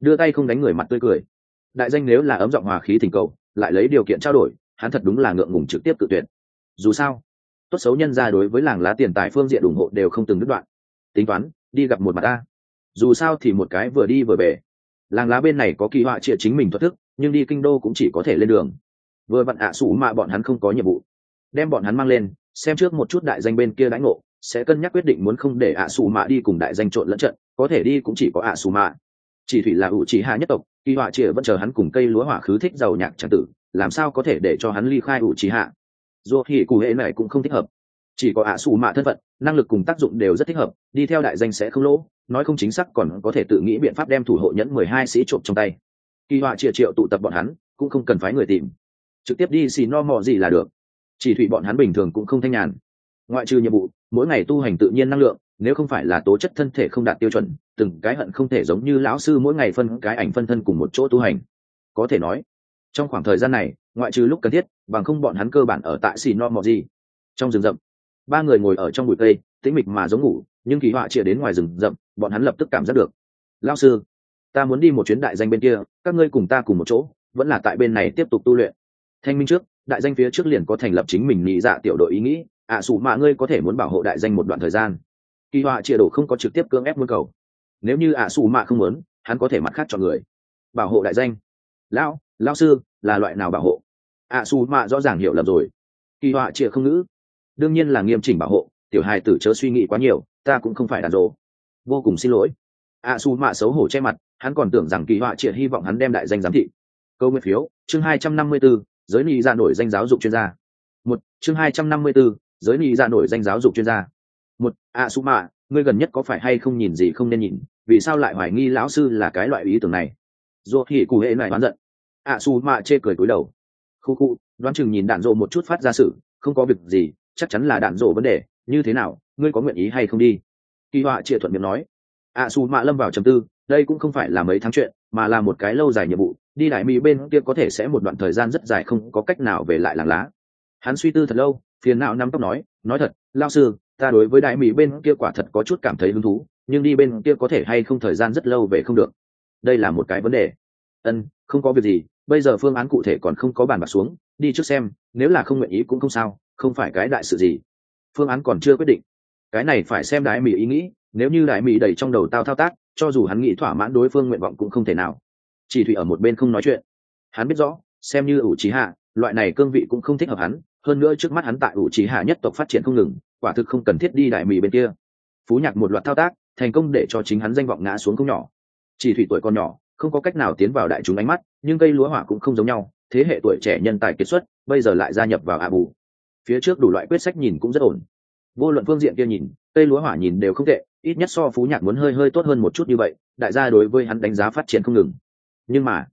Đưa tay không đánh người mặt tươi cười. Đại danh nếu là ấm giọng hòa khí thỉnh cầu, lại lấy điều kiện trao đổi, hắn thật đúng là ngượng ngùng trực tiếp tự tuyển dù sao, tốt xấu nhân ra đối với làng lá tiền tài phương diện ủng hộ đều không từng đứt đoạn. Tính toán, đi gặp một mặt ta. Dù sao thì một cái vừa đi vừa về. Làng lá bên này có kỳ họa chia chính mình thoát thức, nhưng đi kinh đô cũng chỉ có thể lên đường vừa vặn ạ à sủ mà bọn hắn không có nhiệm vụ. Đem bọn hắn mang lên, xem trước một chút đại danh bên kia đãi ngộ, sẽ cân nhắc quyết định muốn không để ạ à sủ mạ đi cùng đại danh trộn lẫn trận, có thể đi cũng chỉ có ạ à sủ mạ. Chỉ thủy là ủ chỉ hạ nhất tộc, kỳ họa chĩa vẫn chờ hắn cùng cây lúa hỏa khứ thích giàu nhạc tràng tử, làm sao có thể để cho hắn ly khai ủ chỉ hạ? Dù thì cụ hệ này cũng không thích hợp. Chỉ có ạ sủ mạ thân phận, năng lực cùng tác dụng đều rất thích hợp, đi theo đại danh sẽ không lỗ, nói không chính xác còn có thể tự nghĩ biện pháp đem thủ hộ nhẫn mười hai sĩ trộm trong tay. Kỳ họa chĩa triệu tụ tập bọn hắn, cũng không cần phái người tìm trực tiếp đi xì no mò gì là được. Chỉ thủy bọn hắn bình thường cũng không thanh nhàn. Ngoại trừ nhiệm vụ, mỗi ngày tu hành tự nhiên năng lượng, nếu không phải là tố chất thân thể không đạt tiêu chuẩn, từng cái hận không thể giống như lão sư mỗi ngày phân cái ảnh phân thân cùng một chỗ tu hành. Có thể nói, trong khoảng thời gian này, ngoại trừ lúc cần thiết, bằng không bọn hắn cơ bản ở tại xì no mò gì. Trong rừng rậm, ba người ngồi ở trong bụi cây, tĩnh mịch mà giống ngủ, nhưng kỳ họa chia đến ngoài rừng rậm, bọn hắn lập tức cảm giác được. Lao sư, ta muốn đi một chuyến đại danh bên kia, các ngươi cùng ta cùng một chỗ, vẫn là tại bên này tiếp tục tu luyện thanh minh trước đại danh phía trước liền có thành lập chính mình nghĩ dạ tiểu đội ý nghĩ ạ à, sủ mạ ngươi có thể muốn bảo hộ đại danh một đoạn thời gian. Kỳ họa chia đổ không có trực tiếp cưỡng ép muốn cầu. Nếu như ạ à, sủ mạ không muốn hắn có thể mặt khác cho người. Bảo hộ đại danh. Lão lão sư là loại nào bảo hộ? ạ à, sủ mạ rõ ràng hiểu lầm rồi. Kỳ họa chia không ngữ. Đương nhiên là nghiêm chỉnh bảo hộ tiểu hài tử chớ suy nghĩ quá nhiều ta cũng không phải đàn rộ vô cùng xin lỗi. ạ su mạ xấu hổ che mặt hắn còn tưởng rằng kỳ họa chia hy vọng hắn đem đại danh giám thị. Câu nguyện phiếu chương hai trăm năm mươi 254, giới nị ra dạ nổi danh giáo dục chuyên gia. Một, chương hai trăm năm mươi bốn giới nị ra dạ nổi danh giáo dục chuyên gia. Một, a su mạ, ngươi gần nhất có phải hay không nhìn gì không nên nhìn? Vì sao lại hoài nghi lão sư là cái loại ý tưởng này? Dù thì cụ hệ này đoán giận. A su mạ chê cười cúi đầu. Khu khu, đoán chừng nhìn đạn dộ một chút phát ra sự, không có việc gì, chắc chắn là đạn dộ vấn đề, như thế nào, ngươi có nguyện ý hay không đi? Kỳ họa chia thuận miệng nói. A su mạ lâm vào trầm tư, đây cũng không phải là mấy tháng chuyện, mà là một cái lâu dài nhiệm vụ đi đại mỹ bên kia có thể sẽ một đoạn thời gian rất dài không có cách nào về lại làng lá. Hắn suy tư thật lâu, phiền não nắm tóc nói nói thật lao sư, ta đối với đại mỹ bên kia quả thật có chút cảm thấy hứng thú, nhưng đi bên kia có thể hay không thời gian rất lâu về không được. Đây là một cái vấn đề. Ân không có việc gì, bây giờ phương án cụ thể còn không có bàn bạc xuống, đi trước xem, nếu là không nguyện ý cũng không sao, không phải cái đại sự gì. Phương án còn chưa quyết định. Cái này phải xem đại mỹ ý nghĩ, nếu như đại mỹ đầy trong đầu tao thao tác, cho dù hắn nghĩ thỏa mãn đối phương nguyện vọng cũng không thể nào chỉ thủy ở một bên không nói chuyện. Hắn biết rõ, xem như ủ trí hạ, loại này cương vị cũng không thích hợp hắn, hơn nữa trước mắt hắn tại ủ trí hạ nhất tộc phát triển không ngừng, quả thực không cần thiết đi đại mỹ bên kia. Phú nhạc một loạt thao tác, thành công để cho chính hắn danh vọng ngã xuống không nhỏ. Chỉ thủy tuổi còn nhỏ, không có cách nào tiến vào đại chúng ánh mắt, nhưng cây lúa hỏa cũng không giống nhau, thế hệ tuổi trẻ nhân tài kiệt xuất, bây giờ lại gia nhập vào ạ bù. Phía trước đủ loại quyết sách nhìn cũng rất ổn. Vô luận phương diện kia nhìn, cây lúa hỏa nhìn đều không tệ, ít nhất so phú nhạc muốn hơi hơi tốt hơn một chút như vậy, đại gia đối với hắn đánh giá phát triển không ngừng nhưng mà,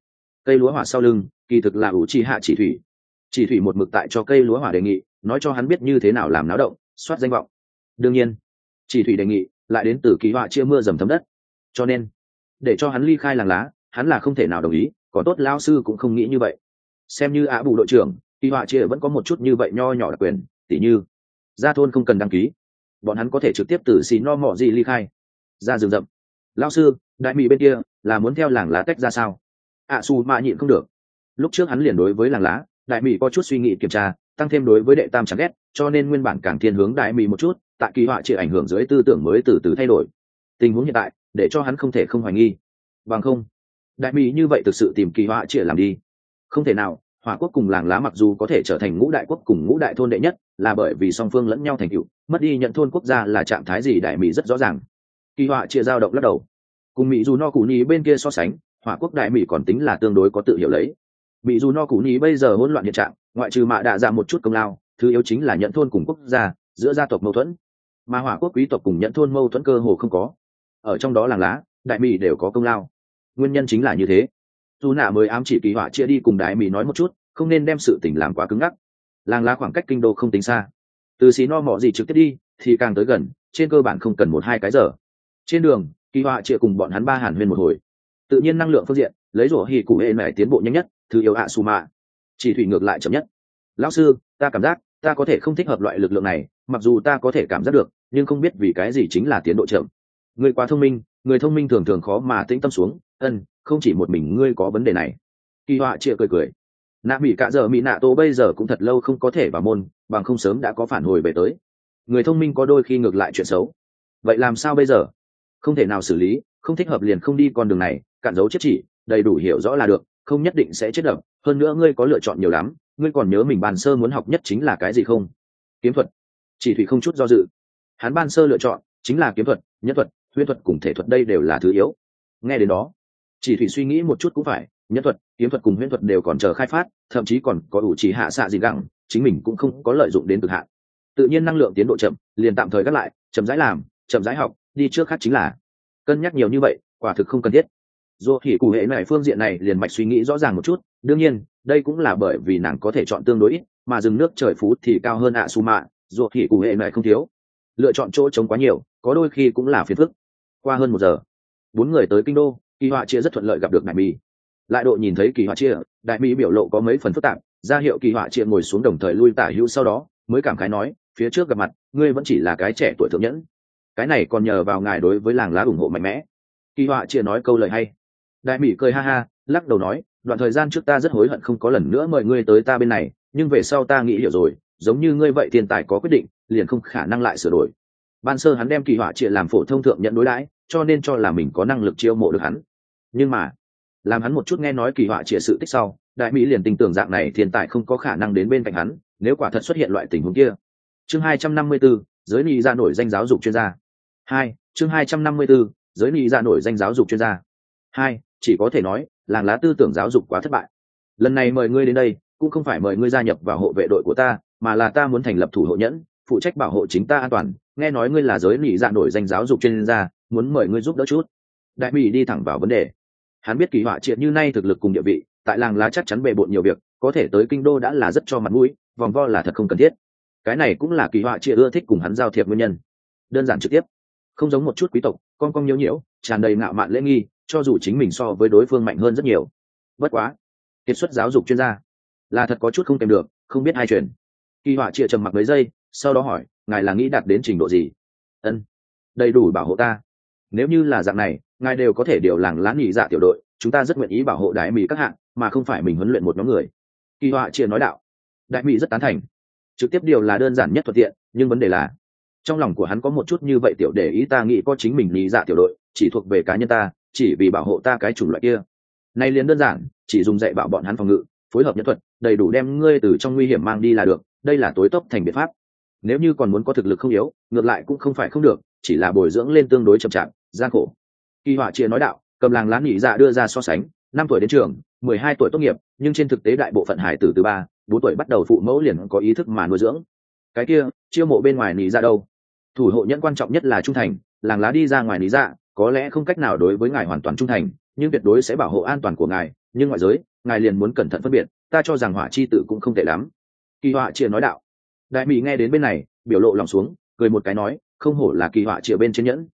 cây lúa hỏa sau lưng, kỳ thực là ủ chi hạ chỉ thủy. Chỉ thủy một mực tại cho cây lúa hỏa đề nghị, nói cho hắn biết như thế nào làm náo động, soát danh vọng. Đương nhiên, chỉ thủy đề nghị lại đến từ kỳ họa chia mưa dầm thấm đất. Cho nên, để cho hắn ly khai làng lá, hắn là không thể nào đồng ý có tốt lao sư cũng không nghĩ như vậy. Xem như á bù đội trưởng, kỳ họa chia vẫn có một chút như vậy nho nhỏ đặc quyền, tỉ như, gia thôn không cần đăng ký. Bọn hắn có thể trực tiếp từ xì no mỏ gì ly khai. Ra rừng rậm. Lao sư, đại mỹ bên kia, là muốn theo làng lá tách ra sao? Ạ à, xù mạ nhịn không được. Lúc trước hắn liền đối với làng lá đại mỹ có chút suy nghĩ kiểm tra tăng thêm đối với đệ tam chẳng ghét cho nên nguyên bản càng thiên hướng đại mỹ một chút tại kỳ họa chịu ảnh hưởng dưới tư tưởng mới từ từ thay đổi. Tình huống hiện tại để cho hắn không thể không hoài nghi. Bằng không đại mỹ như vậy thực sự tìm kỳ họa chịu làm đi. Không thể nào hỏa quốc cùng làng lá mặc dù có thể trở thành ngũ đại quốc cùng ngũ đại thôn đệ nhất là bởi vì song phương lẫn nhau thành cựu mất đi nhận thôn quốc gia là trạng thái gì đại mỹ rất rõ ràng. Kỳ họa chia dao động lắc đầu. Cùng mỹ dù no cù ni bên kia so sánh hỏa quốc đại mỹ còn tính là tương đối có tự hiểu lấy. Mỹ dù no cũ ní bây giờ hỗn loạn hiện trạng, ngoại trừ mạ đạ ra một chút công lao, thứ yếu chính là nhận thôn cùng quốc gia, giữa gia tộc mâu thuẫn. Mà hỏa quốc quý tộc cùng nhận thôn mâu thuẫn cơ hồ không có. Ở trong đó làng lá, đại mỹ đều có công lao. Nguyên nhân chính là như thế. Dù nạ mới ám chỉ kỳ hỏa chia đi cùng đại mỹ nói một chút, không nên đem sự tình làm quá cứng ngắc. Làng lá khoảng cách kinh đô không tính xa. Từ xí no mỏ gì trực tiếp đi, thì càng tới gần, trên cơ bản không cần một hai cái giờ. Trên đường, kỳ họa chia cùng bọn hắn ba hàn huyên một hồi tự nhiên năng lượng phương diện, lấy rổ hì cụ hệ mẹ tiến bộ nhanh nhất, thứ yêu ạ su mạ. Chỉ thủy ngược lại chậm nhất. Lão sư, ta cảm giác, ta có thể không thích hợp loại lực lượng này, mặc dù ta có thể cảm giác được, nhưng không biết vì cái gì chính là tiến độ chậm. Người quá thông minh, người thông minh thường thường khó mà tĩnh tâm xuống, ân, không chỉ một mình ngươi có vấn đề này. Kỳ họa chia cười cười. Nạ mỹ cả giờ mỹ nạ tô bây giờ cũng thật lâu không có thể vào môn, bằng không sớm đã có phản hồi về tới. Người thông minh có đôi khi ngược lại chuyện xấu. Vậy làm sao bây giờ? Không thể nào xử lý, không thích hợp liền không đi con đường này cạn dấu chết chỉ, đầy đủ hiểu rõ là được, không nhất định sẽ chết đậm. Hơn nữa ngươi có lựa chọn nhiều lắm, ngươi còn nhớ mình bàn sơ muốn học nhất chính là cái gì không? Kiếm thuật. Chỉ thủy không chút do dự. Hắn ban sơ lựa chọn chính là kiếm thuật nhất thuật, huyễn thuật cùng thể thuật đây đều là thứ yếu. Nghe đến đó, chỉ thủy suy nghĩ một chút cũng phải nhất thuật, kiếm thuật cùng huyễn thuật đều còn chờ khai phát, thậm chí còn có đủ chỉ hạ xạ gì gặng, chính mình cũng không có lợi dụng đến cực hạn. Tự nhiên năng lượng tiến độ chậm, liền tạm thời gác lại, chậm rãi làm, chậm rãi học, đi trước khác chính là cân nhắc nhiều như vậy, quả thực không cần thiết dù thì cụ hệ này phương diện này liền mạch suy nghĩ rõ ràng một chút, đương nhiên, đây cũng là bởi vì nàng có thể chọn tương đối ít, mà rừng nước trời phú thì cao hơn ạ su mạ, dù thì cụ hệ này không thiếu. Lựa chọn chỗ trống quá nhiều, có đôi khi cũng là phiền phức. Qua hơn một giờ, bốn người tới kinh đô, kỳ họa chia rất thuận lợi gặp được đại mỹ lại độ nhìn thấy kỳ họa chia, đại mỹ biểu lộ có mấy phần phức tạp, ra hiệu kỳ họa chia ngồi xuống đồng thời lui tả hữu sau đó, mới cảm khái nói, phía trước gặp mặt, ngươi vẫn chỉ là cái trẻ tuổi thượng nhẫn. Cái này còn nhờ vào ngài đối với làng lá ủng hộ mạnh mẽ. Kỳ họa chia nói câu lời hay đại mỹ cười ha ha lắc đầu nói đoạn thời gian trước ta rất hối hận không có lần nữa mời ngươi tới ta bên này nhưng về sau ta nghĩ hiểu rồi giống như ngươi vậy tiền tài có quyết định liền không khả năng lại sửa đổi. Ban sơ hắn đem kỳ họa trịa làm phổ thông thượng nhận đối đãi cho nên cho là mình có năng lực chiêu mộ được hắn. Nhưng mà làm hắn một chút nghe nói kỳ họa trịa sự tích sau đại mỹ liền tin tưởng dạng này thiên tài không có khả năng đến bên cạnh hắn nếu quả thật xuất hiện loại tình huống kia. Chương hai trăm năm mươi 254, giới nghị ra nổi danh giáo dục chuyên gia. Hai chương hai trăm năm mươi 254, giới nghị ra nổi danh giáo dục chuyên gia. Hai chỉ có thể nói, làng lá tư tưởng giáo dục quá thất bại. Lần này mời ngươi đến đây, cũng không phải mời ngươi gia nhập vào hộ vệ đội của ta, mà là ta muốn thành lập thủ hộ nhẫn, phụ trách bảo hộ chính ta an toàn. Nghe nói ngươi là giới nỉ dạ nổi danh giáo dục chuyên gia, muốn mời ngươi giúp đỡ chút. Đại mỹ đi thẳng vào vấn đề. Hắn biết kỳ họa triệt như nay thực lực cùng địa vị, tại làng lá chắc chắn bề bộn nhiều việc, có thể tới kinh đô đã là rất cho mặt mũi, vòng vo là thật không cần thiết. Cái này cũng là kỳ họa triệt ưa thích cùng hắn giao thiệp nguyên nhân. Đơn giản trực tiếp. Không giống một chút quý tộc, con con nhiễu nhiễu tràn đầy ngạo mạn lễ nghi cho dù chính mình so với đối phương mạnh hơn rất nhiều. Bất quá, kiệt xuất giáo dục chuyên gia là thật có chút không kèm được, không biết hai chuyện kỳ họa triệt trầm mặc mấy giây, sau đó hỏi, ngài là nghĩ đạt đến trình độ gì? Ân đầy đủ bảo hộ ta. Nếu như là dạng này, ngài đều có thể điều làng lán nghỉ dạ tiểu đội, chúng ta rất nguyện ý bảo hộ đại mỹ các hạng, mà không phải mình huấn luyện một nhóm người. Kỳ họa chia nói đạo. Đại mỹ rất tán thành. Trực tiếp điều là đơn giản nhất thuận tiện, nhưng vấn đề là, trong lòng của hắn có một chút như vậy tiểu để ý ta nghĩ có chính mình lý dạ tiểu đội, chỉ thuộc về cá nhân ta chỉ vì bảo hộ ta cái chủng loại kia. Nay liền đơn giản, chỉ dùng dạy bảo bọn hắn phòng ngự, phối hợp nhân thuật, đầy đủ đem ngươi từ trong nguy hiểm mang đi là được, đây là tối tốc thành biện pháp. Nếu như còn muốn có thực lực không yếu, ngược lại cũng không phải không được, chỉ là bồi dưỡng lên tương đối chậm chạp, gian khổ. Kỳ họa chia nói đạo, cầm làng lá nghỉ dạ đưa ra so sánh, năm tuổi đến trường, mười hai tuổi tốt nghiệp, nhưng trên thực tế đại bộ phận hải tử từ ba, bốn tuổi bắt đầu phụ mẫu liền có ý thức mà nuôi dưỡng. Cái kia, chiêu mộ bên ngoài nỉ ra dạ đâu? Thủ hộ nhẫn quan trọng nhất là trung thành, làng lá đi ra ngoài lý dạ có lẽ không cách nào đối với ngài hoàn toàn trung thành, nhưng tuyệt đối sẽ bảo hộ an toàn của ngài, nhưng ngoại giới, ngài liền muốn cẩn thận phân biệt, ta cho rằng hỏa chi tự cũng không tệ lắm. Kỳ họa chia nói đạo. Đại mỹ nghe đến bên này, biểu lộ lòng xuống, cười một cái nói, không hổ là kỳ họa chia bên trên nhẫn.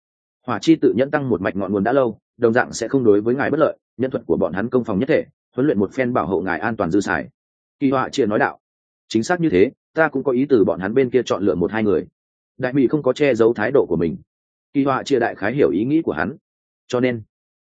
Hỏa chi tự nhẫn tăng một mạch ngọn nguồn đã lâu, đồng dạng sẽ không đối với ngài bất lợi, nhân thuật của bọn hắn công phòng nhất thể, huấn luyện một phen bảo hộ ngài an toàn dư xài. Kỳ họa chia nói đạo. Chính xác như thế, ta cũng có ý từ bọn hắn bên kia chọn lựa một hai người. Đại mỹ không có che giấu thái độ của mình kỳ họa chia đại khái hiểu ý nghĩ của hắn. Cho nên,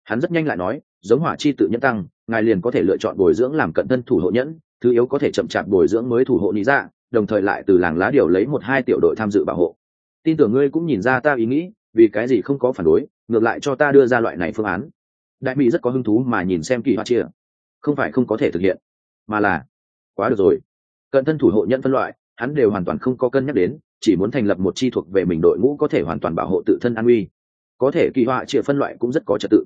hắn rất nhanh lại nói, giống hỏa chi tự nhẫn tăng, ngài liền có thể lựa chọn bồi dưỡng làm cận thân thủ hộ nhẫn, thứ yếu có thể chậm chạp bồi dưỡng mới thủ hộ lý ra dạ, đồng thời lại từ làng lá điều lấy một hai tiểu đội tham dự bảo hộ. Tin tưởng ngươi cũng nhìn ra ta ý nghĩ, vì cái gì không có phản đối, ngược lại cho ta đưa ra loại này phương án. Đại mỹ rất có hứng thú mà nhìn xem kỳ hoa chia. Không phải không có thể thực hiện, mà là, quá được rồi. Cận thân thủ hộ nhận phân loại, hắn đều hoàn toàn không có cân nhắc đến chỉ muốn thành lập một chi thuộc về mình đội ngũ có thể hoàn toàn bảo hộ tự thân an uy. Có thể kỳ họa chia phân loại cũng rất có trật tự.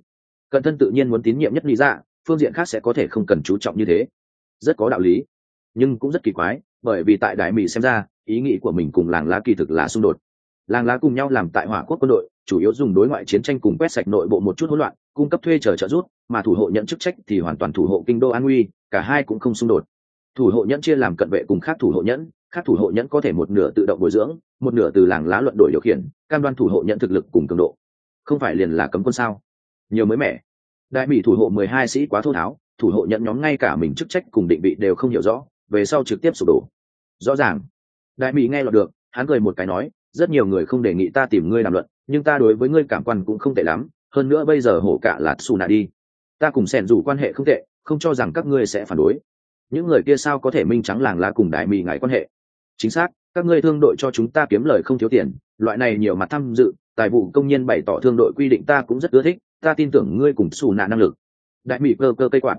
Cận thân tự nhiên muốn tín nhiệm nhất lý ra phương diện khác sẽ có thể không cần chú trọng như thế. Rất có đạo lý. Nhưng cũng rất kỳ quái bởi vì tại đại mỹ xem ra ý nghĩ của mình cùng làng lá kỳ thực là xung đột. Làng lá cùng nhau làm tại hỏa quốc quân đội chủ yếu dùng đối ngoại chiến tranh cùng quét sạch nội bộ một chút hỗn loạn cung cấp thuê chờ trợ rút, mà thủ hộ nhận chức trách thì hoàn toàn thủ hộ kinh đô an nguy cả hai cũng không xung đột. Thủ hộ nhẫn chia làm cận vệ cùng khác thủ hộ nhẫn khác thủ hộ nhẫn có thể một nửa tự động bồi dưỡng, một nửa từ làng lá luận đổi điều khiển, cam đoan thủ hộ nhẫn thực lực cùng cường độ. Không phải liền là cấm quân sao? Nhiều mới mẻ. Đại mỹ thủ hộ mười hai sĩ quá thô tháo, thủ hộ nhẫn nhóm ngay cả mình chức trách cùng định vị đều không hiểu rõ, về sau trực tiếp sụp đổ. Rõ ràng. Đại mỹ nghe lọt được, hắn cười một cái nói, rất nhiều người không đề nghị ta tìm ngươi làm luận, nhưng ta đối với ngươi cảm quan cũng không tệ lắm, hơn nữa bây giờ hổ cả là xù nạ đi. Ta cùng sẻn dù quan hệ không tệ, không cho rằng các ngươi sẽ phản đối. Những người kia sao có thể minh trắng làng lá cùng đại mì ngại quan hệ? Chính xác, các ngươi thương đội cho chúng ta kiếm lời không thiếu tiền, loại này nhiều mặt tham dự, tài vụ công nhân bày tỏ thương đội quy định ta cũng rất ưa thích, ta tin tưởng ngươi cùng xù nạ năng lực. Đại mỹ cơ cơ cây quạt.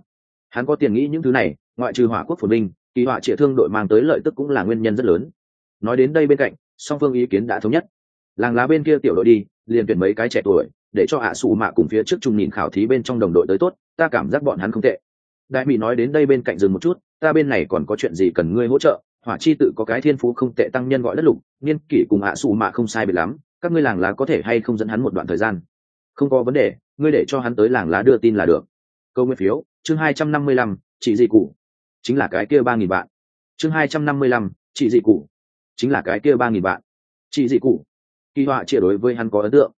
Hắn có tiền nghĩ những thứ này, ngoại trừ hỏa quốc phồn minh kỳ họa trịa thương đội mang tới lợi tức cũng là nguyên nhân rất lớn. Nói đến đây bên cạnh, song phương ý kiến đã thống nhất. Làng lá bên kia tiểu đội đi, liền tuyển mấy cái trẻ tuổi, để cho ạ à xù mạ cùng phía trước chung nhìn khảo thí bên trong đồng đội tới tốt, ta cảm giác bọn hắn không tệ. Đại mỹ nói đến đây bên cạnh dừng một chút, ta bên này còn có chuyện gì cần ngươi hỗ trợ? Hỏa chi tự có cái thiên phú không tệ tăng nhân gọi đất lục, niên kỷ cùng hạ à xù mạ không sai biệt lắm, các ngươi làng lá có thể hay không dẫn hắn một đoạn thời gian? Không có vấn đề, ngươi để cho hắn tới làng lá đưa tin là được. Câu nguyên phiếu, chương hai trăm năm mươi lăm chị dị cụ. Chính là cái kia ba nghìn vạn. chương hai trăm năm mươi lăm chị dị cụ. Chính là cái kia ba nghìn vạn. chị dị cụ. Kỳ họa chia đối với hắn có ấn tượng.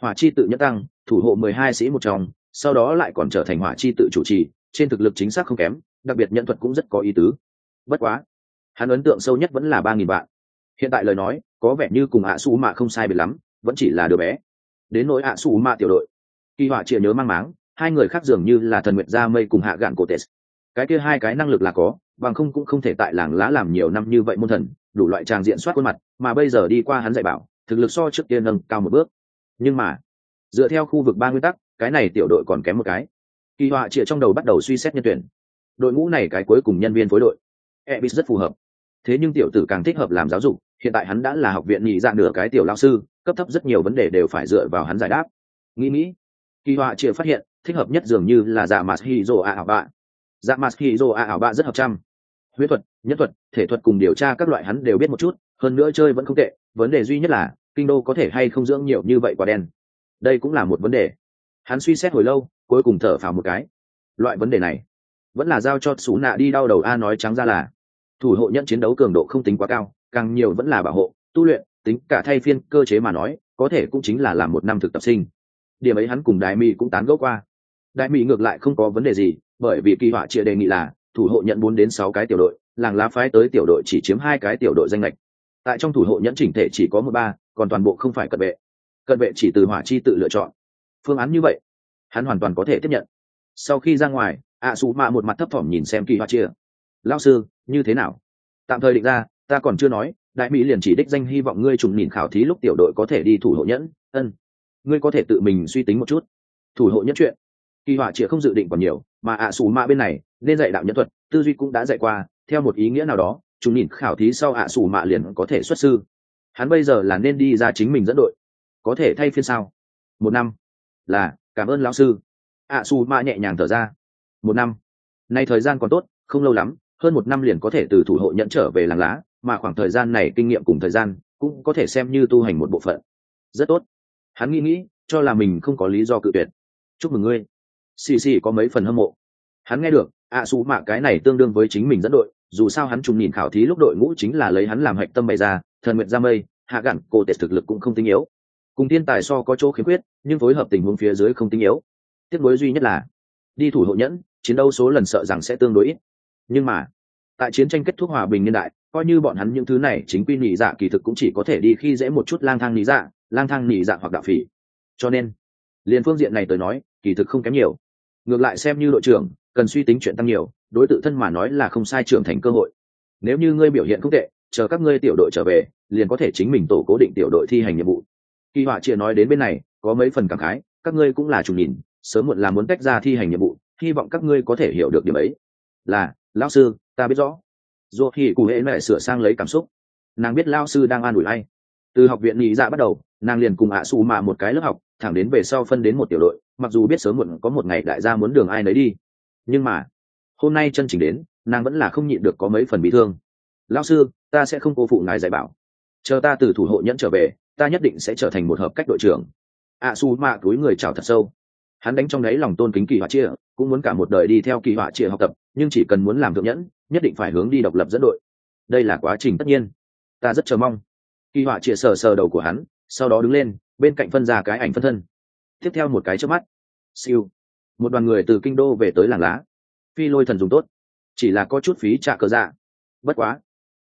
Hỏa chi tự nhất tăng, thủ hộ mười hai sĩ một trong, sau đó lại còn trở thành hỏa chi tự chủ trì, trên thực lực chính xác không kém, đặc biệt nhận thuật cũng rất có ý tứ. Bất quá hắn ấn tượng sâu nhất vẫn là ba nghìn bạn hiện tại lời nói, có vẻ như cùng ạ su mạ không sai biệt lắm, vẫn chỉ là đứa bé. Đến nỗi ạ su mạ tiểu đội. Kỳ họa chịa nhớ mang máng, hai người khác dường như là thần nguyệt gia mây cùng hạ gạn cổ tes cái kia hai cái năng lực là có, bằng không cũng không thể tại làng lá làm nhiều năm như vậy môn thần, đủ loại tràng diện soát khuôn mặt, mà bây giờ đi qua hắn dạy bảo, thực lực so trước tiên nâng cao một bước. Nhưng mà, dựa theo khu vực ba nguyên tắc, cái này tiểu đội còn kém một cái. Kỳ họa chịa trong đầu bắt đầu suy xét nhân tuyển. Đội ngũ này cái cuối cùng nhân viên phối đội. Ebis rất phù hợp thế nhưng tiểu tử càng thích hợp làm giáo dục, hiện tại hắn đã là học viện nhị dạng nửa cái tiểu lao sư, cấp thấp rất nhiều vấn đề đều phải dựa vào hắn giải đáp. Nghĩ nghĩ, kỳ họa chưa phát hiện, thích hợp nhất dường như là dạ mặt hi a ảo bạ. Dạ mạt khi dô a ảo bạ rất hợp trăm huyết thuật nhất thuật, thể thuật cùng điều tra các loại hắn đều biết một chút, hơn nữa chơi vẫn không tệ, vấn đề duy nhất là, kinh đô có thể hay không dưỡng nhiều như vậy quả đen. Đây cũng là một vấn đề. Hắn suy xét hồi lâu, cuối cùng thở phào một cái. Loại vấn đề này, vẫn là giao cho xú nạ đi đau đầu a nói trắng ra là thủ hộ nhận chiến đấu cường độ không tính quá cao, càng nhiều vẫn là bảo hộ, tu luyện, tính cả thay phiên cơ chế mà nói, có thể cũng chính là làm một năm thực tập sinh. Điểm ấy hắn cùng đại mỹ cũng tán gẫu qua. Đại mỹ ngược lại không có vấn đề gì, bởi vì kỳ họa chia đề nghị là, thủ hộ nhận bốn đến sáu cái tiểu đội, làng lá phái tới tiểu đội chỉ chiếm hai cái tiểu đội danh lệch tại trong thủ hộ nhẫn chỉnh thể chỉ có một ba, còn toàn bộ không phải cận vệ. Cận vệ chỉ từ hỏa chi tự lựa chọn. Phương án như vậy, hắn hoàn toàn có thể tiếp nhận. Sau khi ra ngoài ạ xù mạ một mặt thấp thỏm nhìn xem kỳ họa chia lao sư, như thế nào? Tạm thời định ra, ta còn chưa nói, đại mỹ liền chỉ đích danh hy vọng ngươi trùng nhìn khảo thí lúc tiểu đội có thể đi thủ hộ nhẫn. Ân, ngươi có thể tự mình suy tính một chút. Thủ hộ nhẫn chuyện. Kỳ họa chia không dự định còn nhiều, mà ạ xù mạ bên này, nên dạy đạo nhẫn thuật, tư duy cũng đã dạy qua, theo một ý nghĩa nào đó, trùng nhìn khảo thí sau ạ xù mạ liền có thể xuất sư. Hắn bây giờ là nên đi ra chính mình dẫn đội. Có thể thay phiên sao? Một năm. Là, cảm ơn lão sư. ạ xù mạ nhẹ nhàng thở ra. Một năm. Nay thời gian còn tốt, không lâu lắm hơn một năm liền có thể từ thủ hộ nhận trở về làng lá, mà khoảng thời gian này kinh nghiệm cùng thời gian cũng có thể xem như tu hành một bộ phận. Rất tốt. Hắn nghĩ nghĩ, cho là mình không có lý do cự tuyệt. Chúc mừng ngươi. Xì xì có mấy phần hâm mộ. Hắn nghe được, ạ xú mạ cái này tương đương với chính mình dẫn đội, dù sao hắn trùng nhìn khảo thí lúc đội ngũ chính là lấy hắn làm hạch tâm bày ra, thần nguyện ra mây, hạ gặn cổ tệ thực lực cũng không tinh yếu. Cùng thiên tài so có chỗ khiếm khuyết, nhưng phối hợp tình huống phía dưới không tinh yếu. Tiếc nối duy nhất là, đi thủ hộ nhẫn, chiến đấu số lần sợ rằng sẽ tương đối ít nhưng mà, tại chiến tranh kết thúc hòa bình niên đại, coi như bọn hắn những thứ này chính quy nỉ dạ kỳ thực cũng chỉ có thể đi khi dễ một chút lang thang nỉ dạ lang thang nỉ dạ hoặc đạo phỉ. Cho nên, liền phương diện này tới nói, kỳ thực không kém nhiều. Ngược lại xem như đội trưởng, cần suy tính chuyện tăng nhiều, đối tự thân mà nói là không sai trưởng thành cơ hội. Nếu như ngươi biểu hiện không tệ, chờ các ngươi tiểu đội trở về, liền có thể chính mình tổ cố định tiểu đội thi hành nhiệm vụ. Kỳ họa chia nói đến bên này, có mấy phần cảm khái, các ngươi cũng là chủ nhìn, sớm muộn là muốn tách ra thi hành nhiệm vụ, hy vọng các ngươi có thể hiểu được điểm ấy là, lão sư, ta biết rõ. Dù thì cụ hệ mẹ sửa sang lấy cảm xúc, nàng biết lao sư đang an ủi hay từ học viện nghĩ dạ bắt đầu, nàng liền cùng ạ xù mà một cái lớp học, thẳng đến về sau phân đến một tiểu đội, mặc dù biết sớm muộn có một ngày đại gia muốn đường ai nấy đi. Nhưng mà, hôm nay chân chỉnh đến, nàng vẫn là không nhịn được có mấy phần bị thương. Lao sư, ta sẽ không cô phụ ngài dạy bảo. Chờ ta từ thủ hộ nhẫn trở về, ta nhất định sẽ trở thành một hợp cách đội trưởng. Ạ xù mạ túi người chào thật sâu. Hắn đánh trong đáy lòng tôn kính kỳ họa chia, cũng muốn cả một đời đi theo kỳ họa chia học tập nhưng chỉ cần muốn làm thượng nhẫn, nhất định phải hướng đi độc lập dẫn đội. Đây là quá trình tất nhiên. Ta rất chờ mong. Kỳ họa chĩa sờ sờ đầu của hắn, sau đó đứng lên, bên cạnh phân ra cái ảnh phân thân. Tiếp theo một cái trước mắt. Siêu. Một đoàn người từ kinh đô về tới làng lá. Phi lôi thần dùng tốt. Chỉ là có chút phí trả cờ dạ. Bất quá.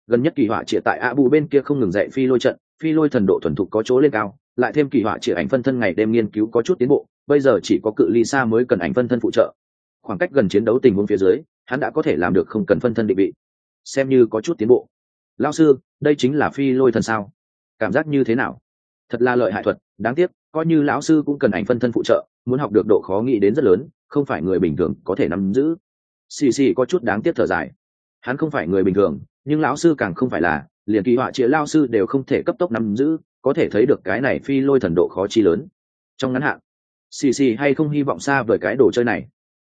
Gần nhất kỳ họa chĩa tại ạ bù bên kia không ngừng dạy phi lôi trận, phi lôi thần độ thuần thục có chỗ lên cao, lại thêm kỳ họa chĩa ảnh phân thân ngày đêm nghiên cứu có chút tiến bộ, bây giờ chỉ có cự ly xa mới cần ảnh phân thân phụ trợ khoảng cách gần chiến đấu tình huống phía dưới, hắn đã có thể làm được không cần phân thân định vị. Xem như có chút tiến bộ. Lao sư, đây chính là phi lôi thần sao? Cảm giác như thế nào? Thật là lợi hại thuật, đáng tiếc, coi như lão sư cũng cần ảnh phân thân phụ trợ, muốn học được độ khó nghĩ đến rất lớn, không phải người bình thường có thể nắm giữ. Xì xì có chút đáng tiếc thở dài. Hắn không phải người bình thường, nhưng lão sư càng không phải là, liền kỳ họa chĩa lao sư đều không thể cấp tốc nắm giữ, có thể thấy được cái này phi lôi thần độ khó chi lớn. Trong ngắn hạn, xì xì hay không hy vọng xa với cái đồ chơi này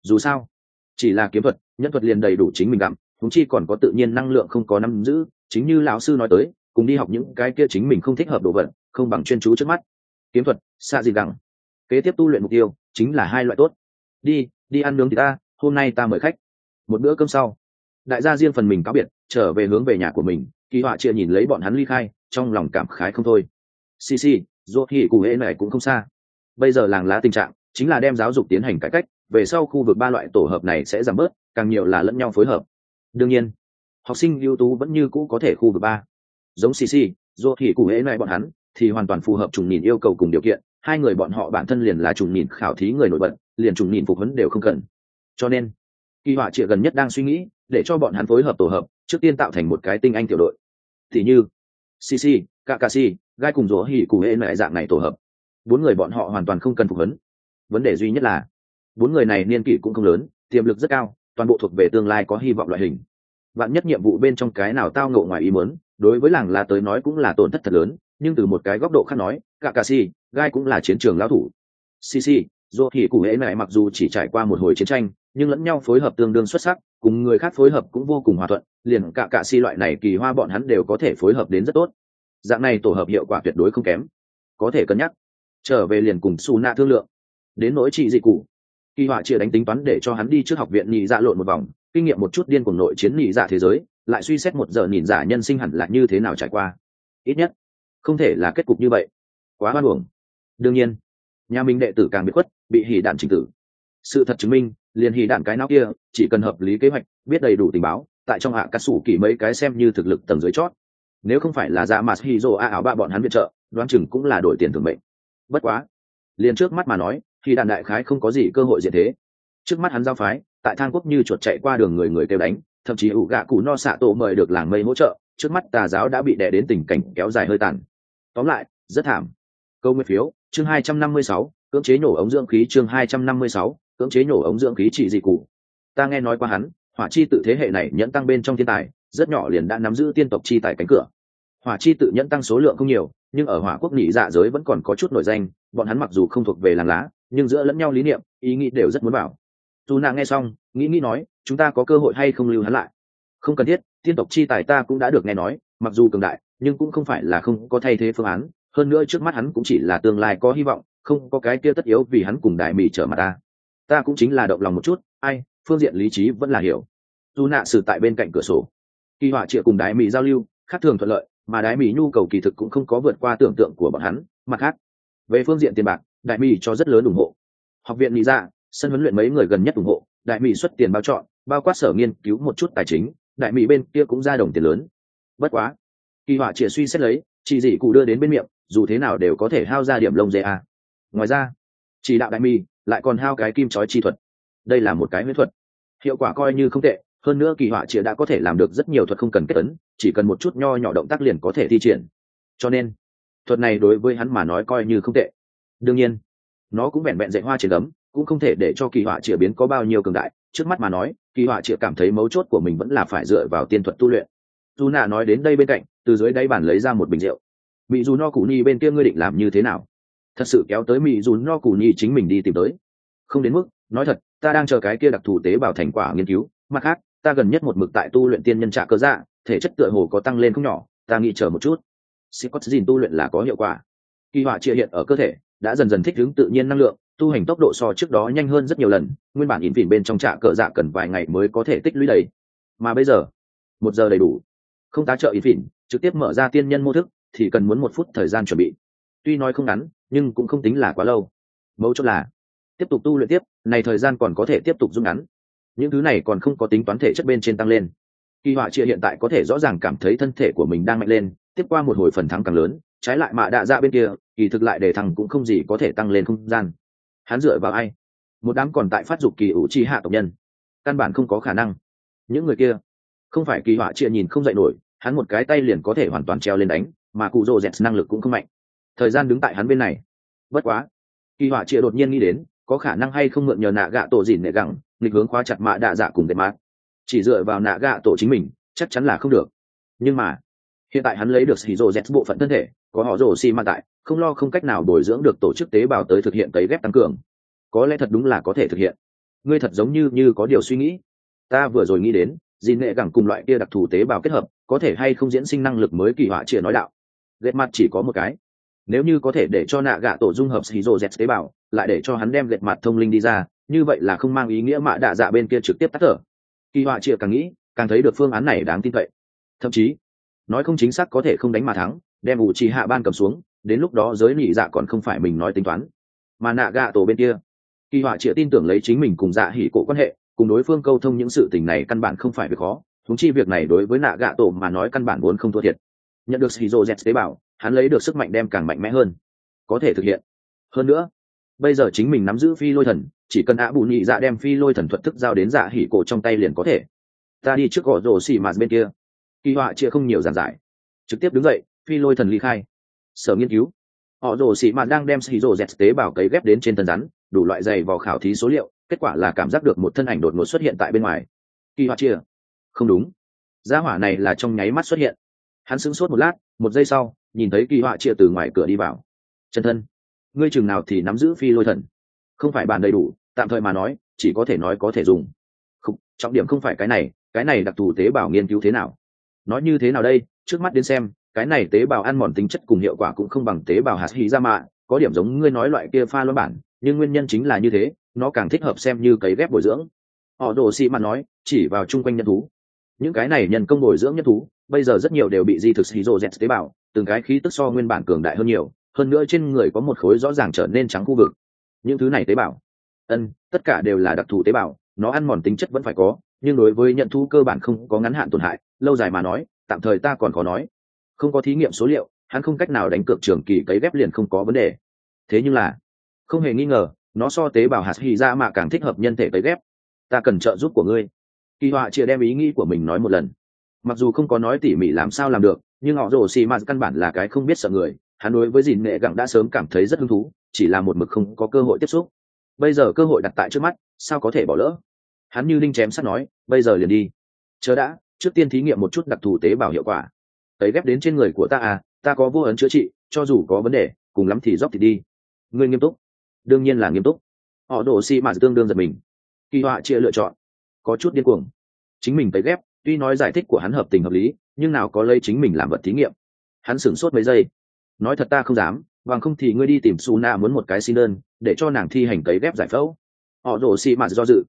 dù sao, chỉ là kiếm thuật, nhân thuật liền đầy đủ chính mình gặm thúng chi còn có tự nhiên năng lượng không có nắm giữ, chính như lão sư nói tới, cùng đi học những cái kia chính mình không thích hợp đồ vật, không bằng chuyên chú trước mắt. Kiếm thuật, xa gì gẳng kế tiếp tu luyện mục tiêu, chính là hai loại tốt. Đi đi ăn nướng thì ta, hôm nay ta mời khách. Một bữa cơm sau, đại gia riêng phần mình cáo biệt, trở về hướng về nhà của mình, kỳ họa chia nhìn lấy bọn hắn ly khai, trong lòng cảm khái không thôi. Xì xì, ruột thì cụ hễ này cũng không xa. Bây giờ làng lá tình trạng, chính là đem giáo dục tiến hành cải cách về sau khu vực ba loại tổ hợp này sẽ giảm bớt, càng nhiều là lẫn nhau phối hợp. Đương nhiên, học sinh ưu tú vẫn như cũ có thể khu vực ba. Giống cc dù thì cụ hễ này bọn hắn thì hoàn toàn phù hợp trùng nhìn yêu cầu cùng điều kiện, hai người bọn họ bản thân liền là trùng nhìn khảo thí người nổi bật, liền trùng nhìn phục vấn đều không cần. Cho nên, kỳ họa trịa gần nhất đang suy nghĩ để cho bọn hắn phối hợp tổ hợp, trước tiên tạo thành một cái tinh anh tiểu đội. Thì như cc kakashi, gai cùng rỗ hỉ cụ hễ mẹ dạng này tổ hợp. Bốn người bọn họ hoàn toàn không cần phục vấn vấn đề duy nhất là bốn người này niên kỷ cũng không lớn, tiềm lực rất cao, toàn bộ thuộc về tương lai có hy vọng loại hình. Vạn nhất nhiệm vụ bên trong cái nào tao ngộ ngoài ý mớn đối với làng là tới nói cũng là tổn thất thật lớn, nhưng từ một cái góc độ khác nói cả cà si gai cũng là chiến trường lão thủ. Cc dù thì cụ hễ này mặc dù chỉ trải qua một hồi chiến tranh, nhưng lẫn nhau phối hợp tương đương xuất sắc, cùng người khác phối hợp cũng vô cùng hòa thuận, liền cả cạ si loại này kỳ hoa bọn hắn đều có thể phối hợp đến rất tốt. Dạng này tổ hợp hiệu quả tuyệt đối không kém. Có thể cân nhắc. Trở về liền cùng su na thương lượng. Đến nỗi trị dị cụ kỳ họa chia đánh tính toán để cho hắn đi trước học viện nhị dạ lộn một vòng, kinh nghiệm một chút điên cuồng nội chiến nhị dạ thế giới, lại suy xét một giờ nhìn giả dạ nhân sinh hẳn là như thế nào trải qua. Ít nhất, không thể là kết cục như vậy. Quá hoan hưởng đương nhiên, nhà mình đệ tử càng bị khuất, bị hỉ đạn trình tử. Sự thật chứng minh, liền hỉ đạn cái nào kia, chỉ cần hợp lý kế hoạch, biết đầy đủ tình báo, tại trong hạ cắt sủ kỷ mấy cái xem như thực lực tầng dưới chót. Nếu không phải là dạ mặt hi dô a áo ba bọn hắn viện trợ, đoán chừng cũng là đổi tiền thường mệnh. Bất quá, liền trước mắt mà nói thì đàn đại khái không có gì cơ hội diện thế. Trước mắt hắn giao phái, tại thang quốc như chuột chạy qua đường người người kêu đánh, thậm chí ủ gạ cụ no xạ tổ mời được làng mây hỗ trợ, trước mắt tà giáo đã bị đè đến tình cảnh kéo dài hơi tàn. Tóm lại, rất thảm. Câu nguyên phiếu, chương hai trăm năm mươi sáu, cưỡng chế nổ ống dưỡng khí chương hai trăm năm mươi sáu, cưỡng chế nổ ống dưỡng khí chỉ gì cụ. Ta nghe nói qua hắn, hỏa chi tự thế hệ này nhẫn tăng bên trong thiên tài, rất nhỏ liền đã nắm giữ tiên tộc chi tài cánh cửa. Hỏa chi tự nhẫn tăng số lượng không nhiều, nhưng ở hỏa quốc nhị dạ giới vẫn còn có chút nổi danh, bọn hắn mặc dù không thuộc về làng lá nhưng giữa lẫn nhau lý niệm, ý nghĩ đều rất muốn bảo. Dù nàng nghe xong, nghĩ nghĩ nói, chúng ta có cơ hội hay không lưu hắn lại? Không cần thiết tiên tộc chi tài ta cũng đã được nghe nói, mặc dù cường đại, nhưng cũng không phải là không có thay thế phương án. Hơn nữa trước mắt hắn cũng chỉ là tương lai có hy vọng, không có cái kia tất yếu vì hắn cùng đại mỹ trở mặt ta. Ta cũng chính là động lòng một chút, ai, phương diện lý trí vẫn là hiểu. Dù nạ xử tại bên cạnh cửa sổ. Kỳ họa trịa cùng đại mỹ giao lưu, khác thường thuận lợi, mà đái mỹ nhu cầu kỳ thực cũng không có vượt qua tưởng tượng của bọn hắn. Mặt khác, về phương diện tiền bạc đại mỹ cho rất lớn ủng hộ. Học viện mỹ ra sân huấn luyện mấy người gần nhất ủng hộ, đại mỹ xuất tiền bao chọn, bao quát sở nghiên cứu một chút tài chính, đại mỹ bên kia cũng ra đồng tiền lớn. Bất quá, kỳ họa chỉa suy xét lấy, chỉ dị cụ đưa đến bên miệng, dù thế nào đều có thể hao ra điểm lông dê a ngoài ra, chỉ đạo đại mỹ lại còn hao cái kim chói chi thuật. Đây là một cái huyễn thuật. Hiệu quả coi như không tệ, hơn nữa kỳ họa chĩa đã có thể làm được rất nhiều thuật không cần kết ấn, chỉ cần một chút nho nhỏ động tác liền có thể thi triển. Cho nên, thuật này đối với hắn mà nói coi như không tệ đương nhiên nó cũng vẹn vẹn dạy hoa trên ấm cũng không thể để cho kỳ họa chĩa biến có bao nhiêu cường đại. Trước mắt mà nói kỳ họa chĩa cảm thấy mấu chốt của mình vẫn là phải dựa vào tiên thuật tu luyện. Dù nạ nói đến đây bên cạnh từ dưới đáy bàn lấy ra một bình rượu. Mỹ dù no cụ ni bên kia ngươi định làm như thế nào? Thật sự kéo tới mỹ dù no cụ ni chính mình đi tìm tới. Không đến mức nói thật ta đang chờ cái kia đặc thù tế bào thành quả nghiên cứu. Mặt khác ta gần nhất một mực tại tu luyện tiên nhân trạ cơ dạ thể chất tựa hồ có tăng lên không nhỏ ta nghĩ chờ một chút. Scott tu luyện là có hiệu quả. Kỳ họa chia hiện ở cơ thể, đã dần dần thích ứng tự nhiên năng lượng, tu hành tốc độ so trước đó nhanh hơn rất nhiều lần, nguyên bản ỉn phỉn bên trong trạ cờ dạ cần vài ngày mới có thể tích lũy đầy. Mà bây giờ, một giờ đầy đủ. Không tá trợ ỉn phỉn, trực tiếp mở ra tiên nhân mô thức, thì cần muốn một phút thời gian chuẩn bị. Tuy nói không ngắn, nhưng cũng không tính là quá lâu. Mấu chốt là, tiếp tục tu luyện tiếp, này thời gian còn có thể tiếp tục rút ngắn. Những thứ này còn không có tính toán thể chất bên trên tăng lên. Kỳ họa chia hiện tại có thể rõ ràng cảm thấy thân thể của mình đang mạnh lên, tiếp qua một hồi phần thắng càng lớn trái lại mạ đạ dạ bên kia, kỳ thực lại để thằng cũng không gì có thể tăng lên không gian. Hắn dựa vào ai? Một đám còn tại phát dục kỳ ủ chi hạ tộc nhân. Căn bản không có khả năng. Những người kia, không phải kỳ họa chia nhìn không dậy nổi, hắn một cái tay liền có thể hoàn toàn treo lên đánh, mà cụ rồ dẹt năng lực cũng không mạnh. Thời gian đứng tại hắn bên này. Bất quá, kỳ họa chia đột nhiên nghĩ đến, có khả năng hay không mượn nhờ nạ gạ tổ dìn nệ gẳng, nghịch hướng khóa chặt mạ đạ dạ cùng đệm mát chỉ dựa vào nạ gạ tổ chính mình, chắc chắn là không được. Nhưng mà hiện tại hắn lấy được xì rô z bộ phận thân thể, có họ rổ xi man tại, không lo không cách nào bồi dưỡng được tổ chức tế bào tới thực hiện cấy ghép tăng cường. Có lẽ thật đúng là có thể thực hiện. Ngươi thật giống như như có điều suy nghĩ. Ta vừa rồi nghĩ đến dì nệ gẳng cùng loại kia đặc thù tế bào kết hợp, có thể hay không diễn sinh năng lực mới kỳ họa chia nói đạo. Ghét mặt chỉ có một cái. Nếu như có thể để cho nạ gạ tổ dung hợp xì rô z tế bào, lại để cho hắn đem ghét mặt thông linh đi ra, như vậy là không mang ý nghĩa mạ đạ dạ bên kia trực tiếp tắt thở. Kỳ họa chia càng nghĩ, càng thấy được phương án này đáng tin cậy. Thậm chí nói không chính xác có thể không đánh mà thắng, đem ủ trì hạ ban cầm xuống, đến lúc đó giới nhị dạ còn không phải mình nói tính toán. Mà nạ gạ tổ bên kia, kỳ họa chịa tin tưởng lấy chính mình cùng dạ hỉ cổ quan hệ, cùng đối phương câu thông những sự tình này căn bản không phải việc khó thúng chi việc này đối với nạ gạ tổ mà nói căn bản vốn không thua thiệt. Nhận được shizu z tế bảo hắn lấy được sức mạnh đem càng mạnh mẽ hơn, có thể thực hiện. Hơn nữa, bây giờ chính mình nắm giữ phi lôi thần, chỉ cần ạ bù nhị dạ đem phi lôi thần thuật thức giao đến dạ hỉ cổ trong tay liền có thể. Ta đi trước gõ rổ xì mạt bên kia kỳ họa chia không nhiều giản giải. Trực tiếp đứng dậy phi lôi thần ly khai. Sở nghiên cứu. Họ rồ xị mạn đang đem xì rồ dẹt tế bào cấy ghép đến trên thân rắn đủ loại dày vào khảo thí số liệu kết quả là cảm giác được một thân ảnh đột ngột xuất hiện tại bên ngoài. Kỳ họa chia không đúng. Gia hỏa này là trong nháy mắt xuất hiện. Hắn sững sốt một lát một giây sau nhìn thấy kỳ họa chia từ ngoài cửa đi vào. Chân thân ngươi chừng nào thì nắm giữ phi lôi thần? Không phải bàn đầy đủ tạm thời mà nói chỉ có thể nói có thể dùng. Không, trọng điểm không phải cái này cái này đặc thù tế bào nghiên cứu thế nào? Nói như thế nào đây? Trước mắt đến xem, cái này tế bào ăn mòn tính chất cùng hiệu quả cũng không bằng tế bào hạt hy ra mạ có điểm giống ngươi nói loại kia pha loãng bản, nhưng nguyên nhân chính là như thế, nó càng thích hợp xem như cấy ghép bồi dưỡng. Họ đồ xị mặt nói, chỉ vào chung quanh nhân thú. Những cái này nhân công bồi dưỡng nhân thú, bây giờ rất nhiều đều bị di thực hydro z tế bào, từng cái khí tức so nguyên bản cường đại hơn nhiều, hơn nữa trên người có một khối rõ ràng trở nên trắng khu vực. Những thứ này tế bào, ân, tất cả đều là đặc thù tế bào, nó ăn mòn tính chất vẫn phải có, nhưng đối với nhận thu cơ bản không có ngắn hạn tổn hại lâu dài mà nói, tạm thời ta còn khó nói. Không có thí nghiệm số liệu, hắn không cách nào đánh cược trường kỳ cấy ghép liền không có vấn đề. Thế nhưng là, không hề nghi ngờ, nó so tế bào hạt hy ra mà càng thích hợp nhân thể cấy ghép. Ta cần trợ giúp của ngươi. Kỳ họa chia đem ý nghĩ của mình nói một lần. Mặc dù không có nói tỉ mỉ làm sao làm được, nhưng họ rồ xì m căn bản là cái không biết sợ người. Hắn đối với dìn nghệ gặng đã sớm cảm thấy rất hứng thú, chỉ là một mực không có cơ hội tiếp xúc. Bây giờ cơ hội đặt tại trước mắt, sao có thể bỏ lỡ? Hắn như linh chém sắt nói, bây giờ liền đi. Chớ đã trước tiên thí nghiệm một chút đặc thù tế bào hiệu quả. Tấy ghép đến trên người của ta à ta có vô ấn chữa trị, cho dù có vấn đề, cùng lắm thì dốc thì đi. Ngươi nghiêm túc. Đương nhiên là nghiêm túc. Họ đổ xi mà tương đương giật mình. Kỳ họa chia lựa chọn. Có chút điên cuồng. Chính mình tấy ghép, tuy nói giải thích của hắn hợp tình hợp lý, nhưng nào có lấy chính mình làm vật thí nghiệm. Hắn sửng sốt mấy giây. Nói thật ta không dám, bằng không thì ngươi đi tìm su na muốn một cái xin đơn, để cho nàng thi hành cấy ghép giải phẫu. Họ đổ xì mạt do dự.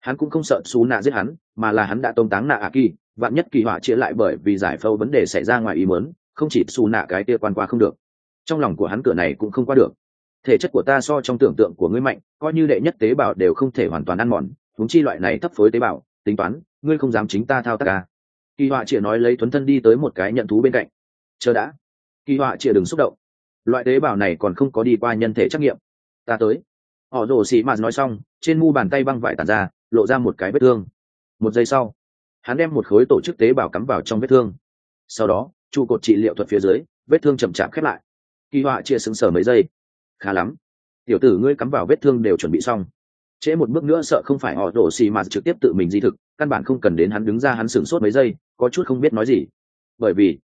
Hắn cũng không sợ su na giết hắn, mà là hắn đã tông táng nạ a kỳ vạn nhất kỳ họa chia lại bởi vì giải phẫu vấn đề xảy ra ngoài ý muốn, không chỉ su nạ cái kia quan qua không được. Trong lòng của hắn cửa này cũng không qua được. Thể chất của ta so trong tưởng tượng của ngươi mạnh, coi như đệ nhất tế bào đều không thể hoàn toàn ăn mòn thúng chi loại này thấp phối tế bào, tính toán, ngươi không dám chính ta thao tác ca kỳ họa chịa nói lấy thuấn thân đi tới một cái nhận thú bên cạnh. Chờ đã. Kỳ họa chịa đừng xúc động. Loại tế bào này còn không có đi qua nhân thể trắc nghiệm. Ta tới. Họ rồ xì mạt nói xong, trên mu bàn tay băng vải tàn ra, lộ ra một cái vết thương. Một giây sau hắn đem một khối tổ chức tế bào cắm vào trong vết thương. Sau đó, trụ cột trị liệu thuật phía dưới, vết thương chậm chạp khép lại. Kỳ họa chia sững sờ mấy giây. Khá lắm. Tiểu tử ngươi cắm vào vết thương đều chuẩn bị xong. Trễ một bước nữa sợ không phải họ đổ xì mà trực tiếp tự mình di thực, căn bản không cần đến hắn đứng ra hắn sửng sốt mấy giây, có chút không biết nói gì. Bởi vì,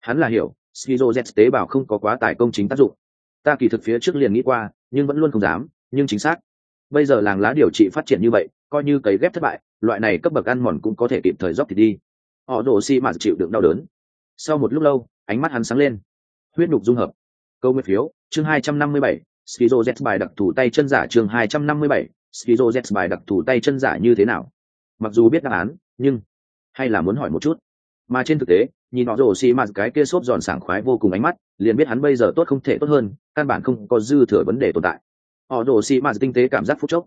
hắn là hiểu skizo z tế bào không có quá tải công chính tác dụng. Ta kỳ thực phía trước liền nghĩ qua, nhưng vẫn luôn không dám, nhưng chính xác. Bây giờ làng lá điều trị phát triển như vậy, coi như cấy ghép thất bại loại này cấp bậc ăn mòn cũng có thể kịp thời dốc thì đi. Họ đổ xi mạt chịu đựng đau đớn. Sau một lúc lâu, ánh mắt hắn sáng lên. Huyết nhục dung hợp. Câu nguyên phiếu, chương hai trăm năm mươi bảy, skizo z bài đặc thù tay chân giả chương hai trăm năm mươi bảy, skizo z bài đặc thù tay chân giả như thế nào? Mặc dù biết đáp án, nhưng hay là muốn hỏi một chút. Mà trên thực tế, nhìn họ rồ xi mạt cái kia xốp giòn sảng khoái vô cùng ánh mắt, liền biết hắn bây giờ tốt không thể tốt hơn, căn bản không có dư thừa vấn đề tồn tại. Họ rồ xi mạt tinh tế cảm giác phút chốc.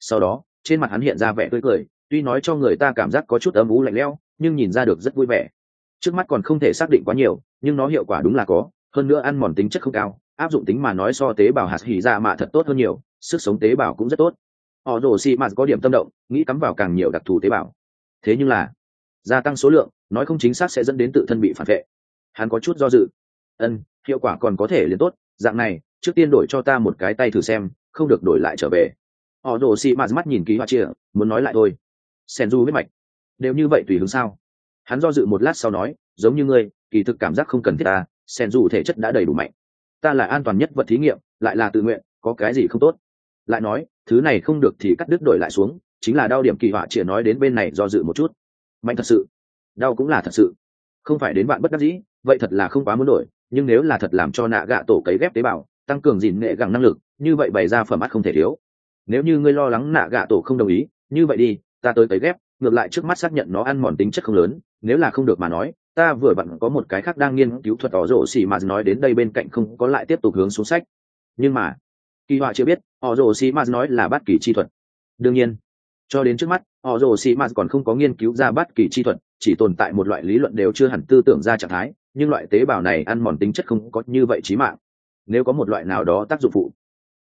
Sau đó, trên mặt hắn hiện ra vẻ tươi cười tuy nói cho người ta cảm giác có chút âm ú lạnh lẽo, nhưng nhìn ra được rất vui vẻ. Trước mắt còn không thể xác định quá nhiều, nhưng nó hiệu quả đúng là có, hơn nữa ăn mòn tính chất không cao, áp dụng tính mà nói so tế bào hạt hỉ ra mạ thật tốt hơn nhiều, sức sống tế bào cũng rất tốt. Họ rồ xì mạt có điểm tâm động, nghĩ cắm vào càng nhiều đặc thù tế bào. Thế nhưng là, gia tăng số lượng, nói không chính xác sẽ dẫn đến tự thân bị phản vệ. Hắn có chút do dự. Ân, hiệu quả còn có thể liền tốt, dạng này, trước tiên đổi cho ta một cái tay thử xem, không được đổi lại trở về. Họ rồ xì mạt mắt nhìn ký hoa chia muốn nói lại thôi sen du huyết mạch. Đều như vậy tùy hướng sao? Hắn do dự một lát sau nói, giống như ngươi, kỳ thực cảm giác không cần thiết ta sen du thể chất đã đầy đủ mạnh. Ta là an toàn nhất vật thí nghiệm, lại là tự nguyện, có cái gì không tốt? Lại nói, thứ này không được thì cắt đứt đổi lại xuống, chính là đau điểm kỳ họa chỉ nói đến bên này do dự một chút. Mạnh thật sự. Đau cũng là thật sự. Không phải đến bạn bất đắc dĩ, vậy thật là không quá muốn đổi, nhưng nếu là thật làm cho nạ gạ tổ cấy ghép tế bào, tăng cường dìn nghệ gẳng năng lực, như vậy bày ra phẩm mắt không thể thiếu. Nếu như ngươi lo lắng nạ gạ tổ không đồng ý, như vậy đi ta tới cấy ghép, ngược lại trước mắt xác nhận nó ăn mòn tính chất không lớn, nếu là không được mà nói, ta vừa vặn có một cái khác đang nghiên cứu thuật tỏ rổ xì mà nói đến đây bên cạnh không có lại tiếp tục hướng xuống sách. Nhưng mà, kỳ họa chưa biết họ rổ xì mà nói là bất kỳ chi thuật. Đương nhiên, cho đến trước mắt họ rồ xì mà còn không có nghiên cứu ra bất kỳ chi thuật, chỉ tồn tại một loại lý luận đều chưa hẳn tư tưởng ra trạng thái, nhưng loại tế bào này ăn mòn tính chất không có như vậy chí mạng. Nếu có một loại nào đó tác dụng phụ,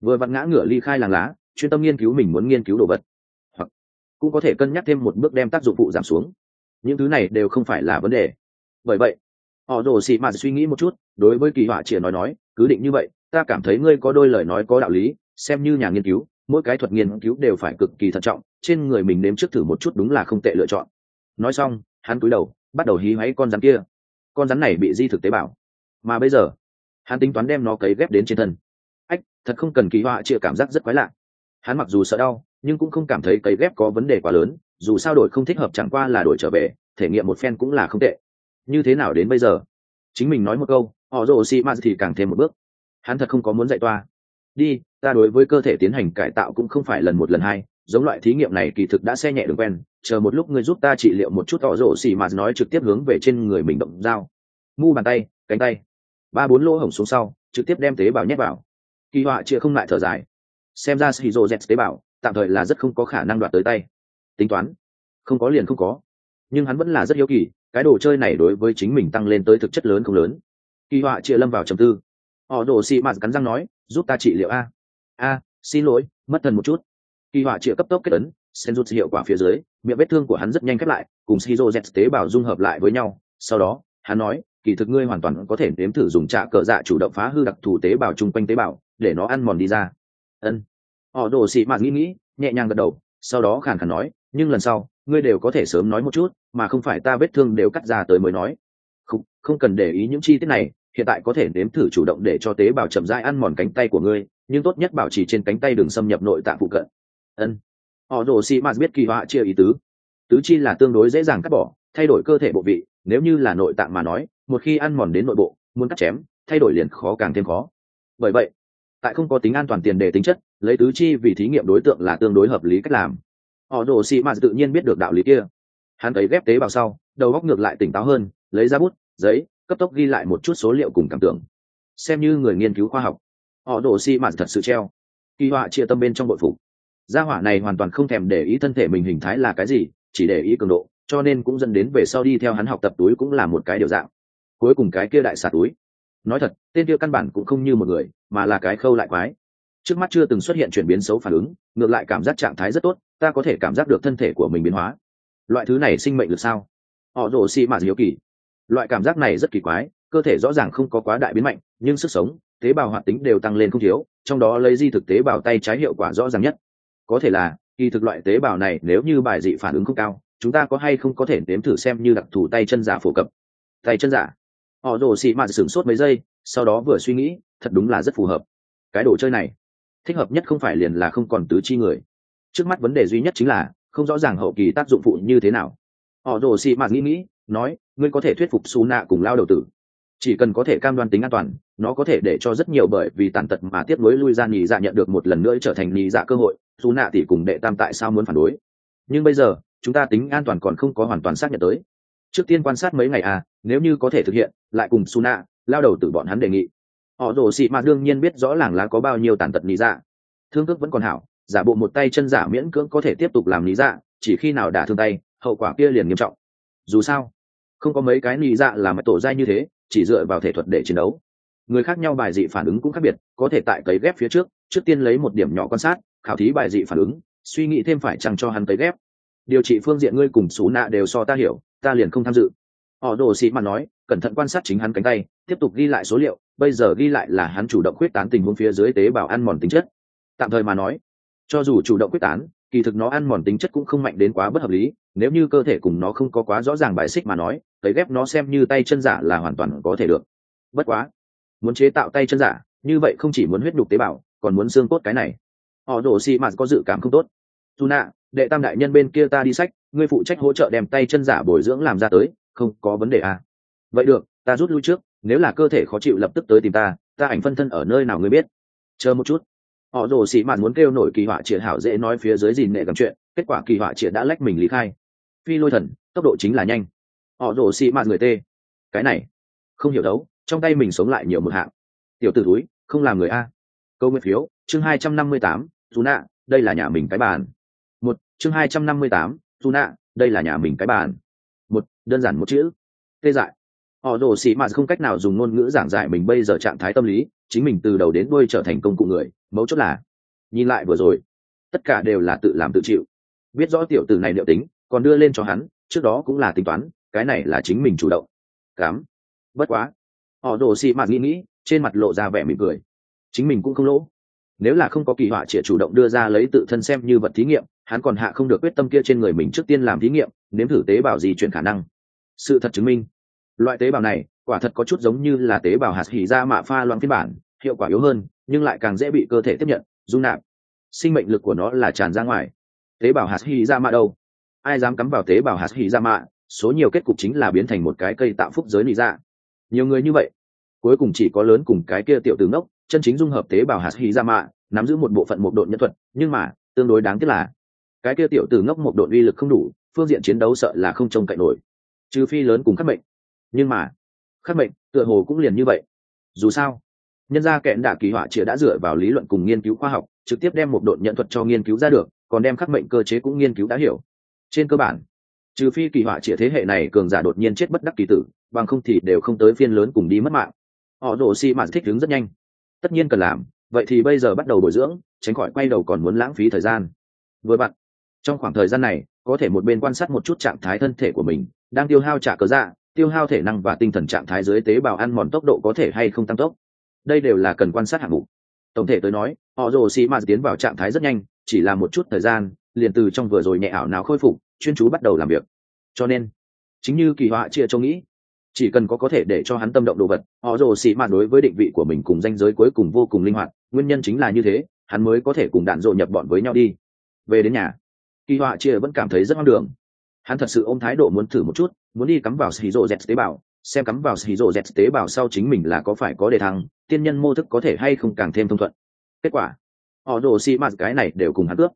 vừa vặn ngã ngửa ly khai làng lá, chuyên tâm nghiên cứu mình muốn nghiên cứu đồ vật cũng có thể cân nhắc thêm một bước đem tác dụng phụ giảm xuống. Những thứ này đều không phải là vấn đề. Bởi vậy, họ rồ xị mà suy nghĩ một chút, đối với kỳ họa chỉ nói nói, cứ định như vậy, ta cảm thấy ngươi có đôi lời nói có đạo lý, xem như nhà nghiên cứu, mỗi cái thuật nghiên cứu đều phải cực kỳ thận trọng, trên người mình nếm trước thử một chút đúng là không tệ lựa chọn. Nói xong, hắn cúi đầu, bắt đầu hí hoáy con rắn kia. Con rắn này bị di thực tế bảo mà bây giờ, hắn tính toán đem nó cấy ghép đến trên thân. Ách, thật không cần kỳ họa chịa cảm giác rất quái lạ. Hắn mặc dù sợ đau nhưng cũng không cảm thấy cấy ghép có vấn đề quá lớn, dù sao đổi không thích hợp chẳng qua là đổi trở về, thể nghiệm một phen cũng là không tệ. Như thế nào đến bây giờ? Chính mình nói một câu, họ rồ xì m thì càng thêm một bước. Hắn thật không có muốn dạy toa. Đi, ta đối với cơ thể tiến hành cải tạo cũng không phải lần một lần hai, giống loại thí nghiệm này kỳ thực đã xe nhẹ đường quen, chờ một lúc ngươi giúp ta trị liệu một chút, họ rồ xì m nói trực tiếp hướng về trên người mình động dao. Mu bàn tay, cánh tay. Ba bốn lỗ hổng xuống sau, trực tiếp đem tế bào nhét vào. Kỳ họa chưa không lại thở dài. Xem ra shizu z tế bào tạm thời là rất không có khả năng đoạt tới tay. Tính toán, không có liền không có. Nhưng hắn vẫn là rất hiếu kỳ, cái đồ chơi này đối với chính mình tăng lên tới thực chất lớn không lớn. Kỳ họa chia lâm vào trầm tư. Họ đổ xị mạt cắn răng nói, giúp ta trị liệu a. A, xin lỗi, mất thần một chút. Kỳ họa chia cấp tốc kết ấn, sen rút hiệu quả phía dưới, miệng vết thương của hắn rất nhanh khép lại, cùng shizu z tế bào dung hợp lại với nhau. Sau đó, hắn nói, kỳ thực ngươi hoàn toàn có thể nếm thử dùng trạ cờ dạ chủ động phá hư đặc thù tế bào chung quanh tế bào, để nó ăn mòn đi ra. Ân họ đồ xị mạt nghĩ nghĩ nhẹ nhàng gật đầu sau đó khàn khàn nói nhưng lần sau ngươi đều có thể sớm nói một chút mà không phải ta vết thương đều cắt ra tới mới nói. Không, không cần để ý những chi tiết này hiện tại có thể nếm thử chủ động để cho tế bào chậm rãi ăn mòn cánh tay của ngươi nhưng tốt nhất bảo trì trên cánh tay đừng xâm nhập nội tạng phụ cận. Ân. Họ đồ xị mạt biết kỳ họa chia ý tứ. Tứ chi là tương đối dễ dàng cắt bỏ thay đổi cơ thể bộ vị nếu như là nội tạng mà nói một khi ăn mòn đến nội bộ muốn cắt chém thay đổi liền khó càng thêm khó. Bởi vậy tại không có tính an toàn tiền đề tính chất, lấy tứ chi vì thí nghiệm đối tượng là tương đối hợp lý cách làm. Họ đồ xị mạt tự nhiên biết được đạo lý kia. Hắn ấy ghép tế bào sau, đầu góc ngược lại tỉnh táo hơn, lấy ra bút, giấy, cấp tốc ghi lại một chút số liệu cùng cảm tưởng. Xem như người nghiên cứu khoa học. Họ đồ xị mạt thật sự treo. Kỳ họa chia tâm bên trong bội phục. Gia hỏa này hoàn toàn không thèm để ý thân thể mình hình thái là cái gì, chỉ để ý cường độ, cho nên cũng dẫn đến về sau đi theo hắn học tập túi cũng là một cái điều dạng. Cuối cùng cái kia đại xà túi nói thật, tên kia căn bản cũng không như một người, mà là cái khâu lại quái. Trước mắt chưa từng xuất hiện chuyển biến xấu phản ứng, ngược lại cảm giác trạng thái rất tốt, ta có thể cảm giác được thân thể của mình biến hóa. Loại thứ này sinh mệnh được sao? Họ rồ xị mạt hiếu kỳ. Loại cảm giác này rất kỳ quái, cơ thể rõ ràng không có quá đại biến mạnh, nhưng sức sống, tế bào hoạt tính đều tăng lên không thiếu, trong đó lấy di thực tế bào tay trái hiệu quả rõ ràng nhất. Có thể là, kỳ thực loại tế bào này nếu như bài dị phản ứng không cao, chúng ta có hay không có thể nếm thử xem như đặc thù tay chân giả phổ cập. Tay chân giả? Họ rồ xì mạt sửng sốt mấy giây, sau đó vừa suy nghĩ, thật đúng là rất phù hợp. Cái đồ chơi này, thích hợp nhất không phải liền là không còn tứ chi người. Trước mắt vấn đề duy nhất chính là, không rõ ràng hậu kỳ tác dụng phụ như thế nào. Họ rồ xì mạt nghĩ nghĩ, nói, ngươi có thể thuyết phục xù nạ cùng lao đầu tử. Chỉ cần có thể cam đoan tính an toàn, nó có thể để cho rất nhiều bởi vì tàn tật mà tiếp nối lui ra nhì dạ nhận được một lần nữa trở thành nhì dạ cơ hội. Dù nạ thì cùng đệ tam tại sao muốn phản đối. Nhưng bây giờ, chúng ta tính an toàn còn không có hoàn toàn xác nhận tới. Trước tiên quan sát mấy ngày à nếu như có thể thực hiện, lại cùng Suna, lao đầu từ bọn hắn đề nghị. Họ rồ xị mà đương nhiên biết rõ làng lá có bao nhiêu tàn tật lý dạ. Thương cước vẫn còn hảo, giả bộ một tay chân giả miễn cưỡng có thể tiếp tục làm lý dạ chỉ khi nào đả thương tay, hậu quả kia liền nghiêm trọng. Dù sao, không có mấy cái lý dạ làm tổ dai như thế, chỉ dựa vào thể thuật để chiến đấu. Người khác nhau bài dị phản ứng cũng khác biệt, có thể tại cấy ghép phía trước trước tiên lấy một điểm nhỏ quan sát, khảo thí bài dị phản ứng, suy nghĩ thêm phải chăng cho hắn cấy ghép. Điều trị phương diện ngươi cùng xú nạ đều so ta hiểu, ta liền không tham dự họ đồ sĩ mà nói, cẩn thận quan sát chính hắn cánh tay, tiếp tục ghi lại số liệu, bây giờ ghi lại là hắn chủ động quyết tán tình huống phía dưới tế bào ăn mòn tính chất. Tạm thời mà nói, cho dù chủ động quyết tán, kỳ thực nó ăn mòn tính chất cũng không mạnh đến quá bất hợp lý, nếu như cơ thể cùng nó không có quá rõ ràng bài xích mà nói, cấy ghép nó xem như tay chân giả là hoàn toàn có thể được. Bất quá, muốn chế tạo tay chân giả, như vậy không chỉ muốn huyết đục tế bào, còn muốn xương cốt cái này. Họ đổ xì mà có dự cảm không tốt. Dù nạ đệ tam đại nhân bên kia ta đi sách, ngươi phụ trách hỗ trợ đem tay chân giả bồi dưỡng làm ra tới không có vấn đề à. vậy được, ta rút lui trước, nếu là cơ thể khó chịu lập tức tới tìm ta ta ảnh phân thân ở nơi nào ngươi biết? Chờ một chút. Họ rồ xị mạn muốn kêu nổi kỳ họa triệt hảo dễ nói phía dưới gì nệ gắn chuyện, kết quả kỳ họa triệt đã lách mình lý khai. Phi lôi thần, tốc độ chính là nhanh. Họ rồ xị mạn người tê. Cái này, không hiểu đấu, trong tay mình sống lại nhiều một hạng. Tiểu t ử túi không làm người a. Câu nguyên phiếu, chương hai trăm năm mươi tám, dù nạ, đây là nhà mình cái bàn. Một, chương hai trăm năm mươi tám, dù nạ, đây là nhà mình cái bàn một, đơn giản một chữ. Tê dại. Họ rồ xì mạt không cách nào dùng ngôn ngữ giảng giải mình bây giờ trạng thái tâm lý, chính mình từ đầu đến đuôi trở thành công cụ người, mấu chốt là, nhìn lại vừa rồi, tất cả đều là tự làm tự chịu. Biết rõ tiểu tử này liệu tính, còn đưa lên cho hắn, trước đó cũng là tính toán, cái này là chính mình chủ động. Cám. Bất quá. Họ rồ xì mạt nghĩ nghĩ, trên mặt lộ ra vẻ mỉm cười. Chính mình cũng không lỗ. Nếu là không có kỳ họa chỉ chủ động đưa ra lấy tự thân xem như vật thí nghiệm hắn còn hạ không được quyết tâm kia trên người mình trước tiên làm thí nghiệm, nếm thử tế bào gì chuyển khả năng. Sự thật chứng minh, loại tế bào này quả thật có chút giống như là tế bào hạt hỉ ra mạ pha loãng phiên bản, hiệu quả yếu hơn, nhưng lại càng dễ bị cơ thể tiếp nhận, dung nạp. Sinh mệnh lực của nó là tràn ra ngoài. Tế bào hạt hỉ ra mạ đâu? Ai dám cắm vào tế bào hạt hỉ ra mạ? Số nhiều kết cục chính là biến thành một cái cây tạo phúc giới nị ra nhiều người như vậy, cuối cùng chỉ có lớn cùng cái kia tiểu tướng đốc chân chính dung hợp tế bào hạt hỉ ra mạ, nắm giữ một bộ phận một độn nhân thuật, nhưng mà, tương đối đáng tiếc là cái kia tiểu tử ngốc một đội uy lực không đủ, phương diện chiến đấu sợ là không trông cậy nổi. Trừ phi lớn cùng khắc mệnh. Nhưng mà, khắc mệnh, tựa hồ cũng liền như vậy. Dù sao, nhân gia kẹn đả kỳ họa chĩa đã dựa vào lý luận cùng nghiên cứu khoa học, trực tiếp đem một đội nhận thuật cho nghiên cứu ra được, còn đem khắc mệnh cơ chế cũng nghiên cứu đã hiểu. Trên cơ bản, trừ phi kỳ họa chĩa thế hệ này cường giả đột nhiên chết bất đắc kỳ tử, bằng không thì đều không tới phiên lớn cùng đi mất mạng. Họ rổ xi mạn thích đứng rất nhanh. Tất nhiên cần làm, vậy thì bây giờ bắt đầu bồi dưỡng, tránh khỏi quay đầu còn muốn lãng phí thời gian. Vừa bạn trong khoảng thời gian này, có thể một bên quan sát một chút trạng thái thân thể của mình, đang tiêu hao trả cớ dạ tiêu hao thể năng và tinh thần trạng thái dưới tế bào ăn mòn tốc độ có thể hay không tăng tốc. Đây đều là cần quan sát hạng mục. Tổng thể tới nói, họ rồ xì mạt tiến vào trạng thái rất nhanh, chỉ là một chút thời gian, liền từ trong vừa rồi nhẹ ảo nào khôi phục, chuyên chú bắt đầu làm việc. Cho nên, chính như kỳ họa chia cho nghĩ, chỉ cần có có thể để cho hắn tâm động đồ vật, họ rồ xì mạt đối với định vị của mình cùng danh giới cuối cùng vô cùng linh hoạt, nguyên nhân chính là như thế, hắn mới có thể cùng đạn dộ nhập bọn với nhau đi. Về đến nhà kỳ họa chia vẫn cảm thấy rất ngang đường. Hắn thật sự ôm thái độ muốn thử một chút, muốn đi cắm vào xì rộ z tế bào, xem cắm vào xì rộ z tế bào sau chính mình là có phải có đề thăng, tiên nhân mô thức có thể hay không càng thêm thông thuận. Kết quả, họ đồ xì mạt cái này đều cùng hắn cướp.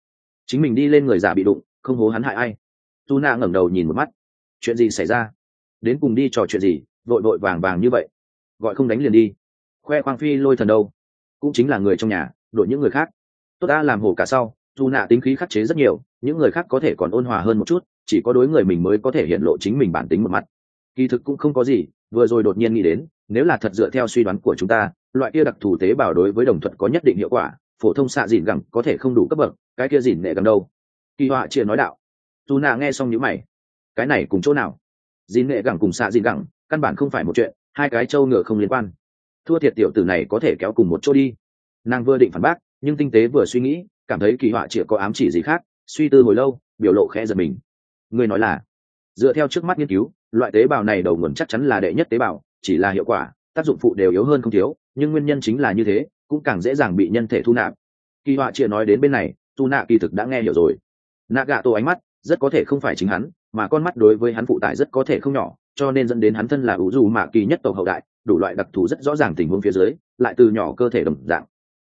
Chính mình đi lên người già bị đụng, không hố hắn hại ai. Tu na ngẩng đầu nhìn một mắt. Chuyện gì xảy ra? Đến cùng đi trò chuyện gì, vội vội vàng vàng như vậy? Gọi không đánh liền đi. Khoe khoang phi lôi thần đâu? Cũng chính là người trong nhà, đội những người khác. Tốt đã làm hổ cả sau dù nạ tính khí khắc chế rất nhiều, những người khác có thể còn ôn hòa hơn một chút, chỉ có đối người mình mới có thể hiện lộ chính mình bản tính một mặt. Kỳ thực cũng không có gì, vừa rồi đột nhiên nghĩ đến, nếu là thật dựa theo suy đoán của chúng ta, loại kia đặc thù tế bào đối với đồng thuận có nhất định hiệu quả, phổ thông xạ dìn gẳng có thể không đủ cấp bậc, cái kia dìn nệ gẳng đâu? Kỳ họa chia nói đạo. Dù nạ nghe xong những mày. Cái này cùng chỗ nào? Dìn nệ gẳng cùng xạ dìn gẳng, căn bản không phải một chuyện, hai cái trâu ngựa không liên quan. Thua thiệt tiểu tử này có thể kéo cùng một chỗ đi. Nàng vừa định phản bác, nhưng tinh tế vừa suy nghĩ cảm thấy kỳ họa chỉ có ám chỉ gì khác, suy tư hồi lâu, biểu lộ khẽ giật mình. Người nói là, dựa theo trước mắt nghiên cứu, loại tế bào này đầu nguồn chắc chắn là đệ nhất tế bào, chỉ là hiệu quả, tác dụng phụ đều yếu hơn không thiếu, nhưng nguyên nhân chính là như thế, cũng càng dễ dàng bị nhân thể thu nạp. Kỳ họa chia nói đến bên này, tu nạ kỳ thực đã nghe hiểu rồi. Nạ gạ tổ ánh mắt rất có thể không phải chính hắn, mà con mắt đối với hắn phụ tải rất có thể không nhỏ, cho nên dẫn đến hắn thân là ủ dù mạ kỳ nhất tộc hậu đại, đủ loại đặc thù rất rõ ràng tình huống phía dưới, lại từ nhỏ cơ thể đồng dạng,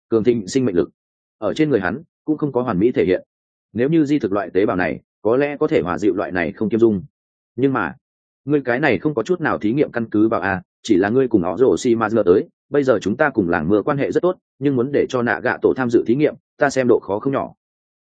cường thịnh sinh mệnh lực. Ở trên người hắn cũng không có hoàn mỹ thể hiện. Nếu như di thực loại tế bào này, có lẽ có thể hòa dịu loại này không kiêm dung. Nhưng mà, ngươi cái này không có chút nào thí nghiệm căn cứ vào a chỉ là ngươi cùng họ rổ xi ma tới, bây giờ chúng ta cùng làng mưa quan hệ rất tốt, nhưng muốn để cho nạ gạ tổ tham dự thí nghiệm, ta xem độ khó không nhỏ.